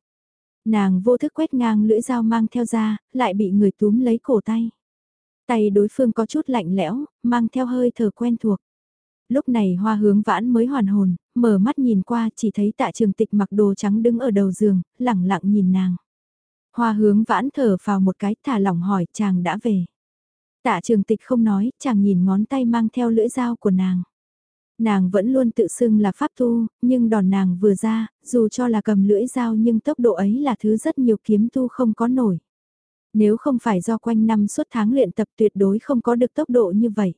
Nàng vô thức quét ngang lưỡi dao mang theo ra, lại bị người túm lấy cổ tay. Tay đối phương có chút lạnh lẽo, mang theo hơi thở quen thuộc. Lúc này hoa hướng vãn mới hoàn hồn, mở mắt nhìn qua chỉ thấy tạ trường tịch mặc đồ trắng đứng ở đầu giường, lẳng lặng nhìn nàng. Hoa hướng vãn thở vào một cái thả lỏng hỏi chàng đã về. Tạ trường tịch không nói, chàng nhìn ngón tay mang theo lưỡi dao của nàng. Nàng vẫn luôn tự xưng là pháp tu, nhưng đòn nàng vừa ra, dù cho là cầm lưỡi dao nhưng tốc độ ấy là thứ rất nhiều kiếm tu không có nổi. Nếu không phải do quanh năm suốt tháng luyện tập tuyệt đối không có được tốc độ như vậy.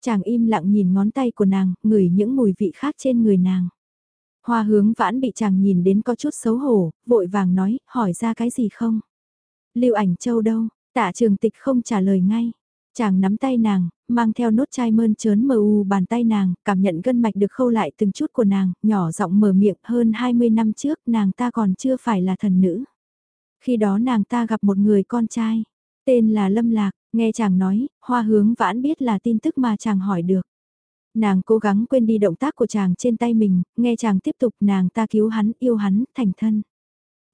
Chàng im lặng nhìn ngón tay của nàng, ngửi những mùi vị khác trên người nàng. Hoa hướng vãn bị chàng nhìn đến có chút xấu hổ, vội vàng nói, hỏi ra cái gì không? Lưu ảnh châu đâu? Tạ trường tịch không trả lời ngay. Chàng nắm tay nàng, mang theo nốt chai mơn trớn mờ u bàn tay nàng, cảm nhận gân mạch được khâu lại từng chút của nàng, nhỏ giọng mở miệng hơn 20 năm trước nàng ta còn chưa phải là thần nữ. Khi đó nàng ta gặp một người con trai, tên là Lâm Lạc, nghe chàng nói, hoa hướng vãn biết là tin tức mà chàng hỏi được. Nàng cố gắng quên đi động tác của chàng trên tay mình, nghe chàng tiếp tục nàng ta cứu hắn, yêu hắn, thành thân.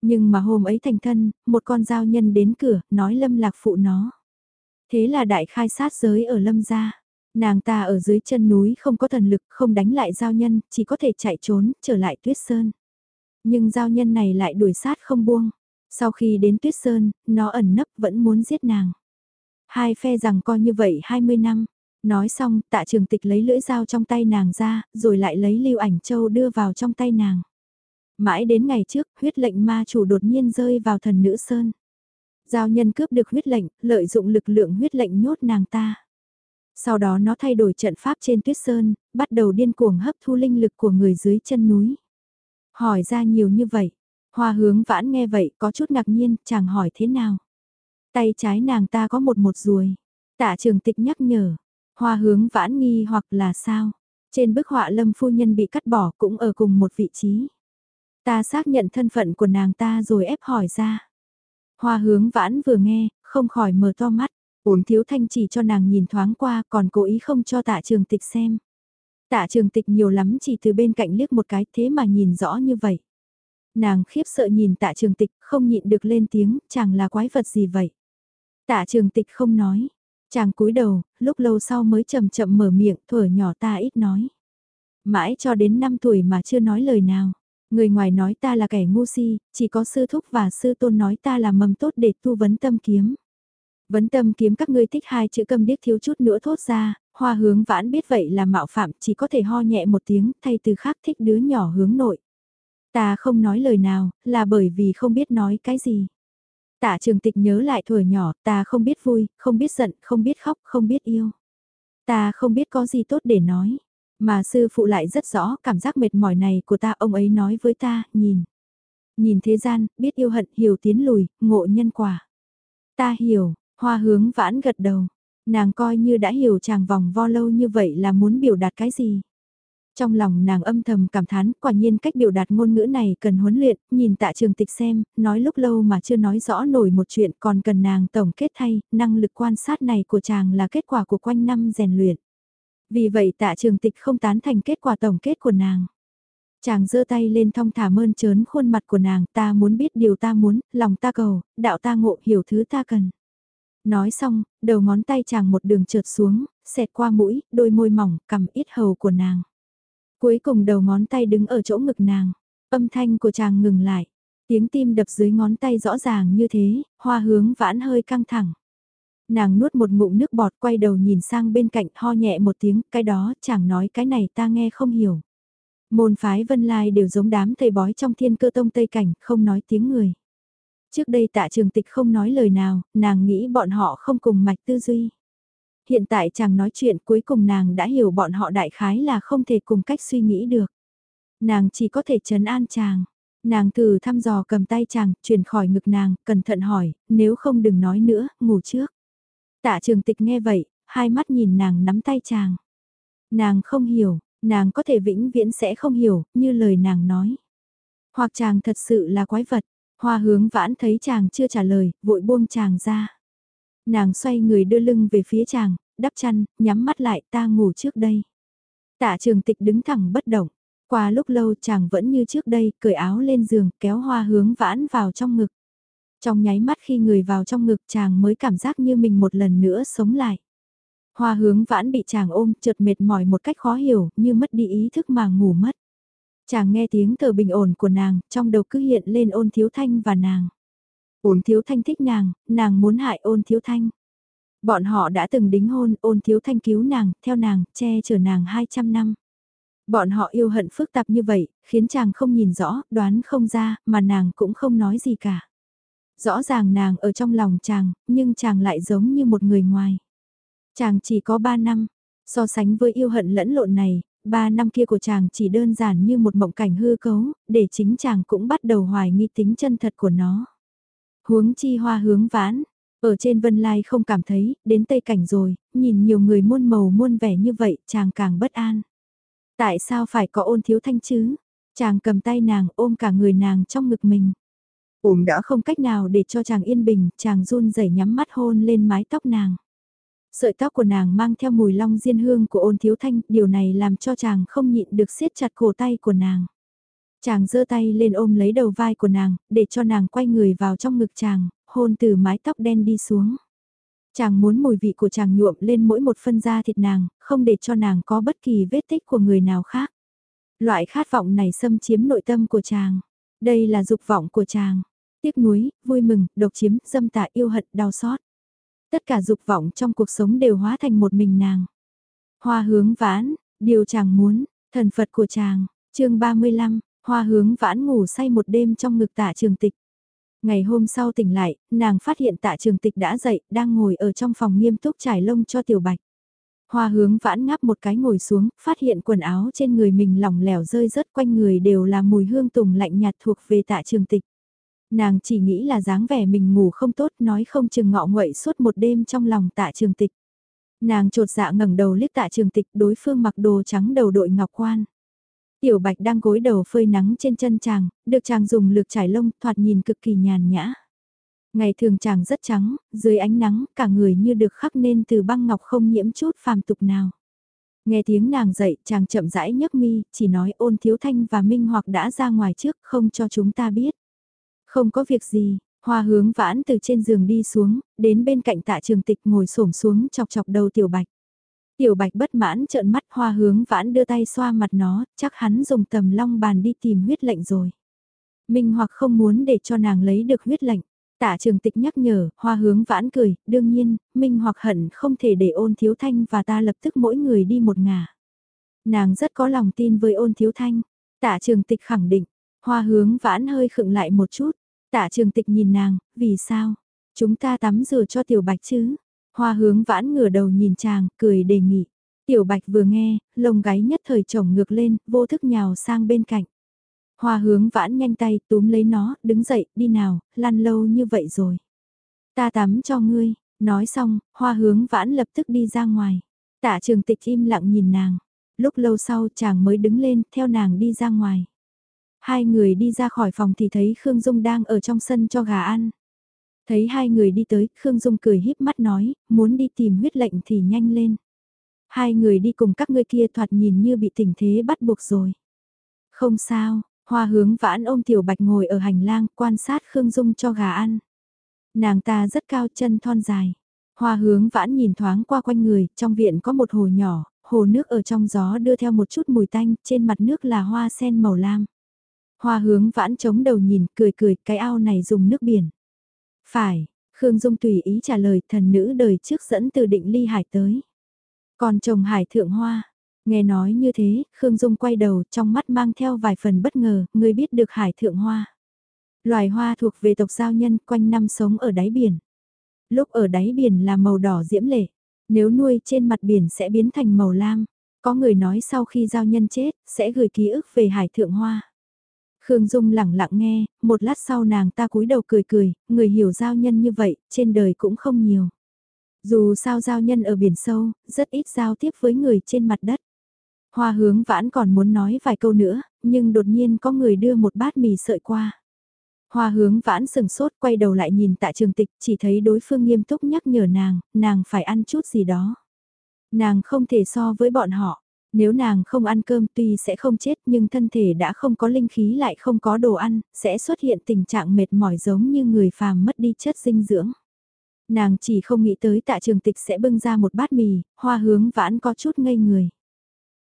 Nhưng mà hôm ấy thành thân, một con giao nhân đến cửa, nói Lâm Lạc phụ nó. Thế là đại khai sát giới ở lâm gia. Nàng ta ở dưới chân núi không có thần lực, không đánh lại giao nhân, chỉ có thể chạy trốn, trở lại tuyết sơn. Nhưng giao nhân này lại đuổi sát không buông. Sau khi đến tuyết sơn, nó ẩn nấp vẫn muốn giết nàng. Hai phe rằng coi như vậy 20 năm. Nói xong, tạ trường tịch lấy lưỡi dao trong tay nàng ra, rồi lại lấy lưu ảnh châu đưa vào trong tay nàng. Mãi đến ngày trước, huyết lệnh ma chủ đột nhiên rơi vào thần nữ sơn. Giao nhân cướp được huyết lệnh, lợi dụng lực lượng huyết lệnh nhốt nàng ta. Sau đó nó thay đổi trận pháp trên tuyết sơn, bắt đầu điên cuồng hấp thu linh lực của người dưới chân núi. Hỏi ra nhiều như vậy, hoa hướng vãn nghe vậy có chút ngạc nhiên, chàng hỏi thế nào. Tay trái nàng ta có một một ruồi, Tạ trường tịch nhắc nhở, hoa hướng vãn nghi hoặc là sao? Trên bức họa lâm phu nhân bị cắt bỏ cũng ở cùng một vị trí. Ta xác nhận thân phận của nàng ta rồi ép hỏi ra. Hoa hướng vãn vừa nghe, không khỏi mở to mắt. Ổn thiếu thanh chỉ cho nàng nhìn thoáng qua còn cố ý không cho tạ trường tịch xem. Tạ trường tịch nhiều lắm chỉ từ bên cạnh liếc một cái thế mà nhìn rõ như vậy. Nàng khiếp sợ nhìn tạ trường tịch không nhịn được lên tiếng chàng là quái vật gì vậy. Tạ trường tịch không nói. Chàng cúi đầu, lúc lâu sau mới chậm chậm mở miệng thuở nhỏ ta ít nói. Mãi cho đến 5 tuổi mà chưa nói lời nào. Người ngoài nói ta là kẻ ngu si, chỉ có sư thúc và sư tôn nói ta là mầm tốt để tu vấn tâm kiếm. Vấn tâm kiếm các ngươi thích hai chữ câm điếc thiếu chút nữa thốt ra, hoa hướng vãn biết vậy là mạo phạm chỉ có thể ho nhẹ một tiếng thay từ khác thích đứa nhỏ hướng nội. Ta không nói lời nào, là bởi vì không biết nói cái gì. Tạ trường tịch nhớ lại thuở nhỏ, ta không biết vui, không biết giận, không biết khóc, không biết yêu. Ta không biết có gì tốt để nói. Mà sư phụ lại rất rõ cảm giác mệt mỏi này của ta ông ấy nói với ta, nhìn. Nhìn thế gian, biết yêu hận, hiểu tiến lùi, ngộ nhân quả. Ta hiểu, hoa hướng vãn gật đầu. Nàng coi như đã hiểu chàng vòng vo lâu như vậy là muốn biểu đạt cái gì. Trong lòng nàng âm thầm cảm thán, quả nhiên cách biểu đạt ngôn ngữ này cần huấn luyện, nhìn tạ trường tịch xem, nói lúc lâu mà chưa nói rõ nổi một chuyện còn cần nàng tổng kết thay, năng lực quan sát này của chàng là kết quả của quanh năm rèn luyện. Vì vậy tạ trường tịch không tán thành kết quả tổng kết của nàng. Chàng giơ tay lên thong thả mơn trớn khuôn mặt của nàng, ta muốn biết điều ta muốn, lòng ta cầu, đạo ta ngộ, hiểu thứ ta cần. Nói xong, đầu ngón tay chàng một đường trượt xuống, xẹt qua mũi, đôi môi mỏng, cầm ít hầu của nàng. Cuối cùng đầu ngón tay đứng ở chỗ ngực nàng, âm thanh của chàng ngừng lại. Tiếng tim đập dưới ngón tay rõ ràng như thế, hoa hướng vãn hơi căng thẳng. Nàng nuốt một ngụm nước bọt quay đầu nhìn sang bên cạnh ho nhẹ một tiếng, cái đó chàng nói cái này ta nghe không hiểu. Môn phái vân lai đều giống đám thầy bói trong thiên cơ tông tây cảnh, không nói tiếng người. Trước đây tạ trường tịch không nói lời nào, nàng nghĩ bọn họ không cùng mạch tư duy. Hiện tại chàng nói chuyện cuối cùng nàng đã hiểu bọn họ đại khái là không thể cùng cách suy nghĩ được. Nàng chỉ có thể trấn an chàng. Nàng từ thăm dò cầm tay chàng, truyền khỏi ngực nàng, cẩn thận hỏi, nếu không đừng nói nữa, ngủ trước. Tạ trường tịch nghe vậy, hai mắt nhìn nàng nắm tay chàng. Nàng không hiểu, nàng có thể vĩnh viễn sẽ không hiểu, như lời nàng nói. Hoặc chàng thật sự là quái vật, hoa hướng vãn thấy chàng chưa trả lời, vội buông chàng ra. Nàng xoay người đưa lưng về phía chàng, đắp chăn, nhắm mắt lại ta ngủ trước đây. Tạ trường tịch đứng thẳng bất động. Qua lúc lâu chàng vẫn như trước đây, cởi áo lên giường, kéo hoa hướng vãn vào trong ngực. Trong nháy mắt khi người vào trong ngực chàng mới cảm giác như mình một lần nữa sống lại. Hoa hướng vãn bị chàng ôm, chợt mệt mỏi một cách khó hiểu, như mất đi ý thức mà ngủ mất. Chàng nghe tiếng thở bình ổn của nàng, trong đầu cứ hiện lên ôn thiếu thanh và nàng. Ôn thiếu thanh thích nàng, nàng muốn hại ôn thiếu thanh. Bọn họ đã từng đính hôn, ôn thiếu thanh cứu nàng, theo nàng, che chở nàng 200 năm. Bọn họ yêu hận phức tạp như vậy, khiến chàng không nhìn rõ, đoán không ra, mà nàng cũng không nói gì cả. Rõ ràng nàng ở trong lòng chàng, nhưng chàng lại giống như một người ngoài. Chàng chỉ có 3 năm, so sánh với yêu hận lẫn lộn này, 3 năm kia của chàng chỉ đơn giản như một mộng cảnh hư cấu, để chính chàng cũng bắt đầu hoài nghi tính chân thật của nó. Huống chi hoa hướng vãn, ở trên Vân Lai không cảm thấy, đến Tây Cảnh rồi, nhìn nhiều người muôn màu muôn vẻ như vậy, chàng càng bất an. Tại sao phải có ôn thiếu thanh chứ? Chàng cầm tay nàng ôm cả người nàng trong ngực mình. Ôm đã không cách nào để cho chàng yên bình, chàng run rẩy nhắm mắt hôn lên mái tóc nàng. Sợi tóc của nàng mang theo mùi long diên hương của ôn thiếu thanh, điều này làm cho chàng không nhịn được siết chặt cổ tay của nàng. Chàng giơ tay lên ôm lấy đầu vai của nàng, để cho nàng quay người vào trong ngực chàng, hôn từ mái tóc đen đi xuống. Chàng muốn mùi vị của chàng nhuộm lên mỗi một phân da thịt nàng, không để cho nàng có bất kỳ vết tích của người nào khác. Loại khát vọng này xâm chiếm nội tâm của chàng. Đây là dục vọng của chàng. Tiếc nuối, vui mừng, độc chiếm, dâm tạ yêu hận, đau xót. Tất cả dục vọng trong cuộc sống đều hóa thành một mình nàng. Hoa hướng vãn, điều chàng muốn, thần Phật của chàng, chương 35, hoa hướng vãn ngủ say một đêm trong ngực tạ trường tịch. Ngày hôm sau tỉnh lại, nàng phát hiện tạ trường tịch đã dậy, đang ngồi ở trong phòng nghiêm túc trải lông cho tiểu bạch. Hoa hướng vãn ngáp một cái ngồi xuống, phát hiện quần áo trên người mình lỏng lẻo rơi rớt quanh người đều là mùi hương tùng lạnh nhạt thuộc về tạ trường tịch. Nàng chỉ nghĩ là dáng vẻ mình ngủ không tốt nói không chừng ngọ nguậy suốt một đêm trong lòng tạ trường tịch. Nàng trột dạ ngẩng đầu liếc tạ trường tịch đối phương mặc đồ trắng đầu đội ngọc quan. Tiểu bạch đang gối đầu phơi nắng trên chân chàng, được chàng dùng lược trải lông thoạt nhìn cực kỳ nhàn nhã. Ngày thường chàng rất trắng, dưới ánh nắng, cả người như được khắc nên từ băng ngọc không nhiễm chút phàm tục nào. Nghe tiếng nàng dậy, chàng chậm rãi nhấc mi, chỉ nói ôn thiếu thanh và minh hoặc đã ra ngoài trước, không cho chúng ta biết. Không có việc gì, hoa hướng vãn từ trên giường đi xuống, đến bên cạnh tạ trường tịch ngồi xổm xuống chọc chọc đầu tiểu bạch. Tiểu bạch bất mãn trợn mắt hoa hướng vãn đưa tay xoa mặt nó, chắc hắn dùng tầm long bàn đi tìm huyết lệnh rồi. Minh hoặc không muốn để cho nàng lấy được huyết lệnh. Tạ trường tịch nhắc nhở, hoa hướng vãn cười, đương nhiên, Minh hoặc hận không thể để ôn thiếu thanh và ta lập tức mỗi người đi một ngả. Nàng rất có lòng tin với ôn thiếu thanh. Tạ trường tịch khẳng định, hoa hướng vãn hơi khựng lại một chút. Tạ trường tịch nhìn nàng, vì sao? Chúng ta tắm rửa cho tiểu bạch chứ? Hoa hướng vãn ngửa đầu nhìn chàng, cười đề nghị. Tiểu bạch vừa nghe, lông gáy nhất thời chồng ngược lên, vô thức nhào sang bên cạnh. Hoa hướng vãn nhanh tay túm lấy nó, đứng dậy, đi nào, lăn lâu như vậy rồi. Ta tắm cho ngươi, nói xong, hoa hướng vãn lập tức đi ra ngoài. Tạ trường tịch im lặng nhìn nàng. Lúc lâu sau chàng mới đứng lên, theo nàng đi ra ngoài. Hai người đi ra khỏi phòng thì thấy Khương Dung đang ở trong sân cho gà ăn. Thấy hai người đi tới, Khương Dung cười híp mắt nói, muốn đi tìm huyết lệnh thì nhanh lên. Hai người đi cùng các ngươi kia thoạt nhìn như bị tình thế bắt buộc rồi. Không sao, hoa hướng vãn ôm tiểu bạch ngồi ở hành lang quan sát Khương Dung cho gà ăn. Nàng ta rất cao chân thon dài. Hoa hướng vãn nhìn thoáng qua quanh người, trong viện có một hồ nhỏ, hồ nước ở trong gió đưa theo một chút mùi tanh, trên mặt nước là hoa sen màu lam. Hoa hướng vãn chống đầu nhìn, cười cười, cái ao này dùng nước biển. Phải, Khương Dung tùy ý trả lời thần nữ đời trước dẫn từ định ly hải tới. Còn chồng hải thượng hoa, nghe nói như thế, Khương Dung quay đầu trong mắt mang theo vài phần bất ngờ, người biết được hải thượng hoa. Loài hoa thuộc về tộc giao nhân quanh năm sống ở đáy biển. Lúc ở đáy biển là màu đỏ diễm lệ, nếu nuôi trên mặt biển sẽ biến thành màu lam. Có người nói sau khi giao nhân chết, sẽ gửi ký ức về hải thượng hoa. Khương Dung lẳng lặng nghe, một lát sau nàng ta cúi đầu cười cười, người hiểu giao nhân như vậy, trên đời cũng không nhiều. Dù sao giao nhân ở biển sâu, rất ít giao tiếp với người trên mặt đất. Hoa hướng vãn còn muốn nói vài câu nữa, nhưng đột nhiên có người đưa một bát mì sợi qua. Hoa hướng vãn sừng sốt quay đầu lại nhìn tại trường tịch chỉ thấy đối phương nghiêm túc nhắc nhở nàng, nàng phải ăn chút gì đó. Nàng không thể so với bọn họ, nếu nàng không ăn cơm tuy sẽ không chết nhưng thân thể đã không có linh khí lại không có đồ ăn, sẽ xuất hiện tình trạng mệt mỏi giống như người phàm mất đi chất dinh dưỡng. Nàng chỉ không nghĩ tới tạ trường tịch sẽ bưng ra một bát mì, hoa hướng vãn có chút ngây người.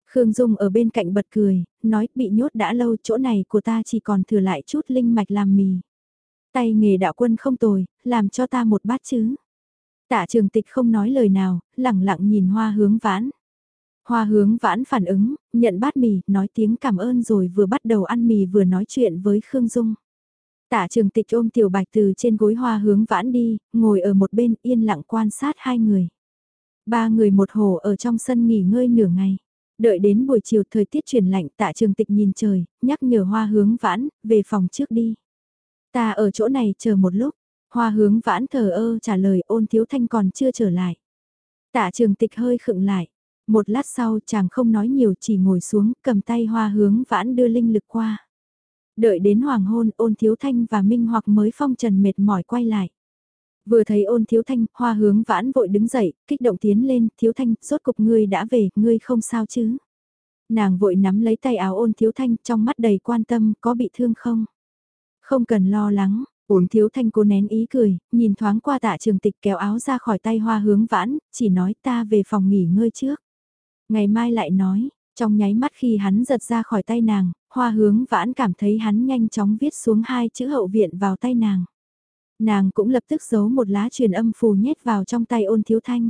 Khương Dung ở bên cạnh bật cười, nói bị nhốt đã lâu chỗ này của ta chỉ còn thừa lại chút linh mạch làm mì. Tay nghề đạo quân không tồi, làm cho ta một bát chứ. Tạ trường tịch không nói lời nào, lặng lặng nhìn hoa hướng vãn. Hoa hướng vãn phản ứng, nhận bát mì, nói tiếng cảm ơn rồi vừa bắt đầu ăn mì vừa nói chuyện với Khương Dung. Tạ trường tịch ôm tiểu bạch từ trên gối hoa hướng vãn đi, ngồi ở một bên yên lặng quan sát hai người. Ba người một hồ ở trong sân nghỉ ngơi nửa ngày. Đợi đến buổi chiều thời tiết chuyển lạnh tạ trường tịch nhìn trời, nhắc nhở hoa hướng vãn, về phòng trước đi. Ta ở chỗ này chờ một lúc, hoa hướng vãn thờ ơ trả lời ôn thiếu thanh còn chưa trở lại. Tạ trường tịch hơi khựng lại, một lát sau chàng không nói nhiều chỉ ngồi xuống cầm tay hoa hướng vãn đưa linh lực qua. Đợi đến hoàng hôn ôn thiếu thanh và minh hoặc mới phong trần mệt mỏi quay lại. Vừa thấy ôn thiếu thanh, hoa hướng vãn vội đứng dậy, kích động tiến lên, thiếu thanh, rốt cục ngươi đã về, ngươi không sao chứ. Nàng vội nắm lấy tay áo ôn thiếu thanh, trong mắt đầy quan tâm, có bị thương không? Không cần lo lắng, ôn thiếu thanh cố nén ý cười, nhìn thoáng qua tạ trường tịch kéo áo ra khỏi tay hoa hướng vãn, chỉ nói ta về phòng nghỉ ngơi trước. Ngày mai lại nói, trong nháy mắt khi hắn giật ra khỏi tay nàng, hoa hướng vãn cảm thấy hắn nhanh chóng viết xuống hai chữ hậu viện vào tay nàng. Nàng cũng lập tức giấu một lá truyền âm phù nhét vào trong tay ôn thiếu thanh.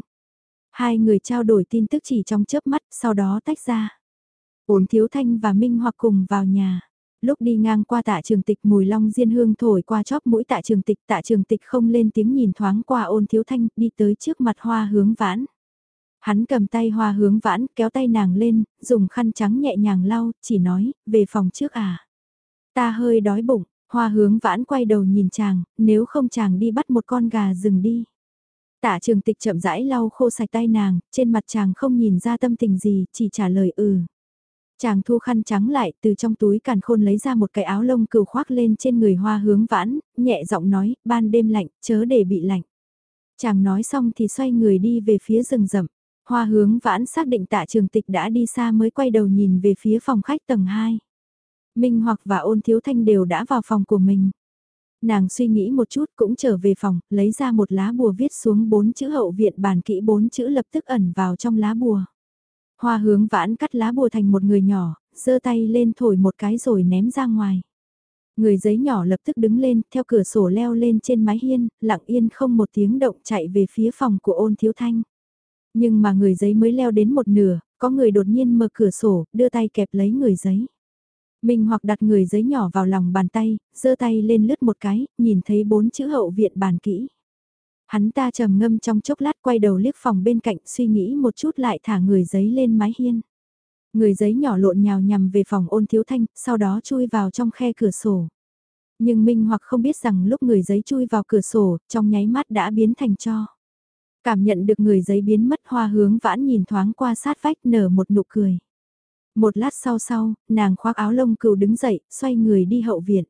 Hai người trao đổi tin tức chỉ trong chớp mắt, sau đó tách ra. Ôn thiếu thanh và Minh hoặc cùng vào nhà. Lúc đi ngang qua tạ trường tịch mùi long diên hương thổi qua chóp mũi tạ trường tịch tạ trường tịch không lên tiếng nhìn thoáng qua ôn thiếu thanh đi tới trước mặt hoa hướng vãn. Hắn cầm tay hoa hướng vãn, kéo tay nàng lên, dùng khăn trắng nhẹ nhàng lau, chỉ nói, về phòng trước à. Ta hơi đói bụng, hoa hướng vãn quay đầu nhìn chàng, nếu không chàng đi bắt một con gà rừng đi. Tạ trường tịch chậm rãi lau khô sạch tay nàng, trên mặt chàng không nhìn ra tâm tình gì, chỉ trả lời ừ. Chàng thu khăn trắng lại, từ trong túi càn khôn lấy ra một cái áo lông cừu khoác lên trên người hoa hướng vãn, nhẹ giọng nói, ban đêm lạnh, chớ để bị lạnh. Chàng nói xong thì xoay người đi về phía rừng rậm. Hoa hướng vãn xác định tạ trường tịch đã đi xa mới quay đầu nhìn về phía phòng khách tầng 2. Minh Hoặc và ôn thiếu thanh đều đã vào phòng của mình. Nàng suy nghĩ một chút cũng trở về phòng, lấy ra một lá bùa viết xuống bốn chữ hậu viện bàn kỹ bốn chữ lập tức ẩn vào trong lá bùa. Hoa hướng vãn cắt lá bùa thành một người nhỏ, giơ tay lên thổi một cái rồi ném ra ngoài. Người giấy nhỏ lập tức đứng lên, theo cửa sổ leo lên trên mái hiên, lặng yên không một tiếng động chạy về phía phòng của ôn thiếu thanh. Nhưng mà người giấy mới leo đến một nửa, có người đột nhiên mở cửa sổ, đưa tay kẹp lấy người giấy. Minh hoặc đặt người giấy nhỏ vào lòng bàn tay, giơ tay lên lướt một cái, nhìn thấy bốn chữ hậu viện bàn kỹ. Hắn ta trầm ngâm trong chốc lát quay đầu liếc phòng bên cạnh suy nghĩ một chút lại thả người giấy lên mái hiên. Người giấy nhỏ lộn nhào nhằm về phòng ôn thiếu thanh, sau đó chui vào trong khe cửa sổ. Nhưng Minh hoặc không biết rằng lúc người giấy chui vào cửa sổ, trong nháy mắt đã biến thành cho. Cảm nhận được người giấy biến mất hoa hướng vãn nhìn thoáng qua sát vách nở một nụ cười. Một lát sau sau, nàng khoác áo lông cừu đứng dậy, xoay người đi hậu viện.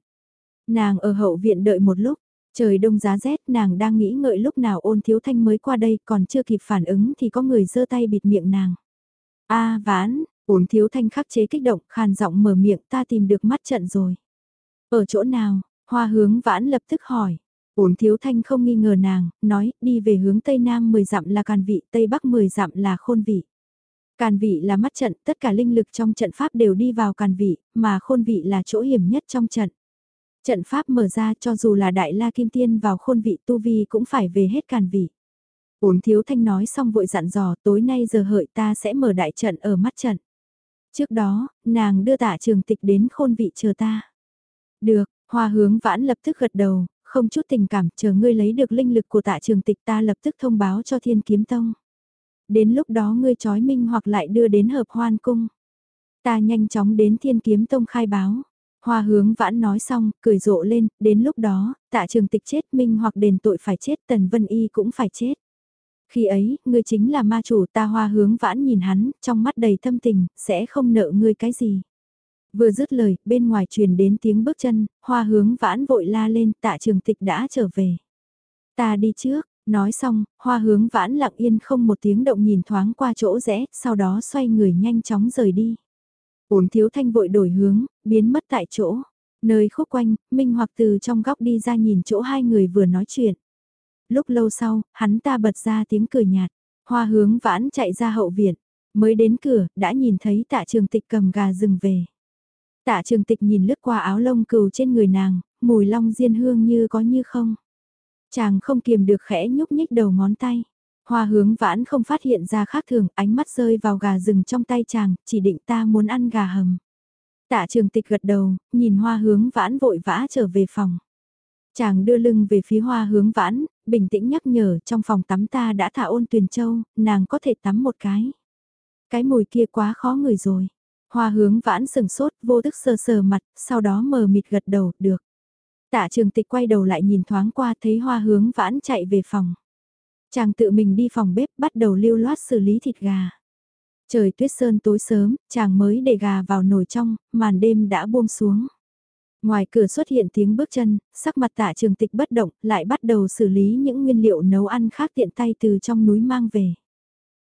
Nàng ở hậu viện đợi một lúc, trời đông giá rét nàng đang nghĩ ngợi lúc nào ôn thiếu thanh mới qua đây còn chưa kịp phản ứng thì có người giơ tay bịt miệng nàng. a vãn, ôn thiếu thanh khắc chế kích động, khàn giọng mở miệng ta tìm được mắt trận rồi. Ở chỗ nào, hoa hướng vãn lập tức hỏi. Uống thiếu thanh không nghi ngờ nàng, nói, đi về hướng Tây Nam 10 dặm là càn vị, Tây Bắc 10 dặm là khôn vị. Càn vị là mắt trận, tất cả linh lực trong trận pháp đều đi vào càn vị, mà khôn vị là chỗ hiểm nhất trong trận. Trận pháp mở ra cho dù là đại la kim tiên vào khôn vị tu vi cũng phải về hết càn vị. Uốn thiếu thanh nói xong vội dặn dò tối nay giờ hợi ta sẽ mở đại trận ở mắt trận. Trước đó, nàng đưa tạ trường tịch đến khôn vị chờ ta. Được, hoa hướng vãn lập tức gật đầu, không chút tình cảm chờ ngươi lấy được linh lực của tạ trường tịch ta lập tức thông báo cho thiên kiếm tông. Đến lúc đó ngươi trói minh hoặc lại đưa đến hợp hoan cung. Ta nhanh chóng đến thiên kiếm tông khai báo. Hoa hướng vãn nói xong, cười rộ lên, đến lúc đó, tạ trường tịch chết minh hoặc đền tội phải chết tần vân y cũng phải chết. Khi ấy, ngươi chính là ma chủ ta hoa hướng vãn nhìn hắn, trong mắt đầy thâm tình, sẽ không nợ ngươi cái gì. Vừa dứt lời, bên ngoài truyền đến tiếng bước chân, hoa hướng vãn vội la lên tạ trường tịch đã trở về. Ta đi trước, nói xong, hoa hướng vãn lặng yên không một tiếng động nhìn thoáng qua chỗ rẽ, sau đó xoay người nhanh chóng rời đi. Ổn thiếu thanh vội đổi hướng, biến mất tại chỗ. Nơi khúc quanh, Minh hoặc từ trong góc đi ra nhìn chỗ hai người vừa nói chuyện. Lúc lâu sau, hắn ta bật ra tiếng cười nhạt. Hoa hướng vãn chạy ra hậu viện. Mới đến cửa, đã nhìn thấy tạ trường tịch cầm gà rừng về. Tạ trường tịch nhìn lướt qua áo lông cừu trên người nàng, mùi long diên hương như có như không. Chàng không kiềm được khẽ nhúc nhích đầu ngón tay. Hoa hướng vãn không phát hiện ra khác thường, ánh mắt rơi vào gà rừng trong tay chàng, chỉ định ta muốn ăn gà hầm. Tạ trường tịch gật đầu, nhìn hoa hướng vãn vội vã trở về phòng. Chàng đưa lưng về phía hoa hướng vãn, bình tĩnh nhắc nhở trong phòng tắm ta đã thả ôn tuyền châu, nàng có thể tắm một cái. Cái mùi kia quá khó người rồi. Hoa hướng vãn sừng sốt, vô thức sờ sờ mặt, sau đó mờ mịt gật đầu, được. Tạ trường tịch quay đầu lại nhìn thoáng qua thấy hoa hướng vãn chạy về phòng. Chàng tự mình đi phòng bếp bắt đầu lưu loát xử lý thịt gà. Trời tuyết sơn tối sớm, chàng mới để gà vào nồi trong, màn đêm đã buông xuống. Ngoài cửa xuất hiện tiếng bước chân, sắc mặt tạ trường tịch bất động, lại bắt đầu xử lý những nguyên liệu nấu ăn khác tiện tay từ trong núi mang về.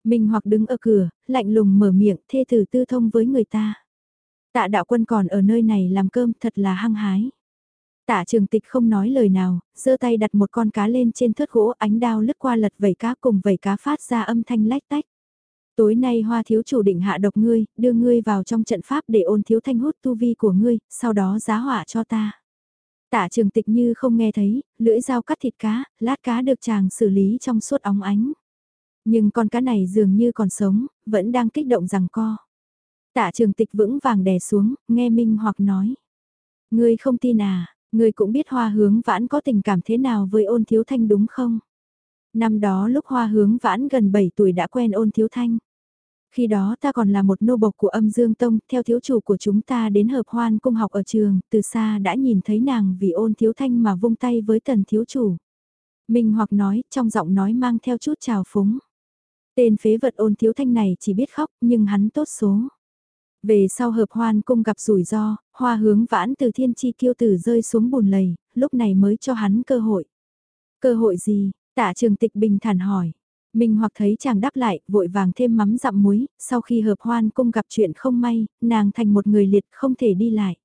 Minh hoặc đứng ở cửa, lạnh lùng mở miệng thê tử tư thông với người ta. Tạ đạo quân còn ở nơi này làm cơm thật là hăng hái. Tạ trường tịch không nói lời nào, giơ tay đặt một con cá lên trên thớt gỗ ánh đao lướt qua lật vẩy cá cùng vẩy cá phát ra âm thanh lách tách. Tối nay hoa thiếu chủ định hạ độc ngươi, đưa ngươi vào trong trận pháp để ôn thiếu thanh hút tu vi của ngươi, sau đó giá hỏa cho ta. Tạ trường tịch như không nghe thấy, lưỡi dao cắt thịt cá, lát cá được chàng xử lý trong suốt óng ánh. Nhưng con cá này dường như còn sống, vẫn đang kích động rằng co. Tạ trường tịch vững vàng đè xuống, nghe Minh hoặc nói. Ngươi không tin à, ngươi cũng biết hoa hướng vãn có tình cảm thế nào với ôn thiếu thanh đúng không? Năm đó lúc hoa hướng vãn gần 7 tuổi đã quen ôn thiếu thanh. Khi đó ta còn là một nô bộc của âm dương tông, theo thiếu chủ của chúng ta đến hợp hoan cung học ở trường, từ xa đã nhìn thấy nàng vì ôn thiếu thanh mà vung tay với tần thiếu chủ. Minh hoặc nói, trong giọng nói mang theo chút trào phúng. Tên phế vật ôn thiếu thanh này chỉ biết khóc, nhưng hắn tốt số. Về sau hợp hoan cung gặp rủi ro, hoa hướng vãn từ thiên chi kiêu tử rơi xuống bùn lầy, lúc này mới cho hắn cơ hội. Cơ hội gì? Tạ trường tịch bình thản hỏi. Minh hoặc thấy chàng đáp lại, vội vàng thêm mắm dặm muối, sau khi hợp hoan cung gặp chuyện không may, nàng thành một người liệt không thể đi lại.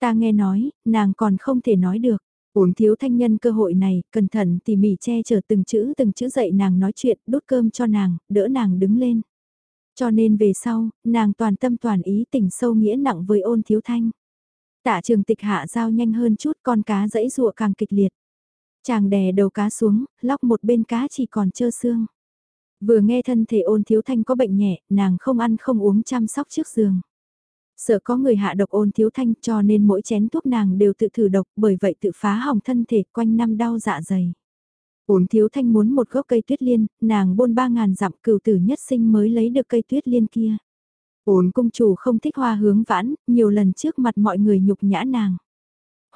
Ta nghe nói, nàng còn không thể nói được. Uống thiếu thanh nhân cơ hội này, cẩn thận tỉ mỉ che chở từng chữ từng chữ dạy nàng nói chuyện, đút cơm cho nàng, đỡ nàng đứng lên. Cho nên về sau, nàng toàn tâm toàn ý tình sâu nghĩa nặng với ôn thiếu thanh. Tạ trường tịch hạ dao nhanh hơn chút con cá dẫy rụa càng kịch liệt. Chàng đè đầu cá xuống, lóc một bên cá chỉ còn trơ xương. Vừa nghe thân thể ôn thiếu thanh có bệnh nhẹ, nàng không ăn không uống chăm sóc trước giường. Sợ có người hạ độc ôn thiếu thanh cho nên mỗi chén thuốc nàng đều tự thử độc bởi vậy tự phá hỏng thân thể quanh năm đau dạ dày. Ôn thiếu thanh muốn một gốc cây tuyết liên, nàng bôn ba ngàn dặm cừu tử nhất sinh mới lấy được cây tuyết liên kia. Ôn cung chủ không thích hoa hướng vãn, nhiều lần trước mặt mọi người nhục nhã nàng.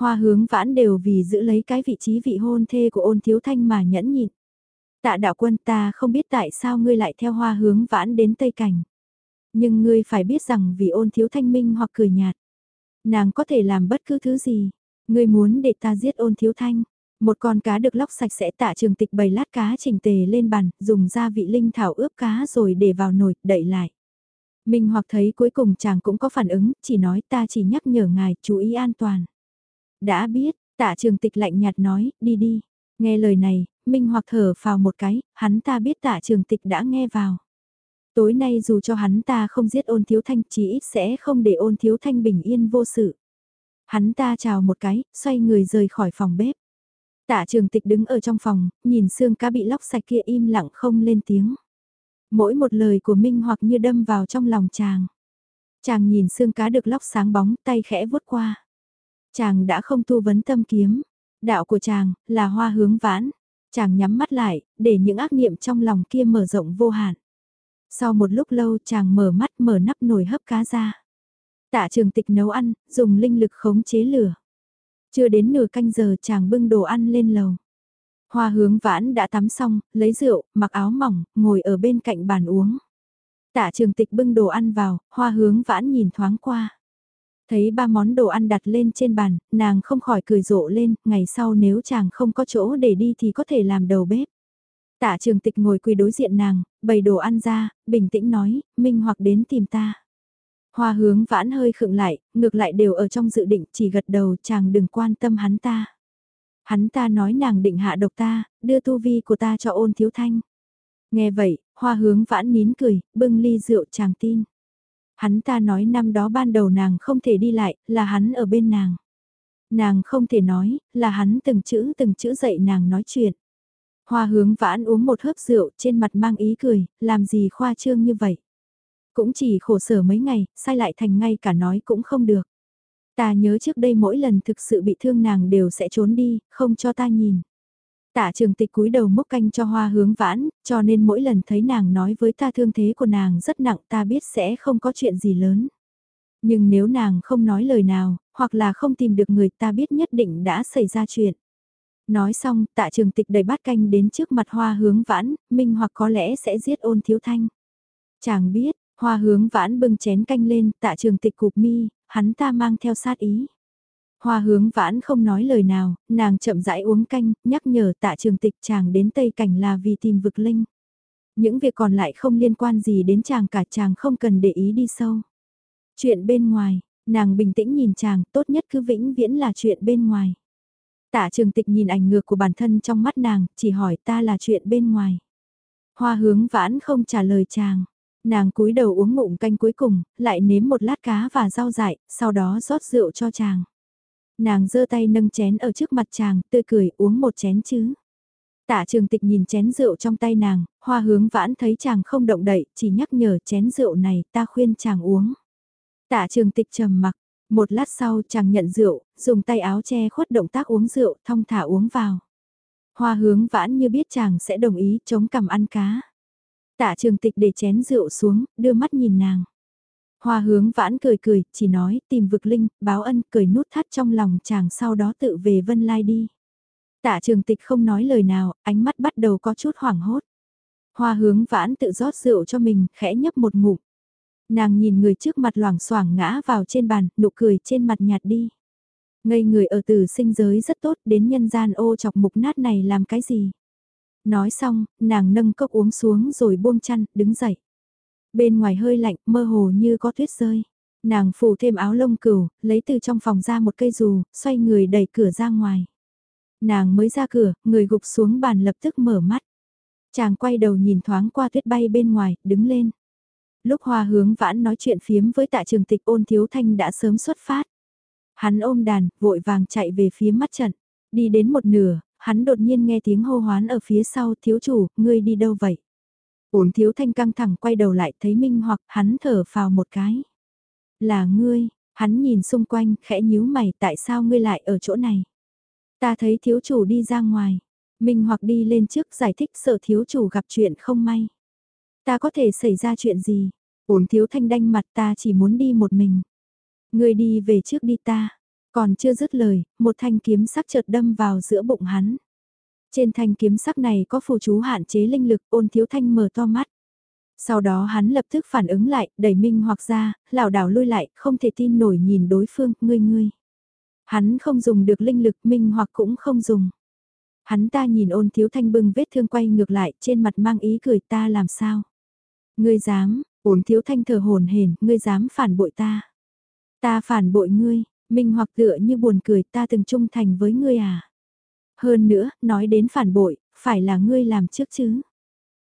Hoa hướng vãn đều vì giữ lấy cái vị trí vị hôn thê của ôn thiếu thanh mà nhẫn nhịn. Tạ đạo quân ta không biết tại sao ngươi lại theo hoa hướng vãn đến Tây Cảnh. Nhưng ngươi phải biết rằng vì ôn thiếu thanh minh hoặc cười nhạt. Nàng có thể làm bất cứ thứ gì. Ngươi muốn để ta giết ôn thiếu thanh. Một con cá được lóc sạch sẽ tạ trường tịch bày lát cá chỉnh tề lên bàn, dùng gia vị linh thảo ướp cá rồi để vào nồi, đậy lại. Minh hoặc thấy cuối cùng chàng cũng có phản ứng, chỉ nói ta chỉ nhắc nhở ngài chú ý an toàn. Đã biết, tạ trường tịch lạnh nhạt nói, đi đi. Nghe lời này, Minh hoặc thở vào một cái, hắn ta biết tạ trường tịch đã nghe vào. Tối nay dù cho hắn ta không giết ôn thiếu thanh chí ít sẽ không để ôn thiếu thanh bình yên vô sự. Hắn ta chào một cái, xoay người rời khỏi phòng bếp. Tạ trường tịch đứng ở trong phòng, nhìn xương cá bị lóc sạch kia im lặng không lên tiếng. Mỗi một lời của Minh hoặc như đâm vào trong lòng chàng. Chàng nhìn xương cá được lóc sáng bóng, tay khẽ vuốt qua. Chàng đã không tu vấn tâm kiếm. Đạo của chàng, là hoa hướng vãn. Chàng nhắm mắt lại, để những ác niệm trong lòng kia mở rộng vô hạn. Sau một lúc lâu chàng mở mắt mở nắp nồi hấp cá ra. Tạ trường tịch nấu ăn, dùng linh lực khống chế lửa. Chưa đến nửa canh giờ chàng bưng đồ ăn lên lầu. Hoa hướng vãn đã tắm xong, lấy rượu, mặc áo mỏng, ngồi ở bên cạnh bàn uống. Tạ trường tịch bưng đồ ăn vào, hoa hướng vãn nhìn thoáng qua. Thấy ba món đồ ăn đặt lên trên bàn, nàng không khỏi cười rộ lên, ngày sau nếu chàng không có chỗ để đi thì có thể làm đầu bếp. Tạ trường tịch ngồi quỳ đối diện nàng, bày đồ ăn ra, bình tĩnh nói, Minh hoặc đến tìm ta. Hoa hướng vãn hơi khựng lại, ngược lại đều ở trong dự định chỉ gật đầu chàng đừng quan tâm hắn ta. Hắn ta nói nàng định hạ độc ta, đưa tu vi của ta cho ôn thiếu thanh. Nghe vậy, hoa hướng vãn nín cười, bưng ly rượu chàng tin. Hắn ta nói năm đó ban đầu nàng không thể đi lại, là hắn ở bên nàng. Nàng không thể nói, là hắn từng chữ từng chữ dạy nàng nói chuyện. Hoa hướng vãn uống một hớp rượu trên mặt mang ý cười, làm gì khoa trương như vậy. Cũng chỉ khổ sở mấy ngày, sai lại thành ngay cả nói cũng không được. Ta nhớ trước đây mỗi lần thực sự bị thương nàng đều sẽ trốn đi, không cho ta nhìn. Tạ trường tịch cúi đầu múc canh cho hoa hướng vãn, cho nên mỗi lần thấy nàng nói với ta thương thế của nàng rất nặng ta biết sẽ không có chuyện gì lớn. Nhưng nếu nàng không nói lời nào, hoặc là không tìm được người ta biết nhất định đã xảy ra chuyện. Nói xong, tạ trường tịch đẩy bát canh đến trước mặt hoa hướng vãn, minh hoặc có lẽ sẽ giết ôn thiếu thanh. Chàng biết, hoa hướng vãn bưng chén canh lên, tạ trường tịch cụp mi, hắn ta mang theo sát ý. Hoa hướng vãn không nói lời nào, nàng chậm rãi uống canh, nhắc nhở tạ trường tịch chàng đến Tây Cảnh là vì tìm vực linh. Những việc còn lại không liên quan gì đến chàng cả chàng không cần để ý đi sâu. Chuyện bên ngoài, nàng bình tĩnh nhìn chàng, tốt nhất cứ vĩnh viễn là chuyện bên ngoài. Tạ trường tịch nhìn ảnh ngược của bản thân trong mắt nàng, chỉ hỏi ta là chuyện bên ngoài. Hoa hướng vãn không trả lời chàng. Nàng cúi đầu uống ngụm canh cuối cùng, lại nếm một lát cá và rau dại, sau đó rót rượu cho chàng. Nàng giơ tay nâng chén ở trước mặt chàng, tươi cười uống một chén chứ. Tạ trường tịch nhìn chén rượu trong tay nàng, hoa hướng vãn thấy chàng không động đậy, chỉ nhắc nhở chén rượu này ta khuyên chàng uống. Tạ trường tịch trầm mặc, một lát sau chàng nhận rượu, dùng tay áo che khuất động tác uống rượu, thong thả uống vào. Hoa hướng vãn như biết chàng sẽ đồng ý chống cằm ăn cá. Tạ trường tịch để chén rượu xuống, đưa mắt nhìn nàng. Hoa hướng vãn cười cười, chỉ nói tìm vực linh, báo ân, cười nút thắt trong lòng chàng sau đó tự về vân lai đi. Tạ trường tịch không nói lời nào, ánh mắt bắt đầu có chút hoảng hốt. Hoa hướng vãn tự rót rượu cho mình, khẽ nhấp một ngụm. Nàng nhìn người trước mặt loảng xoảng ngã vào trên bàn, nụ cười trên mặt nhạt đi. Ngây người ở từ sinh giới rất tốt, đến nhân gian ô chọc mục nát này làm cái gì? Nói xong, nàng nâng cốc uống xuống rồi buông chăn, đứng dậy. Bên ngoài hơi lạnh, mơ hồ như có tuyết rơi. Nàng phủ thêm áo lông cừu, lấy từ trong phòng ra một cây dù, xoay người đẩy cửa ra ngoài. Nàng mới ra cửa, người gục xuống bàn lập tức mở mắt. Chàng quay đầu nhìn thoáng qua tuyết bay bên ngoài, đứng lên. Lúc hoa hướng vãn nói chuyện phiếm với tạ trường tịch ôn thiếu thanh đã sớm xuất phát. Hắn ôm đàn, vội vàng chạy về phía mắt trận. Đi đến một nửa, hắn đột nhiên nghe tiếng hô hoán ở phía sau thiếu chủ, ngươi đi đâu vậy? Ôn thiếu thanh căng thẳng quay đầu lại thấy Minh hoặc hắn thở phào một cái. Là ngươi, hắn nhìn xung quanh, khẽ nhíu mày tại sao ngươi lại ở chỗ này? Ta thấy thiếu chủ đi ra ngoài. Minh hoặc đi lên trước giải thích sợ thiếu chủ gặp chuyện không may. Ta có thể xảy ra chuyện gì? Ổn thiếu thanh đanh mặt ta chỉ muốn đi một mình. Người đi về trước đi ta. Còn chưa dứt lời, một thanh kiếm sắc chợt đâm vào giữa bụng hắn. Trên thanh kiếm sắc này có phù chú hạn chế linh lực ôn thiếu thanh mở to mắt. Sau đó hắn lập tức phản ứng lại, đẩy Minh hoặc ra, lảo đảo lui lại, không thể tin nổi nhìn đối phương, ngươi ngươi. Hắn không dùng được linh lực, Minh hoặc cũng không dùng. Hắn ta nhìn ôn thiếu thanh bưng vết thương quay ngược lại, trên mặt mang ý cười ta làm sao. Ngươi dám, ôn thiếu thanh thở hồn hển, ngươi dám phản bội ta. Ta phản bội ngươi, Minh hoặc tựa như buồn cười ta từng trung thành với ngươi à. Hơn nữa, nói đến phản bội, phải là ngươi làm trước chứ.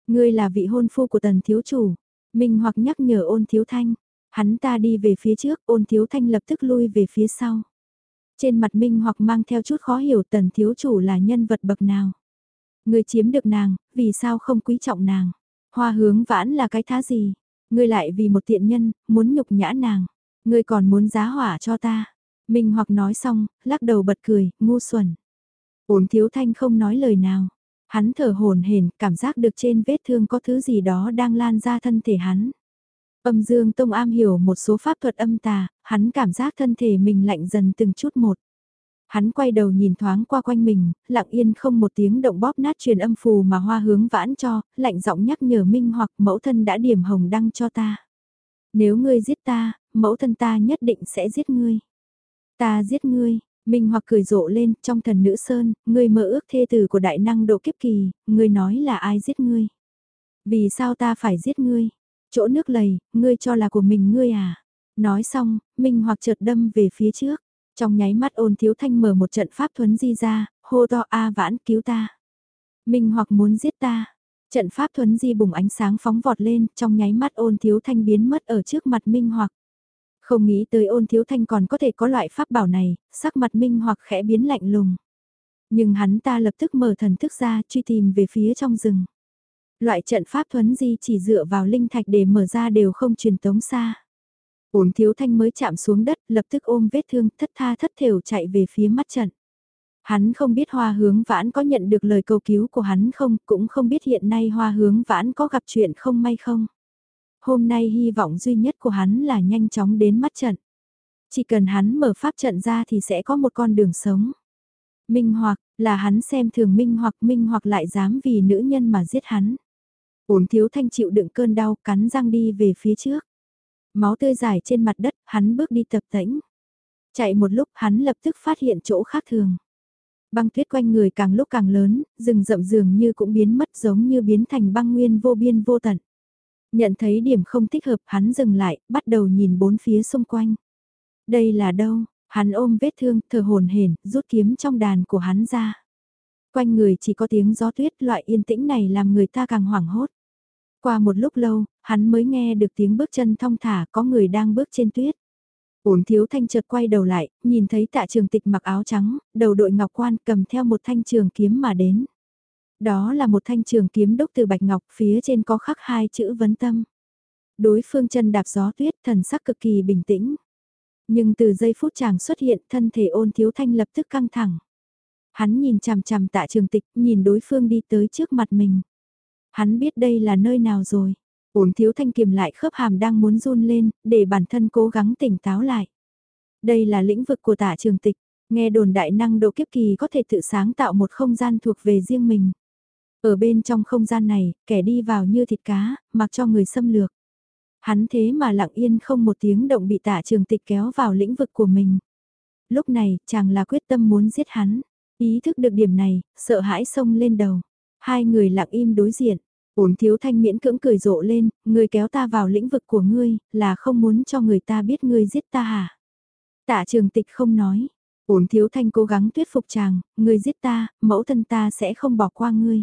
Ngươi là vị hôn phu của tần thiếu chủ. Minh hoặc nhắc nhở ôn thiếu thanh. Hắn ta đi về phía trước, ôn thiếu thanh lập tức lui về phía sau. Trên mặt Minh hoặc mang theo chút khó hiểu tần thiếu chủ là nhân vật bậc nào. Ngươi chiếm được nàng, vì sao không quý trọng nàng. Hoa hướng vãn là cái thá gì. Ngươi lại vì một tiện nhân, muốn nhục nhã nàng. Ngươi còn muốn giá hỏa cho ta. Minh hoặc nói xong, lắc đầu bật cười, ngu xuẩn. Ổn thiếu thanh không nói lời nào. Hắn thở hồn hển, cảm giác được trên vết thương có thứ gì đó đang lan ra thân thể hắn. Âm Dương Tông am hiểu một số pháp thuật âm tà, hắn cảm giác thân thể mình lạnh dần từng chút một. Hắn quay đầu nhìn thoáng qua quanh mình, lặng yên không một tiếng động bóp nát truyền âm phù mà hoa hướng vãn cho, lạnh giọng nhắc nhở Minh hoặc mẫu thân đã điểm hồng đăng cho ta. Nếu ngươi giết ta, mẫu thân ta nhất định sẽ giết ngươi. Ta giết ngươi, Minh hoặc cười rộ lên trong thần nữ sơn, ngươi mơ ước thê tử của đại năng độ kiếp kỳ, ngươi nói là ai giết ngươi. Vì sao ta phải giết ngươi? Chỗ nước lầy, ngươi cho là của mình ngươi à? Nói xong, Minh hoặc chợt đâm về phía trước. Trong nháy mắt ôn thiếu thanh mở một trận pháp thuấn di ra, hô to A vãn cứu ta. Minh hoặc muốn giết ta. Trận pháp thuấn di bùng ánh sáng phóng vọt lên, trong nháy mắt ôn thiếu thanh biến mất ở trước mặt Minh hoặc. Không nghĩ tới ôn thiếu thanh còn có thể có loại pháp bảo này, sắc mặt Minh hoặc khẽ biến lạnh lùng. Nhưng hắn ta lập tức mở thần thức ra truy tìm về phía trong rừng. Loại trận pháp thuấn di chỉ dựa vào linh thạch để mở ra đều không truyền tống xa. Ổn thiếu thanh mới chạm xuống đất, lập tức ôm vết thương, thất tha thất thểu chạy về phía mắt trận. Hắn không biết hoa hướng vãn có nhận được lời cầu cứu của hắn không, cũng không biết hiện nay hoa hướng vãn có gặp chuyện không may không. Hôm nay hy vọng duy nhất của hắn là nhanh chóng đến mắt trận. Chỉ cần hắn mở pháp trận ra thì sẽ có một con đường sống. Minh hoặc, là hắn xem thường Minh hoặc Minh hoặc lại dám vì nữ nhân mà giết hắn. Ổn thiếu thanh chịu đựng cơn đau cắn răng đi về phía trước. Máu tươi dài trên mặt đất, hắn bước đi tập tễnh. Chạy một lúc hắn lập tức phát hiện chỗ khác thường. Băng tuyết quanh người càng lúc càng lớn, rừng rậm dường như cũng biến mất giống như biến thành băng nguyên vô biên vô tận. Nhận thấy điểm không thích hợp hắn dừng lại, bắt đầu nhìn bốn phía xung quanh. Đây là đâu? Hắn ôm vết thương, thở hồn hển, rút kiếm trong đàn của hắn ra. Quanh người chỉ có tiếng gió tuyết, loại yên tĩnh này làm người ta càng hoảng hốt. Qua một lúc lâu, hắn mới nghe được tiếng bước chân thong thả có người đang bước trên tuyết. Ổn thiếu thanh chợt quay đầu lại, nhìn thấy tạ trường tịch mặc áo trắng, đầu đội ngọc quan cầm theo một thanh trường kiếm mà đến. Đó là một thanh trường kiếm đúc từ bạch ngọc phía trên có khắc hai chữ vấn tâm. Đối phương chân đạp gió tuyết thần sắc cực kỳ bình tĩnh. Nhưng từ giây phút chàng xuất hiện thân thể ôn thiếu thanh lập tức căng thẳng. Hắn nhìn chằm chằm tạ trường tịch nhìn đối phương đi tới trước mặt mình. Hắn biết đây là nơi nào rồi. Ổn thiếu thanh kiềm lại khớp hàm đang muốn run lên, để bản thân cố gắng tỉnh táo lại. Đây là lĩnh vực của tạ trường tịch. Nghe đồn đại năng độ kiếp kỳ có thể tự sáng tạo một không gian thuộc về riêng mình. Ở bên trong không gian này, kẻ đi vào như thịt cá, mặc cho người xâm lược. Hắn thế mà lặng yên không một tiếng động bị tạ trường tịch kéo vào lĩnh vực của mình. Lúc này, chàng là quyết tâm muốn giết hắn. Ý thức được điểm này, sợ hãi xông lên đầu. Hai người lặng im đối diện. Ổn thiếu thanh miễn cưỡng cười rộ lên, ngươi kéo ta vào lĩnh vực của ngươi, là không muốn cho người ta biết ngươi giết ta hả? Tạ trường tịch không nói. Ổn thiếu thanh cố gắng thuyết phục chàng, ngươi giết ta, mẫu thân ta sẽ không bỏ qua ngươi.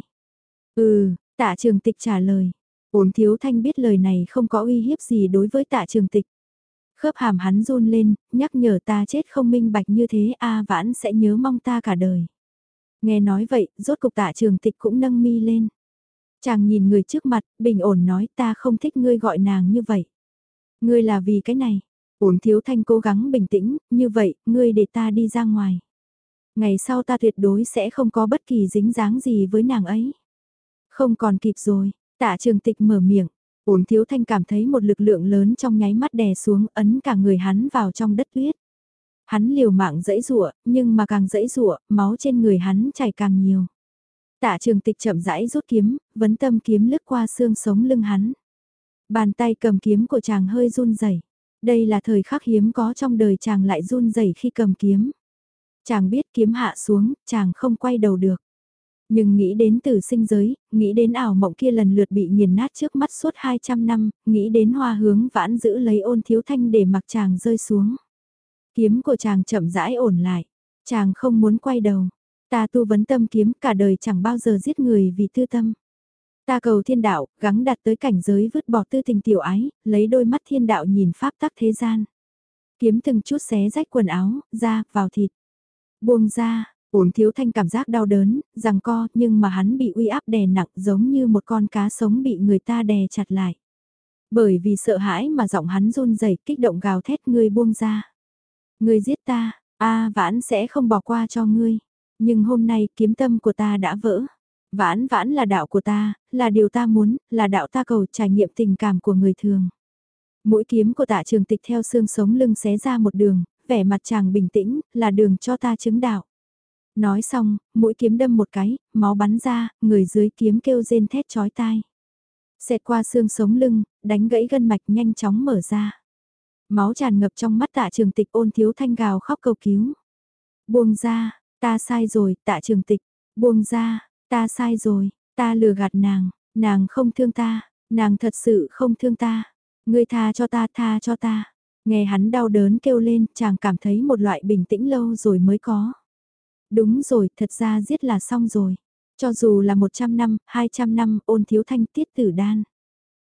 Ừ, tạ trường tịch trả lời. Ổn thiếu thanh biết lời này không có uy hiếp gì đối với tạ trường tịch. Khớp hàm hắn run lên, nhắc nhở ta chết không minh bạch như thế A vãn sẽ nhớ mong ta cả đời. Nghe nói vậy, rốt cục tạ trường tịch cũng nâng mi lên. Chàng nhìn người trước mặt, bình ổn nói ta không thích ngươi gọi nàng như vậy. Ngươi là vì cái này. Ổn thiếu thanh cố gắng bình tĩnh, như vậy, ngươi để ta đi ra ngoài. Ngày sau ta tuyệt đối sẽ không có bất kỳ dính dáng gì với nàng ấy. Không còn kịp rồi, tạ trường tịch mở miệng. Ổn thiếu thanh cảm thấy một lực lượng lớn trong nháy mắt đè xuống ấn cả người hắn vào trong đất tuyết. Hắn liều mạng dẫy rụa, nhưng mà càng dẫy rụa, máu trên người hắn chảy càng nhiều. Tạ trường tịch chậm rãi rút kiếm, vấn tâm kiếm lướt qua xương sống lưng hắn. Bàn tay cầm kiếm của chàng hơi run rẩy. Đây là thời khắc hiếm có trong đời chàng lại run rẩy khi cầm kiếm. Chàng biết kiếm hạ xuống, chàng không quay đầu được. Nhưng nghĩ đến tử sinh giới, nghĩ đến ảo mộng kia lần lượt bị nghiền nát trước mắt suốt 200 năm, nghĩ đến hoa hướng vãn giữ lấy ôn thiếu thanh để mặc chàng rơi xuống. Kiếm của chàng chậm rãi ổn lại, chàng không muốn quay đầu. Ta tu vấn tâm kiếm cả đời chẳng bao giờ giết người vì tư tâm. Ta cầu thiên đạo, gắng đạt tới cảnh giới vứt bỏ tư tình tiểu ái, lấy đôi mắt thiên đạo nhìn pháp tắc thế gian. Kiếm từng chút xé rách quần áo, ra, vào thịt. Buông ra, ổn thiếu thanh cảm giác đau đớn, rằng co, nhưng mà hắn bị uy áp đè nặng giống như một con cá sống bị người ta đè chặt lại. Bởi vì sợ hãi mà giọng hắn run rẩy kích động gào thét ngươi buông ra. Ngươi giết ta, a vãn sẽ không bỏ qua cho ngươi. Nhưng hôm nay kiếm tâm của ta đã vỡ. Vãn vãn là đạo của ta, là điều ta muốn, là đạo ta cầu trải nghiệm tình cảm của người thường. Mũi kiếm của tạ trường tịch theo xương sống lưng xé ra một đường, vẻ mặt chàng bình tĩnh, là đường cho ta chứng đạo. Nói xong, mũi kiếm đâm một cái, máu bắn ra, người dưới kiếm kêu rên thét chói tai. Xẹt qua xương sống lưng, đánh gãy gân mạch nhanh chóng mở ra. Máu tràn ngập trong mắt tạ trường tịch ôn thiếu thanh gào khóc cầu cứu. Buông ra, ta sai rồi, tạ trường tịch, buông ra, ta sai rồi, ta lừa gạt nàng, nàng không thương ta, nàng thật sự không thương ta. Ngươi tha cho ta, tha cho ta. Nghe hắn đau đớn kêu lên, chàng cảm thấy một loại bình tĩnh lâu rồi mới có. Đúng rồi, thật ra giết là xong rồi. Cho dù là 100 năm, 200 năm, ôn thiếu thanh tiết tử đan.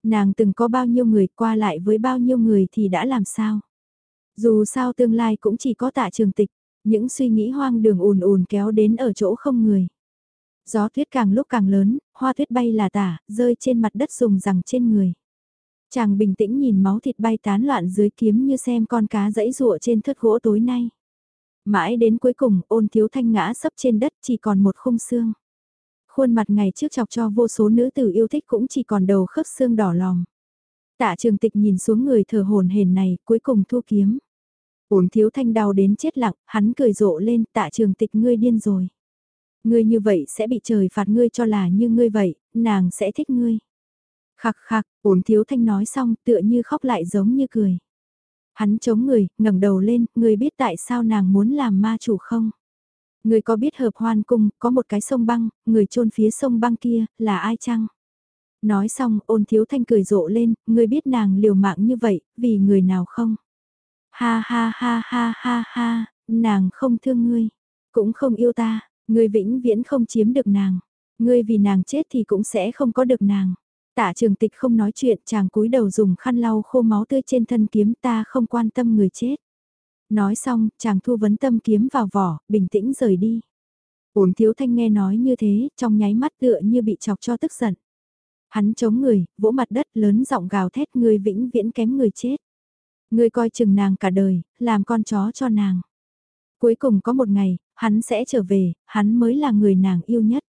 Nàng từng có bao nhiêu người qua lại với bao nhiêu người thì đã làm sao? Dù sao tương lai cũng chỉ có tạ trường tịch, những suy nghĩ hoang đường ùn ùn kéo đến ở chỗ không người. Gió tuyết càng lúc càng lớn, hoa tuyết bay là tả, rơi trên mặt đất dùng rằng trên người. Chàng bình tĩnh nhìn máu thịt bay tán loạn dưới kiếm như xem con cá dẫy rụa trên thất gỗ tối nay. Mãi đến cuối cùng ôn thiếu thanh ngã sấp trên đất chỉ còn một khung xương. Khuôn mặt ngày trước chọc cho vô số nữ tử yêu thích cũng chỉ còn đầu khớp xương đỏ lòm. Tạ trường tịch nhìn xuống người thở hồn hển này cuối cùng thu kiếm. Ôn thiếu thanh đau đến chết lặng, hắn cười rộ lên tạ trường tịch ngươi điên rồi. Ngươi như vậy sẽ bị trời phạt ngươi cho là như ngươi vậy, nàng sẽ thích ngươi. Khắc khắc, ổn thiếu thanh nói xong tựa như khóc lại giống như cười. Hắn chống người, ngẩng đầu lên, ngươi biết tại sao nàng muốn làm ma chủ không? Ngươi có biết hợp hoan cung, có một cái sông băng, người chôn phía sông băng kia, là ai chăng? Nói xong, ôn thiếu thanh cười rộ lên, ngươi biết nàng liều mạng như vậy, vì người nào không? Ha ha ha ha ha ha, nàng không thương ngươi, cũng không yêu ta, ngươi vĩnh viễn không chiếm được nàng, ngươi vì nàng chết thì cũng sẽ không có được nàng. Tạ trường tịch không nói chuyện chàng cúi đầu dùng khăn lau khô máu tươi trên thân kiếm ta không quan tâm người chết. Nói xong, chàng thu vấn tâm kiếm vào vỏ, bình tĩnh rời đi. Ổn thiếu thanh nghe nói như thế, trong nháy mắt tựa như bị chọc cho tức giận. Hắn chống người, vỗ mặt đất lớn giọng gào thét người vĩnh viễn kém người chết ngươi coi chừng nàng cả đời, làm con chó cho nàng. Cuối cùng có một ngày, hắn sẽ trở về, hắn mới là người nàng yêu nhất.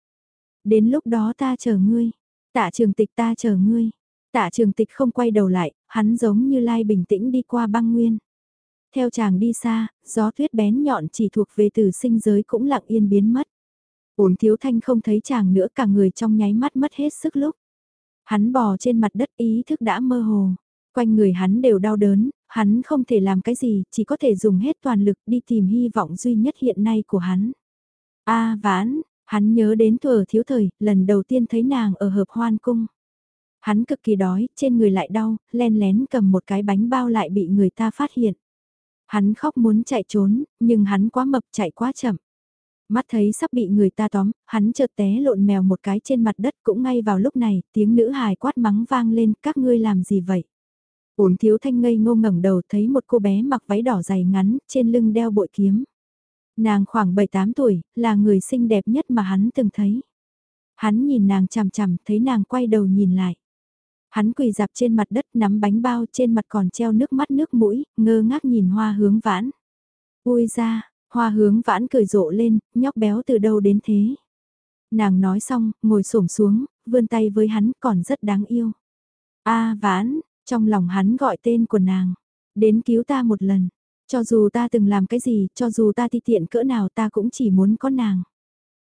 Đến lúc đó ta chờ ngươi. Tạ trường tịch ta chờ ngươi. Tạ trường tịch không quay đầu lại, hắn giống như lai bình tĩnh đi qua băng nguyên. Theo chàng đi xa, gió tuyết bén nhọn chỉ thuộc về từ sinh giới cũng lặng yên biến mất. Ổn thiếu thanh không thấy chàng nữa cả người trong nháy mắt mất hết sức lúc. Hắn bò trên mặt đất ý thức đã mơ hồ. Quanh người hắn đều đau đớn, hắn không thể làm cái gì, chỉ có thể dùng hết toàn lực đi tìm hy vọng duy nhất hiện nay của hắn. A vãn, hắn nhớ đến thuở thiếu thời, lần đầu tiên thấy nàng ở hợp hoan cung. Hắn cực kỳ đói, trên người lại đau, len lén cầm một cái bánh bao lại bị người ta phát hiện. Hắn khóc muốn chạy trốn, nhưng hắn quá mập chạy quá chậm. Mắt thấy sắp bị người ta tóm, hắn chợt té lộn mèo một cái trên mặt đất cũng ngay vào lúc này, tiếng nữ hài quát mắng vang lên, các ngươi làm gì vậy? Ổn thiếu thanh ngây ngô ngẩng đầu thấy một cô bé mặc váy đỏ dày ngắn, trên lưng đeo bội kiếm. Nàng khoảng 7-8 tuổi, là người xinh đẹp nhất mà hắn từng thấy. Hắn nhìn nàng chằm chằm, thấy nàng quay đầu nhìn lại. Hắn quỳ dạp trên mặt đất nắm bánh bao trên mặt còn treo nước mắt nước mũi, ngơ ngác nhìn hoa hướng vãn. Ui ra, hoa hướng vãn cười rộ lên, nhóc béo từ đâu đến thế. Nàng nói xong, ngồi xổm xuống, vươn tay với hắn còn rất đáng yêu. a vãn, trong lòng hắn gọi tên của nàng. Đến cứu ta một lần. Cho dù ta từng làm cái gì, cho dù ta ti tiện cỡ nào ta cũng chỉ muốn có nàng.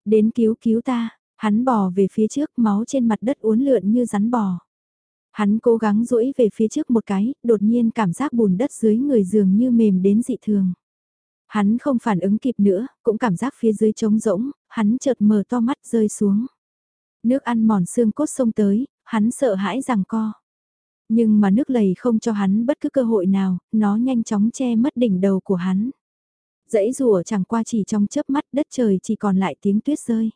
Đến cứu cứu ta, hắn bò về phía trước máu trên mặt đất uốn lượn như rắn bò. Hắn cố gắng duỗi về phía trước một cái, đột nhiên cảm giác bùn đất dưới người dường như mềm đến dị thường. Hắn không phản ứng kịp nữa, cũng cảm giác phía dưới trống rỗng, hắn chợt mở to mắt rơi xuống. Nước ăn mòn xương cốt sông tới, hắn sợ hãi rằng co. Nhưng mà nước lầy không cho hắn bất cứ cơ hội nào, nó nhanh chóng che mất đỉnh đầu của hắn. Dãy rùa chẳng qua chỉ trong chớp mắt đất trời chỉ còn lại tiếng tuyết rơi.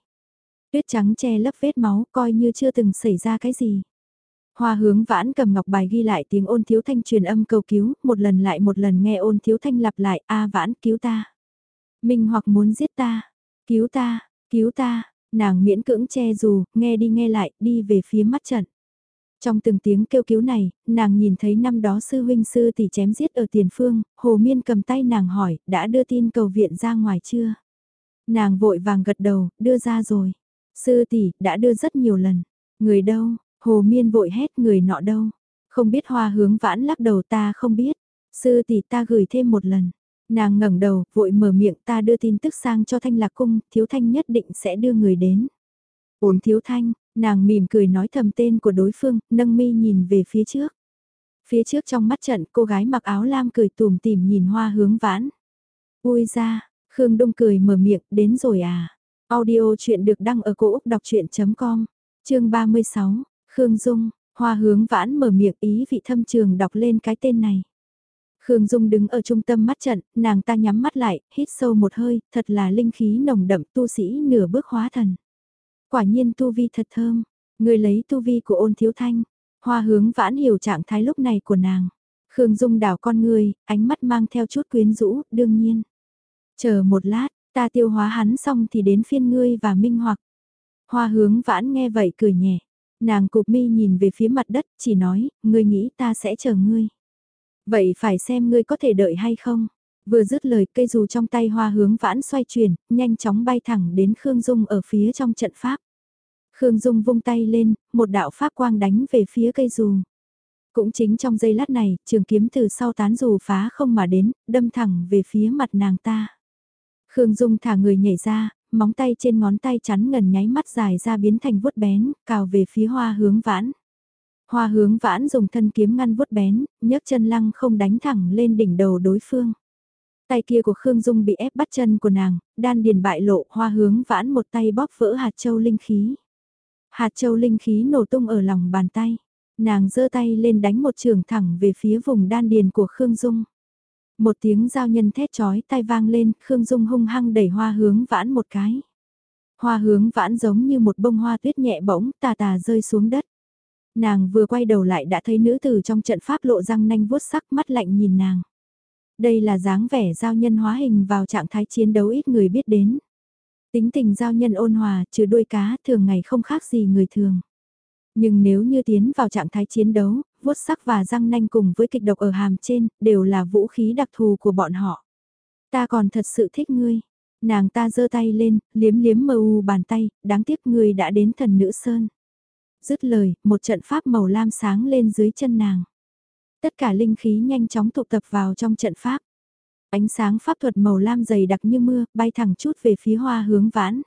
Tuyết trắng che lấp vết máu coi như chưa từng xảy ra cái gì. Hoa hướng vãn cầm ngọc bài ghi lại tiếng ôn thiếu thanh truyền âm cầu cứu, một lần lại một lần nghe ôn thiếu thanh lặp lại, a vãn cứu ta. Minh hoặc muốn giết ta, cứu ta, cứu ta, nàng miễn cưỡng che dù, nghe đi nghe lại, đi về phía mắt trận. Trong từng tiếng kêu cứu này, nàng nhìn thấy năm đó sư huynh sư tỷ chém giết ở tiền phương, hồ miên cầm tay nàng hỏi, đã đưa tin cầu viện ra ngoài chưa? Nàng vội vàng gật đầu, đưa ra rồi. Sư tỷ, đã đưa rất nhiều lần. Người đâu, hồ miên vội hét người nọ đâu. Không biết hoa hướng vãn lắc đầu ta không biết. Sư tỷ ta gửi thêm một lần. Nàng ngẩng đầu, vội mở miệng ta đưa tin tức sang cho thanh lạc cung, thiếu thanh nhất định sẽ đưa người đến. Ổn thiếu thanh, Nàng mỉm cười nói thầm tên của đối phương, nâng mi nhìn về phía trước. Phía trước trong mắt trận cô gái mặc áo lam cười tùm tìm nhìn hoa hướng vãn. Ui ra, Khương Đông cười mở miệng, đến rồi à. Audio chuyện được đăng ở cổ Úc đọc chuyện.com, chương 36, Khương Dung, hoa hướng vãn mở miệng ý vị thâm trường đọc lên cái tên này. Khương Dung đứng ở trung tâm mắt trận, nàng ta nhắm mắt lại, hít sâu một hơi, thật là linh khí nồng đậm tu sĩ nửa bước hóa thần. Quả nhiên tu vi thật thơm, người lấy tu vi của ôn thiếu thanh, hoa hướng vãn hiểu trạng thái lúc này của nàng. Khương Dung đảo con người, ánh mắt mang theo chút quyến rũ, đương nhiên. Chờ một lát, ta tiêu hóa hắn xong thì đến phiên ngươi và minh hoặc. Hoa hướng vãn nghe vậy cười nhẹ. Nàng cục mi nhìn về phía mặt đất, chỉ nói, ngươi nghĩ ta sẽ chờ ngươi. Vậy phải xem ngươi có thể đợi hay không. Vừa dứt lời cây dù trong tay hoa hướng vãn xoay chuyển, nhanh chóng bay thẳng đến Khương Dung ở phía trong trận pháp. Khương Dung vung tay lên, một đạo pháp quang đánh về phía cây dù. Cũng chính trong giây lát này, trường kiếm từ sau tán dù phá không mà đến, đâm thẳng về phía mặt nàng ta. Khương Dung thả người nhảy ra, móng tay trên ngón tay chắn ngần nháy mắt dài ra biến thành vuốt bén, cào về phía hoa hướng vãn. Hoa hướng vãn dùng thân kiếm ngăn vuốt bén, nhấc chân lăng không đánh thẳng lên đỉnh đầu đối phương. Tay kia của Khương Dung bị ép bắt chân của nàng, đan điền bại lộ hoa hướng vãn một tay bóp vỡ hạt châu linh khí. Hạt châu linh khí nổ tung ở lòng bàn tay. Nàng giơ tay lên đánh một trường thẳng về phía vùng đan điền của Khương Dung. Một tiếng giao nhân thét chói tai vang lên, Khương Dung hung hăng đẩy hoa hướng vãn một cái. Hoa hướng vãn giống như một bông hoa tuyết nhẹ bỗng tà tà rơi xuống đất. Nàng vừa quay đầu lại đã thấy nữ tử trong trận pháp lộ răng nanh vuốt sắc mắt lạnh nhìn nàng. Đây là dáng vẻ giao nhân hóa hình vào trạng thái chiến đấu ít người biết đến. Tính tình giao nhân ôn hòa, trừ đuôi cá, thường ngày không khác gì người thường. Nhưng nếu như tiến vào trạng thái chiến đấu, vuốt sắc và răng nanh cùng với kịch độc ở hàm trên, đều là vũ khí đặc thù của bọn họ. Ta còn thật sự thích ngươi. Nàng ta giơ tay lên, liếm liếm mờ u bàn tay, đáng tiếc ngươi đã đến thần nữ sơn. Dứt lời, một trận pháp màu lam sáng lên dưới chân nàng. Tất cả linh khí nhanh chóng tụ tập vào trong trận pháp. Ánh sáng pháp thuật màu lam dày đặc như mưa, bay thẳng chút về phía hoa hướng vãn.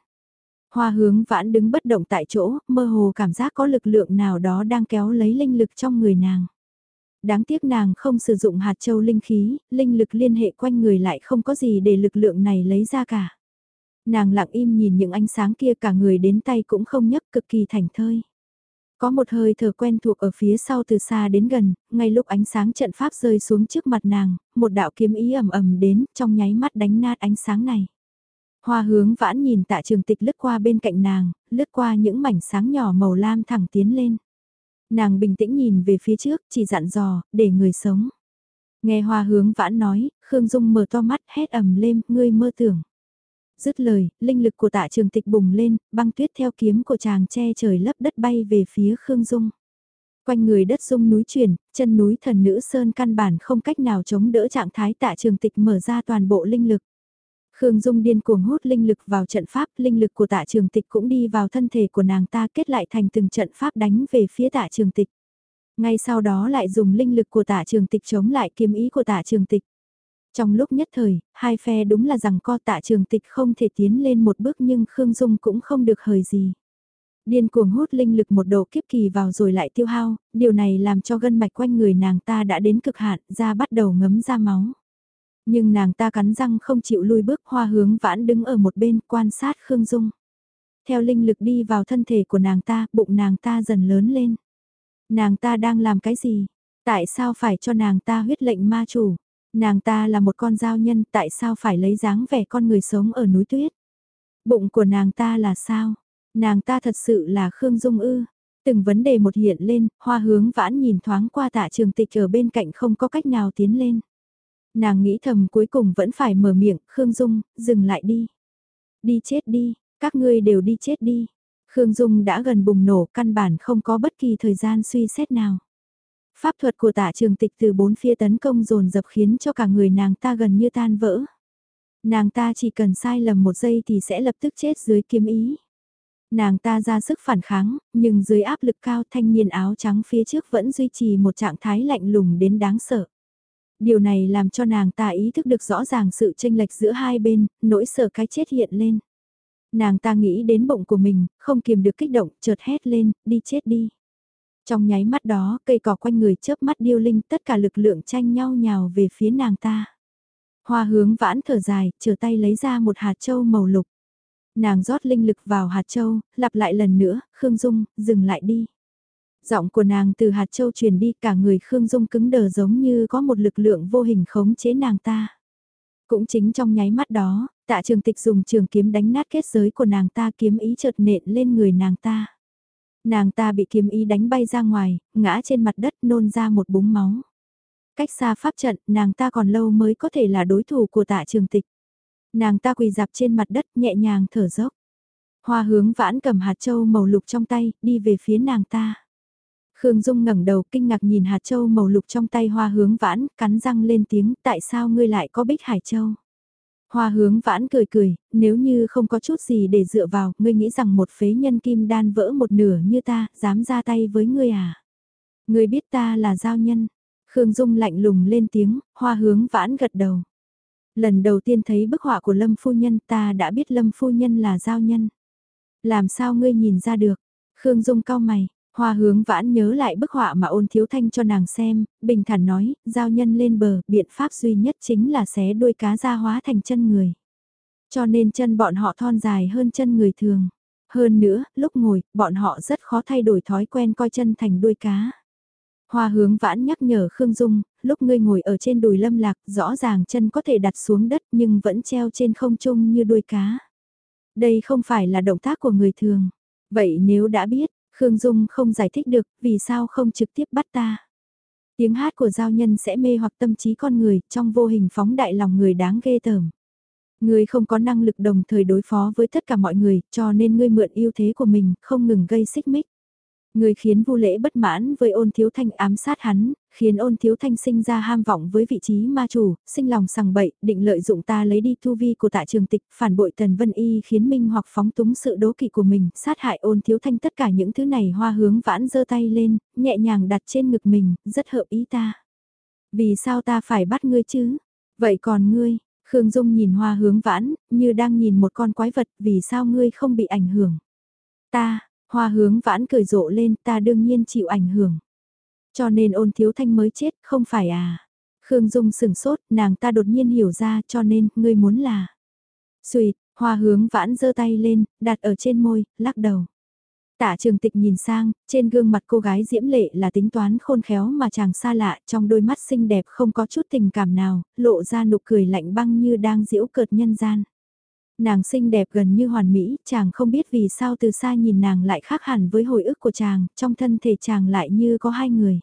Hoa hướng vãn đứng bất động tại chỗ, mơ hồ cảm giác có lực lượng nào đó đang kéo lấy linh lực trong người nàng. Đáng tiếc nàng không sử dụng hạt châu linh khí, linh lực liên hệ quanh người lại không có gì để lực lượng này lấy ra cả. Nàng lặng im nhìn những ánh sáng kia cả người đến tay cũng không nhấc cực kỳ thành thơi. Có một hơi thở quen thuộc ở phía sau từ xa đến gần, ngay lúc ánh sáng trận pháp rơi xuống trước mặt nàng, một đạo kiếm ý ầm ầm đến, trong nháy mắt đánh nát ánh sáng này. Hoa hướng vãn nhìn tạ trường tịch lướt qua bên cạnh nàng, lướt qua những mảnh sáng nhỏ màu lam thẳng tiến lên. Nàng bình tĩnh nhìn về phía trước, chỉ dặn dò, để người sống. Nghe hoa hướng vãn nói, Khương Dung mở to mắt hét ầm lên, ngươi mơ tưởng. Dứt lời, linh lực của tạ trường tịch bùng lên, băng tuyết theo kiếm của chàng che trời lấp đất bay về phía Khương Dung. Quanh người đất dung núi chuyển, chân núi thần nữ Sơn căn bản không cách nào chống đỡ trạng thái tạ trường tịch mở ra toàn bộ linh lực. Khương Dung điên cuồng hút linh lực vào trận pháp, linh lực của tạ trường tịch cũng đi vào thân thể của nàng ta kết lại thành từng trận pháp đánh về phía tạ trường tịch. Ngay sau đó lại dùng linh lực của tạ trường tịch chống lại kiếm ý của tạ trường tịch. Trong lúc nhất thời, hai phe đúng là rằng co tạ trường tịch không thể tiến lên một bước nhưng Khương Dung cũng không được hời gì. Điên cuồng hút linh lực một độ kiếp kỳ vào rồi lại tiêu hao, điều này làm cho gân mạch quanh người nàng ta đã đến cực hạn, da bắt đầu ngấm ra máu. Nhưng nàng ta cắn răng không chịu lui bước hoa hướng vãn đứng ở một bên quan sát Khương Dung. Theo linh lực đi vào thân thể của nàng ta, bụng nàng ta dần lớn lên. Nàng ta đang làm cái gì? Tại sao phải cho nàng ta huyết lệnh ma chủ? Nàng ta là một con giao nhân, tại sao phải lấy dáng vẻ con người sống ở núi tuyết? Bụng của nàng ta là sao? Nàng ta thật sự là Khương Dung ư? Từng vấn đề một hiện lên, hoa hướng vãn nhìn thoáng qua tạ trường tịch ở bên cạnh không có cách nào tiến lên. Nàng nghĩ thầm cuối cùng vẫn phải mở miệng, Khương Dung, dừng lại đi. Đi chết đi, các ngươi đều đi chết đi. Khương Dung đã gần bùng nổ căn bản không có bất kỳ thời gian suy xét nào. Pháp thuật của tạ trường tịch từ bốn phía tấn công dồn dập khiến cho cả người nàng ta gần như tan vỡ. Nàng ta chỉ cần sai lầm một giây thì sẽ lập tức chết dưới kiếm ý. Nàng ta ra sức phản kháng, nhưng dưới áp lực cao thanh niên áo trắng phía trước vẫn duy trì một trạng thái lạnh lùng đến đáng sợ. Điều này làm cho nàng ta ý thức được rõ ràng sự tranh lệch giữa hai bên, nỗi sợ cái chết hiện lên. Nàng ta nghĩ đến bụng của mình, không kiềm được kích động, chợt hét lên, đi chết đi. Trong nháy mắt đó, cây cỏ quanh người chớp mắt điêu linh tất cả lực lượng tranh nhau nhào về phía nàng ta. Hoa hướng vãn thở dài, chờ tay lấy ra một hạt châu màu lục. Nàng rót linh lực vào hạt châu, lặp lại lần nữa, Khương Dung, dừng lại đi. Giọng của nàng từ hạt châu truyền đi cả người Khương Dung cứng đờ giống như có một lực lượng vô hình khống chế nàng ta. Cũng chính trong nháy mắt đó, tạ trường tịch dùng trường kiếm đánh nát kết giới của nàng ta kiếm ý chợt nện lên người nàng ta. Nàng ta bị kiếm ý đánh bay ra ngoài, ngã trên mặt đất nôn ra một búng máu. Cách xa pháp trận, nàng ta còn lâu mới có thể là đối thủ của tạ trường tịch. Nàng ta quỳ dạp trên mặt đất nhẹ nhàng thở dốc. Hoa hướng vãn cầm hạt châu màu lục trong tay, đi về phía nàng ta. Khương Dung ngẩng đầu kinh ngạc nhìn hạt châu màu lục trong tay hoa hướng vãn, cắn răng lên tiếng, tại sao ngươi lại có bích hải châu? Hoa hướng vãn cười cười, nếu như không có chút gì để dựa vào, ngươi nghĩ rằng một phế nhân kim đan vỡ một nửa như ta, dám ra tay với ngươi à? Ngươi biết ta là giao nhân. Khương Dung lạnh lùng lên tiếng, hoa hướng vãn gật đầu. Lần đầu tiên thấy bức họa của Lâm Phu Nhân ta đã biết Lâm Phu Nhân là giao nhân. Làm sao ngươi nhìn ra được? Khương Dung cao mày, Hoa hướng vãn nhớ lại bức họa mà ôn thiếu thanh cho nàng xem, bình thản nói, giao nhân lên bờ, biện pháp duy nhất chính là xé đuôi cá ra hóa thành chân người. Cho nên chân bọn họ thon dài hơn chân người thường. Hơn nữa, lúc ngồi, bọn họ rất khó thay đổi thói quen coi chân thành đuôi cá. Hoa hướng vãn nhắc nhở Khương Dung, lúc ngươi ngồi ở trên đùi lâm lạc, rõ ràng chân có thể đặt xuống đất nhưng vẫn treo trên không trung như đuôi cá. Đây không phải là động tác của người thường. Vậy nếu đã biết, Khương Dung không giải thích được vì sao không trực tiếp bắt ta. Tiếng hát của giao nhân sẽ mê hoặc tâm trí con người, trong vô hình phóng đại lòng người đáng ghê tởm. Ngươi không có năng lực đồng thời đối phó với tất cả mọi người, cho nên ngươi mượn ưu thế của mình, không ngừng gây xích mích. Người khiến Vu Lễ bất mãn với ôn thiếu thanh ám sát hắn, khiến ôn thiếu thanh sinh ra ham vọng với vị trí ma chủ, sinh lòng sằng bậy, định lợi dụng ta lấy đi thu vi của tạ trường tịch, phản bội tần vân y khiến minh hoặc phóng túng sự đố kỵ của mình, sát hại ôn thiếu thanh tất cả những thứ này hoa hướng vãn giơ tay lên, nhẹ nhàng đặt trên ngực mình, rất hợp ý ta. Vì sao ta phải bắt ngươi chứ? Vậy còn ngươi, Khương Dung nhìn hoa hướng vãn, như đang nhìn một con quái vật, vì sao ngươi không bị ảnh hưởng? Ta, hoa hướng vãn cười rộ lên, ta đương nhiên chịu ảnh hưởng. Cho nên ôn thiếu thanh mới chết, không phải à? Khương Dung sửng sốt, nàng ta đột nhiên hiểu ra cho nên, ngươi muốn là. Xuyệt, hoa hướng vãn giơ tay lên, đặt ở trên môi, lắc đầu. Tạ trường tịch nhìn sang, trên gương mặt cô gái diễm lệ là tính toán khôn khéo mà chàng xa lạ, trong đôi mắt xinh đẹp không có chút tình cảm nào, lộ ra nụ cười lạnh băng như đang diễu cợt nhân gian. Nàng xinh đẹp gần như hoàn mỹ, chàng không biết vì sao từ xa nhìn nàng lại khác hẳn với hồi ức của chàng, trong thân thể chàng lại như có hai người.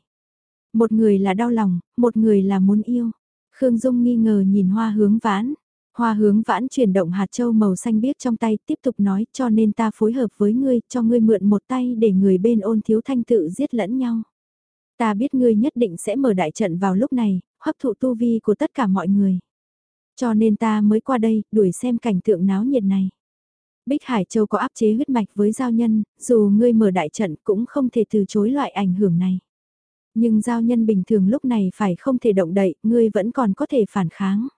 Một người là đau lòng, một người là muốn yêu. Khương Dung nghi ngờ nhìn hoa hướng vãn. Hoa hướng vãn chuyển động hạt châu màu xanh biếc trong tay tiếp tục nói cho nên ta phối hợp với ngươi cho ngươi mượn một tay để người bên ôn thiếu thanh tự giết lẫn nhau. Ta biết ngươi nhất định sẽ mở đại trận vào lúc này, hấp thụ tu vi của tất cả mọi người. Cho nên ta mới qua đây, đuổi xem cảnh tượng náo nhiệt này. Bích Hải Châu có áp chế huyết mạch với giao nhân, dù ngươi mở đại trận cũng không thể từ chối loại ảnh hưởng này. Nhưng giao nhân bình thường lúc này phải không thể động đậy, ngươi vẫn còn có thể phản kháng.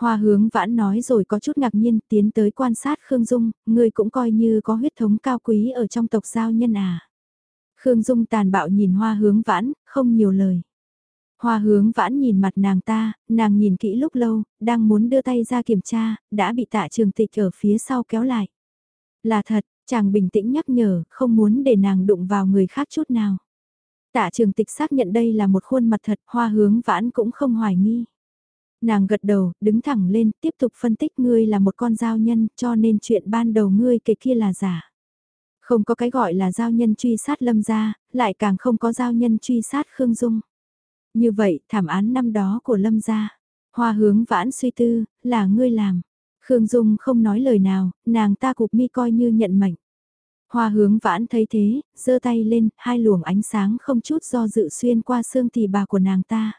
Hoa hướng vãn nói rồi có chút ngạc nhiên tiến tới quan sát Khương Dung, ngươi cũng coi như có huyết thống cao quý ở trong tộc giao nhân à. Khương Dung tàn bạo nhìn hoa hướng vãn, không nhiều lời. Hoa hướng vãn nhìn mặt nàng ta, nàng nhìn kỹ lúc lâu, đang muốn đưa tay ra kiểm tra, đã bị tạ trường tịch ở phía sau kéo lại. Là thật, chàng bình tĩnh nhắc nhở, không muốn để nàng đụng vào người khác chút nào. Tạ trường tịch xác nhận đây là một khuôn mặt thật, hoa hướng vãn cũng không hoài nghi. Nàng gật đầu, đứng thẳng lên, tiếp tục phân tích ngươi là một con giao nhân, cho nên chuyện ban đầu ngươi kể kia là giả. Không có cái gọi là giao nhân truy sát lâm gia, lại càng không có giao nhân truy sát Khương Dung. Như vậy, thảm án năm đó của lâm gia, hoa hướng vãn suy tư, là ngươi làm. Khương Dung không nói lời nào, nàng ta cục mi coi như nhận mệnh. Hoa hướng vãn thấy thế, giơ tay lên, hai luồng ánh sáng không chút do dự xuyên qua xương thịt bà của nàng ta.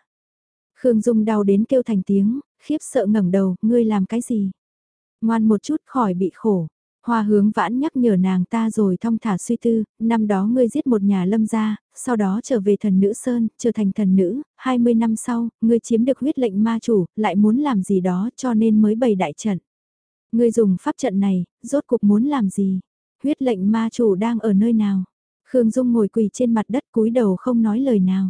Khương Dung đau đến kêu thành tiếng, khiếp sợ ngẩng đầu, ngươi làm cái gì? Ngoan một chút khỏi bị khổ. Hoa hướng vãn nhắc nhở nàng ta rồi thong thả suy tư, năm đó ngươi giết một nhà lâm gia, sau đó trở về thần nữ Sơn, trở thành thần nữ, 20 năm sau, ngươi chiếm được huyết lệnh ma chủ, lại muốn làm gì đó cho nên mới bày đại trận. Ngươi dùng pháp trận này, rốt cuộc muốn làm gì? Huyết lệnh ma chủ đang ở nơi nào? Khương Dung ngồi quỳ trên mặt đất cúi đầu không nói lời nào.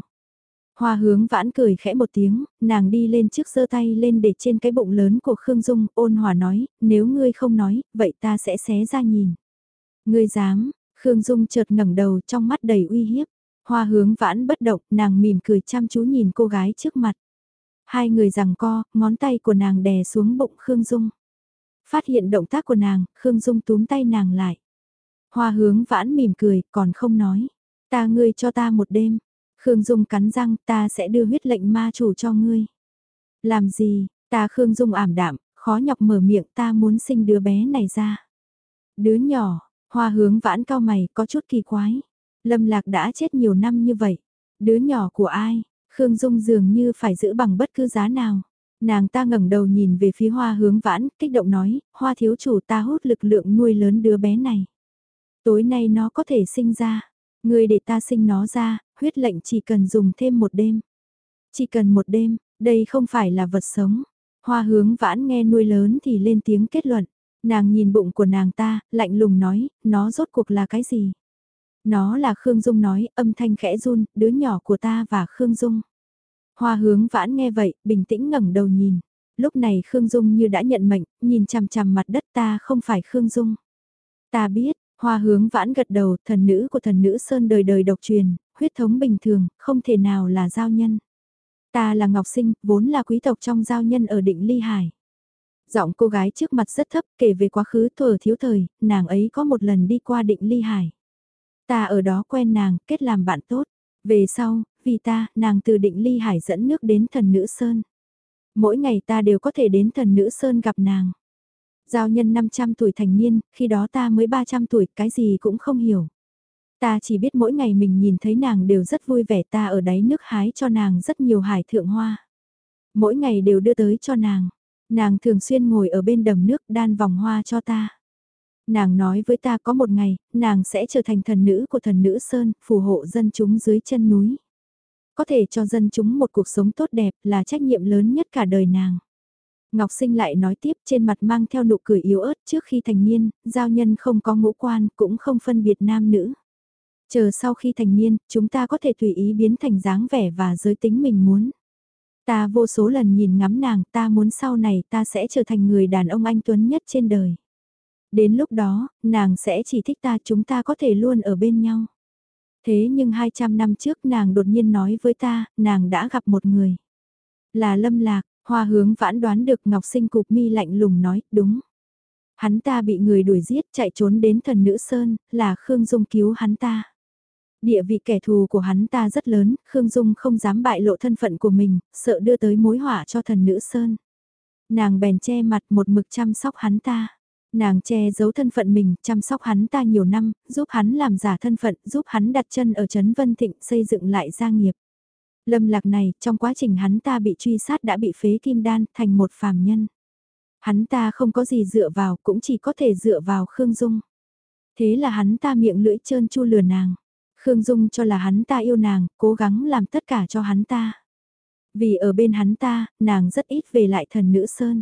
Hoa hướng vãn cười khẽ một tiếng, nàng đi lên trước giơ tay lên để trên cái bụng lớn của Khương Dung, ôn hòa nói, nếu ngươi không nói, vậy ta sẽ xé ra nhìn. Ngươi dám, Khương Dung chợt ngẩng đầu trong mắt đầy uy hiếp. Hoa hướng vãn bất động, nàng mỉm cười chăm chú nhìn cô gái trước mặt. Hai người rằng co, ngón tay của nàng đè xuống bụng Khương Dung. Phát hiện động tác của nàng, Khương Dung túm tay nàng lại. Hoa hướng vãn mỉm cười, còn không nói. Ta ngươi cho ta một đêm. Khương Dung cắn răng, ta sẽ đưa huyết lệnh ma chủ cho ngươi. Làm gì, ta Khương Dung ảm đạm, khó nhọc mở miệng ta muốn sinh đứa bé này ra. Đứa nhỏ, hoa hướng vãn cao mày, có chút kỳ quái. Lâm Lạc đã chết nhiều năm như vậy. Đứa nhỏ của ai? Khương Dung dường như phải giữ bằng bất cứ giá nào. Nàng ta ngẩng đầu nhìn về phía hoa hướng vãn, kích động nói, hoa thiếu chủ ta hút lực lượng nuôi lớn đứa bé này. Tối nay nó có thể sinh ra. Người để ta sinh nó ra, huyết lệnh chỉ cần dùng thêm một đêm. Chỉ cần một đêm, đây không phải là vật sống. Hoa hướng vãn nghe nuôi lớn thì lên tiếng kết luận. Nàng nhìn bụng của nàng ta, lạnh lùng nói, nó rốt cuộc là cái gì? Nó là Khương Dung nói, âm thanh khẽ run, đứa nhỏ của ta và Khương Dung. Hoa hướng vãn nghe vậy, bình tĩnh ngẩng đầu nhìn. Lúc này Khương Dung như đã nhận mệnh, nhìn chằm chằm mặt đất ta không phải Khương Dung. Ta biết, hoa hướng vãn gật đầu, thần nữ của thần nữ Sơn đời đời độc truyền, huyết thống bình thường, không thể nào là giao nhân. Ta là Ngọc Sinh, vốn là quý tộc trong giao nhân ở định Ly Hải. Giọng cô gái trước mặt rất thấp kể về quá khứ thuở thiếu thời, nàng ấy có một lần đi qua định Ly Hải. Ta ở đó quen nàng, kết làm bạn tốt. Về sau, vì ta, nàng từ định Ly Hải dẫn nước đến thần nữ Sơn. Mỗi ngày ta đều có thể đến thần nữ Sơn gặp nàng. Giao nhân 500 tuổi thành niên, khi đó ta mới 300 tuổi, cái gì cũng không hiểu. Ta chỉ biết mỗi ngày mình nhìn thấy nàng đều rất vui vẻ ta ở đáy nước hái cho nàng rất nhiều hải thượng hoa. Mỗi ngày đều đưa tới cho nàng. Nàng thường xuyên ngồi ở bên đầm nước đan vòng hoa cho ta. Nàng nói với ta có một ngày, nàng sẽ trở thành thần nữ của thần nữ Sơn, phù hộ dân chúng dưới chân núi. Có thể cho dân chúng một cuộc sống tốt đẹp là trách nhiệm lớn nhất cả đời nàng. Ngọc Sinh lại nói tiếp trên mặt mang theo nụ cười yếu ớt trước khi thành niên, giao nhân không có ngũ quan cũng không phân biệt nam nữ. Chờ sau khi thành niên, chúng ta có thể tùy ý biến thành dáng vẻ và giới tính mình muốn. Ta vô số lần nhìn ngắm nàng, ta muốn sau này ta sẽ trở thành người đàn ông anh tuấn nhất trên đời. Đến lúc đó, nàng sẽ chỉ thích ta chúng ta có thể luôn ở bên nhau. Thế nhưng 200 năm trước nàng đột nhiên nói với ta, nàng đã gặp một người. Là lâm lạc, hoa hướng vãn đoán được Ngọc Sinh cục mi lạnh lùng nói, đúng. Hắn ta bị người đuổi giết chạy trốn đến thần nữ Sơn, là Khương Dung cứu hắn ta. Địa vị kẻ thù của hắn ta rất lớn, Khương Dung không dám bại lộ thân phận của mình, sợ đưa tới mối hỏa cho thần nữ Sơn. Nàng bèn che mặt một mực chăm sóc hắn ta. Nàng che giấu thân phận mình, chăm sóc hắn ta nhiều năm, giúp hắn làm giả thân phận, giúp hắn đặt chân ở Trấn Vân Thịnh xây dựng lại gia nghiệp. Lâm lạc này, trong quá trình hắn ta bị truy sát đã bị phế kim đan thành một phàm nhân. Hắn ta không có gì dựa vào, cũng chỉ có thể dựa vào Khương Dung. Thế là hắn ta miệng lưỡi trơn chu lừa nàng. Khương Dung cho là hắn ta yêu nàng, cố gắng làm tất cả cho hắn ta. Vì ở bên hắn ta, nàng rất ít về lại thần nữ Sơn.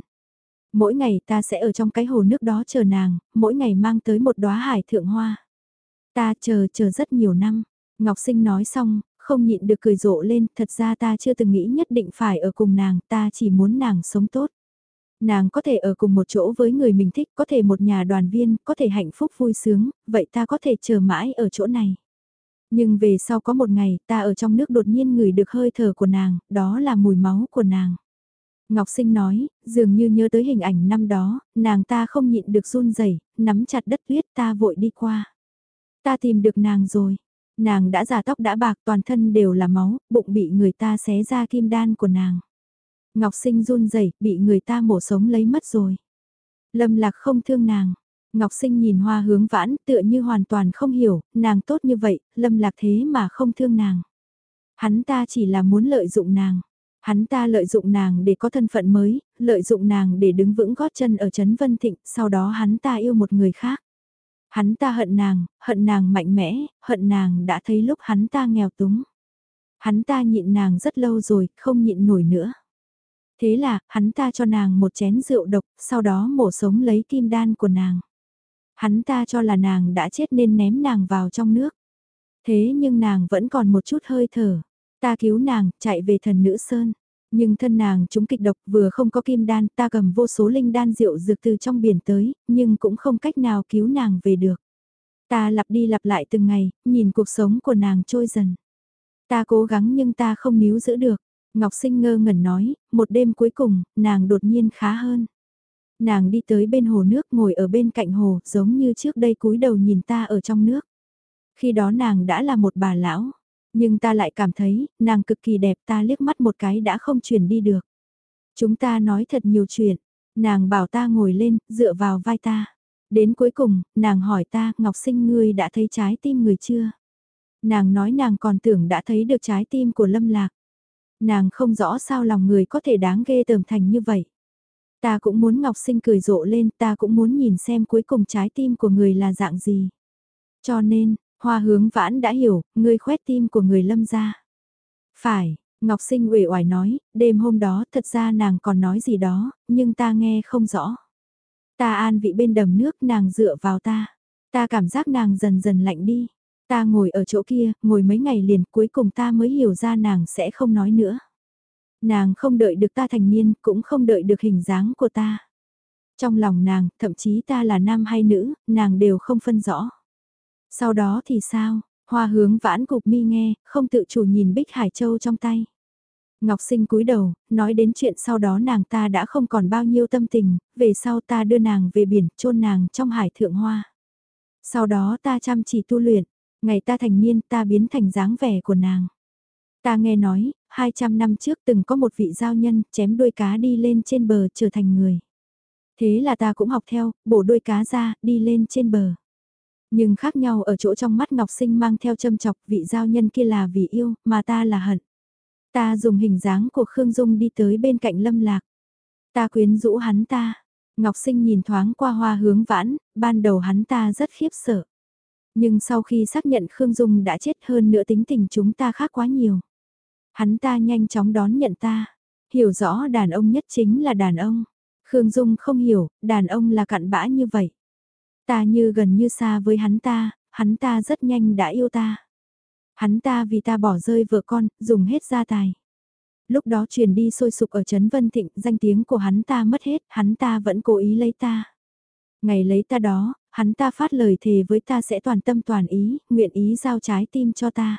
Mỗi ngày ta sẽ ở trong cái hồ nước đó chờ nàng, mỗi ngày mang tới một đóa hải thượng hoa. Ta chờ chờ rất nhiều năm. Ngọc Sinh nói xong, không nhịn được cười rộ lên, thật ra ta chưa từng nghĩ nhất định phải ở cùng nàng, ta chỉ muốn nàng sống tốt. Nàng có thể ở cùng một chỗ với người mình thích, có thể một nhà đoàn viên, có thể hạnh phúc vui sướng, vậy ta có thể chờ mãi ở chỗ này. Nhưng về sau có một ngày, ta ở trong nước đột nhiên ngửi được hơi thở của nàng, đó là mùi máu của nàng. Ngọc Sinh nói, dường như nhớ tới hình ảnh năm đó, nàng ta không nhịn được run rẩy, nắm chặt đất tuyết ta vội đi qua. Ta tìm được nàng rồi. Nàng đã già tóc đã bạc toàn thân đều là máu, bụng bị người ta xé ra kim đan của nàng. Ngọc Sinh run rẩy, bị người ta mổ sống lấy mất rồi. Lâm Lạc không thương nàng. Ngọc Sinh nhìn hoa hướng vãn tựa như hoàn toàn không hiểu, nàng tốt như vậy, Lâm Lạc thế mà không thương nàng. Hắn ta chỉ là muốn lợi dụng nàng. Hắn ta lợi dụng nàng để có thân phận mới, lợi dụng nàng để đứng vững gót chân ở Trấn Vân Thịnh, sau đó hắn ta yêu một người khác. Hắn ta hận nàng, hận nàng mạnh mẽ, hận nàng đã thấy lúc hắn ta nghèo túng. Hắn ta nhịn nàng rất lâu rồi, không nhịn nổi nữa. Thế là, hắn ta cho nàng một chén rượu độc, sau đó mổ sống lấy kim đan của nàng. Hắn ta cho là nàng đã chết nên ném nàng vào trong nước. Thế nhưng nàng vẫn còn một chút hơi thở. Ta cứu nàng, chạy về thần nữ Sơn. Nhưng thân nàng chúng kịch độc vừa không có kim đan, ta cầm vô số linh đan rượu dược từ trong biển tới, nhưng cũng không cách nào cứu nàng về được. Ta lặp đi lặp lại từng ngày, nhìn cuộc sống của nàng trôi dần. Ta cố gắng nhưng ta không níu giữ được. Ngọc Sinh ngơ ngẩn nói, một đêm cuối cùng, nàng đột nhiên khá hơn. Nàng đi tới bên hồ nước ngồi ở bên cạnh hồ, giống như trước đây cúi đầu nhìn ta ở trong nước. Khi đó nàng đã là một bà lão. Nhưng ta lại cảm thấy, nàng cực kỳ đẹp ta liếc mắt một cái đã không chuyển đi được. Chúng ta nói thật nhiều chuyện, nàng bảo ta ngồi lên, dựa vào vai ta. Đến cuối cùng, nàng hỏi ta, Ngọc Sinh ngươi đã thấy trái tim người chưa? Nàng nói nàng còn tưởng đã thấy được trái tim của Lâm Lạc. Nàng không rõ sao lòng người có thể đáng ghê tởm thành như vậy. Ta cũng muốn Ngọc Sinh cười rộ lên, ta cũng muốn nhìn xem cuối cùng trái tim của người là dạng gì. Cho nên, Hoa hướng vãn đã hiểu, ngươi khoét tim của người lâm ra. Phải, Ngọc Sinh uể oải nói, đêm hôm đó thật ra nàng còn nói gì đó, nhưng ta nghe không rõ. Ta an vị bên đầm nước nàng dựa vào ta. Ta cảm giác nàng dần dần lạnh đi. Ta ngồi ở chỗ kia, ngồi mấy ngày liền cuối cùng ta mới hiểu ra nàng sẽ không nói nữa. Nàng không đợi được ta thành niên, cũng không đợi được hình dáng của ta. Trong lòng nàng, thậm chí ta là nam hay nữ, nàng đều không phân rõ. Sau đó thì sao? Hoa hướng vãn cục mi nghe, không tự chủ nhìn Bích Hải Châu trong tay. Ngọc Sinh cúi đầu, nói đến chuyện sau đó nàng ta đã không còn bao nhiêu tâm tình, về sau ta đưa nàng về biển, chôn nàng trong hải thượng hoa. Sau đó ta chăm chỉ tu luyện, ngày ta thành niên ta biến thành dáng vẻ của nàng. Ta nghe nói, 200 năm trước từng có một vị giao nhân chém đuôi cá đi lên trên bờ trở thành người. Thế là ta cũng học theo, bổ đuôi cá ra, đi lên trên bờ. Nhưng khác nhau ở chỗ trong mắt Ngọc Sinh mang theo châm chọc vị giao nhân kia là vì yêu, mà ta là hận. Ta dùng hình dáng của Khương Dung đi tới bên cạnh lâm lạc. Ta quyến rũ hắn ta. Ngọc Sinh nhìn thoáng qua hoa hướng vãn, ban đầu hắn ta rất khiếp sợ. Nhưng sau khi xác nhận Khương Dung đã chết hơn nữa tính tình chúng ta khác quá nhiều. Hắn ta nhanh chóng đón nhận ta. Hiểu rõ đàn ông nhất chính là đàn ông. Khương Dung không hiểu, đàn ông là cặn bã như vậy. Ta như gần như xa với hắn ta, hắn ta rất nhanh đã yêu ta. Hắn ta vì ta bỏ rơi vợ con, dùng hết gia tài. Lúc đó truyền đi sôi sục ở Trấn Vân Thịnh, danh tiếng của hắn ta mất hết, hắn ta vẫn cố ý lấy ta. Ngày lấy ta đó, hắn ta phát lời thề với ta sẽ toàn tâm toàn ý, nguyện ý giao trái tim cho ta.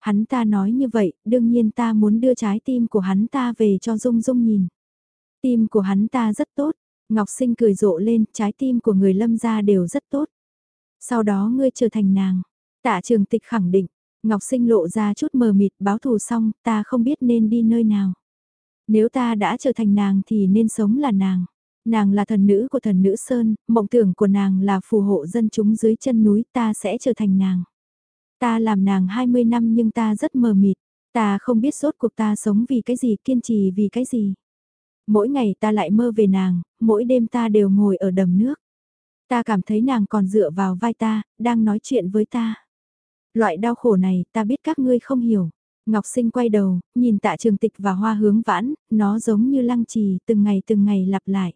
Hắn ta nói như vậy, đương nhiên ta muốn đưa trái tim của hắn ta về cho Dung Dung nhìn. Tim của hắn ta rất tốt, Ngọc Sinh cười rộ lên, trái tim của người lâm gia đều rất tốt. Sau đó ngươi trở thành nàng. Tạ trường tịch khẳng định, Ngọc Sinh lộ ra chút mờ mịt báo thù xong, ta không biết nên đi nơi nào. Nếu ta đã trở thành nàng thì nên sống là nàng. Nàng là thần nữ của thần nữ Sơn, mộng tưởng của nàng là phù hộ dân chúng dưới chân núi ta sẽ trở thành nàng. Ta làm nàng 20 năm nhưng ta rất mờ mịt, ta không biết sốt cuộc ta sống vì cái gì kiên trì vì cái gì. Mỗi ngày ta lại mơ về nàng, mỗi đêm ta đều ngồi ở đầm nước. Ta cảm thấy nàng còn dựa vào vai ta, đang nói chuyện với ta. Loại đau khổ này ta biết các ngươi không hiểu. Ngọc Sinh quay đầu, nhìn tạ trường tịch và hoa hướng vãn, nó giống như lăng trì từng ngày từng ngày lặp lại.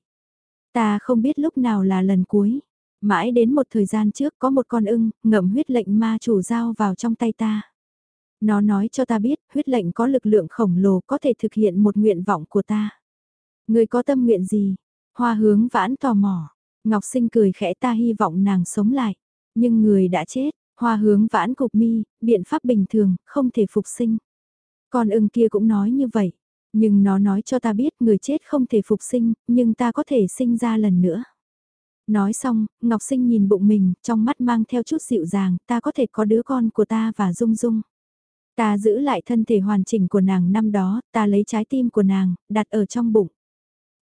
Ta không biết lúc nào là lần cuối. Mãi đến một thời gian trước có một con ưng, ngậm huyết lệnh ma chủ giao vào trong tay ta. Nó nói cho ta biết, huyết lệnh có lực lượng khổng lồ có thể thực hiện một nguyện vọng của ta. Người có tâm nguyện gì? Hoa hướng vãn tò mò. Ngọc sinh cười khẽ ta hy vọng nàng sống lại. Nhưng người đã chết, hoa hướng vãn cục mi, biện pháp bình thường, không thể phục sinh. Con ưng kia cũng nói như vậy. Nhưng nó nói cho ta biết người chết không thể phục sinh, nhưng ta có thể sinh ra lần nữa. Nói xong, Ngọc Sinh nhìn bụng mình, trong mắt mang theo chút dịu dàng, ta có thể có đứa con của ta và Dung Dung. Ta giữ lại thân thể hoàn chỉnh của nàng năm đó, ta lấy trái tim của nàng, đặt ở trong bụng.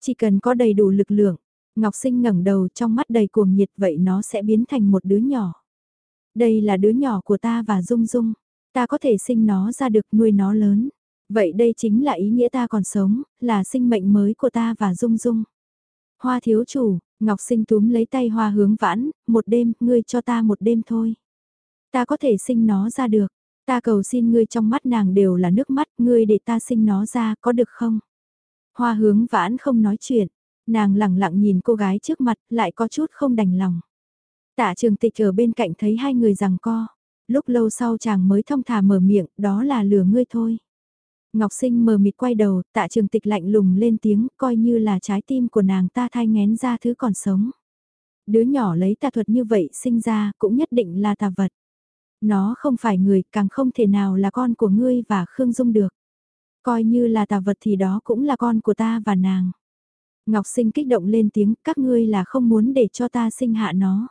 Chỉ cần có đầy đủ lực lượng, Ngọc Sinh ngẩng đầu trong mắt đầy cuồng nhiệt vậy nó sẽ biến thành một đứa nhỏ. Đây là đứa nhỏ của ta và Dung Dung, ta có thể sinh nó ra được nuôi nó lớn. Vậy đây chính là ý nghĩa ta còn sống, là sinh mệnh mới của ta và Dung Dung. Hoa thiếu chủ, Ngọc Sinh túm lấy tay hoa hướng vãn, một đêm, ngươi cho ta một đêm thôi. Ta có thể sinh nó ra được, ta cầu xin ngươi trong mắt nàng đều là nước mắt, ngươi để ta sinh nó ra, có được không? Hoa hướng vãn không nói chuyện, nàng lặng lặng nhìn cô gái trước mặt, lại có chút không đành lòng. Tạ trường tịch ở bên cạnh thấy hai người rằng co, lúc lâu sau chàng mới thông thả mở miệng, đó là lừa ngươi thôi. Ngọc Sinh mờ mịt quay đầu, tạ trường tịch lạnh lùng lên tiếng, coi như là trái tim của nàng ta thai ngén ra thứ còn sống. Đứa nhỏ lấy tà thuật như vậy sinh ra cũng nhất định là tà vật. Nó không phải người, càng không thể nào là con của ngươi và Khương Dung được. Coi như là tà vật thì đó cũng là con của ta và nàng. Ngọc Sinh kích động lên tiếng, các ngươi là không muốn để cho ta sinh hạ nó.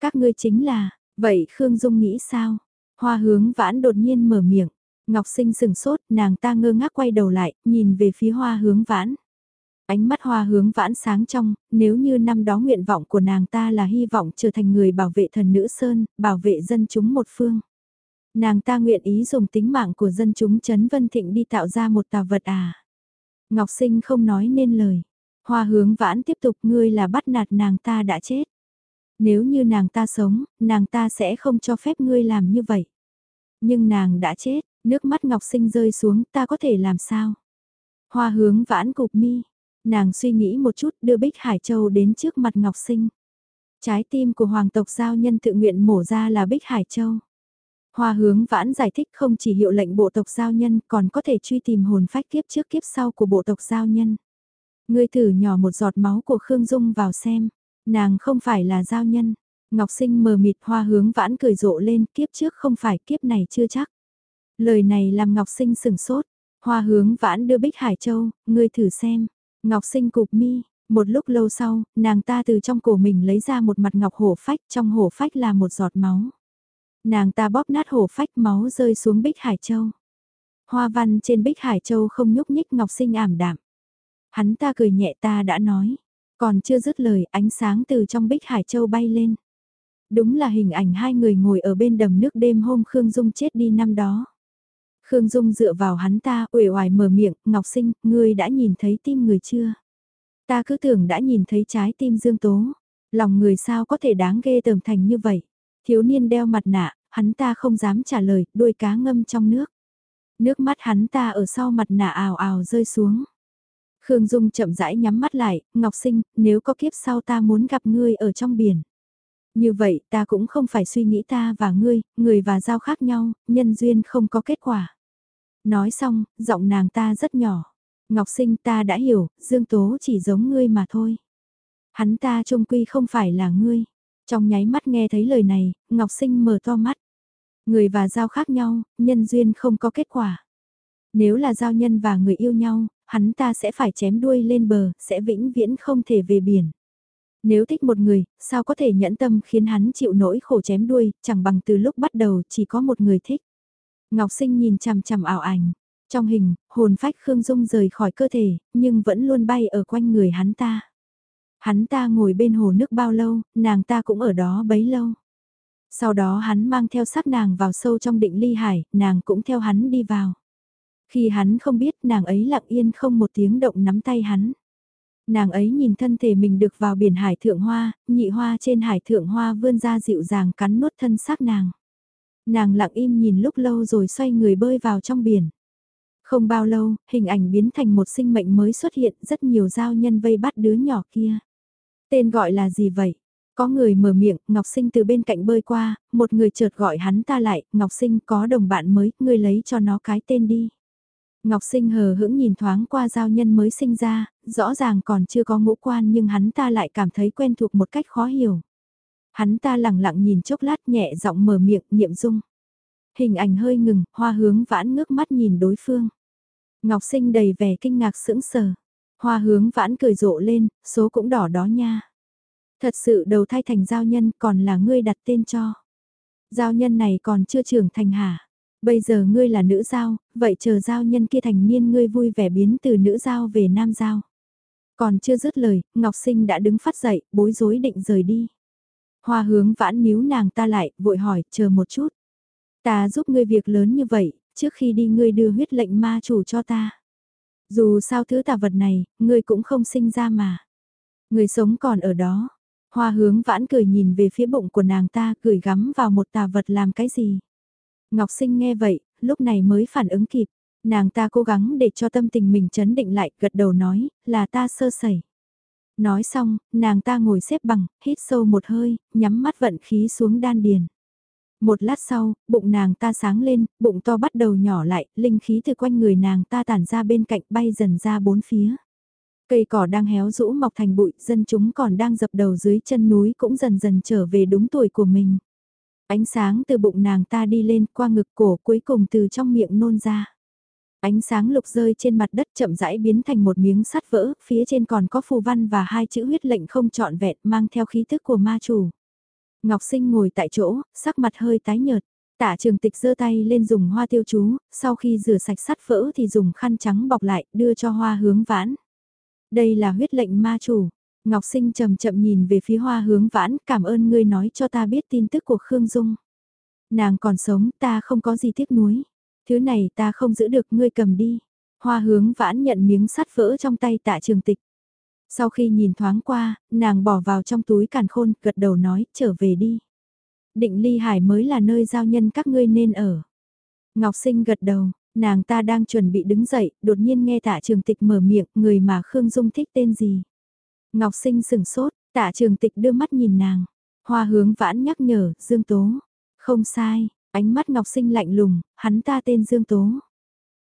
Các ngươi chính là, vậy Khương Dung nghĩ sao? Hoa hướng vãn đột nhiên mở miệng. Ngọc Sinh sừng sốt, nàng ta ngơ ngác quay đầu lại, nhìn về phía hoa hướng vãn. Ánh mắt hoa hướng vãn sáng trong, nếu như năm đó nguyện vọng của nàng ta là hy vọng trở thành người bảo vệ thần nữ Sơn, bảo vệ dân chúng một phương. Nàng ta nguyện ý dùng tính mạng của dân chúng chấn Vân Thịnh đi tạo ra một tà vật à. Ngọc Sinh không nói nên lời. Hoa hướng vãn tiếp tục ngươi là bắt nạt nàng ta đã chết. Nếu như nàng ta sống, nàng ta sẽ không cho phép ngươi làm như vậy. Nhưng nàng đã chết, Nước mắt Ngọc Sinh rơi xuống ta có thể làm sao? Hoa hướng vãn cục mi. Nàng suy nghĩ một chút đưa Bích Hải Châu đến trước mặt Ngọc Sinh. Trái tim của hoàng tộc giao nhân tự nguyện mổ ra là Bích Hải Châu. Hoa hướng vãn giải thích không chỉ hiệu lệnh bộ tộc giao nhân còn có thể truy tìm hồn phách kiếp trước kiếp sau của bộ tộc giao nhân. Ngươi thử nhỏ một giọt máu của Khương Dung vào xem, nàng không phải là giao nhân. Ngọc sinh mờ mịt hoa hướng vãn cười rộ lên kiếp trước không phải kiếp này chưa chắc. Lời này làm Ngọc Sinh sừng sốt. Hoa hướng vãn đưa Bích Hải Châu, ngươi thử xem. Ngọc Sinh cục mi, một lúc lâu sau, nàng ta từ trong cổ mình lấy ra một mặt ngọc hổ phách, trong hổ phách là một giọt máu. Nàng ta bóp nát hổ phách máu rơi xuống Bích Hải Châu. Hoa văn trên Bích Hải Châu không nhúc nhích Ngọc Sinh ảm đạm. Hắn ta cười nhẹ ta đã nói. Còn chưa dứt lời ánh sáng từ trong Bích Hải Châu bay lên. Đúng là hình ảnh hai người ngồi ở bên đầm nước đêm hôm Khương Dung chết đi năm đó. Khương Dung dựa vào hắn ta, uể oải mở miệng, Ngọc Sinh, ngươi đã nhìn thấy tim người chưa? Ta cứ tưởng đã nhìn thấy trái tim Dương Tố. Lòng người sao có thể đáng ghê tởm thành như vậy? Thiếu niên đeo mặt nạ, hắn ta không dám trả lời, đuôi cá ngâm trong nước. Nước mắt hắn ta ở sau mặt nạ ào ào rơi xuống. Khương Dung chậm rãi nhắm mắt lại, Ngọc Sinh, nếu có kiếp sau ta muốn gặp ngươi ở trong biển. Như vậy ta cũng không phải suy nghĩ ta và ngươi, người và giao khác nhau, nhân duyên không có kết quả. Nói xong, giọng nàng ta rất nhỏ. Ngọc Sinh ta đã hiểu, Dương Tố chỉ giống ngươi mà thôi. Hắn ta trông quy không phải là ngươi. Trong nháy mắt nghe thấy lời này, Ngọc Sinh mở to mắt. Người và giao khác nhau, nhân duyên không có kết quả. Nếu là giao nhân và người yêu nhau, hắn ta sẽ phải chém đuôi lên bờ, sẽ vĩnh viễn không thể về biển. Nếu thích một người, sao có thể nhẫn tâm khiến hắn chịu nỗi khổ chém đuôi, chẳng bằng từ lúc bắt đầu chỉ có một người thích. Ngọc Sinh nhìn chằm chằm ảo ảnh. Trong hình, hồn phách Khương Dung rời khỏi cơ thể, nhưng vẫn luôn bay ở quanh người hắn ta. Hắn ta ngồi bên hồ nước bao lâu, nàng ta cũng ở đó bấy lâu. Sau đó hắn mang theo sát nàng vào sâu trong định ly hải, nàng cũng theo hắn đi vào. Khi hắn không biết nàng ấy lặng yên không một tiếng động nắm tay hắn. Nàng ấy nhìn thân thể mình được vào biển hải thượng hoa, nhị hoa trên hải thượng hoa vươn ra dịu dàng cắn nuốt thân xác nàng. Nàng lặng im nhìn lúc lâu rồi xoay người bơi vào trong biển. Không bao lâu, hình ảnh biến thành một sinh mệnh mới xuất hiện rất nhiều giao nhân vây bắt đứa nhỏ kia. Tên gọi là gì vậy? Có người mở miệng, Ngọc Sinh từ bên cạnh bơi qua, một người chợt gọi hắn ta lại, Ngọc Sinh có đồng bạn mới, ngươi lấy cho nó cái tên đi. Ngọc Sinh hờ hững nhìn thoáng qua giao nhân mới sinh ra, rõ ràng còn chưa có ngũ quan nhưng hắn ta lại cảm thấy quen thuộc một cách khó hiểu. Hắn ta lặng lặng nhìn chốc lát nhẹ giọng mở miệng, niệm dung. Hình ảnh hơi ngừng, hoa hướng vãn ngước mắt nhìn đối phương. Ngọc Sinh đầy vẻ kinh ngạc sững sờ. Hoa hướng vãn cười rộ lên, số cũng đỏ đó nha. Thật sự đầu thai thành giao nhân còn là ngươi đặt tên cho. Giao nhân này còn chưa trưởng thành hả? Bây giờ ngươi là nữ giao, vậy chờ giao nhân kia thành niên ngươi vui vẻ biến từ nữ giao về nam giao. Còn chưa dứt lời, Ngọc Sinh đã đứng phát dậy, bối rối định rời đi. Hoa hướng vãn níu nàng ta lại, vội hỏi, chờ một chút. Ta giúp ngươi việc lớn như vậy, trước khi đi ngươi đưa huyết lệnh ma chủ cho ta. Dù sao thứ tà vật này, ngươi cũng không sinh ra mà. Người sống còn ở đó. Hoa hướng vãn cười nhìn về phía bụng của nàng ta, cười gắm vào một tà vật làm cái gì. Ngọc sinh nghe vậy, lúc này mới phản ứng kịp. Nàng ta cố gắng để cho tâm tình mình chấn định lại, gật đầu nói, là ta sơ sẩy. Nói xong, nàng ta ngồi xếp bằng, hít sâu một hơi, nhắm mắt vận khí xuống đan điền. Một lát sau, bụng nàng ta sáng lên, bụng to bắt đầu nhỏ lại, linh khí từ quanh người nàng ta tản ra bên cạnh bay dần ra bốn phía. Cây cỏ đang héo rũ mọc thành bụi, dân chúng còn đang dập đầu dưới chân núi cũng dần dần trở về đúng tuổi của mình. Ánh sáng từ bụng nàng ta đi lên qua ngực cổ cuối cùng từ trong miệng nôn ra. Ánh sáng lục rơi trên mặt đất chậm rãi biến thành một miếng sắt vỡ, phía trên còn có phù văn và hai chữ huyết lệnh không trọn vẹn mang theo khí thức của ma chủ. Ngọc Sinh ngồi tại chỗ, sắc mặt hơi tái nhợt. Tạ trường tịch giơ tay lên dùng hoa tiêu chú, sau khi rửa sạch sắt vỡ thì dùng khăn trắng bọc lại, đưa cho hoa hướng vãn. Đây là huyết lệnh ma chủ. Ngọc Sinh chậm chậm nhìn về phía hoa hướng vãn, cảm ơn ngươi nói cho ta biết tin tức của Khương Dung. Nàng còn sống, ta không có gì tiếc nuối. Thứ này ta không giữ được, ngươi cầm đi. Hoa hướng vãn nhận miếng sắt vỡ trong tay tạ trường tịch. Sau khi nhìn thoáng qua, nàng bỏ vào trong túi càn khôn, gật đầu nói, trở về đi. Định ly hải mới là nơi giao nhân các ngươi nên ở. Ngọc sinh gật đầu, nàng ta đang chuẩn bị đứng dậy, đột nhiên nghe tạ trường tịch mở miệng, người mà Khương Dung thích tên gì. Ngọc sinh sửng sốt, tạ trường tịch đưa mắt nhìn nàng. Hoa hướng vãn nhắc nhở, Dương Tố. Không sai, ánh mắt Ngọc sinh lạnh lùng, hắn ta tên Dương Tố.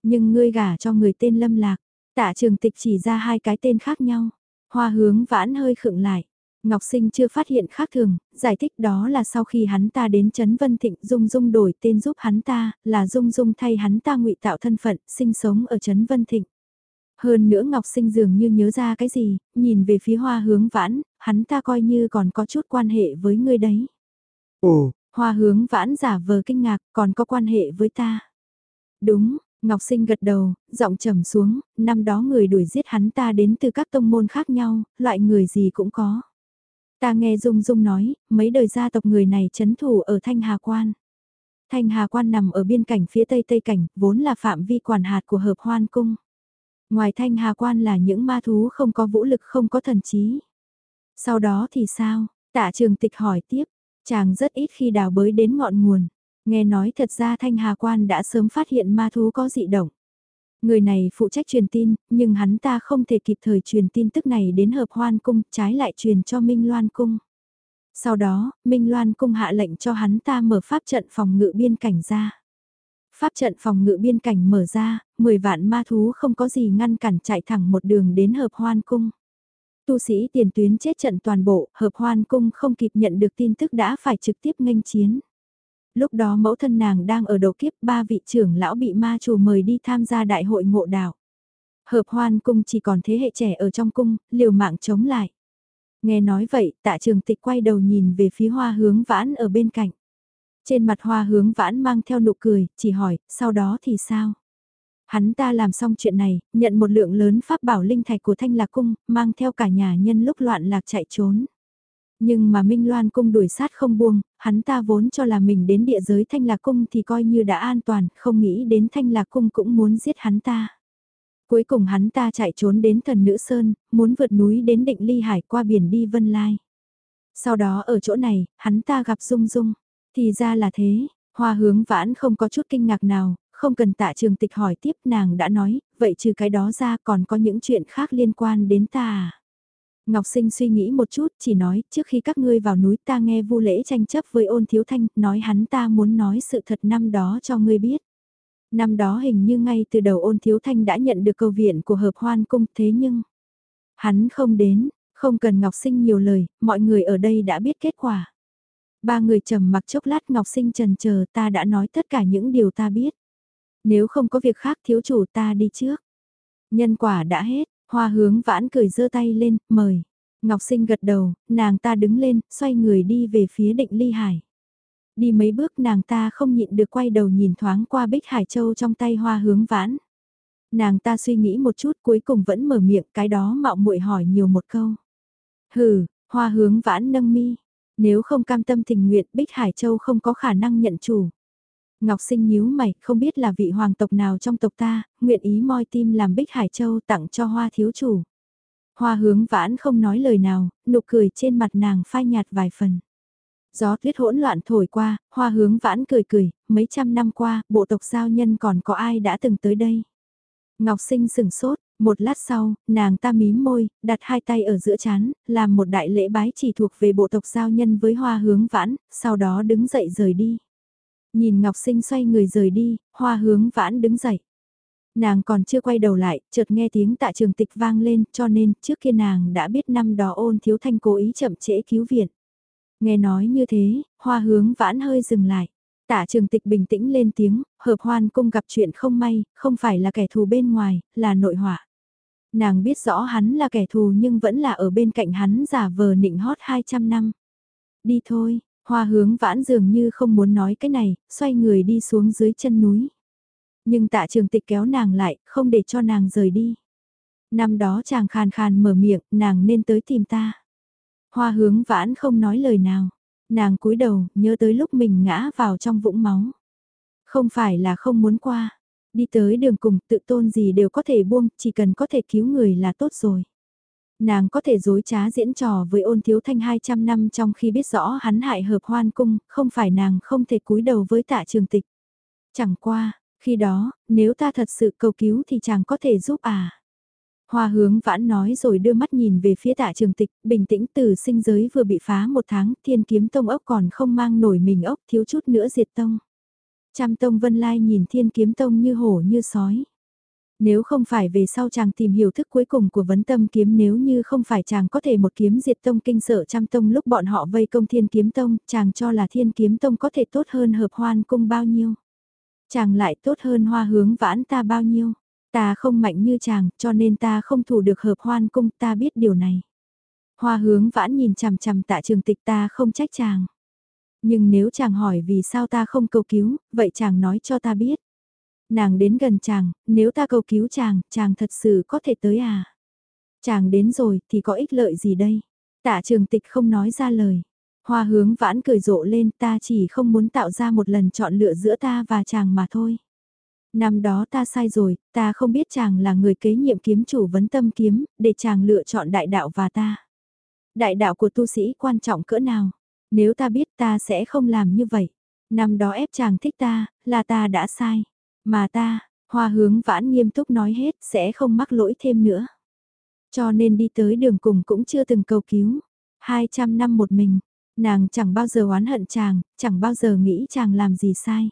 Nhưng ngươi gả cho người tên Lâm Lạc, tạ trường tịch chỉ ra hai cái tên khác nhau. Hoa hướng vãn hơi khựng lại. Ngọc Sinh chưa phát hiện khác thường, giải thích đó là sau khi hắn ta đến Trấn Vân Thịnh Dung Dung đổi tên giúp hắn ta, là Dung Dung thay hắn ta ngụy tạo thân phận, sinh sống ở Trấn Vân Thịnh. Hơn nữa Ngọc Sinh dường như nhớ ra cái gì, nhìn về phía hoa hướng vãn, hắn ta coi như còn có chút quan hệ với ngươi đấy. Ồ, hoa hướng vãn giả vờ kinh ngạc còn có quan hệ với ta. Đúng, Ngọc Sinh gật đầu, giọng trầm xuống, năm đó người đuổi giết hắn ta đến từ các tông môn khác nhau, loại người gì cũng có. Ta nghe Dung Dung nói, mấy đời gia tộc người này chấn thủ ở Thanh Hà Quan. Thanh Hà Quan nằm ở biên cảnh phía tây tây cảnh, vốn là phạm vi quản hạt của hợp hoan cung. Ngoài Thanh Hà Quan là những ma thú không có vũ lực không có thần trí. Sau đó thì sao? Tạ trường tịch hỏi tiếp, chàng rất ít khi đào bới đến ngọn nguồn. Nghe nói thật ra Thanh Hà Quan đã sớm phát hiện ma thú có dị động. Người này phụ trách truyền tin, nhưng hắn ta không thể kịp thời truyền tin tức này đến hợp hoan cung, trái lại truyền cho Minh Loan cung. Sau đó, Minh Loan cung hạ lệnh cho hắn ta mở pháp trận phòng ngự biên cảnh ra. Pháp trận phòng ngự biên cảnh mở ra, 10 vạn ma thú không có gì ngăn cản chạy thẳng một đường đến hợp hoan cung. Tu sĩ tiền tuyến chết trận toàn bộ, hợp hoan cung không kịp nhận được tin tức đã phải trực tiếp nghênh chiến. Lúc đó mẫu thân nàng đang ở đầu kiếp ba vị trưởng lão bị ma chủ mời đi tham gia đại hội ngộ đạo. Hợp hoan cung chỉ còn thế hệ trẻ ở trong cung, liều mạng chống lại. Nghe nói vậy, tạ trường tịch quay đầu nhìn về phía hoa hướng vãn ở bên cạnh. Trên mặt hoa hướng vãn mang theo nụ cười, chỉ hỏi, sau đó thì sao? Hắn ta làm xong chuyện này, nhận một lượng lớn pháp bảo linh thạch của thanh lạc cung, mang theo cả nhà nhân lúc loạn lạc chạy trốn. Nhưng mà Minh Loan cung đuổi sát không buông, hắn ta vốn cho là mình đến địa giới thanh lạc cung thì coi như đã an toàn, không nghĩ đến thanh lạc cung cũng muốn giết hắn ta. Cuối cùng hắn ta chạy trốn đến thần nữ Sơn, muốn vượt núi đến định ly hải qua biển đi Vân Lai. Sau đó ở chỗ này, hắn ta gặp Dung Dung. Thì ra là thế, hoa hướng vãn không có chút kinh ngạc nào, không cần tạ trường tịch hỏi tiếp nàng đã nói, vậy trừ cái đó ra còn có những chuyện khác liên quan đến ta à? Ngọc Sinh suy nghĩ một chút, chỉ nói, trước khi các ngươi vào núi ta nghe vu lễ tranh chấp với ôn thiếu thanh, nói hắn ta muốn nói sự thật năm đó cho ngươi biết. Năm đó hình như ngay từ đầu ôn thiếu thanh đã nhận được câu viện của hợp hoan cung thế nhưng... Hắn không đến, không cần Ngọc Sinh nhiều lời, mọi người ở đây đã biết kết quả. Ba người trầm mặc chốc lát Ngọc Sinh trần chờ ta đã nói tất cả những điều ta biết. Nếu không có việc khác thiếu chủ ta đi trước. Nhân quả đã hết, hoa hướng vãn cười giơ tay lên, mời. Ngọc Sinh gật đầu, nàng ta đứng lên, xoay người đi về phía định ly hải. Đi mấy bước nàng ta không nhịn được quay đầu nhìn thoáng qua bích hải châu trong tay hoa hướng vãn. Nàng ta suy nghĩ một chút cuối cùng vẫn mở miệng cái đó mạo muội hỏi nhiều một câu. Hừ, hoa hướng vãn nâng mi. Nếu không cam tâm tình nguyện Bích Hải Châu không có khả năng nhận chủ. Ngọc Sinh nhíu mày, không biết là vị hoàng tộc nào trong tộc ta, nguyện ý moi tim làm Bích Hải Châu tặng cho hoa thiếu chủ. Hoa hướng vãn không nói lời nào, nụ cười trên mặt nàng phai nhạt vài phần. Gió tuyết hỗn loạn thổi qua, hoa hướng vãn cười cười, mấy trăm năm qua, bộ tộc giao nhân còn có ai đã từng tới đây. Ngọc Sinh sừng sốt, một lát sau, nàng ta mím môi, đặt hai tay ở giữa chán, làm một đại lễ bái chỉ thuộc về bộ tộc giao nhân với hoa hướng vãn, sau đó đứng dậy rời đi. Nhìn Ngọc Sinh xoay người rời đi, hoa hướng vãn đứng dậy. Nàng còn chưa quay đầu lại, chợt nghe tiếng tạ trường tịch vang lên, cho nên trước kia nàng đã biết năm đó ôn thiếu thanh cố ý chậm trễ cứu viện. Nghe nói như thế, hoa hướng vãn hơi dừng lại. Tạ trường tịch bình tĩnh lên tiếng, hợp hoan cung gặp chuyện không may, không phải là kẻ thù bên ngoài, là nội họa. Nàng biết rõ hắn là kẻ thù nhưng vẫn là ở bên cạnh hắn giả vờ nịnh hót 200 năm. Đi thôi, hoa hướng vãn dường như không muốn nói cái này, xoay người đi xuống dưới chân núi. Nhưng tạ trường tịch kéo nàng lại, không để cho nàng rời đi. Năm đó chàng khàn khàn mở miệng, nàng nên tới tìm ta. Hoa hướng vãn không nói lời nào. Nàng cúi đầu, nhớ tới lúc mình ngã vào trong vũng máu. Không phải là không muốn qua. Đi tới đường cùng, tự tôn gì đều có thể buông, chỉ cần có thể cứu người là tốt rồi. Nàng có thể dối trá diễn trò với ôn thiếu thanh 200 năm trong khi biết rõ hắn hại hợp hoan cung, không phải nàng không thể cúi đầu với tạ trường tịch. Chẳng qua, khi đó, nếu ta thật sự cầu cứu thì chàng có thể giúp à. Hoa hướng vãn nói rồi đưa mắt nhìn về phía tạ trường tịch, bình tĩnh từ sinh giới vừa bị phá một tháng, thiên kiếm tông ốc còn không mang nổi mình ốc thiếu chút nữa diệt tông. Trăm tông vân lai nhìn thiên kiếm tông như hổ như sói. Nếu không phải về sau chàng tìm hiểu thức cuối cùng của vấn tâm kiếm nếu như không phải chàng có thể một kiếm diệt tông kinh sợ trăm tông lúc bọn họ vây công thiên kiếm tông, chàng cho là thiên kiếm tông có thể tốt hơn hợp hoan cung bao nhiêu. Chàng lại tốt hơn hoa hướng vãn ta bao nhiêu. Ta không mạnh như chàng, cho nên ta không thủ được hợp hoan cung, ta biết điều này. Hoa hướng vãn nhìn chằm chằm tạ trường tịch ta không trách chàng. Nhưng nếu chàng hỏi vì sao ta không cầu cứu, vậy chàng nói cho ta biết. Nàng đến gần chàng, nếu ta cầu cứu chàng, chàng thật sự có thể tới à? Chàng đến rồi thì có ích lợi gì đây? Tạ trường tịch không nói ra lời. Hoa hướng vãn cười rộ lên ta chỉ không muốn tạo ra một lần chọn lựa giữa ta và chàng mà thôi. Năm đó ta sai rồi, ta không biết chàng là người kế nhiệm kiếm chủ vấn tâm kiếm, để chàng lựa chọn đại đạo và ta. Đại đạo của tu sĩ quan trọng cỡ nào? Nếu ta biết ta sẽ không làm như vậy. Năm đó ép chàng thích ta, là ta đã sai. Mà ta, Hoa hướng vãn nghiêm túc nói hết sẽ không mắc lỗi thêm nữa. Cho nên đi tới đường cùng cũng chưa từng cầu cứu. 200 năm một mình, nàng chẳng bao giờ oán hận chàng, chẳng bao giờ nghĩ chàng làm gì sai.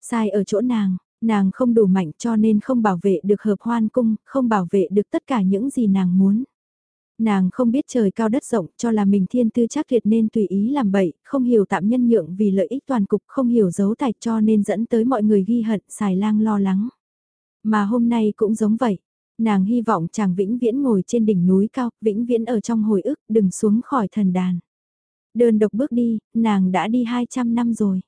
Sai ở chỗ nàng, nàng không đủ mạnh cho nên không bảo vệ được hợp hoan cung, không bảo vệ được tất cả những gì nàng muốn. Nàng không biết trời cao đất rộng cho là mình thiên tư chắc tuyệt nên tùy ý làm bậy, không hiểu tạm nhân nhượng vì lợi ích toàn cục, không hiểu giấu tài cho nên dẫn tới mọi người ghi hận, xài lang lo lắng. Mà hôm nay cũng giống vậy, nàng hy vọng chàng vĩnh viễn ngồi trên đỉnh núi cao, vĩnh viễn ở trong hồi ức, đừng xuống khỏi thần đàn. Đơn độc bước đi, nàng đã đi 200 năm rồi.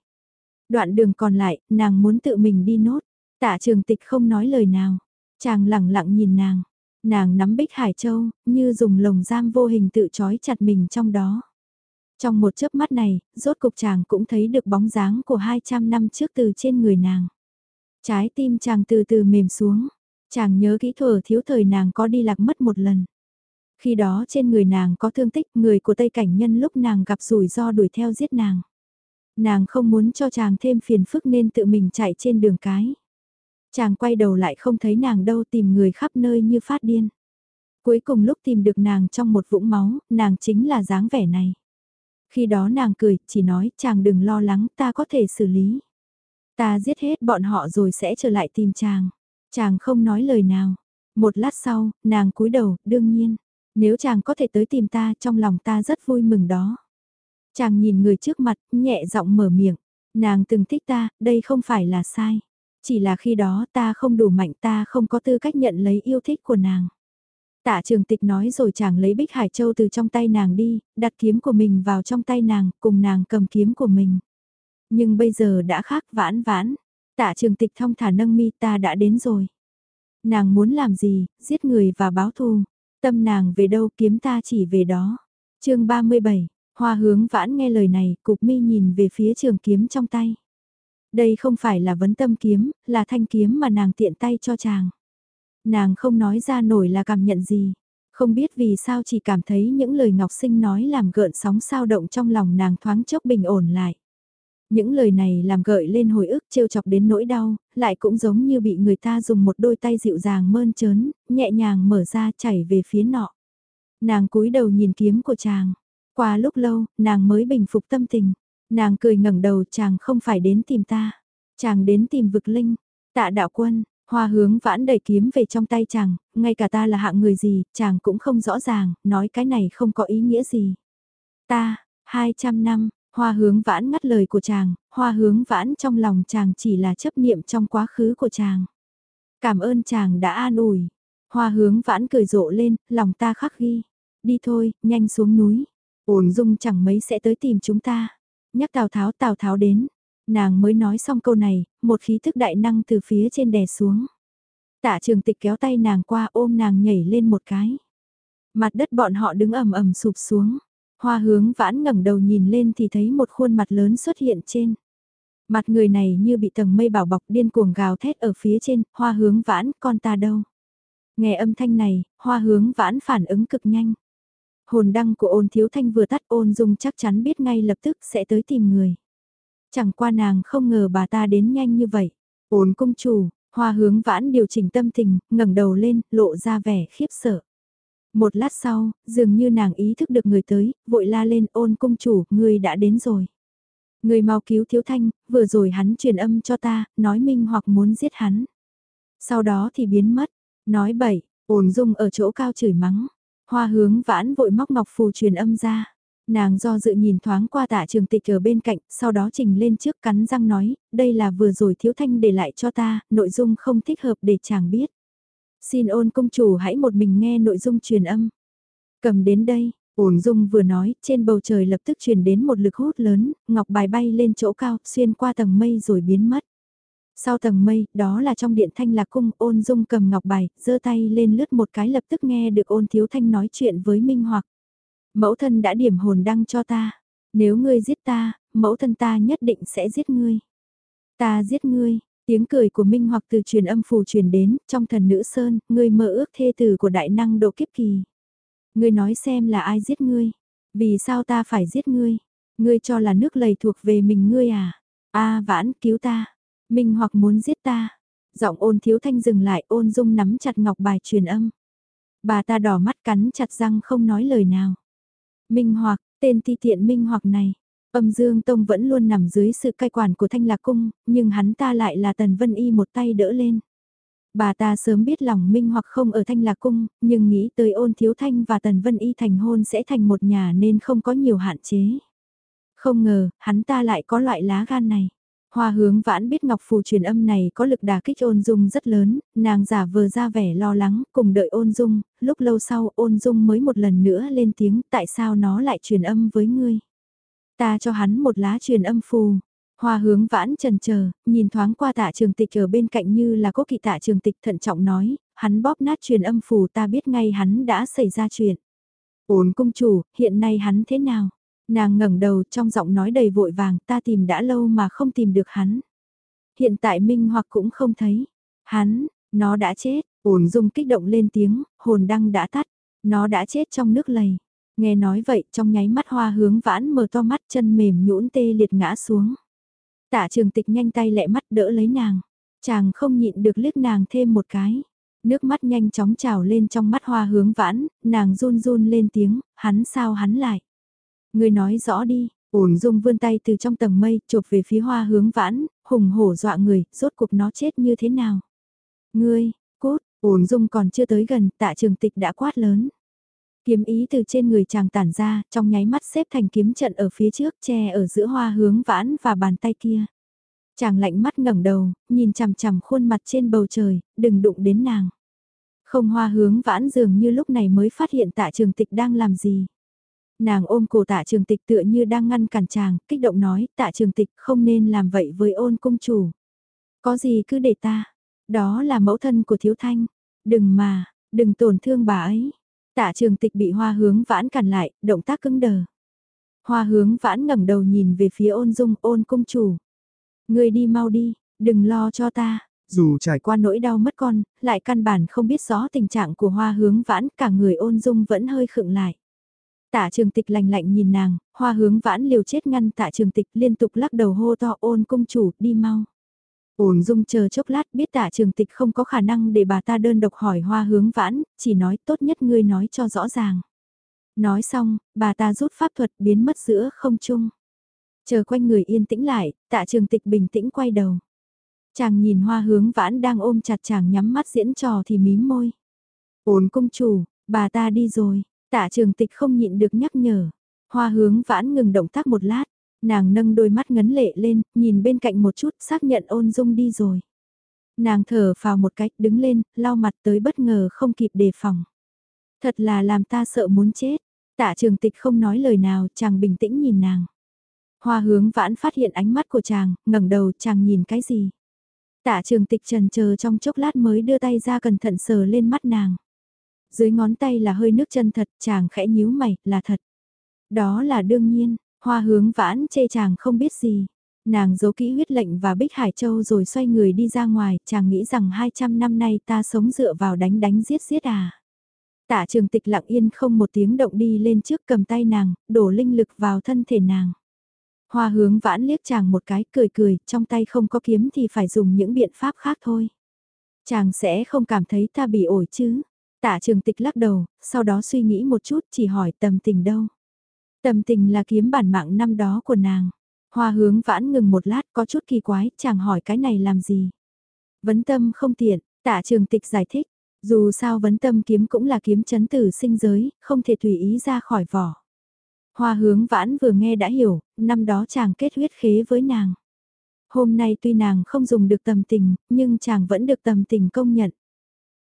Đoạn đường còn lại, nàng muốn tự mình đi nốt. Tạ trường tịch không nói lời nào. Chàng lặng lặng nhìn nàng. Nàng nắm bích hải châu, như dùng lồng giam vô hình tự trói chặt mình trong đó. Trong một chớp mắt này, rốt cục chàng cũng thấy được bóng dáng của 200 năm trước từ trên người nàng. Trái tim chàng từ từ mềm xuống. Chàng nhớ kỹ thuở thiếu thời nàng có đi lạc mất một lần. Khi đó trên người nàng có thương tích người của Tây Cảnh Nhân lúc nàng gặp rủi ro đuổi theo giết nàng. Nàng không muốn cho chàng thêm phiền phức nên tự mình chạy trên đường cái. Chàng quay đầu lại không thấy nàng đâu tìm người khắp nơi như phát điên. Cuối cùng lúc tìm được nàng trong một vũng máu, nàng chính là dáng vẻ này. Khi đó nàng cười, chỉ nói chàng đừng lo lắng ta có thể xử lý. Ta giết hết bọn họ rồi sẽ trở lại tìm chàng. Chàng không nói lời nào. Một lát sau, nàng cúi đầu, đương nhiên. Nếu chàng có thể tới tìm ta trong lòng ta rất vui mừng đó. Chàng nhìn người trước mặt, nhẹ giọng mở miệng. Nàng từng thích ta, đây không phải là sai. Chỉ là khi đó ta không đủ mạnh ta không có tư cách nhận lấy yêu thích của nàng. Tạ trường tịch nói rồi chàng lấy bích hải châu từ trong tay nàng đi, đặt kiếm của mình vào trong tay nàng, cùng nàng cầm kiếm của mình. Nhưng bây giờ đã khác vãn vãn. Tạ trường tịch thong thả nâng mi ta đã đến rồi. Nàng muốn làm gì, giết người và báo thù. Tâm nàng về đâu kiếm ta chỉ về đó. chương 37, hoa hướng vãn nghe lời này, cục mi nhìn về phía trường kiếm trong tay. Đây không phải là vấn tâm kiếm, là thanh kiếm mà nàng tiện tay cho chàng. Nàng không nói ra nổi là cảm nhận gì. Không biết vì sao chỉ cảm thấy những lời Ngọc Sinh nói làm gợn sóng sao động trong lòng nàng thoáng chốc bình ổn lại. Những lời này làm gợi lên hồi ức trêu chọc đến nỗi đau, lại cũng giống như bị người ta dùng một đôi tay dịu dàng mơn trớn, nhẹ nhàng mở ra chảy về phía nọ. Nàng cúi đầu nhìn kiếm của chàng. Qua lúc lâu, nàng mới bình phục tâm tình. Nàng cười ngẩng đầu chàng không phải đến tìm ta. Chàng đến tìm vực linh. Tạ đạo quân, hoa hướng vãn đẩy kiếm về trong tay chàng, ngay cả ta là hạng người gì, chàng cũng không rõ ràng, nói cái này không có ý nghĩa gì. Ta, 200 năm, Hoa hướng vãn ngắt lời của chàng, hoa hướng vãn trong lòng chàng chỉ là chấp niệm trong quá khứ của chàng. Cảm ơn chàng đã an ủi. Hoa hướng vãn cười rộ lên, lòng ta khắc ghi. Đi thôi, nhanh xuống núi. Ổn dung chẳng mấy sẽ tới tìm chúng ta. Nhắc Tào Tháo Tào Tháo đến. Nàng mới nói xong câu này, một khí thức đại năng từ phía trên đè xuống. Tạ trường tịch kéo tay nàng qua ôm nàng nhảy lên một cái. Mặt đất bọn họ đứng ầm ầm sụp xuống. Hoa hướng vãn ngẩng đầu nhìn lên thì thấy một khuôn mặt lớn xuất hiện trên. Mặt người này như bị tầng mây bảo bọc điên cuồng gào thét ở phía trên, hoa hướng vãn, con ta đâu. Nghe âm thanh này, hoa hướng vãn phản ứng cực nhanh. Hồn đăng của ôn thiếu thanh vừa tắt ôn dung chắc chắn biết ngay lập tức sẽ tới tìm người. Chẳng qua nàng không ngờ bà ta đến nhanh như vậy. Ôn cung chủ, hoa hướng vãn điều chỉnh tâm tình, ngẩng đầu lên, lộ ra vẻ khiếp sợ. Một lát sau, dường như nàng ý thức được người tới, vội la lên ôn cung chủ, người đã đến rồi. Người mau cứu thiếu thanh, vừa rồi hắn truyền âm cho ta, nói minh hoặc muốn giết hắn. Sau đó thì biến mất, nói bậy, ổn dung ở chỗ cao chửi mắng. Hoa hướng vãn vội móc ngọc phù truyền âm ra. Nàng do dự nhìn thoáng qua tạ trường tịch ở bên cạnh, sau đó trình lên trước cắn răng nói, đây là vừa rồi thiếu thanh để lại cho ta, nội dung không thích hợp để chàng biết. Xin ôn công chủ hãy một mình nghe nội dung truyền âm. Cầm đến đây, ổn dung vừa nói, trên bầu trời lập tức truyền đến một lực hút lớn, ngọc bài bay lên chỗ cao, xuyên qua tầng mây rồi biến mất. Sau tầng mây, đó là trong điện thanh lạc cung, ôn dung cầm ngọc bài, giơ tay lên lướt một cái lập tức nghe được ôn thiếu thanh nói chuyện với Minh Hoặc. Mẫu thân đã điểm hồn đăng cho ta. Nếu ngươi giết ta, mẫu thân ta nhất định sẽ giết ngươi. Ta giết ngươi, Tiếng cười của Minh hoặc từ truyền âm phù truyền đến, trong thần nữ sơn, ngươi mơ ước thê tử của đại năng độ kiếp kỳ. Ngươi nói xem là ai giết ngươi? Vì sao ta phải giết ngươi? Ngươi cho là nước lầy thuộc về mình ngươi à? A vãn cứu ta. Minh hoặc muốn giết ta. Giọng ôn thiếu thanh dừng lại ôn dung nắm chặt ngọc bài truyền âm. Bà ta đỏ mắt cắn chặt răng không nói lời nào. Minh hoặc, tên ti tiện minh hoặc này. Âm Dương Tông vẫn luôn nằm dưới sự cai quản của Thanh Lạc Cung, nhưng hắn ta lại là Tần Vân Y một tay đỡ lên. Bà ta sớm biết lòng Minh hoặc không ở Thanh Lạc Cung, nhưng nghĩ tới ôn thiếu thanh và Tần Vân Y thành hôn sẽ thành một nhà nên không có nhiều hạn chế. Không ngờ, hắn ta lại có loại lá gan này. Hoa hướng vãn biết ngọc phù truyền âm này có lực đà kích ôn dung rất lớn, nàng giả vờ ra vẻ lo lắng, cùng đợi ôn dung, lúc lâu sau ôn dung mới một lần nữa lên tiếng tại sao nó lại truyền âm với ngươi. Ta cho hắn một lá truyền âm phù. Hoa hướng vãn trần chờ nhìn thoáng qua tạ trường tịch ở bên cạnh như là cố kỵ tạ trường tịch thận trọng nói, hắn bóp nát truyền âm phù ta biết ngay hắn đã xảy ra chuyện. Ôn Công chủ, hiện nay hắn thế nào? Nàng ngẩng đầu trong giọng nói đầy vội vàng ta tìm đã lâu mà không tìm được hắn. Hiện tại Minh hoặc cũng không thấy. Hắn, nó đã chết, ổn dung kích động lên tiếng, hồn đăng đã tắt, nó đã chết trong nước lầy. Nghe nói vậy trong nháy mắt hoa hướng vãn mở to mắt chân mềm nhũn tê liệt ngã xuống. Tạ trường tịch nhanh tay lẹ mắt đỡ lấy nàng. Chàng không nhịn được liếc nàng thêm một cái. Nước mắt nhanh chóng trào lên trong mắt hoa hướng vãn, nàng run run lên tiếng, hắn sao hắn lại. Người nói rõ đi, ổn dung vươn tay từ trong tầng mây, chụp về phía hoa hướng vãn, hùng hổ dọa người, rốt cuộc nó chết như thế nào. Ngươi, cốt, ổn dung còn chưa tới gần, tạ trường tịch đã quát lớn. Kiếm ý từ trên người chàng tản ra, trong nháy mắt xếp thành kiếm trận ở phía trước, che ở giữa hoa hướng vãn và bàn tay kia. Chàng lạnh mắt ngẩng đầu, nhìn chằm chằm khuôn mặt trên bầu trời, đừng đụng đến nàng. Không hoa hướng vãn dường như lúc này mới phát hiện tạ trường tịch đang làm gì. Nàng ôm cổ tạ trường tịch tựa như đang ngăn cản chàng, kích động nói tạ trường tịch không nên làm vậy với ôn cung chủ. Có gì cứ để ta, đó là mẫu thân của thiếu thanh, đừng mà, đừng tổn thương bà ấy. Tạ trường tịch bị hoa hướng vãn cản lại, động tác cứng đờ. Hoa hướng vãn ngẩng đầu nhìn về phía ôn dung ôn cung chủ. Người đi mau đi, đừng lo cho ta. Dù trải qua nỗi đau mất con, lại căn bản không biết rõ tình trạng của hoa hướng vãn, cả người ôn dung vẫn hơi khựng lại. Tạ trường tịch lạnh lạnh nhìn nàng, hoa hướng vãn liều chết ngăn tạ trường tịch liên tục lắc đầu hô to ôn cung chủ đi mau. Ôn dung chờ chốc lát biết tạ trường tịch không có khả năng để bà ta đơn độc hỏi hoa hướng vãn, chỉ nói tốt nhất ngươi nói cho rõ ràng. Nói xong, bà ta rút pháp thuật biến mất giữa không trung. Chờ quanh người yên tĩnh lại, tạ trường tịch bình tĩnh quay đầu. Chàng nhìn hoa hướng vãn đang ôm chặt chàng nhắm mắt diễn trò thì mím môi. Ôn cung chủ, bà ta đi rồi, tạ trường tịch không nhịn được nhắc nhở. Hoa hướng vãn ngừng động tác một lát, Nàng nâng đôi mắt ngấn lệ lên, nhìn bên cạnh một chút, xác nhận ôn dung đi rồi. Nàng thở vào một cách, đứng lên, lau mặt tới bất ngờ không kịp đề phòng. Thật là làm ta sợ muốn chết. Tạ trường tịch không nói lời nào, chàng bình tĩnh nhìn nàng. Hoa hướng vãn phát hiện ánh mắt của chàng, ngẩng đầu chàng nhìn cái gì. Tạ trường tịch trần chờ trong chốc lát mới đưa tay ra cẩn thận sờ lên mắt nàng. Dưới ngón tay là hơi nước chân thật, chàng khẽ nhíu mày, là thật. Đó là đương nhiên, Hoa hướng vãn chê chàng không biết gì. Nàng giấu kỹ huyết lệnh và Bích Hải Châu rồi xoay người đi ra ngoài, chàng nghĩ rằng 200 năm nay ta sống dựa vào đánh đánh giết giết à. Tạ trường tịch lặng yên không một tiếng động đi lên trước cầm tay nàng, đổ linh lực vào thân thể nàng. Hoa hướng vãn liếc chàng một cái cười cười, trong tay không có kiếm thì phải dùng những biện pháp khác thôi. Chàng sẽ không cảm thấy ta bị ổi chứ. Tạ trường tịch lắc đầu, sau đó suy nghĩ một chút chỉ hỏi tầm tình đâu. Tâm tình là kiếm bản mạng năm đó của nàng. Hoa hướng vãn ngừng một lát có chút kỳ quái, chàng hỏi cái này làm gì. Vấn tâm không tiện, tạ trường tịch giải thích. Dù sao vấn tâm kiếm cũng là kiếm chấn tử sinh giới, không thể tùy ý ra khỏi vỏ. Hoa hướng vãn vừa nghe đã hiểu, năm đó chàng kết huyết khế với nàng. Hôm nay tuy nàng không dùng được tầm tình, nhưng chàng vẫn được tầm tình công nhận.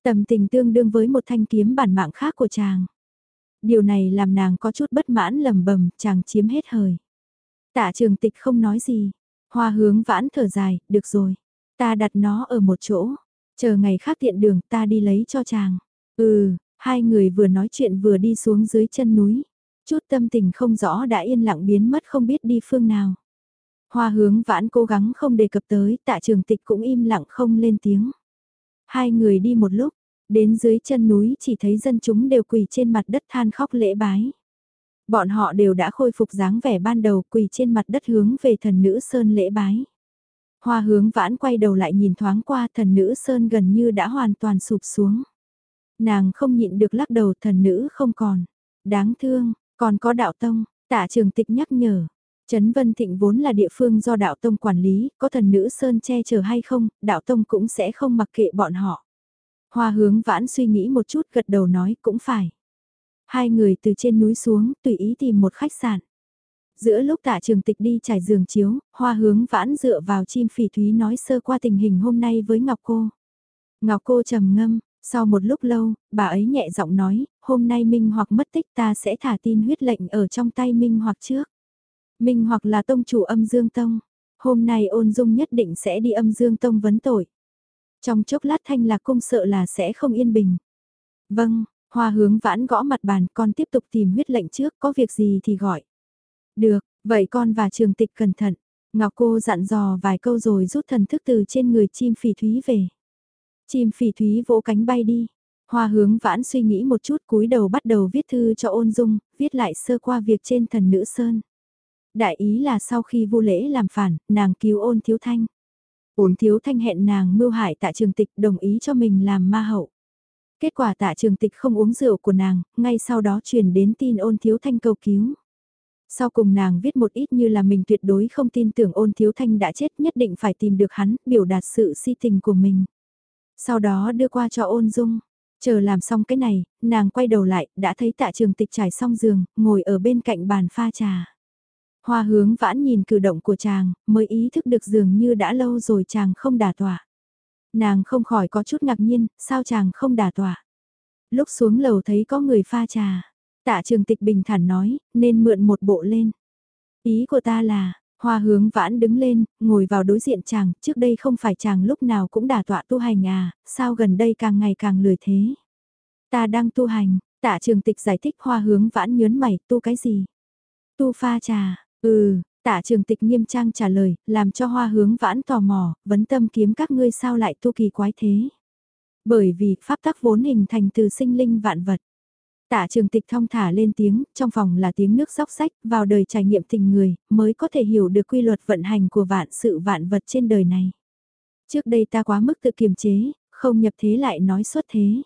Tầm tình tương đương với một thanh kiếm bản mạng khác của chàng điều này làm nàng có chút bất mãn lầm bầm, chàng chiếm hết hời. Tạ trường tịch không nói gì, hoa hướng vãn thở dài, được rồi, ta đặt nó ở một chỗ, chờ ngày khác tiện đường ta đi lấy cho chàng. Ừ, hai người vừa nói chuyện vừa đi xuống dưới chân núi, chút tâm tình không rõ đã yên lặng biến mất không biết đi phương nào. Hoa hướng vãn cố gắng không đề cập tới, tạ trường tịch cũng im lặng không lên tiếng. Hai người đi một lúc, Đến dưới chân núi chỉ thấy dân chúng đều quỳ trên mặt đất than khóc lễ bái. Bọn họ đều đã khôi phục dáng vẻ ban đầu quỳ trên mặt đất hướng về thần nữ Sơn lễ bái. Hoa hướng vãn quay đầu lại nhìn thoáng qua thần nữ Sơn gần như đã hoàn toàn sụp xuống. Nàng không nhịn được lắc đầu thần nữ không còn. Đáng thương, còn có đạo tông, tạ trường tịch nhắc nhở. Trấn Vân Thịnh vốn là địa phương do đạo tông quản lý, có thần nữ Sơn che chở hay không, đạo tông cũng sẽ không mặc kệ bọn họ. Hoa hướng vãn suy nghĩ một chút gật đầu nói cũng phải. Hai người từ trên núi xuống, tùy ý tìm một khách sạn. Giữa lúc tạ trường tịch đi trải giường chiếu, hoa hướng vãn dựa vào chim phỉ thúy nói sơ qua tình hình hôm nay với Ngọc Cô. Ngọc Cô trầm ngâm, sau một lúc lâu, bà ấy nhẹ giọng nói, hôm nay Minh hoặc mất tích ta sẽ thả tin huyết lệnh ở trong tay Minh hoặc trước. Minh hoặc là tông chủ âm dương tông. Hôm nay ôn dung nhất định sẽ đi âm dương tông vấn tội. Trong chốc lát thanh lạc cung sợ là sẽ không yên bình. Vâng, hoa hướng vãn gõ mặt bàn con tiếp tục tìm huyết lệnh trước có việc gì thì gọi. Được, vậy con và trường tịch cẩn thận. Ngọc cô dặn dò vài câu rồi rút thần thức từ trên người chim phỉ thúy về. Chim phỉ thúy vỗ cánh bay đi. Hoa hướng vãn suy nghĩ một chút cúi đầu bắt đầu viết thư cho ôn dung, viết lại sơ qua việc trên thần nữ Sơn. Đại ý là sau khi vô lễ làm phản, nàng cứu ôn thiếu thanh. Ôn thiếu thanh hẹn nàng mưu hại tạ trường tịch đồng ý cho mình làm ma hậu. Kết quả tạ trường tịch không uống rượu của nàng, ngay sau đó truyền đến tin ôn thiếu thanh cầu cứu. Sau cùng nàng viết một ít như là mình tuyệt đối không tin tưởng ôn thiếu thanh đã chết nhất định phải tìm được hắn, biểu đạt sự si tình của mình. Sau đó đưa qua cho ôn dung. Chờ làm xong cái này, nàng quay đầu lại, đã thấy tạ trường tịch trải xong giường, ngồi ở bên cạnh bàn pha trà. Hoa hướng vãn nhìn cử động của chàng, mới ý thức được dường như đã lâu rồi chàng không đả tỏa. Nàng không khỏi có chút ngạc nhiên, sao chàng không đả tỏa. Lúc xuống lầu thấy có người pha trà, tạ trường tịch bình thản nói, nên mượn một bộ lên. Ý của ta là, hoa hướng vãn đứng lên, ngồi vào đối diện chàng, trước đây không phải chàng lúc nào cũng đả tọa tu hành à, sao gần đây càng ngày càng lười thế. Ta đang tu hành, tạ trường tịch giải thích hoa hướng vãn nhớn mày, tu cái gì? Tu pha trà, Ừ, tạ trường tịch nghiêm trang trả lời, làm cho hoa hướng vãn tò mò, vấn tâm kiếm các ngươi sao lại tu kỳ quái thế. Bởi vì pháp tắc vốn hình thành từ sinh linh vạn vật. Tạ trường tịch thong thả lên tiếng, trong phòng là tiếng nước róc sách, vào đời trải nghiệm tình người, mới có thể hiểu được quy luật vận hành của vạn sự vạn vật trên đời này. Trước đây ta quá mức tự kiềm chế, không nhập thế lại nói xuất thế.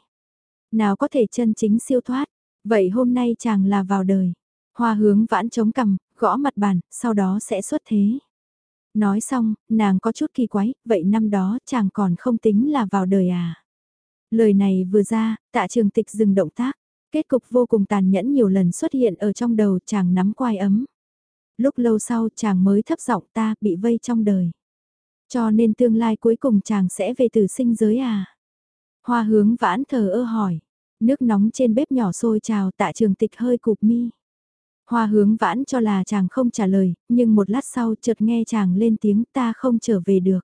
Nào có thể chân chính siêu thoát, vậy hôm nay chàng là vào đời. Hoa hướng vãn chống cằm, gõ mặt bàn, sau đó sẽ xuất thế. Nói xong, nàng có chút kỳ quái, vậy năm đó chàng còn không tính là vào đời à. Lời này vừa ra, tạ trường tịch dừng động tác, kết cục vô cùng tàn nhẫn nhiều lần xuất hiện ở trong đầu chàng nắm quai ấm. Lúc lâu sau chàng mới thấp giọng ta bị vây trong đời. Cho nên tương lai cuối cùng chàng sẽ về từ sinh giới à. Hoa hướng vãn thờ ơ hỏi, nước nóng trên bếp nhỏ sôi trào tạ trường tịch hơi cụp mi. Hoa hướng vãn cho là chàng không trả lời, nhưng một lát sau chợt nghe chàng lên tiếng ta không trở về được.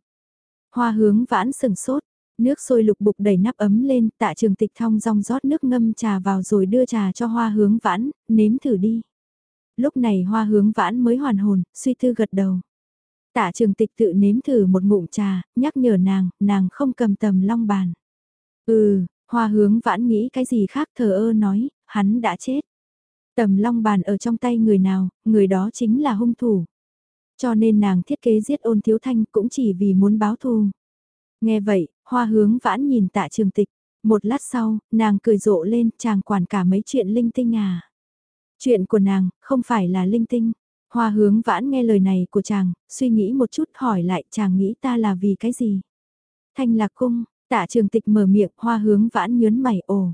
Hoa hướng vãn sừng sốt, nước sôi lục bục đẩy nắp ấm lên, tạ trường tịch thong rong rót nước ngâm trà vào rồi đưa trà cho hoa hướng vãn, nếm thử đi. Lúc này hoa hướng vãn mới hoàn hồn, suy tư gật đầu. Tạ trường tịch tự nếm thử một ngụm trà, nhắc nhở nàng, nàng không cầm tầm long bàn. Ừ, hoa hướng vãn nghĩ cái gì khác thờ ơ nói, hắn đã chết. Tầm long bàn ở trong tay người nào, người đó chính là hung thủ. Cho nên nàng thiết kế giết ôn thiếu thanh cũng chỉ vì muốn báo thù. Nghe vậy, hoa hướng vãn nhìn tạ trường tịch. Một lát sau, nàng cười rộ lên chàng quản cả mấy chuyện linh tinh à. Chuyện của nàng, không phải là linh tinh. Hoa hướng vãn nghe lời này của chàng, suy nghĩ một chút hỏi lại chàng nghĩ ta là vì cái gì. Thanh lạc cung, tạ trường tịch mở miệng hoa hướng vãn nhớn mày ồ.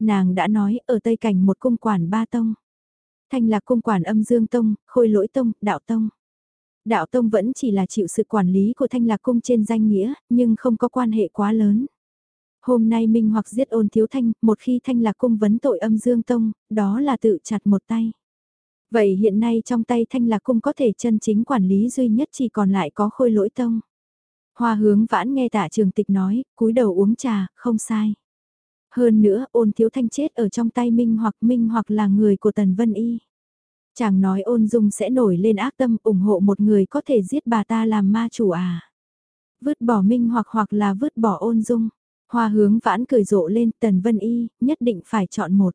Nàng đã nói ở Tây Cảnh một cung quản ba tông. Thanh lạc cung quản âm dương tông, khôi lỗi tông, đạo tông. Đạo tông vẫn chỉ là chịu sự quản lý của thanh lạc cung trên danh nghĩa, nhưng không có quan hệ quá lớn. Hôm nay Minh hoặc giết ôn thiếu thanh, một khi thanh lạc cung vấn tội âm dương tông, đó là tự chặt một tay. Vậy hiện nay trong tay thanh lạc cung có thể chân chính quản lý duy nhất chỉ còn lại có khôi lỗi tông. Hoa hướng vãn nghe tạ trường tịch nói, cúi đầu uống trà, không sai. Hơn nữa, ôn thiếu thanh chết ở trong tay Minh hoặc Minh hoặc là người của Tần Vân Y. Chàng nói ôn dung sẽ nổi lên ác tâm ủng hộ một người có thể giết bà ta làm ma chủ à. Vứt bỏ Minh hoặc hoặc là vứt bỏ ôn dung. Hoa hướng vãn cười rộ lên Tần Vân Y, nhất định phải chọn một.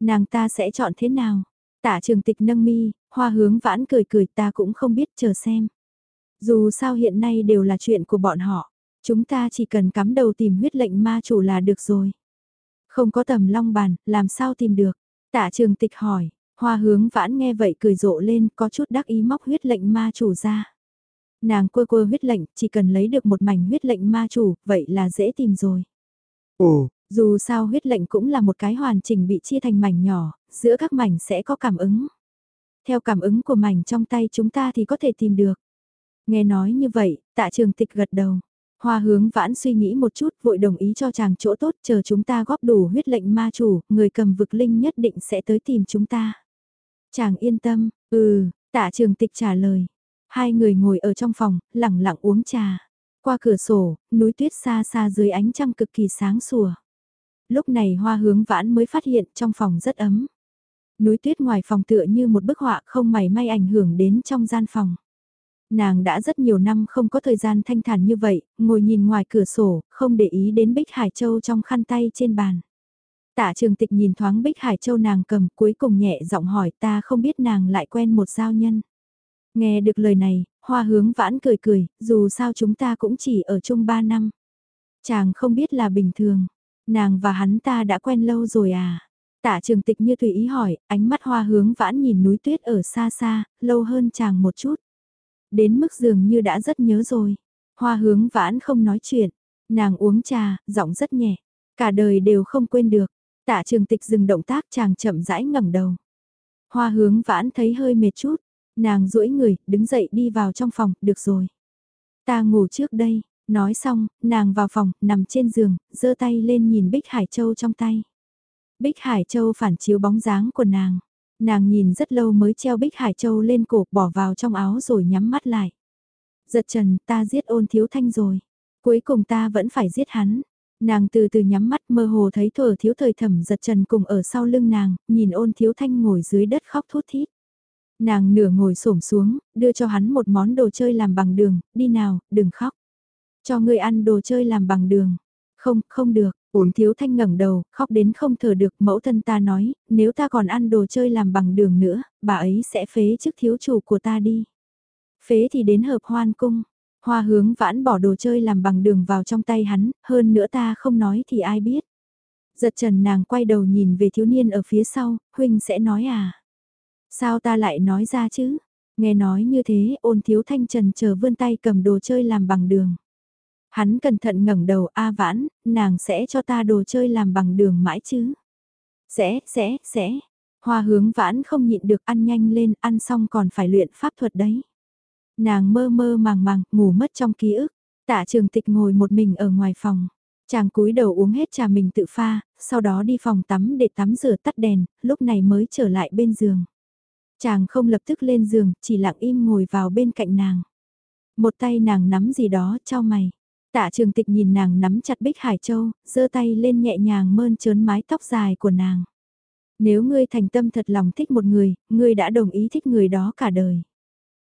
Nàng ta sẽ chọn thế nào? Tả trường tịch nâng mi, hoa hướng vãn cười cười ta cũng không biết chờ xem. Dù sao hiện nay đều là chuyện của bọn họ, chúng ta chỉ cần cắm đầu tìm huyết lệnh ma chủ là được rồi. Không có tầm long bàn, làm sao tìm được? Tạ trường tịch hỏi, hoa hướng vãn nghe vậy cười rộ lên có chút đắc ý móc huyết lệnh ma chủ ra. Nàng quơ quơ huyết lệnh, chỉ cần lấy được một mảnh huyết lệnh ma chủ, vậy là dễ tìm rồi. Ồ, dù sao huyết lệnh cũng là một cái hoàn chỉnh bị chia thành mảnh nhỏ, giữa các mảnh sẽ có cảm ứng. Theo cảm ứng của mảnh trong tay chúng ta thì có thể tìm được. Nghe nói như vậy, tạ trường tịch gật đầu. Hoa hướng vãn suy nghĩ một chút vội đồng ý cho chàng chỗ tốt chờ chúng ta góp đủ huyết lệnh ma chủ, người cầm vực linh nhất định sẽ tới tìm chúng ta. Chàng yên tâm, ừ, tạ trường tịch trả lời. Hai người ngồi ở trong phòng, lặng lặng uống trà. Qua cửa sổ, núi tuyết xa xa dưới ánh trăng cực kỳ sáng sủa. Lúc này hoa hướng vãn mới phát hiện trong phòng rất ấm. Núi tuyết ngoài phòng tựa như một bức họa không mảy may ảnh hưởng đến trong gian phòng. Nàng đã rất nhiều năm không có thời gian thanh thản như vậy, ngồi nhìn ngoài cửa sổ, không để ý đến Bích Hải Châu trong khăn tay trên bàn. Tạ trường tịch nhìn thoáng Bích Hải Châu nàng cầm cuối cùng nhẹ giọng hỏi ta không biết nàng lại quen một giao nhân. Nghe được lời này, hoa hướng vãn cười cười, dù sao chúng ta cũng chỉ ở chung ba năm. Chàng không biết là bình thường, nàng và hắn ta đã quen lâu rồi à. Tạ trường tịch như tùy ý hỏi, ánh mắt hoa hướng vãn nhìn núi tuyết ở xa xa, lâu hơn chàng một chút. Đến mức dường như đã rất nhớ rồi. Hoa hướng vãn không nói chuyện, nàng uống trà, giọng rất nhẹ. Cả đời đều không quên được. Tạ trường tịch dừng động tác chàng chậm rãi ngẩng đầu. Hoa hướng vãn thấy hơi mệt chút, nàng duỗi người, đứng dậy đi vào trong phòng, được rồi. Ta ngủ trước đây, nói xong, nàng vào phòng, nằm trên giường, giơ tay lên nhìn Bích Hải Châu trong tay. Bích Hải Châu phản chiếu bóng dáng của nàng. Nàng nhìn rất lâu mới treo Bích Hải Châu lên cổ bỏ vào trong áo rồi nhắm mắt lại. Giật trần ta giết ôn thiếu thanh rồi. Cuối cùng ta vẫn phải giết hắn. Nàng từ từ nhắm mắt mơ hồ thấy thở thiếu thời thẩm giật trần cùng ở sau lưng nàng, nhìn ôn thiếu thanh ngồi dưới đất khóc thút thít. Nàng nửa ngồi xổm xuống, đưa cho hắn một món đồ chơi làm bằng đường, đi nào, đừng khóc. Cho ngươi ăn đồ chơi làm bằng đường. Không, không được, Uống thiếu thanh ngẩng đầu, khóc đến không thở được, mẫu thân ta nói, nếu ta còn ăn đồ chơi làm bằng đường nữa, bà ấy sẽ phế chức thiếu chủ của ta đi. Phế thì đến hợp hoan cung. Hoa hướng vãn bỏ đồ chơi làm bằng đường vào trong tay hắn, hơn nữa ta không nói thì ai biết. Giật trần nàng quay đầu nhìn về thiếu niên ở phía sau, huynh sẽ nói à. Sao ta lại nói ra chứ? Nghe nói như thế, ôn thiếu thanh trần chờ vươn tay cầm đồ chơi làm bằng đường. Hắn cẩn thận ngẩng đầu A vãn, nàng sẽ cho ta đồ chơi làm bằng đường mãi chứ. Sẽ, sẽ, sẽ. Hoa hướng vãn không nhịn được ăn nhanh lên, ăn xong còn phải luyện pháp thuật đấy. Nàng mơ mơ màng màng, ngủ mất trong ký ức. Tạ trường tịch ngồi một mình ở ngoài phòng. Chàng cúi đầu uống hết trà mình tự pha, sau đó đi phòng tắm để tắm rửa tắt đèn, lúc này mới trở lại bên giường. Chàng không lập tức lên giường, chỉ lặng im ngồi vào bên cạnh nàng. Một tay nàng nắm gì đó, cho mày. Tạ trường tịch nhìn nàng nắm chặt Bích Hải Châu, giơ tay lên nhẹ nhàng mơn trớn mái tóc dài của nàng. Nếu ngươi thành tâm thật lòng thích một người, ngươi đã đồng ý thích người đó cả đời.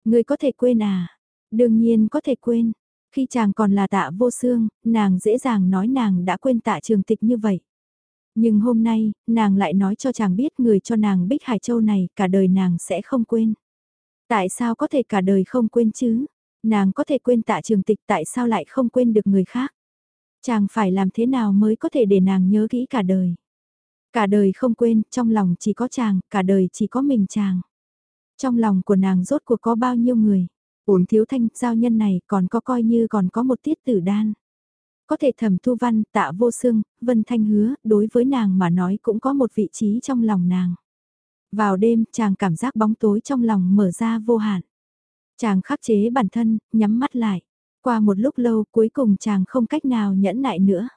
Ngươi có thể quên à? Đương nhiên có thể quên. Khi chàng còn là tạ vô xương, nàng dễ dàng nói nàng đã quên tạ trường tịch như vậy. Nhưng hôm nay, nàng lại nói cho chàng biết người cho nàng Bích Hải Châu này cả đời nàng sẽ không quên. Tại sao có thể cả đời không quên chứ? Nàng có thể quên tạ trường tịch tại sao lại không quên được người khác? Chàng phải làm thế nào mới có thể để nàng nhớ kỹ cả đời? Cả đời không quên, trong lòng chỉ có chàng, cả đời chỉ có mình chàng. Trong lòng của nàng rốt cuộc có bao nhiêu người? Ổn thiếu thanh, giao nhân này còn có coi như còn có một tiết tử đan. Có thể thẩm thu văn, tạ vô xương, vân thanh hứa, đối với nàng mà nói cũng có một vị trí trong lòng nàng. Vào đêm, chàng cảm giác bóng tối trong lòng mở ra vô hạn. Chàng khắc chế bản thân, nhắm mắt lại. Qua một lúc lâu cuối cùng chàng không cách nào nhẫn nại nữa.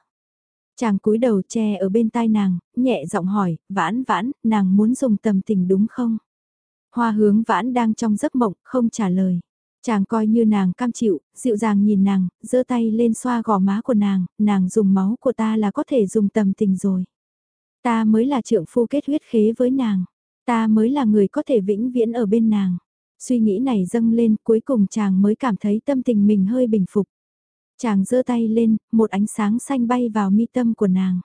Chàng cúi đầu che ở bên tai nàng, nhẹ giọng hỏi, vãn vãn, nàng muốn dùng tầm tình đúng không? Hoa hướng vãn đang trong giấc mộng, không trả lời. Chàng coi như nàng cam chịu, dịu dàng nhìn nàng, giơ tay lên xoa gò má của nàng, nàng dùng máu của ta là có thể dùng tầm tình rồi. Ta mới là trượng phu kết huyết khế với nàng. Ta mới là người có thể vĩnh viễn ở bên nàng. Suy nghĩ này dâng lên cuối cùng chàng mới cảm thấy tâm tình mình hơi bình phục. Chàng giơ tay lên, một ánh sáng xanh bay vào mi tâm của nàng.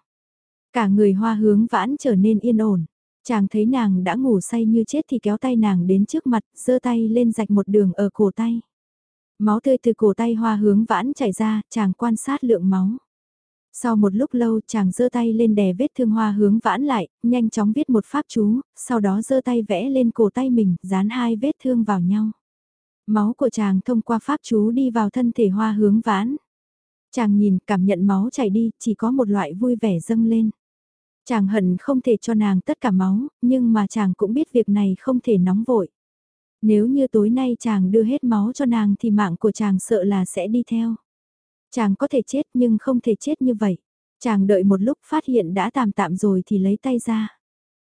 Cả người hoa hướng vãn trở nên yên ổn. Chàng thấy nàng đã ngủ say như chết thì kéo tay nàng đến trước mặt, giơ tay lên rạch một đường ở cổ tay. Máu tươi từ cổ tay hoa hướng vãn chảy ra, chàng quan sát lượng máu. Sau một lúc lâu chàng giơ tay lên đè vết thương hoa hướng vãn lại, nhanh chóng viết một pháp chú, sau đó giơ tay vẽ lên cổ tay mình, dán hai vết thương vào nhau. Máu của chàng thông qua pháp chú đi vào thân thể hoa hướng vãn. Chàng nhìn, cảm nhận máu chảy đi, chỉ có một loại vui vẻ dâng lên. Chàng hận không thể cho nàng tất cả máu, nhưng mà chàng cũng biết việc này không thể nóng vội. Nếu như tối nay chàng đưa hết máu cho nàng thì mạng của chàng sợ là sẽ đi theo. Chàng có thể chết nhưng không thể chết như vậy. Chàng đợi một lúc phát hiện đã tạm tạm rồi thì lấy tay ra.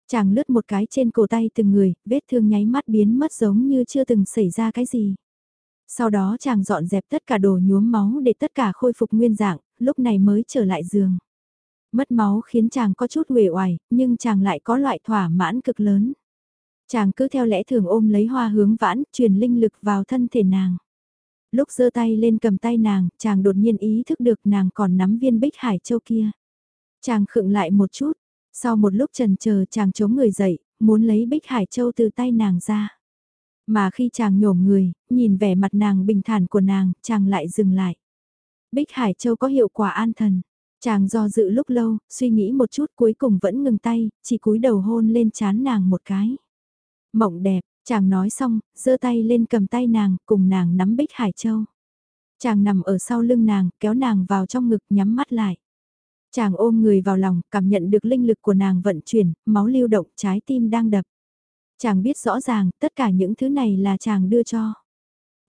Chàng lướt một cái trên cổ tay từng người, vết thương nháy mắt biến mất giống như chưa từng xảy ra cái gì. Sau đó chàng dọn dẹp tất cả đồ nhuốm máu để tất cả khôi phục nguyên dạng, lúc này mới trở lại giường. Mất máu khiến chàng có chút uể oải, nhưng chàng lại có loại thỏa mãn cực lớn. Chàng cứ theo lẽ thường ôm lấy hoa hướng vãn, truyền linh lực vào thân thể nàng. Lúc giơ tay lên cầm tay nàng, chàng đột nhiên ý thức được nàng còn nắm viên bích hải châu kia. Chàng khựng lại một chút, sau một lúc trần chờ chàng chống người dậy, muốn lấy bích hải châu từ tay nàng ra. Mà khi chàng nhổm người, nhìn vẻ mặt nàng bình thản của nàng, chàng lại dừng lại. Bích Hải Châu có hiệu quả an thần. Chàng do dự lúc lâu, suy nghĩ một chút cuối cùng vẫn ngừng tay, chỉ cúi đầu hôn lên chán nàng một cái. Mộng đẹp, chàng nói xong, giơ tay lên cầm tay nàng, cùng nàng nắm Bích Hải Châu. Chàng nằm ở sau lưng nàng, kéo nàng vào trong ngực nhắm mắt lại. Chàng ôm người vào lòng, cảm nhận được linh lực của nàng vận chuyển, máu lưu động, trái tim đang đập. Chàng biết rõ ràng, tất cả những thứ này là chàng đưa cho.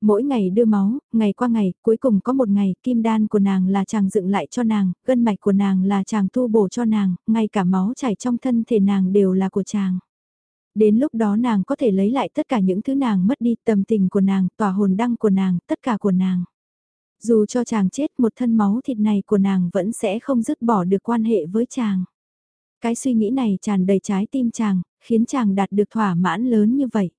Mỗi ngày đưa máu, ngày qua ngày, cuối cùng có một ngày, kim đan của nàng là chàng dựng lại cho nàng, gân mạch của nàng là chàng tu bổ cho nàng, ngay cả máu chảy trong thân thể nàng đều là của chàng. Đến lúc đó nàng có thể lấy lại tất cả những thứ nàng mất đi, tầm tình của nàng, tỏa hồn đăng của nàng, tất cả của nàng. Dù cho chàng chết một thân máu thịt này của nàng vẫn sẽ không dứt bỏ được quan hệ với chàng. Cái suy nghĩ này tràn đầy trái tim chàng, khiến chàng đạt được thỏa mãn lớn như vậy.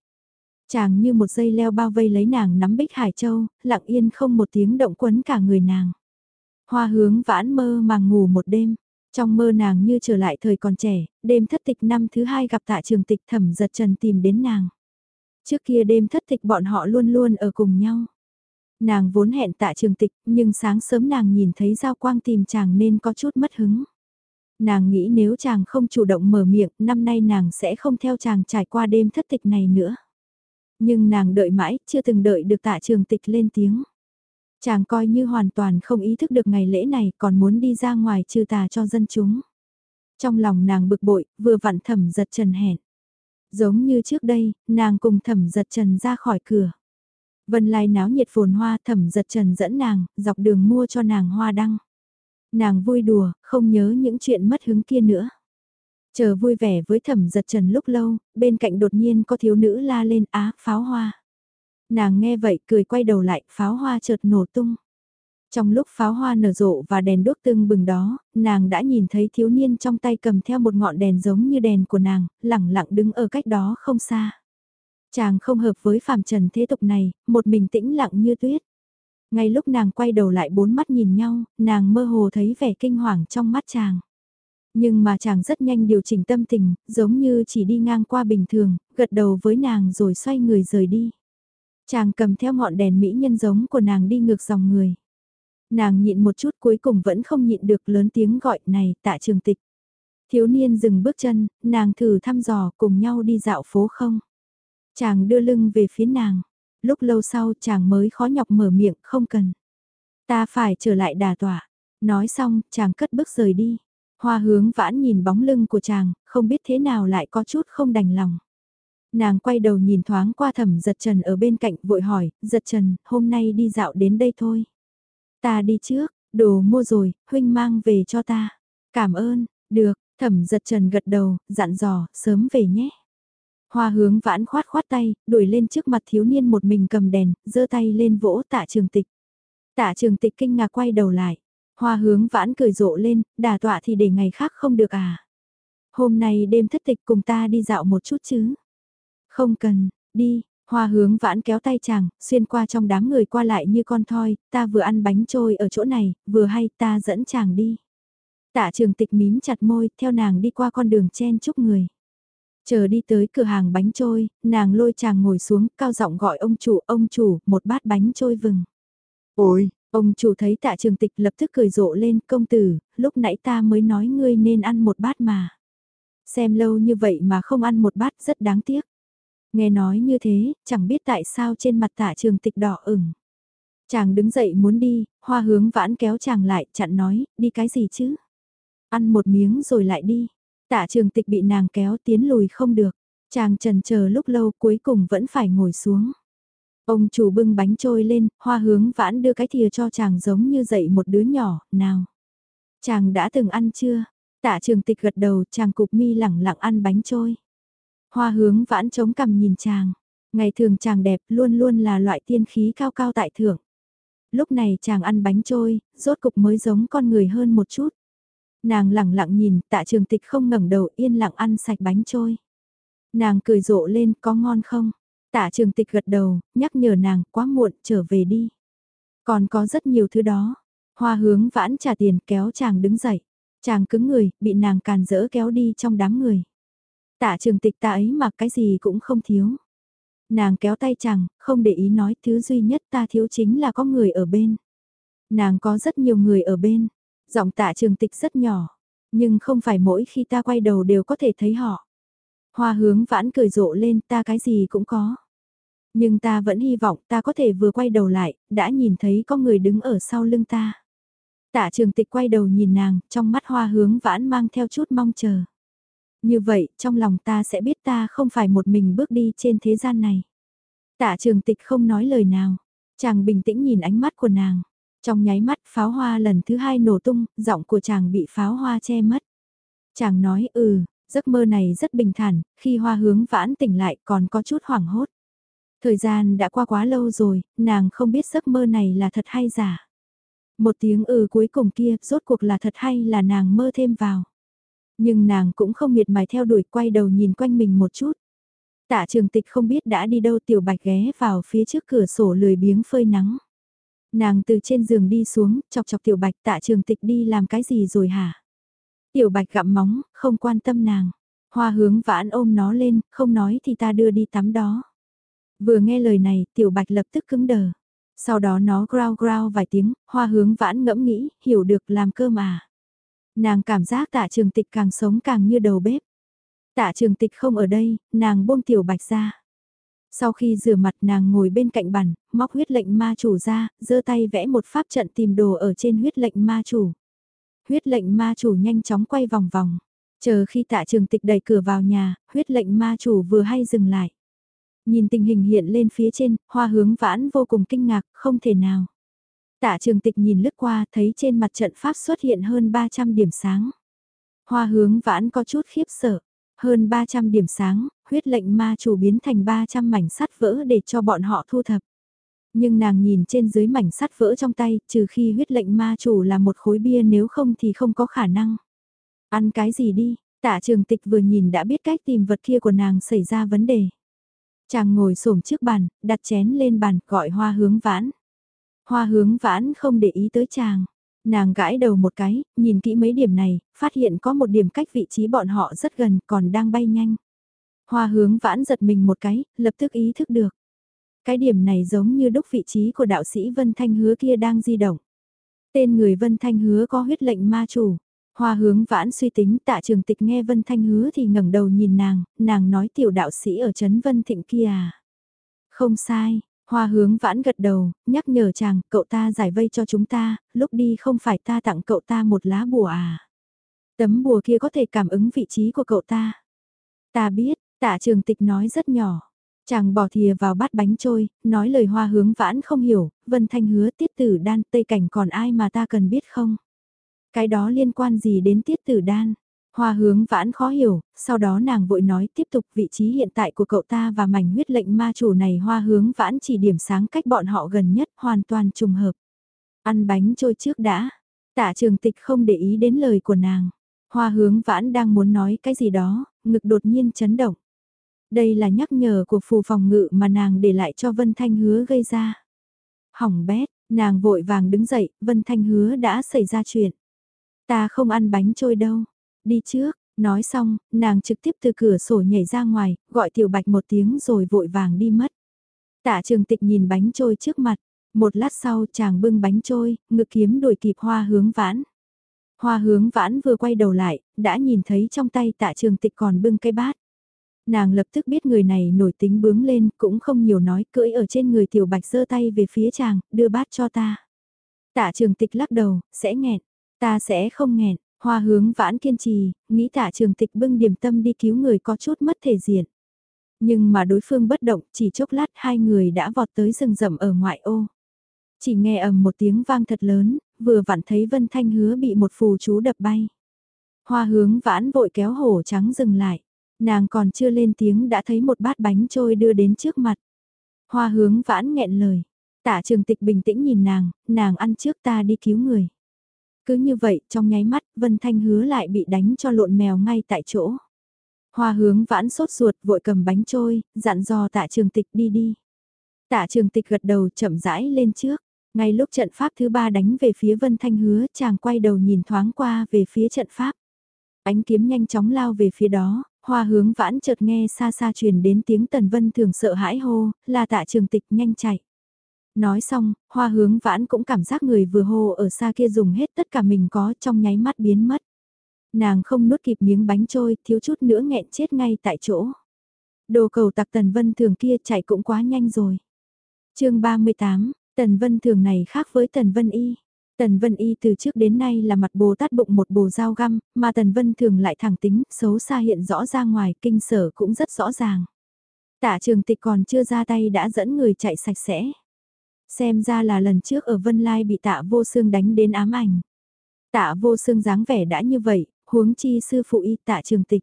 Chàng như một dây leo bao vây lấy nàng nắm bích Hải Châu, lặng yên không một tiếng động quấn cả người nàng. Hoa hướng vãn mơ màng ngủ một đêm. Trong mơ nàng như trở lại thời còn trẻ, đêm thất tịch năm thứ hai gặp tạ trường tịch thẩm giật trần tìm đến nàng. Trước kia đêm thất tịch bọn họ luôn luôn ở cùng nhau. Nàng vốn hẹn tạ trường tịch, nhưng sáng sớm nàng nhìn thấy giao quang tìm chàng nên có chút mất hứng. Nàng nghĩ nếu chàng không chủ động mở miệng, năm nay nàng sẽ không theo chàng trải qua đêm thất tịch này nữa. Nhưng nàng đợi mãi, chưa từng đợi được tạ trường tịch lên tiếng. Chàng coi như hoàn toàn không ý thức được ngày lễ này còn muốn đi ra ngoài trừ tà cho dân chúng. Trong lòng nàng bực bội, vừa vặn thẩm giật trần hẹn. Giống như trước đây, nàng cùng thẩm giật trần ra khỏi cửa. Vân Lai náo nhiệt phồn hoa thẩm giật trần dẫn nàng, dọc đường mua cho nàng hoa đăng. Nàng vui đùa, không nhớ những chuyện mất hứng kia nữa. Chờ vui vẻ với thẩm giật trần lúc lâu, bên cạnh đột nhiên có thiếu nữ la lên á, pháo hoa. Nàng nghe vậy cười quay đầu lại, pháo hoa chợt nổ tung. Trong lúc pháo hoa nở rộ và đèn đốt tưng bừng đó, nàng đã nhìn thấy thiếu niên trong tay cầm theo một ngọn đèn giống như đèn của nàng, lẳng lặng đứng ở cách đó không xa. Chàng không hợp với phàm trần thế tục này, một mình tĩnh lặng như tuyết. Ngay lúc nàng quay đầu lại bốn mắt nhìn nhau, nàng mơ hồ thấy vẻ kinh hoàng trong mắt chàng. Nhưng mà chàng rất nhanh điều chỉnh tâm tình, giống như chỉ đi ngang qua bình thường, gật đầu với nàng rồi xoay người rời đi. Chàng cầm theo ngọn đèn mỹ nhân giống của nàng đi ngược dòng người. Nàng nhịn một chút cuối cùng vẫn không nhịn được lớn tiếng gọi này tạ trường tịch. Thiếu niên dừng bước chân, nàng thử thăm dò cùng nhau đi dạo phố không. Chàng đưa lưng về phía nàng. Lúc lâu sau chàng mới khó nhọc mở miệng không cần. Ta phải trở lại đà tỏa. Nói xong chàng cất bước rời đi. Hoa hướng vãn nhìn bóng lưng của chàng, không biết thế nào lại có chút không đành lòng. Nàng quay đầu nhìn thoáng qua thẩm giật trần ở bên cạnh vội hỏi, giật trần, hôm nay đi dạo đến đây thôi. Ta đi trước, đồ mua rồi, huynh mang về cho ta. Cảm ơn, được, thẩm giật trần gật đầu, dặn dò, sớm về nhé. Hoa hướng vãn khoát khoát tay, đuổi lên trước mặt thiếu niên một mình cầm đèn, giơ tay lên vỗ tạ trường tịch. Tạ trường tịch kinh ngạc quay đầu lại. Hoa hướng vãn cười rộ lên, đà tọa thì để ngày khác không được à. Hôm nay đêm thất tịch cùng ta đi dạo một chút chứ. Không cần, đi, hoa hướng vãn kéo tay chàng, xuyên qua trong đám người qua lại như con thoi, ta vừa ăn bánh trôi ở chỗ này, vừa hay ta dẫn chàng đi. Tạ trường tịch mím chặt môi, theo nàng đi qua con đường chen chúc người. Chờ đi tới cửa hàng bánh trôi, nàng lôi chàng ngồi xuống, cao giọng gọi ông chủ, ông chủ, một bát bánh trôi vừng. Ôi, ông chủ thấy tạ trường tịch lập tức cười rộ lên, công tử, lúc nãy ta mới nói ngươi nên ăn một bát mà. Xem lâu như vậy mà không ăn một bát rất đáng tiếc. Nghe nói như thế, chẳng biết tại sao trên mặt tạ trường tịch đỏ ửng. Chàng đứng dậy muốn đi, hoa hướng vãn kéo chàng lại, chặn nói, đi cái gì chứ? Ăn một miếng rồi lại đi. Tạ trường tịch bị nàng kéo tiến lùi không được. Chàng trần chờ lúc lâu cuối cùng vẫn phải ngồi xuống. Ông chủ bưng bánh trôi lên, hoa hướng vãn đưa cái thìa cho chàng giống như dậy một đứa nhỏ, nào. Chàng đã từng ăn chưa? Tạ trường tịch gật đầu, chàng cục mi lẳng lặng ăn bánh trôi. Hoa hướng vãn chống cằm nhìn chàng. Ngày thường chàng đẹp luôn luôn là loại tiên khí cao cao tại thượng. Lúc này chàng ăn bánh trôi, rốt cục mới giống con người hơn một chút. Nàng lẳng lặng nhìn, tạ trường tịch không ngẩng đầu yên lặng ăn sạch bánh trôi. Nàng cười rộ lên, có ngon không? Tạ trường tịch gật đầu, nhắc nhở nàng, quá muộn, trở về đi. Còn có rất nhiều thứ đó. Hoa hướng vãn trả tiền kéo chàng đứng dậy. Chàng cứng người, bị nàng càn rỡ kéo đi trong đám người. Tạ trường tịch ta ấy mà cái gì cũng không thiếu. Nàng kéo tay chàng, không để ý nói thứ duy nhất ta thiếu chính là có người ở bên. Nàng có rất nhiều người ở bên. Giọng tạ trường tịch rất nhỏ. Nhưng không phải mỗi khi ta quay đầu đều có thể thấy họ. Hoa hướng vãn cười rộ lên ta cái gì cũng có. Nhưng ta vẫn hy vọng ta có thể vừa quay đầu lại, đã nhìn thấy có người đứng ở sau lưng ta. Tạ trường tịch quay đầu nhìn nàng, trong mắt hoa hướng vãn mang theo chút mong chờ. Như vậy, trong lòng ta sẽ biết ta không phải một mình bước đi trên thế gian này. Tạ trường tịch không nói lời nào. Chàng bình tĩnh nhìn ánh mắt của nàng. Trong nháy mắt pháo hoa lần thứ hai nổ tung, giọng của chàng bị pháo hoa che mất. Chàng nói ừ, giấc mơ này rất bình thản, khi hoa hướng vãn tỉnh lại còn có chút hoảng hốt. Thời gian đã qua quá lâu rồi, nàng không biết giấc mơ này là thật hay giả. Một tiếng ừ cuối cùng kia, rốt cuộc là thật hay là nàng mơ thêm vào. Nhưng nàng cũng không miệt mài theo đuổi quay đầu nhìn quanh mình một chút. Tạ trường tịch không biết đã đi đâu tiểu bạch ghé vào phía trước cửa sổ lười biếng phơi nắng. Nàng từ trên giường đi xuống, chọc chọc tiểu bạch tạ trường tịch đi làm cái gì rồi hả? Tiểu bạch gặm móng, không quan tâm nàng. Hoa hướng vãn ôm nó lên, không nói thì ta đưa đi tắm đó. Vừa nghe lời này, tiểu bạch lập tức cứng đờ. Sau đó nó growl growl vài tiếng, hoa hướng vãn ngẫm nghĩ, hiểu được làm cơm à. Nàng cảm giác tạ trường tịch càng sống càng như đầu bếp. Tạ trường tịch không ở đây, nàng buông tiểu bạch ra. Sau khi rửa mặt nàng ngồi bên cạnh bàn, móc huyết lệnh ma chủ ra, giơ tay vẽ một pháp trận tìm đồ ở trên huyết lệnh ma chủ. Huyết lệnh ma chủ nhanh chóng quay vòng vòng. Chờ khi tạ trường tịch đẩy cửa vào nhà, huyết lệnh ma chủ vừa hay dừng lại. Nhìn tình hình hiện lên phía trên, hoa hướng vãn vô cùng kinh ngạc, không thể nào. Tạ trường tịch nhìn lướt qua thấy trên mặt trận pháp xuất hiện hơn 300 điểm sáng. Hoa hướng vãn có chút khiếp sợ. Hơn 300 điểm sáng, huyết lệnh ma chủ biến thành 300 mảnh sắt vỡ để cho bọn họ thu thập. Nhưng nàng nhìn trên dưới mảnh sắt vỡ trong tay, trừ khi huyết lệnh ma chủ là một khối bia nếu không thì không có khả năng. Ăn cái gì đi, tạ trường tịch vừa nhìn đã biết cách tìm vật kia của nàng xảy ra vấn đề. Chàng ngồi xổm trước bàn, đặt chén lên bàn, gọi hoa hướng vãn. Hoa hướng vãn không để ý tới chàng. Nàng gãi đầu một cái, nhìn kỹ mấy điểm này, phát hiện có một điểm cách vị trí bọn họ rất gần còn đang bay nhanh. Hoa hướng vãn giật mình một cái, lập tức ý thức được. Cái điểm này giống như đúc vị trí của đạo sĩ Vân Thanh Hứa kia đang di động. Tên người Vân Thanh Hứa có huyết lệnh ma chủ. Hoa hướng vãn suy tính tạ trường tịch nghe Vân Thanh Hứa thì ngẩng đầu nhìn nàng, nàng nói tiểu đạo sĩ ở Trấn Vân Thịnh kia à. Không sai, Hoa hướng vãn gật đầu, nhắc nhở chàng, cậu ta giải vây cho chúng ta, lúc đi không phải ta tặng cậu ta một lá bùa à. Tấm bùa kia có thể cảm ứng vị trí của cậu ta. Ta biết, tạ trường tịch nói rất nhỏ. Chàng bỏ thìa vào bát bánh trôi, nói lời hoa hướng vãn không hiểu, vân thanh hứa tiết tử đan tây cảnh còn ai mà ta cần biết không? Cái đó liên quan gì đến tiết tử đan? Hoa hướng vãn khó hiểu, sau đó nàng vội nói tiếp tục vị trí hiện tại của cậu ta và mảnh huyết lệnh ma chủ này hoa hướng vãn chỉ điểm sáng cách bọn họ gần nhất hoàn toàn trùng hợp. Ăn bánh trôi trước đã, tạ trường tịch không để ý đến lời của nàng. Hoa hướng vãn đang muốn nói cái gì đó, ngực đột nhiên chấn động. Đây là nhắc nhở của phù phòng ngự mà nàng để lại cho Vân Thanh Hứa gây ra. Hỏng bét, nàng vội vàng đứng dậy, Vân Thanh Hứa đã xảy ra chuyện. Ta không ăn bánh trôi đâu. Đi trước, Nói xong, nàng trực tiếp từ cửa sổ nhảy ra ngoài, gọi tiểu bạch một tiếng rồi vội vàng đi mất. Tạ trường tịch nhìn bánh trôi trước mặt, một lát sau chàng bưng bánh trôi, ngực kiếm đuổi kịp hoa hướng vãn. Hoa hướng vãn vừa quay đầu lại, đã nhìn thấy trong tay tạ trường tịch còn bưng cái bát. Nàng lập tức biết người này nổi tính bướng lên, cũng không nhiều nói, cưỡi ở trên người tiểu bạch giơ tay về phía chàng, đưa bát cho ta. Tạ trường tịch lắc đầu, sẽ nghẹn, ta sẽ không nghẹn, hoa hướng vãn kiên trì, nghĩ tả trường tịch bưng điểm tâm đi cứu người có chút mất thể diện. Nhưng mà đối phương bất động, chỉ chốc lát hai người đã vọt tới rừng rậm ở ngoại ô. Chỉ nghe ầm một tiếng vang thật lớn, vừa vặn thấy Vân Thanh hứa bị một phù chú đập bay. Hoa hướng vãn vội kéo hổ trắng dừng lại. Nàng còn chưa lên tiếng đã thấy một bát bánh trôi đưa đến trước mặt. Hoa hướng vãn nghẹn lời. Tả trường tịch bình tĩnh nhìn nàng, nàng ăn trước ta đi cứu người. Cứ như vậy, trong nháy mắt, Vân Thanh hứa lại bị đánh cho lộn mèo ngay tại chỗ. Hoa hướng vãn sốt ruột vội cầm bánh trôi, dặn dò tạ trường tịch đi đi. Tạ trường tịch gật đầu chậm rãi lên trước. Ngay lúc trận pháp thứ ba đánh về phía Vân Thanh hứa, chàng quay đầu nhìn thoáng qua về phía trận pháp. Ánh kiếm nhanh chóng lao về phía đó, hoa hướng vãn chợt nghe xa xa truyền đến tiếng Tần Vân thường sợ hãi hô, là tạ trường tịch nhanh chạy. Nói xong, hoa hướng vãn cũng cảm giác người vừa hô ở xa kia dùng hết tất cả mình có trong nháy mắt biến mất. Nàng không nuốt kịp miếng bánh trôi, thiếu chút nữa nghẹn chết ngay tại chỗ. Đồ cầu tặc Tần Vân thường kia chạy cũng quá nhanh rồi. chương 38, Tần Vân thường này khác với Tần Vân Y. Tần Vân Y từ trước đến nay là mặt bồ tát bụng một bồ dao găm, mà Tần Vân thường lại thẳng tính, xấu xa hiện rõ ra ngoài, kinh sở cũng rất rõ ràng. Tạ trường tịch còn chưa ra tay đã dẫn người chạy sạch sẽ. Xem ra là lần trước ở Vân Lai bị tạ vô xương đánh đến ám ảnh. Tạ vô xương dáng vẻ đã như vậy, huống chi sư phụ y tạ trường tịch.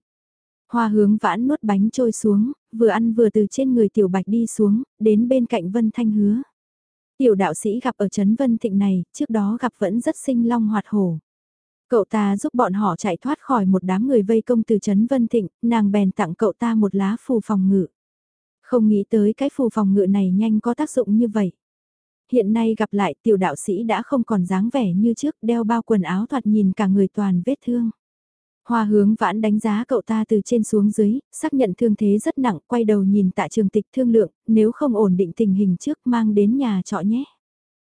Hoa hướng vãn nuốt bánh trôi xuống, vừa ăn vừa từ trên người tiểu bạch đi xuống, đến bên cạnh Vân Thanh hứa. Tiểu đạo sĩ gặp ở Trấn Vân Thịnh này, trước đó gặp vẫn rất sinh long hoạt hổ. Cậu ta giúp bọn họ chạy thoát khỏi một đám người vây công từ Trấn Vân Thịnh, nàng bèn tặng cậu ta một lá phù phòng ngự. Không nghĩ tới cái phù phòng ngự này nhanh có tác dụng như vậy. Hiện nay gặp lại tiểu đạo sĩ đã không còn dáng vẻ như trước đeo bao quần áo thoạt nhìn cả người toàn vết thương. Hoa hướng vãn đánh giá cậu ta từ trên xuống dưới, xác nhận thương thế rất nặng, quay đầu nhìn tạ trường tịch thương lượng, nếu không ổn định tình hình trước mang đến nhà trọ nhé.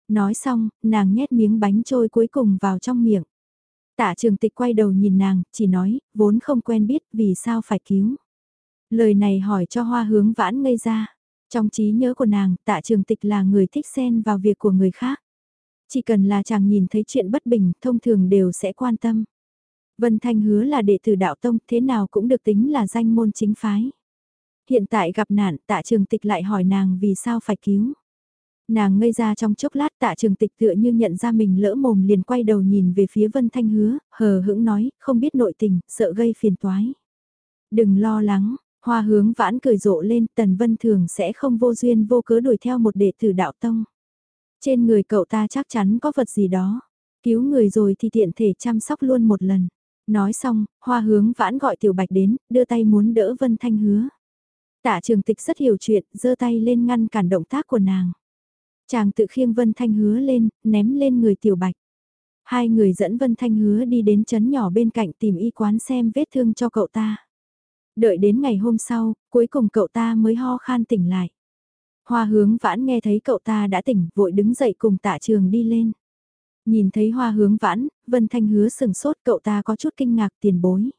Nói xong, nàng nhét miếng bánh trôi cuối cùng vào trong miệng. Tạ trường tịch quay đầu nhìn nàng, chỉ nói, vốn không quen biết vì sao phải cứu. Lời này hỏi cho hoa hướng vãn ngây ra. Trong trí nhớ của nàng, tạ trường tịch là người thích xen vào việc của người khác. Chỉ cần là chàng nhìn thấy chuyện bất bình, thông thường đều sẽ quan tâm. Vân Thanh hứa là đệ tử đạo tông, thế nào cũng được tính là danh môn chính phái. Hiện tại gặp nạn, tạ trường tịch lại hỏi nàng vì sao phải cứu. Nàng ngây ra trong chốc lát tạ trường tịch tựa như nhận ra mình lỡ mồm liền quay đầu nhìn về phía Vân Thanh hứa, hờ hững nói, không biết nội tình, sợ gây phiền toái. Đừng lo lắng, hoa hướng vãn cười rộ lên, Tần Vân thường sẽ không vô duyên vô cớ đuổi theo một đệ tử đạo tông. Trên người cậu ta chắc chắn có vật gì đó, cứu người rồi thì tiện thể chăm sóc luôn một lần. Nói xong, hoa hướng vãn gọi tiểu bạch đến, đưa tay muốn đỡ Vân Thanh hứa. Tạ trường tịch rất hiểu chuyện, giơ tay lên ngăn cản động tác của nàng. Chàng tự khiêng Vân Thanh hứa lên, ném lên người tiểu bạch. Hai người dẫn Vân Thanh hứa đi đến chấn nhỏ bên cạnh tìm y quán xem vết thương cho cậu ta. Đợi đến ngày hôm sau, cuối cùng cậu ta mới ho khan tỉnh lại. Hoa hướng vãn nghe thấy cậu ta đã tỉnh, vội đứng dậy cùng tạ trường đi lên. Nhìn thấy hoa hướng vãn, Vân Thanh hứa sừng sốt cậu ta có chút kinh ngạc tiền bối.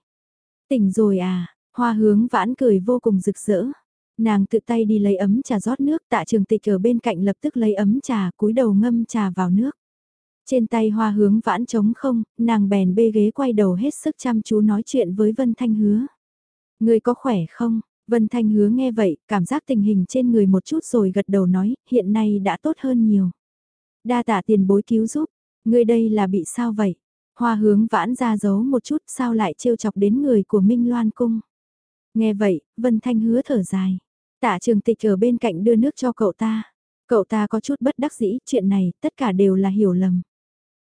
Tỉnh rồi à, hoa hướng vãn cười vô cùng rực rỡ. Nàng tự tay đi lấy ấm trà rót nước tạ trường tịch ở bên cạnh lập tức lấy ấm trà cúi đầu ngâm trà vào nước. Trên tay hoa hướng vãn trống không, nàng bèn bê ghế quay đầu hết sức chăm chú nói chuyện với Vân Thanh hứa. Người có khỏe không? Vân Thanh hứa nghe vậy, cảm giác tình hình trên người một chút rồi gật đầu nói, hiện nay đã tốt hơn nhiều. Đa tạ tiền bối cứu giúp, Ngươi đây là bị sao vậy? Hoa hướng vãn ra giấu một chút sao lại trêu chọc đến người của Minh Loan Cung. Nghe vậy, Vân Thanh hứa thở dài. Tạ trường tịch ở bên cạnh đưa nước cho cậu ta. Cậu ta có chút bất đắc dĩ, chuyện này tất cả đều là hiểu lầm.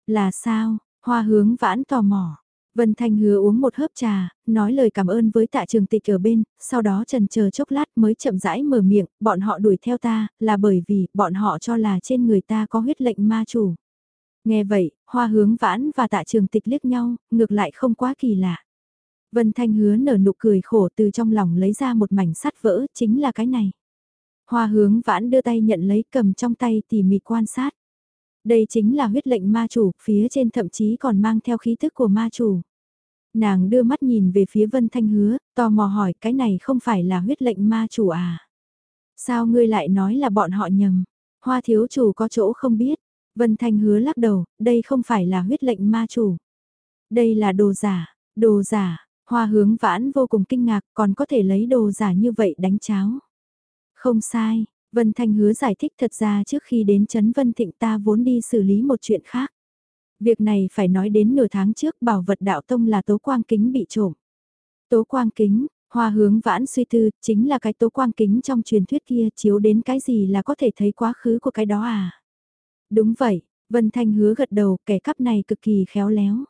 Là sao? Hoa hướng vãn tò mò. Vân Thanh hứa uống một hớp trà, nói lời cảm ơn với tạ trường tịch ở bên, sau đó trần chờ chốc lát mới chậm rãi mở miệng, bọn họ đuổi theo ta, là bởi vì bọn họ cho là trên người ta có huyết lệnh ma chủ. Nghe vậy, hoa hướng vãn và tạ trường tịch liếc nhau, ngược lại không quá kỳ lạ. Vân Thanh hứa nở nụ cười khổ từ trong lòng lấy ra một mảnh sắt vỡ, chính là cái này. Hoa hướng vãn đưa tay nhận lấy cầm trong tay tỉ mỉ quan sát. Đây chính là huyết lệnh ma chủ, phía trên thậm chí còn mang theo khí thức của ma chủ. Nàng đưa mắt nhìn về phía Vân Thanh hứa, tò mò hỏi cái này không phải là huyết lệnh ma chủ à? Sao ngươi lại nói là bọn họ nhầm? Hoa thiếu chủ có chỗ không biết. Vân Thanh hứa lắc đầu, đây không phải là huyết lệnh ma chủ. Đây là đồ giả, đồ giả, hoa hướng vãn vô cùng kinh ngạc còn có thể lấy đồ giả như vậy đánh cháo. Không sai, Vân Thanh hứa giải thích thật ra trước khi đến Trấn Vân Thịnh ta vốn đi xử lý một chuyện khác. Việc này phải nói đến nửa tháng trước bảo vật đạo tông là tố quang kính bị trộm. Tố quang kính, hoa hướng vãn suy tư, chính là cái tố quang kính trong truyền thuyết kia chiếu đến cái gì là có thể thấy quá khứ của cái đó à. Đúng vậy, Vân Thanh hứa gật đầu, kẻ cắp này cực kỳ khéo léo.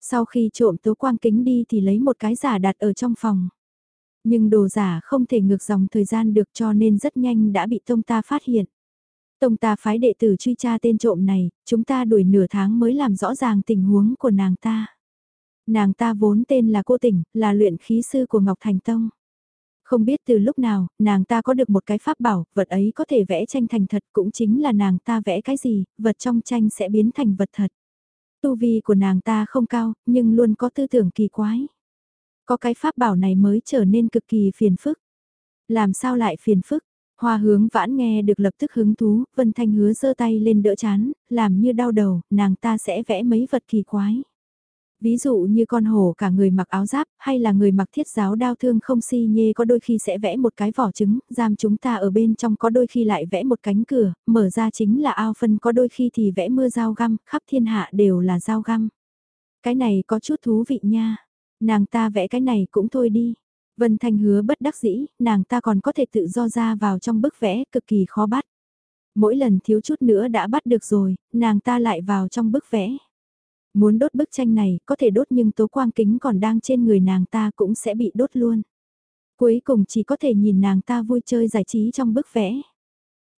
Sau khi trộm tố quang kính đi thì lấy một cái giả đặt ở trong phòng. Nhưng đồ giả không thể ngược dòng thời gian được cho nên rất nhanh đã bị tông ta phát hiện. Tông ta phái đệ tử truy tra tên trộm này, chúng ta đuổi nửa tháng mới làm rõ ràng tình huống của nàng ta. Nàng ta vốn tên là cô tỉnh, là luyện khí sư của Ngọc Thành Tông. Không biết từ lúc nào, nàng ta có được một cái pháp bảo, vật ấy có thể vẽ tranh thành thật cũng chính là nàng ta vẽ cái gì, vật trong tranh sẽ biến thành vật thật. Tu vi của nàng ta không cao, nhưng luôn có tư tưởng kỳ quái. Có cái pháp bảo này mới trở nên cực kỳ phiền phức. Làm sao lại phiền phức? Hoa hướng vãn nghe được lập tức hứng thú, Vân Thanh hứa giơ tay lên đỡ chán, làm như đau đầu, nàng ta sẽ vẽ mấy vật kỳ quái. Ví dụ như con hổ cả người mặc áo giáp, hay là người mặc thiết giáo đao thương không si nhê có đôi khi sẽ vẽ một cái vỏ trứng, giam chúng ta ở bên trong có đôi khi lại vẽ một cánh cửa, mở ra chính là ao phân có đôi khi thì vẽ mưa dao găm, khắp thiên hạ đều là dao găm. Cái này có chút thú vị nha, nàng ta vẽ cái này cũng thôi đi. Vân Thanh hứa bất đắc dĩ, nàng ta còn có thể tự do ra vào trong bức vẽ cực kỳ khó bắt. Mỗi lần thiếu chút nữa đã bắt được rồi, nàng ta lại vào trong bức vẽ. Muốn đốt bức tranh này, có thể đốt nhưng tố quang kính còn đang trên người nàng ta cũng sẽ bị đốt luôn. Cuối cùng chỉ có thể nhìn nàng ta vui chơi giải trí trong bức vẽ.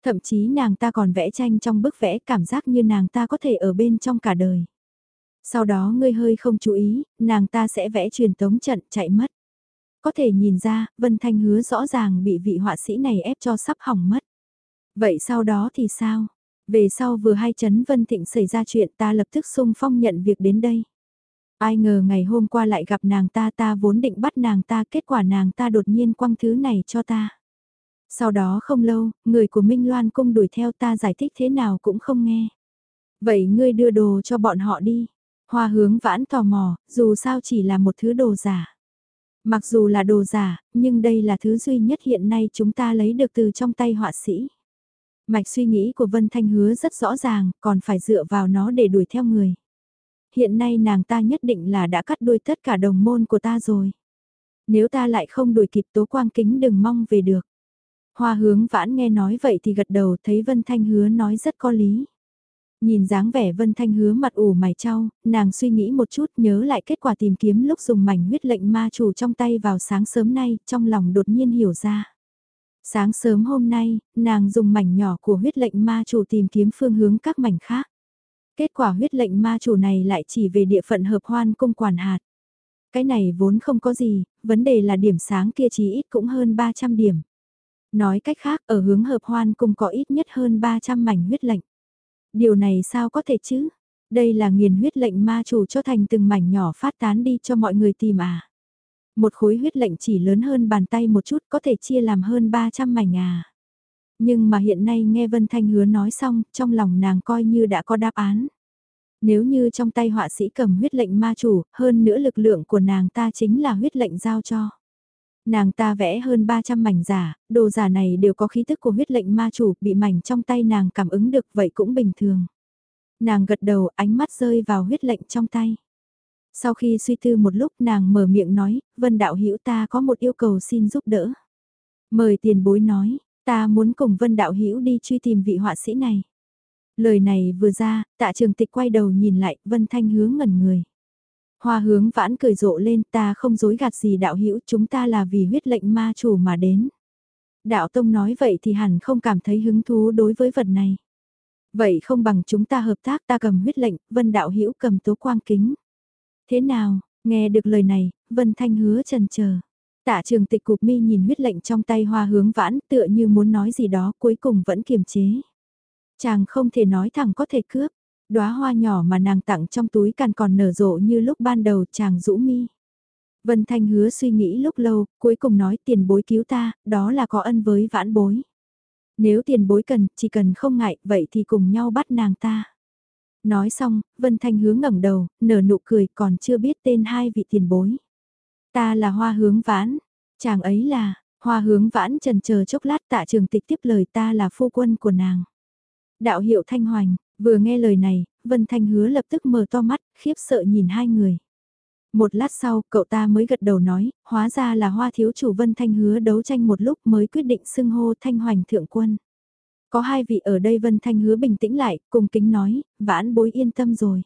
Thậm chí nàng ta còn vẽ tranh trong bức vẽ cảm giác như nàng ta có thể ở bên trong cả đời. Sau đó ngươi hơi không chú ý, nàng ta sẽ vẽ truyền tống trận chạy mất. Có thể nhìn ra, Vân Thanh hứa rõ ràng bị vị họa sĩ này ép cho sắp hỏng mất. Vậy sau đó thì sao? Về sau vừa hai chấn Vân Thịnh xảy ra chuyện ta lập tức sung phong nhận việc đến đây. Ai ngờ ngày hôm qua lại gặp nàng ta ta vốn định bắt nàng ta kết quả nàng ta đột nhiên quăng thứ này cho ta. Sau đó không lâu, người của Minh Loan cung đuổi theo ta giải thích thế nào cũng không nghe. Vậy ngươi đưa đồ cho bọn họ đi. Hoa hướng vãn tò mò, dù sao chỉ là một thứ đồ giả. Mặc dù là đồ giả, nhưng đây là thứ duy nhất hiện nay chúng ta lấy được từ trong tay họa sĩ. Mạch suy nghĩ của Vân Thanh hứa rất rõ ràng, còn phải dựa vào nó để đuổi theo người. Hiện nay nàng ta nhất định là đã cắt đuôi tất cả đồng môn của ta rồi. Nếu ta lại không đuổi kịp tố quang kính đừng mong về được. Hoa hướng vãn nghe nói vậy thì gật đầu thấy Vân Thanh hứa nói rất có lý. Nhìn dáng vẻ Vân Thanh hứa mặt ủ mày trao, nàng suy nghĩ một chút nhớ lại kết quả tìm kiếm lúc dùng mảnh huyết lệnh ma chủ trong tay vào sáng sớm nay, trong lòng đột nhiên hiểu ra. Sáng sớm hôm nay, nàng dùng mảnh nhỏ của huyết lệnh ma chủ tìm kiếm phương hướng các mảnh khác. Kết quả huyết lệnh ma chủ này lại chỉ về địa phận hợp hoan cung quản hạt. Cái này vốn không có gì, vấn đề là điểm sáng kia chỉ ít cũng hơn 300 điểm. Nói cách khác ở hướng hợp hoan cung có ít nhất hơn 300 mảnh huyết lệnh. Điều này sao có thể chứ? Đây là nghiền huyết lệnh ma chủ cho thành từng mảnh nhỏ phát tán đi cho mọi người tìm à. Một khối huyết lệnh chỉ lớn hơn bàn tay một chút có thể chia làm hơn 300 mảnh à. Nhưng mà hiện nay nghe Vân Thanh hứa nói xong, trong lòng nàng coi như đã có đáp án. Nếu như trong tay họa sĩ cầm huyết lệnh ma chủ, hơn nữa lực lượng của nàng ta chính là huyết lệnh giao cho. Nàng ta vẽ hơn 300 mảnh giả, đồ giả này đều có khí tức của huyết lệnh ma chủ, bị mảnh trong tay nàng cảm ứng được vậy cũng bình thường. Nàng gật đầu ánh mắt rơi vào huyết lệnh trong tay. Sau khi suy tư một lúc nàng mở miệng nói, Vân Đạo Hữu ta có một yêu cầu xin giúp đỡ. Mời tiền bối nói, ta muốn cùng Vân Đạo Hữu đi truy tìm vị họa sĩ này. Lời này vừa ra, tạ trường tịch quay đầu nhìn lại, Vân Thanh hướng ngẩn người. Hoa hướng vãn cười rộ lên ta không dối gạt gì đạo hữu chúng ta là vì huyết lệnh ma chủ mà đến. Đạo Tông nói vậy thì hẳn không cảm thấy hứng thú đối với vật này. Vậy không bằng chúng ta hợp tác ta cầm huyết lệnh, vân đạo hữu cầm tố quang kính. Thế nào, Nghe được lời này, Vân Thanh hứa trần chờ. Tạ trường tịch cục mi nhìn huyết lệnh trong tay hoa hướng vãn tựa như muốn nói gì đó cuối cùng vẫn kiềm chế. Chàng không thể nói thẳng có thể cướp, đóa hoa nhỏ mà nàng tặng trong túi càn còn nở rộ như lúc ban đầu chàng rũ mi. Vân Thanh hứa suy nghĩ lúc lâu, cuối cùng nói tiền bối cứu ta, đó là có ân với vãn bối. Nếu tiền bối cần, chỉ cần không ngại, vậy thì cùng nhau bắt nàng ta. Nói xong, Vân Thanh hướng ngẩng đầu, nở nụ cười còn chưa biết tên hai vị tiền bối. Ta là hoa hướng vãn, chàng ấy là, hoa hướng vãn trần chờ chốc lát tạ trường tịch tiếp lời ta là phu quân của nàng. Đạo hiệu Thanh Hoành, vừa nghe lời này, Vân Thanh hứa lập tức mở to mắt, khiếp sợ nhìn hai người. Một lát sau, cậu ta mới gật đầu nói, hóa ra là hoa thiếu chủ Vân Thanh hứa đấu tranh một lúc mới quyết định xưng hô Thanh Hoành thượng quân. Có hai vị ở đây Vân Thanh hứa bình tĩnh lại, cùng kính nói, vãn bối yên tâm rồi.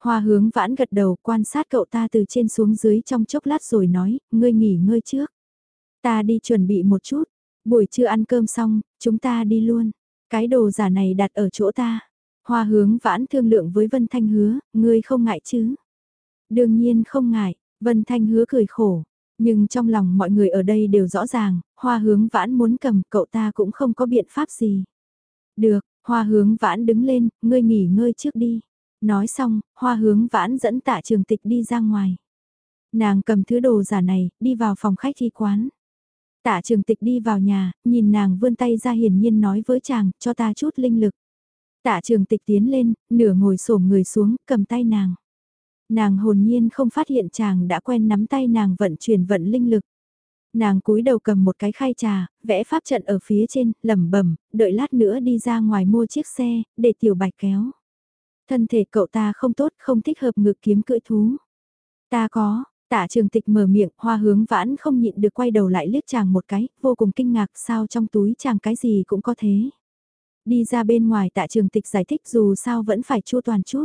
Hoa hướng vãn gật đầu quan sát cậu ta từ trên xuống dưới trong chốc lát rồi nói, ngươi nghỉ ngơi trước. Ta đi chuẩn bị một chút, buổi trưa ăn cơm xong, chúng ta đi luôn. Cái đồ giả này đặt ở chỗ ta. Hoa hướng vãn thương lượng với Vân Thanh hứa, ngươi không ngại chứ? Đương nhiên không ngại, Vân Thanh hứa cười khổ. Nhưng trong lòng mọi người ở đây đều rõ ràng, hoa hướng vãn muốn cầm cậu ta cũng không có biện pháp gì. Được, hoa hướng vãn đứng lên, ngươi nghỉ ngơi trước đi. Nói xong, hoa hướng vãn dẫn tạ trường tịch đi ra ngoài. Nàng cầm thứ đồ giả này, đi vào phòng khách thi quán. Tạ trường tịch đi vào nhà, nhìn nàng vươn tay ra hiển nhiên nói với chàng, cho ta chút linh lực. Tạ trường tịch tiến lên, nửa ngồi xổm người xuống, cầm tay nàng. Nàng hồn nhiên không phát hiện chàng đã quen nắm tay nàng vận chuyển vận linh lực. Nàng cúi đầu cầm một cái khay trà, vẽ pháp trận ở phía trên, lẩm bẩm, đợi lát nữa đi ra ngoài mua chiếc xe, để tiểu bạch kéo. Thân thể cậu ta không tốt, không thích hợp ngực kiếm cưỡi thú. Ta có, Tạ trường tịch mở miệng, hoa hướng vãn không nhịn được quay đầu lại liếc chàng một cái, vô cùng kinh ngạc sao trong túi chàng cái gì cũng có thế. Đi ra bên ngoài tạ trường tịch giải thích dù sao vẫn phải chua toàn chút.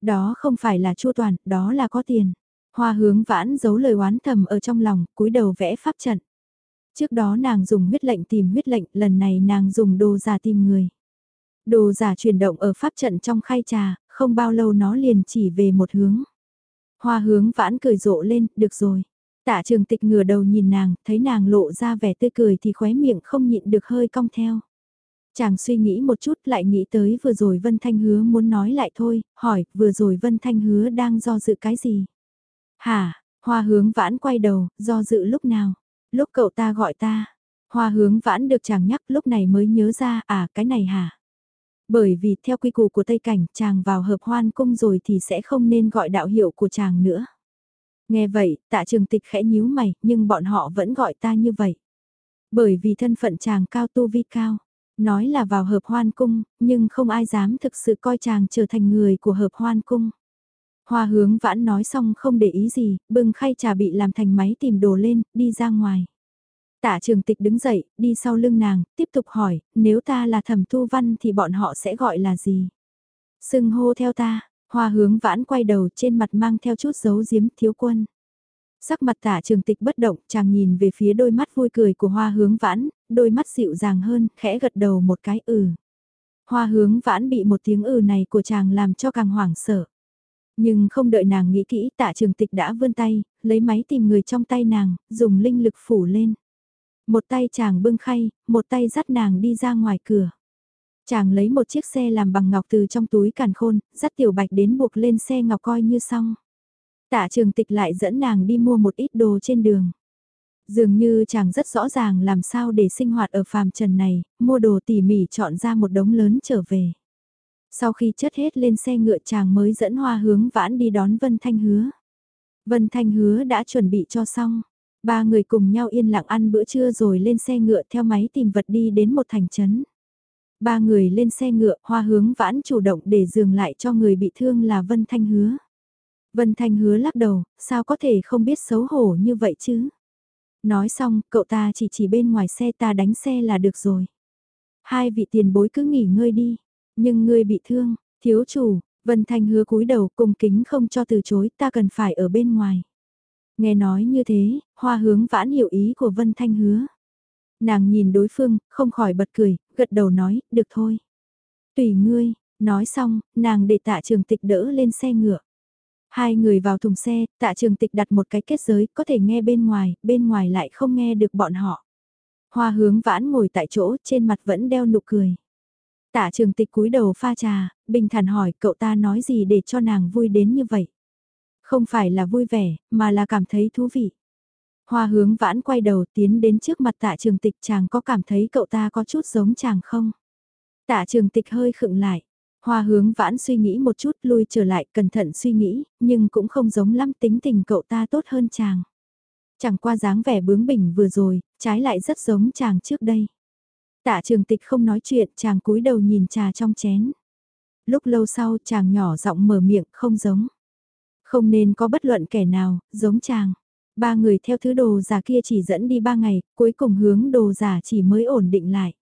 Đó không phải là chua toàn, đó là có tiền. Hoa hướng vãn giấu lời oán thầm ở trong lòng, cúi đầu vẽ pháp trận. Trước đó nàng dùng huyết lệnh tìm huyết lệnh, lần này nàng dùng đồ giả tìm người. Đồ giả chuyển động ở pháp trận trong khay trà, không bao lâu nó liền chỉ về một hướng. Hoa hướng vãn cười rộ lên, được rồi. Tạ trường tịch ngửa đầu nhìn nàng, thấy nàng lộ ra vẻ tươi cười thì khóe miệng không nhịn được hơi cong theo. Chàng suy nghĩ một chút lại nghĩ tới vừa rồi Vân Thanh Hứa muốn nói lại thôi, hỏi vừa rồi Vân Thanh Hứa đang do dự cái gì? Hả, hoa hướng vãn quay đầu, do dự lúc nào? Lúc cậu ta gọi ta. Hoa hướng vãn được chàng nhắc lúc này mới nhớ ra, à cái này hả? Bởi vì theo quy củ của Tây Cảnh, chàng vào hợp hoan cung rồi thì sẽ không nên gọi đạo hiệu của chàng nữa. Nghe vậy, tạ trường tịch khẽ nhíu mày, nhưng bọn họ vẫn gọi ta như vậy. Bởi vì thân phận chàng cao tu vi cao. Nói là vào hợp hoan cung, nhưng không ai dám thực sự coi chàng trở thành người của hợp hoan cung. Hoa hướng vãn nói xong không để ý gì, bưng khay trà bị làm thành máy tìm đồ lên, đi ra ngoài. Tạ trường tịch đứng dậy, đi sau lưng nàng, tiếp tục hỏi, nếu ta là thẩm thu văn thì bọn họ sẽ gọi là gì? Sưng hô theo ta, hoa hướng vãn quay đầu trên mặt mang theo chút dấu giếm thiếu quân. Sắc mặt tả trường tịch bất động, chàng nhìn về phía đôi mắt vui cười của hoa hướng vãn, đôi mắt dịu dàng hơn, khẽ gật đầu một cái ừ. Hoa hướng vãn bị một tiếng ừ này của chàng làm cho càng hoảng sợ. Nhưng không đợi nàng nghĩ kỹ tạ trường tịch đã vươn tay, lấy máy tìm người trong tay nàng, dùng linh lực phủ lên. Một tay chàng bưng khay, một tay dắt nàng đi ra ngoài cửa. Chàng lấy một chiếc xe làm bằng ngọc từ trong túi càn khôn, dắt tiểu bạch đến buộc lên xe ngọc coi như xong. Tạ trường tịch lại dẫn nàng đi mua một ít đồ trên đường. Dường như chàng rất rõ ràng làm sao để sinh hoạt ở phàm trần này, mua đồ tỉ mỉ chọn ra một đống lớn trở về. Sau khi chất hết lên xe ngựa chàng mới dẫn hoa hướng vãn đi đón Vân Thanh Hứa. Vân Thanh Hứa đã chuẩn bị cho xong. Ba người cùng nhau yên lặng ăn bữa trưa rồi lên xe ngựa theo máy tìm vật đi đến một thành trấn. Ba người lên xe ngựa, hoa hướng vãn chủ động để dừng lại cho người bị thương là Vân Thanh Hứa. Vân Thanh Hứa lắc đầu, sao có thể không biết xấu hổ như vậy chứ? Nói xong, cậu ta chỉ chỉ bên ngoài xe ta đánh xe là được rồi. Hai vị tiền bối cứ nghỉ ngơi đi. Nhưng ngươi bị thương, thiếu chủ, Vân Thanh hứa cúi đầu cùng kính không cho từ chối ta cần phải ở bên ngoài. Nghe nói như thế, hoa hướng vãn hiểu ý của Vân Thanh hứa. Nàng nhìn đối phương, không khỏi bật cười, gật đầu nói, được thôi. Tùy ngươi, nói xong, nàng để tạ trường tịch đỡ lên xe ngựa. Hai người vào thùng xe, tạ trường tịch đặt một cái kết giới, có thể nghe bên ngoài, bên ngoài lại không nghe được bọn họ. Hoa hướng vãn ngồi tại chỗ, trên mặt vẫn đeo nụ cười. Tạ trường tịch cúi đầu pha trà, bình thản hỏi cậu ta nói gì để cho nàng vui đến như vậy. Không phải là vui vẻ, mà là cảm thấy thú vị. Hoa hướng vãn quay đầu tiến đến trước mặt tạ trường tịch chàng có cảm thấy cậu ta có chút giống chàng không? Tạ trường tịch hơi khựng lại. Hoa hướng vãn suy nghĩ một chút lui trở lại cẩn thận suy nghĩ, nhưng cũng không giống lắm tính tình cậu ta tốt hơn chàng. Chẳng qua dáng vẻ bướng bỉnh vừa rồi, trái lại rất giống chàng trước đây. Tạ trường tịch không nói chuyện, chàng cúi đầu nhìn trà trong chén. Lúc lâu sau chàng nhỏ giọng mở miệng không giống. Không nên có bất luận kẻ nào, giống chàng. Ba người theo thứ đồ giả kia chỉ dẫn đi ba ngày, cuối cùng hướng đồ giả chỉ mới ổn định lại.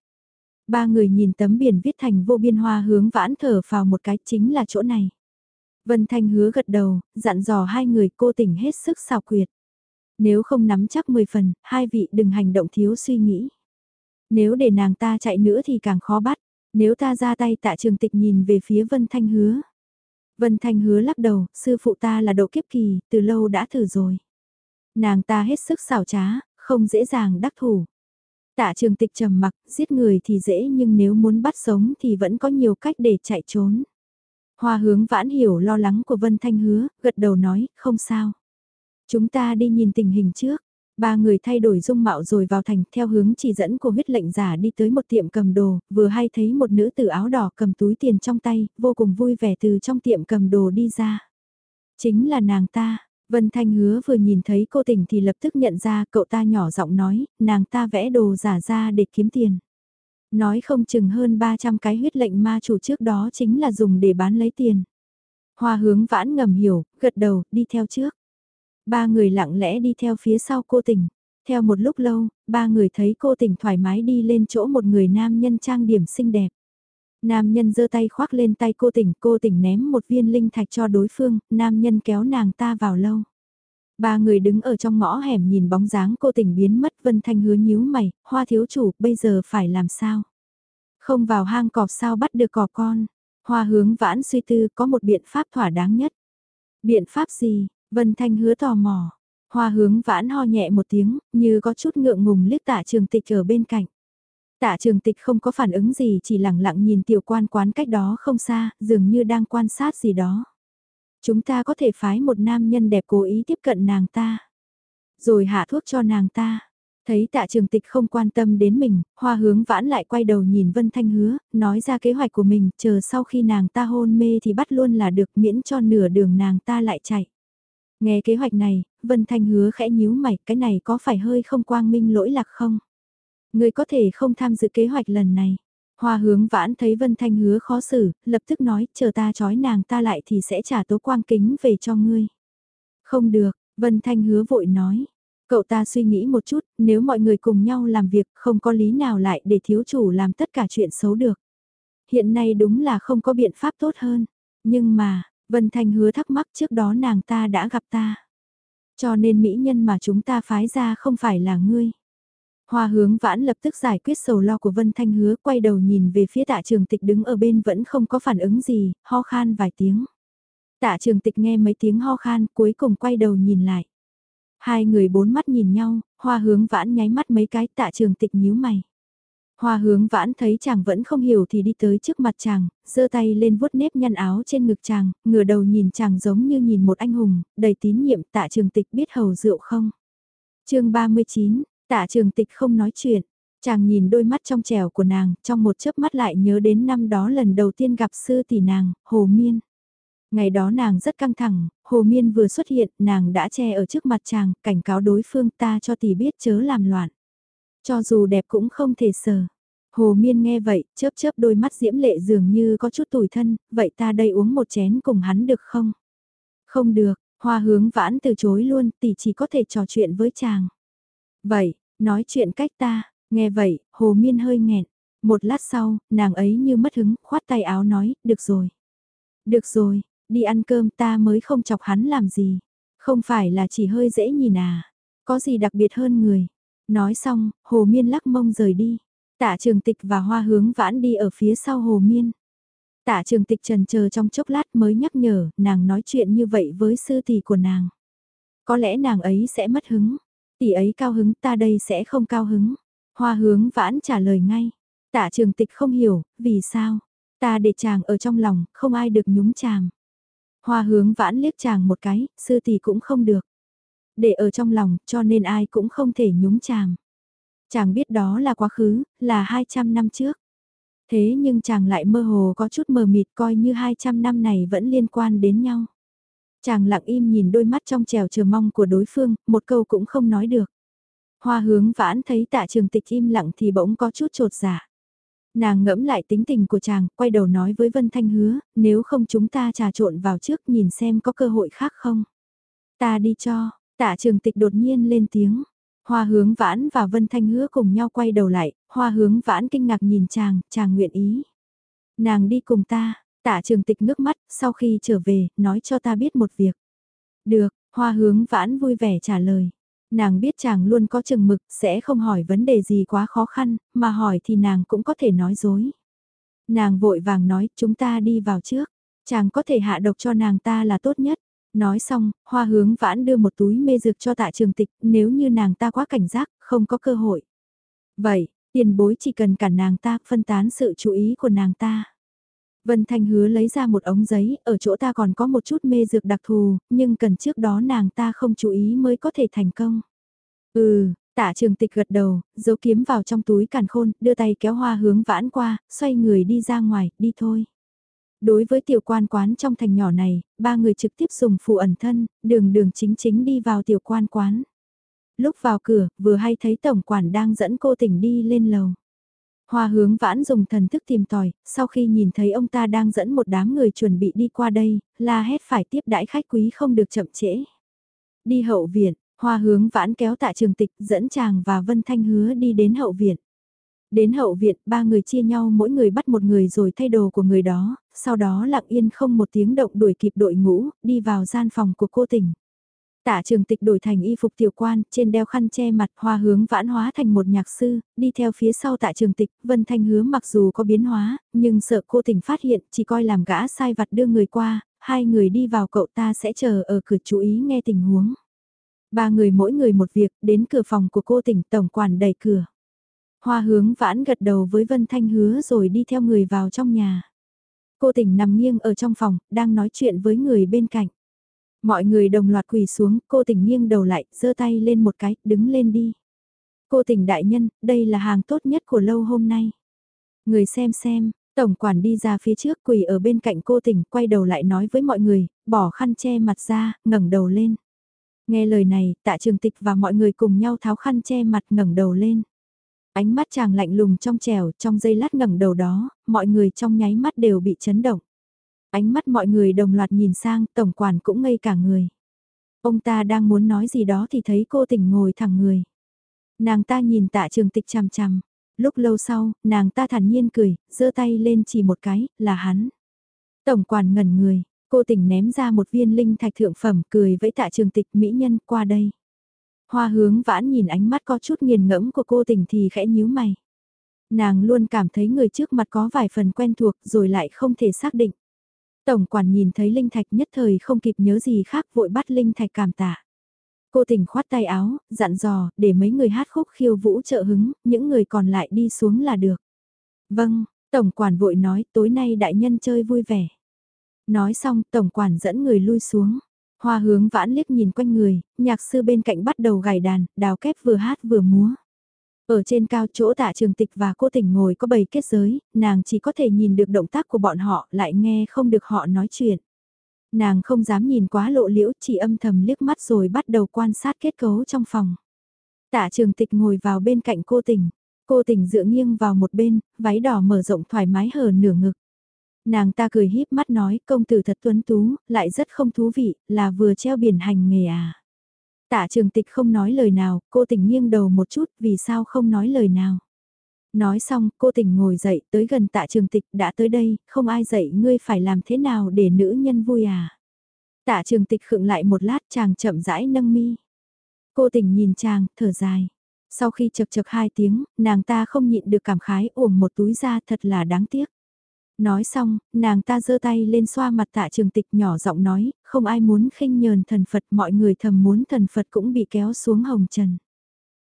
Ba người nhìn tấm biển viết thành vô biên hoa hướng vãn thở vào một cái chính là chỗ này. Vân Thanh hứa gật đầu, dặn dò hai người cô tỉnh hết sức xào quyệt. Nếu không nắm chắc 10 phần, hai vị đừng hành động thiếu suy nghĩ. Nếu để nàng ta chạy nữa thì càng khó bắt. Nếu ta ra tay tạ trường tịch nhìn về phía Vân Thanh hứa. Vân Thanh hứa lắc đầu, sư phụ ta là độ kiếp kỳ, từ lâu đã thử rồi. Nàng ta hết sức xảo trá, không dễ dàng đắc thủ. Tạ trường tịch trầm mặc, giết người thì dễ nhưng nếu muốn bắt sống thì vẫn có nhiều cách để chạy trốn. Hoa hướng vãn hiểu lo lắng của Vân Thanh hứa, gật đầu nói, không sao. Chúng ta đi nhìn tình hình trước. Ba người thay đổi dung mạo rồi vào thành theo hướng chỉ dẫn của huyết lệnh giả đi tới một tiệm cầm đồ, vừa hay thấy một nữ tử áo đỏ cầm túi tiền trong tay, vô cùng vui vẻ từ trong tiệm cầm đồ đi ra. Chính là nàng ta, Vân Thanh hứa vừa nhìn thấy cô tỉnh thì lập tức nhận ra cậu ta nhỏ giọng nói, nàng ta vẽ đồ giả ra để kiếm tiền. Nói không chừng hơn 300 cái huyết lệnh ma chủ trước đó chính là dùng để bán lấy tiền. Hoa hướng vãn ngầm hiểu, gật đầu, đi theo trước. Ba người lặng lẽ đi theo phía sau cô tỉnh. Theo một lúc lâu, ba người thấy cô tỉnh thoải mái đi lên chỗ một người nam nhân trang điểm xinh đẹp. Nam nhân giơ tay khoác lên tay cô tỉnh, cô tỉnh ném một viên linh thạch cho đối phương, nam nhân kéo nàng ta vào lâu. Ba người đứng ở trong ngõ hẻm nhìn bóng dáng cô tỉnh biến mất Vân Thanh hứa nhíu mày, hoa thiếu chủ, bây giờ phải làm sao? Không vào hang cọp sao bắt được cọp con? Hoa hướng vãn suy tư có một biện pháp thỏa đáng nhất. Biện pháp gì? Vân Thanh hứa tò mò. Hoa hướng vãn ho nhẹ một tiếng, như có chút ngượng ngùng liếc tạ trường tịch ở bên cạnh. Tạ trường tịch không có phản ứng gì chỉ lặng lặng nhìn tiểu quan quán cách đó không xa, dường như đang quan sát gì đó. Chúng ta có thể phái một nam nhân đẹp cố ý tiếp cận nàng ta. Rồi hạ thuốc cho nàng ta. Thấy tạ trường tịch không quan tâm đến mình, hoa hướng vãn lại quay đầu nhìn Vân Thanh hứa, nói ra kế hoạch của mình, chờ sau khi nàng ta hôn mê thì bắt luôn là được miễn cho nửa đường nàng ta lại chạy. Nghe kế hoạch này, Vân Thanh hứa khẽ nhíu mày, cái này có phải hơi không quang minh lỗi lạc không? Người có thể không tham dự kế hoạch lần này. Hoa hướng vãn thấy Vân Thanh hứa khó xử, lập tức nói, chờ ta trói nàng ta lại thì sẽ trả tố quang kính về cho ngươi. Không được, Vân Thanh hứa vội nói. Cậu ta suy nghĩ một chút, nếu mọi người cùng nhau làm việc không có lý nào lại để thiếu chủ làm tất cả chuyện xấu được. Hiện nay đúng là không có biện pháp tốt hơn. Nhưng mà, Vân Thanh hứa thắc mắc trước đó nàng ta đã gặp ta. Cho nên mỹ nhân mà chúng ta phái ra không phải là ngươi. Hoa hướng vãn lập tức giải quyết sầu lo của Vân Thanh hứa quay đầu nhìn về phía tạ trường tịch đứng ở bên vẫn không có phản ứng gì, ho khan vài tiếng. Tạ trường tịch nghe mấy tiếng ho khan cuối cùng quay đầu nhìn lại. Hai người bốn mắt nhìn nhau, hoa hướng vãn nháy mắt mấy cái tạ trường tịch nhíu mày. Hoa hướng vãn thấy chàng vẫn không hiểu thì đi tới trước mặt chàng, giơ tay lên vuốt nếp nhăn áo trên ngực chàng, ngửa đầu nhìn chàng giống như nhìn một anh hùng, đầy tín nhiệm tạ trường tịch biết hầu rượu không. chương 39, tạ trường tịch không nói chuyện, chàng nhìn đôi mắt trong trẻo của nàng, trong một chớp mắt lại nhớ đến năm đó lần đầu tiên gặp sư tỷ nàng, Hồ Miên. Ngày đó nàng rất căng thẳng, Hồ Miên vừa xuất hiện, nàng đã che ở trước mặt chàng, cảnh cáo đối phương ta cho tỷ biết chớ làm loạn. Cho dù đẹp cũng không thể sờ. Hồ Miên nghe vậy, chớp chớp đôi mắt diễm lệ dường như có chút tủi thân, vậy ta đây uống một chén cùng hắn được không? Không được, hoa hướng vãn từ chối luôn, tỷ chỉ có thể trò chuyện với chàng. Vậy, nói chuyện cách ta, nghe vậy, Hồ Miên hơi nghẹn. Một lát sau, nàng ấy như mất hứng, khoát tay áo nói, được rồi. Được rồi, đi ăn cơm ta mới không chọc hắn làm gì. Không phải là chỉ hơi dễ nhìn à, có gì đặc biệt hơn người. Nói xong, Hồ Miên lắc mông rời đi. Tạ trường tịch và hoa hướng vãn đi ở phía sau Hồ Miên. Tạ trường tịch trần chờ trong chốc lát mới nhắc nhở, nàng nói chuyện như vậy với sư tỷ của nàng. Có lẽ nàng ấy sẽ mất hứng, tỷ ấy cao hứng ta đây sẽ không cao hứng. Hoa hướng vãn trả lời ngay, tạ trường tịch không hiểu, vì sao, ta để chàng ở trong lòng, không ai được nhúng chàng. Hoa hướng vãn liếc chàng một cái, sư tỷ cũng không được. Để ở trong lòng, cho nên ai cũng không thể nhúng chàng. Chàng biết đó là quá khứ, là 200 năm trước. Thế nhưng chàng lại mơ hồ có chút mờ mịt coi như 200 năm này vẫn liên quan đến nhau. Chàng lặng im nhìn đôi mắt trong trèo chờ mong của đối phương, một câu cũng không nói được. Hoa hướng vãn thấy tạ trường tịch im lặng thì bỗng có chút trột dạ. Nàng ngẫm lại tính tình của chàng, quay đầu nói với Vân Thanh hứa, nếu không chúng ta trà trộn vào trước nhìn xem có cơ hội khác không. Ta đi cho, tạ trường tịch đột nhiên lên tiếng. Hoa hướng vãn và Vân Thanh hứa cùng nhau quay đầu lại, hoa hướng vãn kinh ngạc nhìn chàng, chàng nguyện ý. Nàng đi cùng ta, tạ trường tịch nước mắt, sau khi trở về, nói cho ta biết một việc. Được, hoa hướng vãn vui vẻ trả lời. Nàng biết chàng luôn có chừng mực, sẽ không hỏi vấn đề gì quá khó khăn, mà hỏi thì nàng cũng có thể nói dối. Nàng vội vàng nói, chúng ta đi vào trước, chàng có thể hạ độc cho nàng ta là tốt nhất. Nói xong, hoa hướng vãn đưa một túi mê dược cho tạ trường tịch, nếu như nàng ta quá cảnh giác, không có cơ hội. Vậy, tiền bối chỉ cần cản nàng ta, phân tán sự chú ý của nàng ta. Vân Thanh hứa lấy ra một ống giấy, ở chỗ ta còn có một chút mê dược đặc thù, nhưng cần trước đó nàng ta không chú ý mới có thể thành công. Ừ, tạ trường tịch gật đầu, giấu kiếm vào trong túi càn khôn, đưa tay kéo hoa hướng vãn qua, xoay người đi ra ngoài, đi thôi. Đối với tiểu quan quán trong thành nhỏ này, ba người trực tiếp dùng phù ẩn thân, đường đường chính chính đi vào tiểu quan quán. Lúc vào cửa, vừa hay thấy tổng quản đang dẫn cô tỉnh đi lên lầu. Hoa hướng vãn dùng thần thức tìm tòi, sau khi nhìn thấy ông ta đang dẫn một đám người chuẩn bị đi qua đây, la hét phải tiếp đãi khách quý không được chậm trễ. Đi hậu viện, hoa hướng vãn kéo tạ trường tịch dẫn chàng và Vân Thanh hứa đi đến hậu viện. Đến hậu viện, ba người chia nhau mỗi người bắt một người rồi thay đồ của người đó, sau đó lặng yên không một tiếng động đuổi kịp đội ngũ, đi vào gian phòng của cô tỉnh. Tạ trường tịch đổi thành y phục tiểu quan, trên đeo khăn che mặt hoa hướng vãn hóa thành một nhạc sư, đi theo phía sau tạ trường tịch, vân thanh hứa mặc dù có biến hóa, nhưng sợ cô tỉnh phát hiện, chỉ coi làm gã sai vặt đưa người qua, hai người đi vào cậu ta sẽ chờ ở cửa chú ý nghe tình huống. Ba người mỗi người một việc, đến cửa phòng của cô tỉnh tổng quản đẩy cửa. Hoa hướng vãn gật đầu với Vân Thanh hứa rồi đi theo người vào trong nhà. Cô tỉnh nằm nghiêng ở trong phòng, đang nói chuyện với người bên cạnh. Mọi người đồng loạt quỳ xuống, cô tỉnh nghiêng đầu lại, giơ tay lên một cái, đứng lên đi. Cô tỉnh đại nhân, đây là hàng tốt nhất của lâu hôm nay. Người xem xem, tổng quản đi ra phía trước quỳ ở bên cạnh cô tỉnh, quay đầu lại nói với mọi người, bỏ khăn che mặt ra, ngẩng đầu lên. Nghe lời này, tạ trường tịch và mọi người cùng nhau tháo khăn che mặt ngẩng đầu lên. Ánh mắt chàng lạnh lùng trong trèo, trong giây lát ngẩng đầu đó, mọi người trong nháy mắt đều bị chấn động. Ánh mắt mọi người đồng loạt nhìn sang, tổng quản cũng ngây cả người. Ông ta đang muốn nói gì đó thì thấy cô tỉnh ngồi thẳng người. Nàng ta nhìn tạ trường tịch chằm chằm. Lúc lâu sau, nàng ta thản nhiên cười, giơ tay lên chỉ một cái, là hắn. Tổng quản ngẩn người, cô tỉnh ném ra một viên linh thạch thượng phẩm cười với tạ trường tịch mỹ nhân qua đây. Hoa hướng vãn nhìn ánh mắt có chút nghiền ngẫm của cô tỉnh thì khẽ nhíu mày. Nàng luôn cảm thấy người trước mặt có vài phần quen thuộc rồi lại không thể xác định. Tổng quản nhìn thấy Linh Thạch nhất thời không kịp nhớ gì khác vội bắt Linh Thạch cảm tạ. Cô tỉnh khoát tay áo, dặn dò, để mấy người hát khúc khiêu vũ trợ hứng, những người còn lại đi xuống là được. Vâng, Tổng quản vội nói tối nay đại nhân chơi vui vẻ. Nói xong Tổng quản dẫn người lui xuống. Hoa hướng vãn liếc nhìn quanh người, nhạc sư bên cạnh bắt đầu gảy đàn, đào kép vừa hát vừa múa. Ở trên cao chỗ tạ trường tịch và cô tỉnh ngồi có bầy kết giới, nàng chỉ có thể nhìn được động tác của bọn họ lại nghe không được họ nói chuyện. Nàng không dám nhìn quá lộ liễu chỉ âm thầm liếc mắt rồi bắt đầu quan sát kết cấu trong phòng. Tạ trường tịch ngồi vào bên cạnh cô tỉnh. Cô tỉnh dựa nghiêng vào một bên, váy đỏ mở rộng thoải mái hở nửa ngực. Nàng ta cười híp mắt nói công tử thật tuấn tú, lại rất không thú vị, là vừa treo biển hành nghề à. Tạ trường tịch không nói lời nào, cô tỉnh nghiêng đầu một chút, vì sao không nói lời nào. Nói xong, cô tỉnh ngồi dậy tới gần tạ trường tịch đã tới đây, không ai dậy ngươi phải làm thế nào để nữ nhân vui à. Tạ trường tịch khựng lại một lát chàng chậm rãi nâng mi. Cô tỉnh nhìn chàng, thở dài. Sau khi chập chập hai tiếng, nàng ta không nhịn được cảm khái uổng một túi ra thật là đáng tiếc. Nói xong, nàng ta giơ tay lên xoa mặt tạ trường tịch nhỏ giọng nói, không ai muốn khinh nhờn thần Phật, mọi người thầm muốn thần Phật cũng bị kéo xuống hồng trần.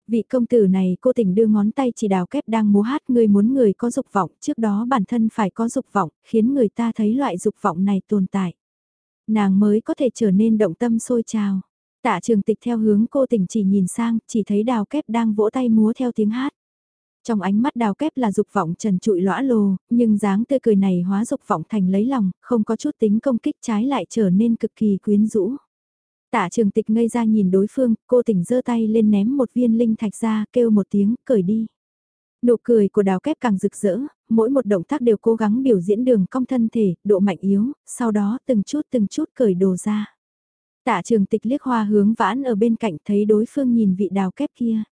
Vị công tử này cô tình đưa ngón tay chỉ đào kép đang múa hát người muốn người có dục vọng, trước đó bản thân phải có dục vọng, khiến người ta thấy loại dục vọng này tồn tại. Nàng mới có thể trở nên động tâm sôi trào. Tạ trường tịch theo hướng cô tình chỉ nhìn sang, chỉ thấy đào kép đang vỗ tay múa theo tiếng hát. Trong ánh mắt đào kép là dục vọng trần trụi lõa lồ, nhưng dáng tươi cười này hóa dục vọng thành lấy lòng, không có chút tính công kích trái lại trở nên cực kỳ quyến rũ. Tạ trường tịch ngây ra nhìn đối phương, cô tỉnh giơ tay lên ném một viên linh thạch ra, kêu một tiếng, cởi đi. Nụ cười của đào kép càng rực rỡ, mỗi một động tác đều cố gắng biểu diễn đường cong thân thể, độ mạnh yếu, sau đó từng chút từng chút cởi đồ ra. Tạ trường tịch liếc hoa hướng vãn ở bên cạnh thấy đối phương nhìn vị đào kép kia.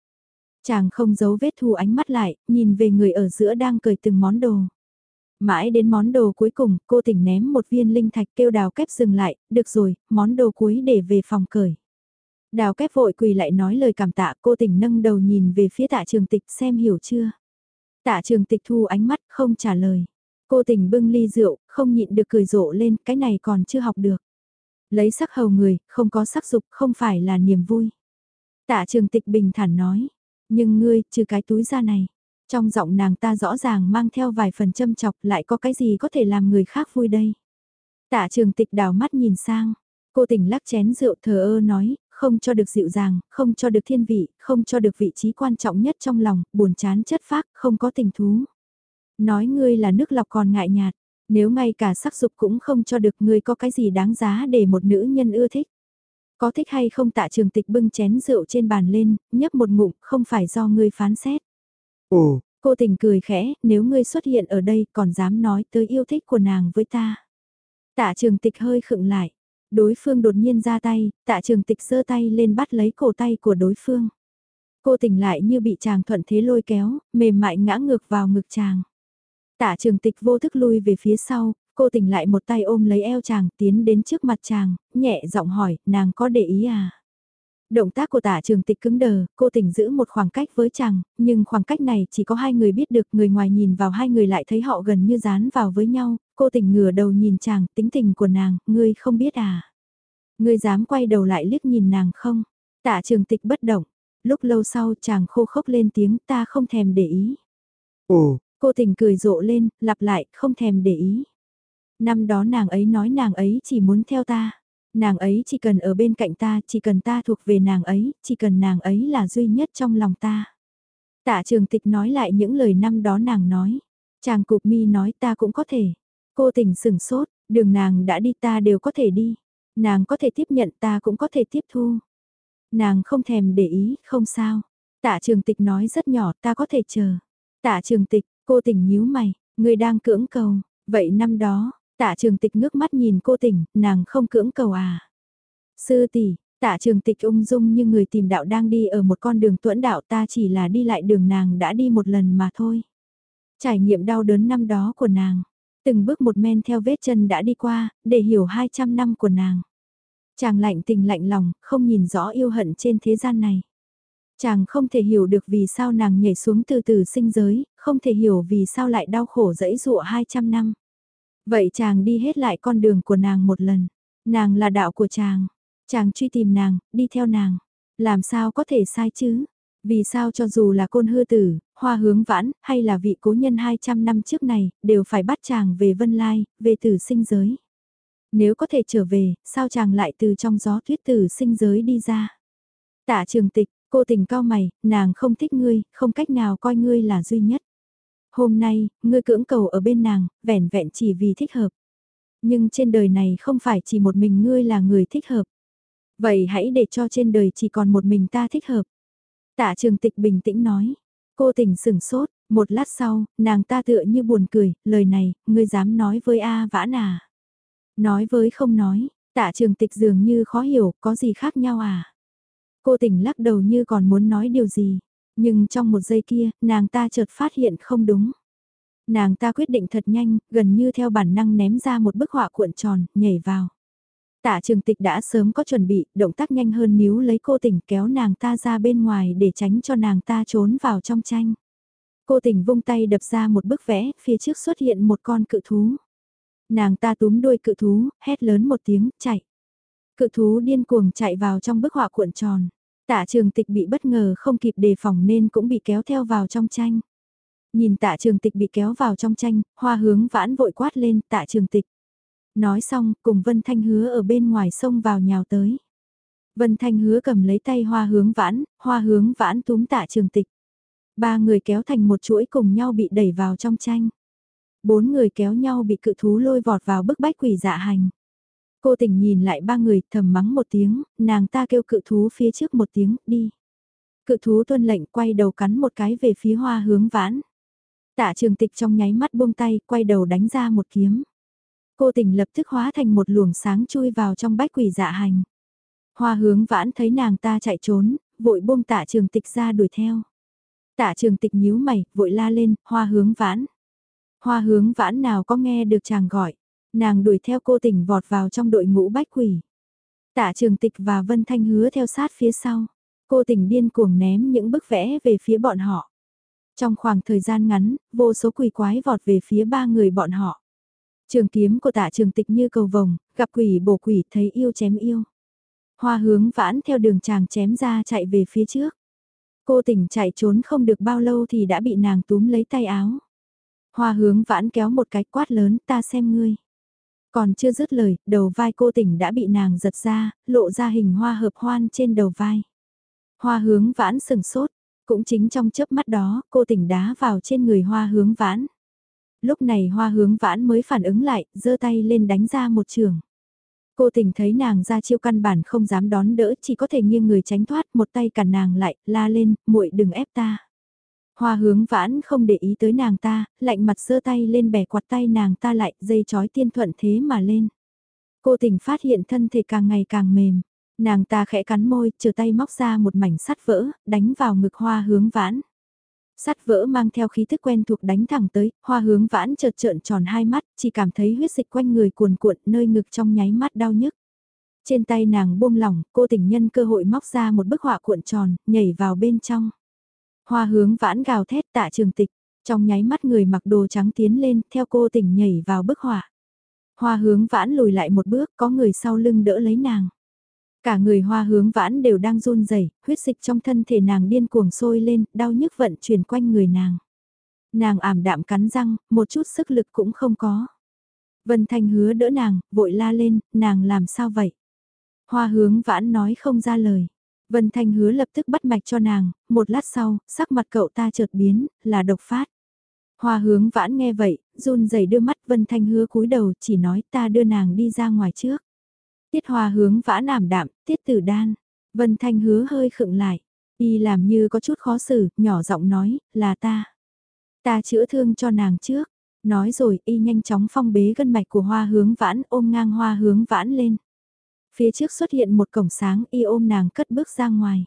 Chàng không giấu vết thu ánh mắt lại, nhìn về người ở giữa đang cười từng món đồ. Mãi đến món đồ cuối cùng, cô tỉnh ném một viên linh thạch kêu đào kép dừng lại, được rồi, món đồ cuối để về phòng cởi. Đào kép vội quỳ lại nói lời cảm tạ cô tỉnh nâng đầu nhìn về phía tạ trường tịch xem hiểu chưa. Tạ trường tịch thu ánh mắt không trả lời. Cô tỉnh bưng ly rượu, không nhịn được cười rộ lên, cái này còn chưa học được. Lấy sắc hầu người, không có sắc dục không phải là niềm vui. Tạ trường tịch bình thản nói, nhưng ngươi, trừ cái túi da này. Trong giọng nàng ta rõ ràng mang theo vài phần châm chọc lại có cái gì có thể làm người khác vui đây. Tạ trường tịch đào mắt nhìn sang, cô tỉnh lắc chén rượu thờ ơ nói, không cho được dịu dàng, không cho được thiên vị, không cho được vị trí quan trọng nhất trong lòng, buồn chán chất phác, không có tình thú. Nói ngươi là nước lọc còn ngại nhạt, nếu ngay cả sắc dục cũng không cho được ngươi có cái gì đáng giá để một nữ nhân ưa thích. Có thích hay không tạ trường tịch bưng chén rượu trên bàn lên, nhấp một ngụm, không phải do ngươi phán xét. Ồ, cô tình cười khẽ, nếu ngươi xuất hiện ở đây còn dám nói tới yêu thích của nàng với ta. Tạ trường tịch hơi khựng lại. Đối phương đột nhiên ra tay, tạ trường tịch giơ tay lên bắt lấy cổ tay của đối phương. Cô tỉnh lại như bị chàng thuận thế lôi kéo, mềm mại ngã ngược vào ngực chàng. Tạ trường tịch vô thức lui về phía sau, cô tỉnh lại một tay ôm lấy eo chàng tiến đến trước mặt chàng, nhẹ giọng hỏi, nàng có để ý à? Động tác của tả trường tịch cứng đờ, cô tỉnh giữ một khoảng cách với chàng, nhưng khoảng cách này chỉ có hai người biết được, người ngoài nhìn vào hai người lại thấy họ gần như dán vào với nhau, cô tỉnh ngửa đầu nhìn chàng, tính tình của nàng, ngươi không biết à? Ngươi dám quay đầu lại liếc nhìn nàng không? Tạ trường tịch bất động, lúc lâu sau chàng khô khốc lên tiếng ta không thèm để ý. Ồ, cô tỉnh cười rộ lên, lặp lại, không thèm để ý. Năm đó nàng ấy nói nàng ấy chỉ muốn theo ta. Nàng ấy chỉ cần ở bên cạnh ta, chỉ cần ta thuộc về nàng ấy, chỉ cần nàng ấy là duy nhất trong lòng ta. Tạ trường tịch nói lại những lời năm đó nàng nói. Chàng cục mi nói ta cũng có thể. Cô tình sửng sốt, đường nàng đã đi ta đều có thể đi. Nàng có thể tiếp nhận ta cũng có thể tiếp thu. Nàng không thèm để ý, không sao. Tạ trường tịch nói rất nhỏ ta có thể chờ. Tạ trường tịch, cô tình nhíu mày, người đang cưỡng cầu. Vậy năm đó, Tạ trường tịch ngước mắt nhìn cô tỉnh, nàng không cưỡng cầu à. Sư tỷ, tạ trường tịch ung dung như người tìm đạo đang đi ở một con đường tuẫn đạo ta chỉ là đi lại đường nàng đã đi một lần mà thôi. Trải nghiệm đau đớn năm đó của nàng, từng bước một men theo vết chân đã đi qua, để hiểu 200 năm của nàng. Chàng lạnh tình lạnh lòng, không nhìn rõ yêu hận trên thế gian này. Chàng không thể hiểu được vì sao nàng nhảy xuống từ từ sinh giới, không thể hiểu vì sao lại đau khổ dẫy dụa 200 năm. Vậy chàng đi hết lại con đường của nàng một lần. Nàng là đạo của chàng. Chàng truy tìm nàng, đi theo nàng. Làm sao có thể sai chứ? Vì sao cho dù là côn hư tử, hoa hướng vãn, hay là vị cố nhân 200 năm trước này, đều phải bắt chàng về vân lai, về tử sinh giới. Nếu có thể trở về, sao chàng lại từ trong gió tuyết tử sinh giới đi ra? Tạ trường tịch, cô tình cao mày, nàng không thích ngươi, không cách nào coi ngươi là duy nhất. Hôm nay, ngươi cưỡng cầu ở bên nàng, vẻn vẹn chỉ vì thích hợp. Nhưng trên đời này không phải chỉ một mình ngươi là người thích hợp. Vậy hãy để cho trên đời chỉ còn một mình ta thích hợp. Tạ trường tịch bình tĩnh nói. Cô Tỉnh sửng sốt, một lát sau, nàng ta tựa như buồn cười, lời này, ngươi dám nói với A vãn à. Nói với không nói, tạ trường tịch dường như khó hiểu, có gì khác nhau à. Cô Tỉnh lắc đầu như còn muốn nói điều gì. Nhưng trong một giây kia, nàng ta chợt phát hiện không đúng. Nàng ta quyết định thật nhanh, gần như theo bản năng ném ra một bức họa cuộn tròn, nhảy vào. Tạ trường tịch đã sớm có chuẩn bị, động tác nhanh hơn níu lấy cô tỉnh kéo nàng ta ra bên ngoài để tránh cho nàng ta trốn vào trong tranh. Cô tỉnh vung tay đập ra một bức vẽ, phía trước xuất hiện một con cự thú. Nàng ta túm đuôi cự thú, hét lớn một tiếng, chạy. Cự thú điên cuồng chạy vào trong bức họa cuộn tròn. Tạ trường tịch bị bất ngờ không kịp đề phòng nên cũng bị kéo theo vào trong tranh. Nhìn tạ trường tịch bị kéo vào trong tranh, hoa hướng vãn vội quát lên tạ trường tịch. Nói xong, cùng Vân Thanh hứa ở bên ngoài sông vào nhào tới. Vân Thanh hứa cầm lấy tay hoa hướng vãn, hoa hướng vãn túm tạ trường tịch. Ba người kéo thành một chuỗi cùng nhau bị đẩy vào trong tranh. Bốn người kéo nhau bị cự thú lôi vọt vào bức bách quỷ dạ hành. Cô tỉnh nhìn lại ba người thầm mắng một tiếng, nàng ta kêu cự thú phía trước một tiếng, đi. Cự thú tuân lệnh quay đầu cắn một cái về phía hoa hướng vãn. Tạ trường tịch trong nháy mắt buông tay, quay đầu đánh ra một kiếm. Cô tỉnh lập tức hóa thành một luồng sáng chui vào trong bách quỷ dạ hành. Hoa hướng vãn thấy nàng ta chạy trốn, vội buông tạ trường tịch ra đuổi theo. Tạ trường tịch nhíu mày, vội la lên, hoa hướng vãn. Hoa hướng vãn nào có nghe được chàng gọi. Nàng đuổi theo cô tỉnh vọt vào trong đội ngũ bách quỷ. Tạ trường tịch và Vân Thanh hứa theo sát phía sau. Cô tỉnh điên cuồng ném những bức vẽ về phía bọn họ. Trong khoảng thời gian ngắn, vô số quỷ quái vọt về phía ba người bọn họ. Trường kiếm của tạ trường tịch như cầu vồng, gặp quỷ bổ quỷ thấy yêu chém yêu. Hoa hướng vãn theo đường chàng chém ra chạy về phía trước. Cô tỉnh chạy trốn không được bao lâu thì đã bị nàng túm lấy tay áo. Hoa hướng vãn kéo một cái quát lớn ta xem ngươi. Còn chưa dứt lời, đầu vai cô tỉnh đã bị nàng giật ra, lộ ra hình hoa hợp hoan trên đầu vai. Hoa hướng vãn sừng sốt, cũng chính trong chớp mắt đó, cô tỉnh đá vào trên người hoa hướng vãn. Lúc này hoa hướng vãn mới phản ứng lại, giơ tay lên đánh ra một trường. Cô tỉnh thấy nàng ra chiêu căn bản không dám đón đỡ, chỉ có thể nghiêng người tránh thoát, một tay cản nàng lại, la lên, muội đừng ép ta. Hoa hướng vãn không để ý tới nàng ta, lạnh mặt giơ tay lên bẻ quạt tay nàng ta lại, dây chói tiên thuận thế mà lên. Cô tỉnh phát hiện thân thể càng ngày càng mềm. Nàng ta khẽ cắn môi, chờ tay móc ra một mảnh sắt vỡ, đánh vào ngực hoa hướng vãn. Sắt vỡ mang theo khí thức quen thuộc đánh thẳng tới, hoa hướng vãn chợt trợn tròn hai mắt, chỉ cảm thấy huyết dịch quanh người cuồn cuộn nơi ngực trong nháy mắt đau nhức. Trên tay nàng buông lỏng, cô tình nhân cơ hội móc ra một bức họa cuộn tròn, nhảy vào bên trong. Hoa hướng vãn gào thét tạ trường tịch, trong nháy mắt người mặc đồ trắng tiến lên, theo cô tỉnh nhảy vào bức họa. Hoa hướng vãn lùi lại một bước, có người sau lưng đỡ lấy nàng. Cả người hoa hướng vãn đều đang run rẩy, huyết dịch trong thân thể nàng điên cuồng sôi lên, đau nhức vận chuyển quanh người nàng. Nàng ảm đạm cắn răng, một chút sức lực cũng không có. Vân Thanh hứa đỡ nàng, vội la lên, nàng làm sao vậy? Hoa hướng vãn nói không ra lời. Vân Thanh hứa lập tức bắt mạch cho nàng, một lát sau, sắc mặt cậu ta chợt biến, là độc phát. Hoa hướng vãn nghe vậy, run rẩy đưa mắt Vân Thanh hứa cúi đầu chỉ nói ta đưa nàng đi ra ngoài trước. Tiết hoa hướng vãn ảm đạm, tiết tử đan. Vân Thanh hứa hơi khựng lại. Y làm như có chút khó xử, nhỏ giọng nói, là ta. Ta chữa thương cho nàng trước. Nói rồi, y nhanh chóng phong bế gân mạch của hoa hướng vãn ôm ngang hoa hướng vãn lên. Phía trước xuất hiện một cổng sáng y ôm nàng cất bước ra ngoài.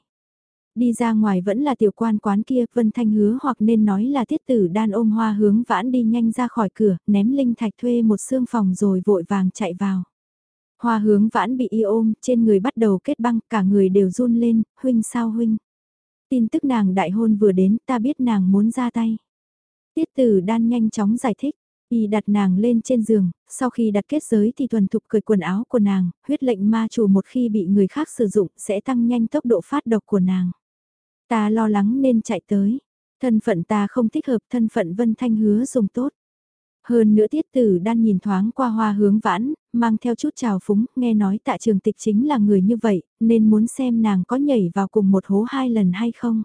Đi ra ngoài vẫn là tiểu quan quán kia, Vân Thanh hứa hoặc nên nói là tiết tử đan ôm hoa hướng vãn đi nhanh ra khỏi cửa, ném linh thạch thuê một xương phòng rồi vội vàng chạy vào. Hoa hướng vãn bị y ôm, trên người bắt đầu kết băng, cả người đều run lên, huynh sao huynh. Tin tức nàng đại hôn vừa đến, ta biết nàng muốn ra tay. Tiết tử đan nhanh chóng giải thích, y đặt nàng lên trên giường, sau khi đặt kết giới thì thuần thục cởi quần áo của nàng, huyết lệnh ma chủ một khi bị người khác sử dụng sẽ tăng nhanh tốc độ phát độc của nàng. Ta lo lắng nên chạy tới. Thân phận ta không thích hợp thân phận Vân Thanh hứa dùng tốt. Hơn nữa tiết tử đan nhìn thoáng qua hoa hướng vãn, mang theo chút trào phúng, nghe nói tạ trường tịch chính là người như vậy, nên muốn xem nàng có nhảy vào cùng một hố hai lần hay không.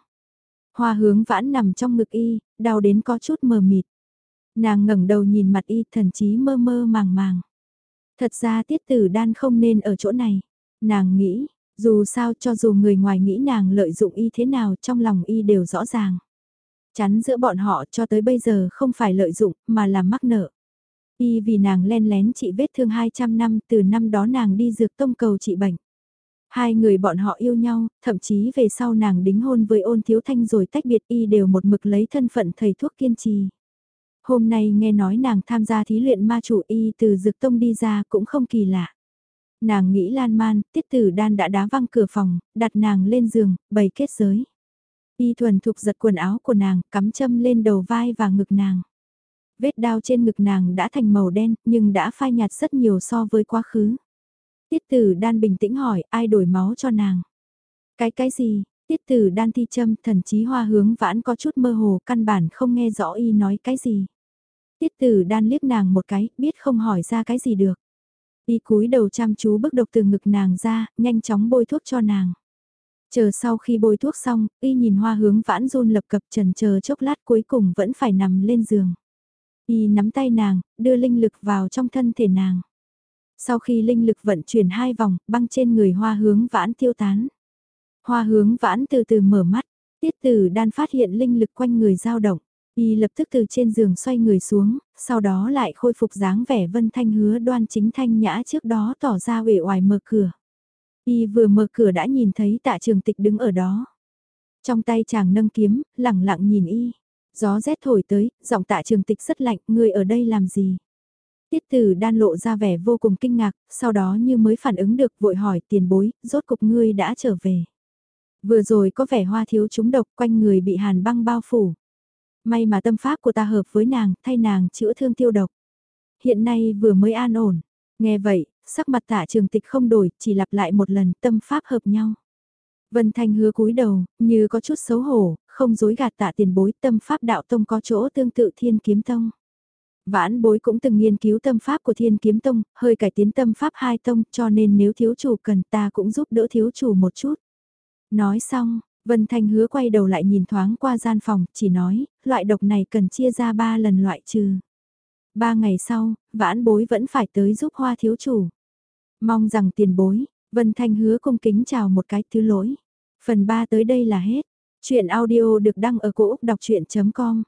Hoa hướng vãn nằm trong ngực y, đau đến có chút mờ mịt. Nàng ngẩng đầu nhìn mặt y thần chí mơ mơ màng màng. Thật ra tiết tử đan không nên ở chỗ này. Nàng nghĩ, dù sao cho dù người ngoài nghĩ nàng lợi dụng y thế nào trong lòng y đều rõ ràng. Chắn giữa bọn họ cho tới bây giờ không phải lợi dụng mà là mắc nợ. Y vì nàng len lén trị vết thương 200 năm từ năm đó nàng đi dược tông cầu trị bệnh. Hai người bọn họ yêu nhau, thậm chí về sau nàng đính hôn với ôn thiếu thanh rồi tách biệt y đều một mực lấy thân phận thầy thuốc kiên trì. Hôm nay nghe nói nàng tham gia thí luyện ma chủ y từ dược tông đi ra cũng không kỳ lạ. Nàng nghĩ lan man, tiết tử đan đã đá văng cửa phòng, đặt nàng lên giường, bày kết giới. Y thuần thục giật quần áo của nàng, cắm châm lên đầu vai và ngực nàng. Vết đao trên ngực nàng đã thành màu đen, nhưng đã phai nhạt rất nhiều so với quá khứ. Tiết tử đan bình tĩnh hỏi, ai đổi máu cho nàng? Cái cái gì? Tiết tử đan thi châm, thần chí hoa hướng vãn có chút mơ hồ, căn bản không nghe rõ y nói cái gì. Tiết tử đan liếc nàng một cái, biết không hỏi ra cái gì được. Y cúi đầu chăm chú bức độc từ ngực nàng ra, nhanh chóng bôi thuốc cho nàng. Chờ sau khi bôi thuốc xong, y nhìn hoa hướng vãn run lập cập trần chờ chốc lát cuối cùng vẫn phải nằm lên giường. Y nắm tay nàng, đưa linh lực vào trong thân thể nàng. Sau khi linh lực vận chuyển hai vòng, băng trên người hoa hướng vãn tiêu tán. Hoa hướng vãn từ từ mở mắt, tiết tử đan phát hiện linh lực quanh người dao động. Y lập tức từ trên giường xoay người xuống, sau đó lại khôi phục dáng vẻ vân thanh hứa đoan chính thanh nhã trước đó tỏ ra uể oải mở cửa. Y vừa mở cửa đã nhìn thấy tạ trường tịch đứng ở đó. Trong tay chàng nâng kiếm, lẳng lặng nhìn y. Gió rét thổi tới, giọng tạ trường tịch rất lạnh, người ở đây làm gì? Tiết tử đan lộ ra vẻ vô cùng kinh ngạc, sau đó như mới phản ứng được vội hỏi tiền bối, rốt cục ngươi đã trở về. Vừa rồi có vẻ hoa thiếu chúng độc quanh người bị hàn băng bao phủ. May mà tâm pháp của ta hợp với nàng, thay nàng chữa thương tiêu độc. Hiện nay vừa mới an ổn. Nghe vậy, sắc mặt tạ trường tịch không đổi, chỉ lặp lại một lần tâm pháp hợp nhau. Vân Thanh hứa cúi đầu, như có chút xấu hổ, không dối gạt tạ tiền bối tâm pháp đạo tông có chỗ tương tự thiên kiếm tông. Vãn bối cũng từng nghiên cứu tâm pháp của thiên kiếm tông, hơi cải tiến tâm pháp hai tông cho nên nếu thiếu chủ cần ta cũng giúp đỡ thiếu chủ một chút. Nói xong, Vân Thanh hứa quay đầu lại nhìn thoáng qua gian phòng, chỉ nói, loại độc này cần chia ra ba lần loại trừ. Ba ngày sau, vãn bối vẫn phải tới giúp hoa thiếu chủ. Mong rằng tiền bối, Vân Thanh hứa cung kính chào một cái thứ lỗi. Phần 3 tới đây là hết. Chuyện audio được đăng ở cổ Úc đọc chuyện.com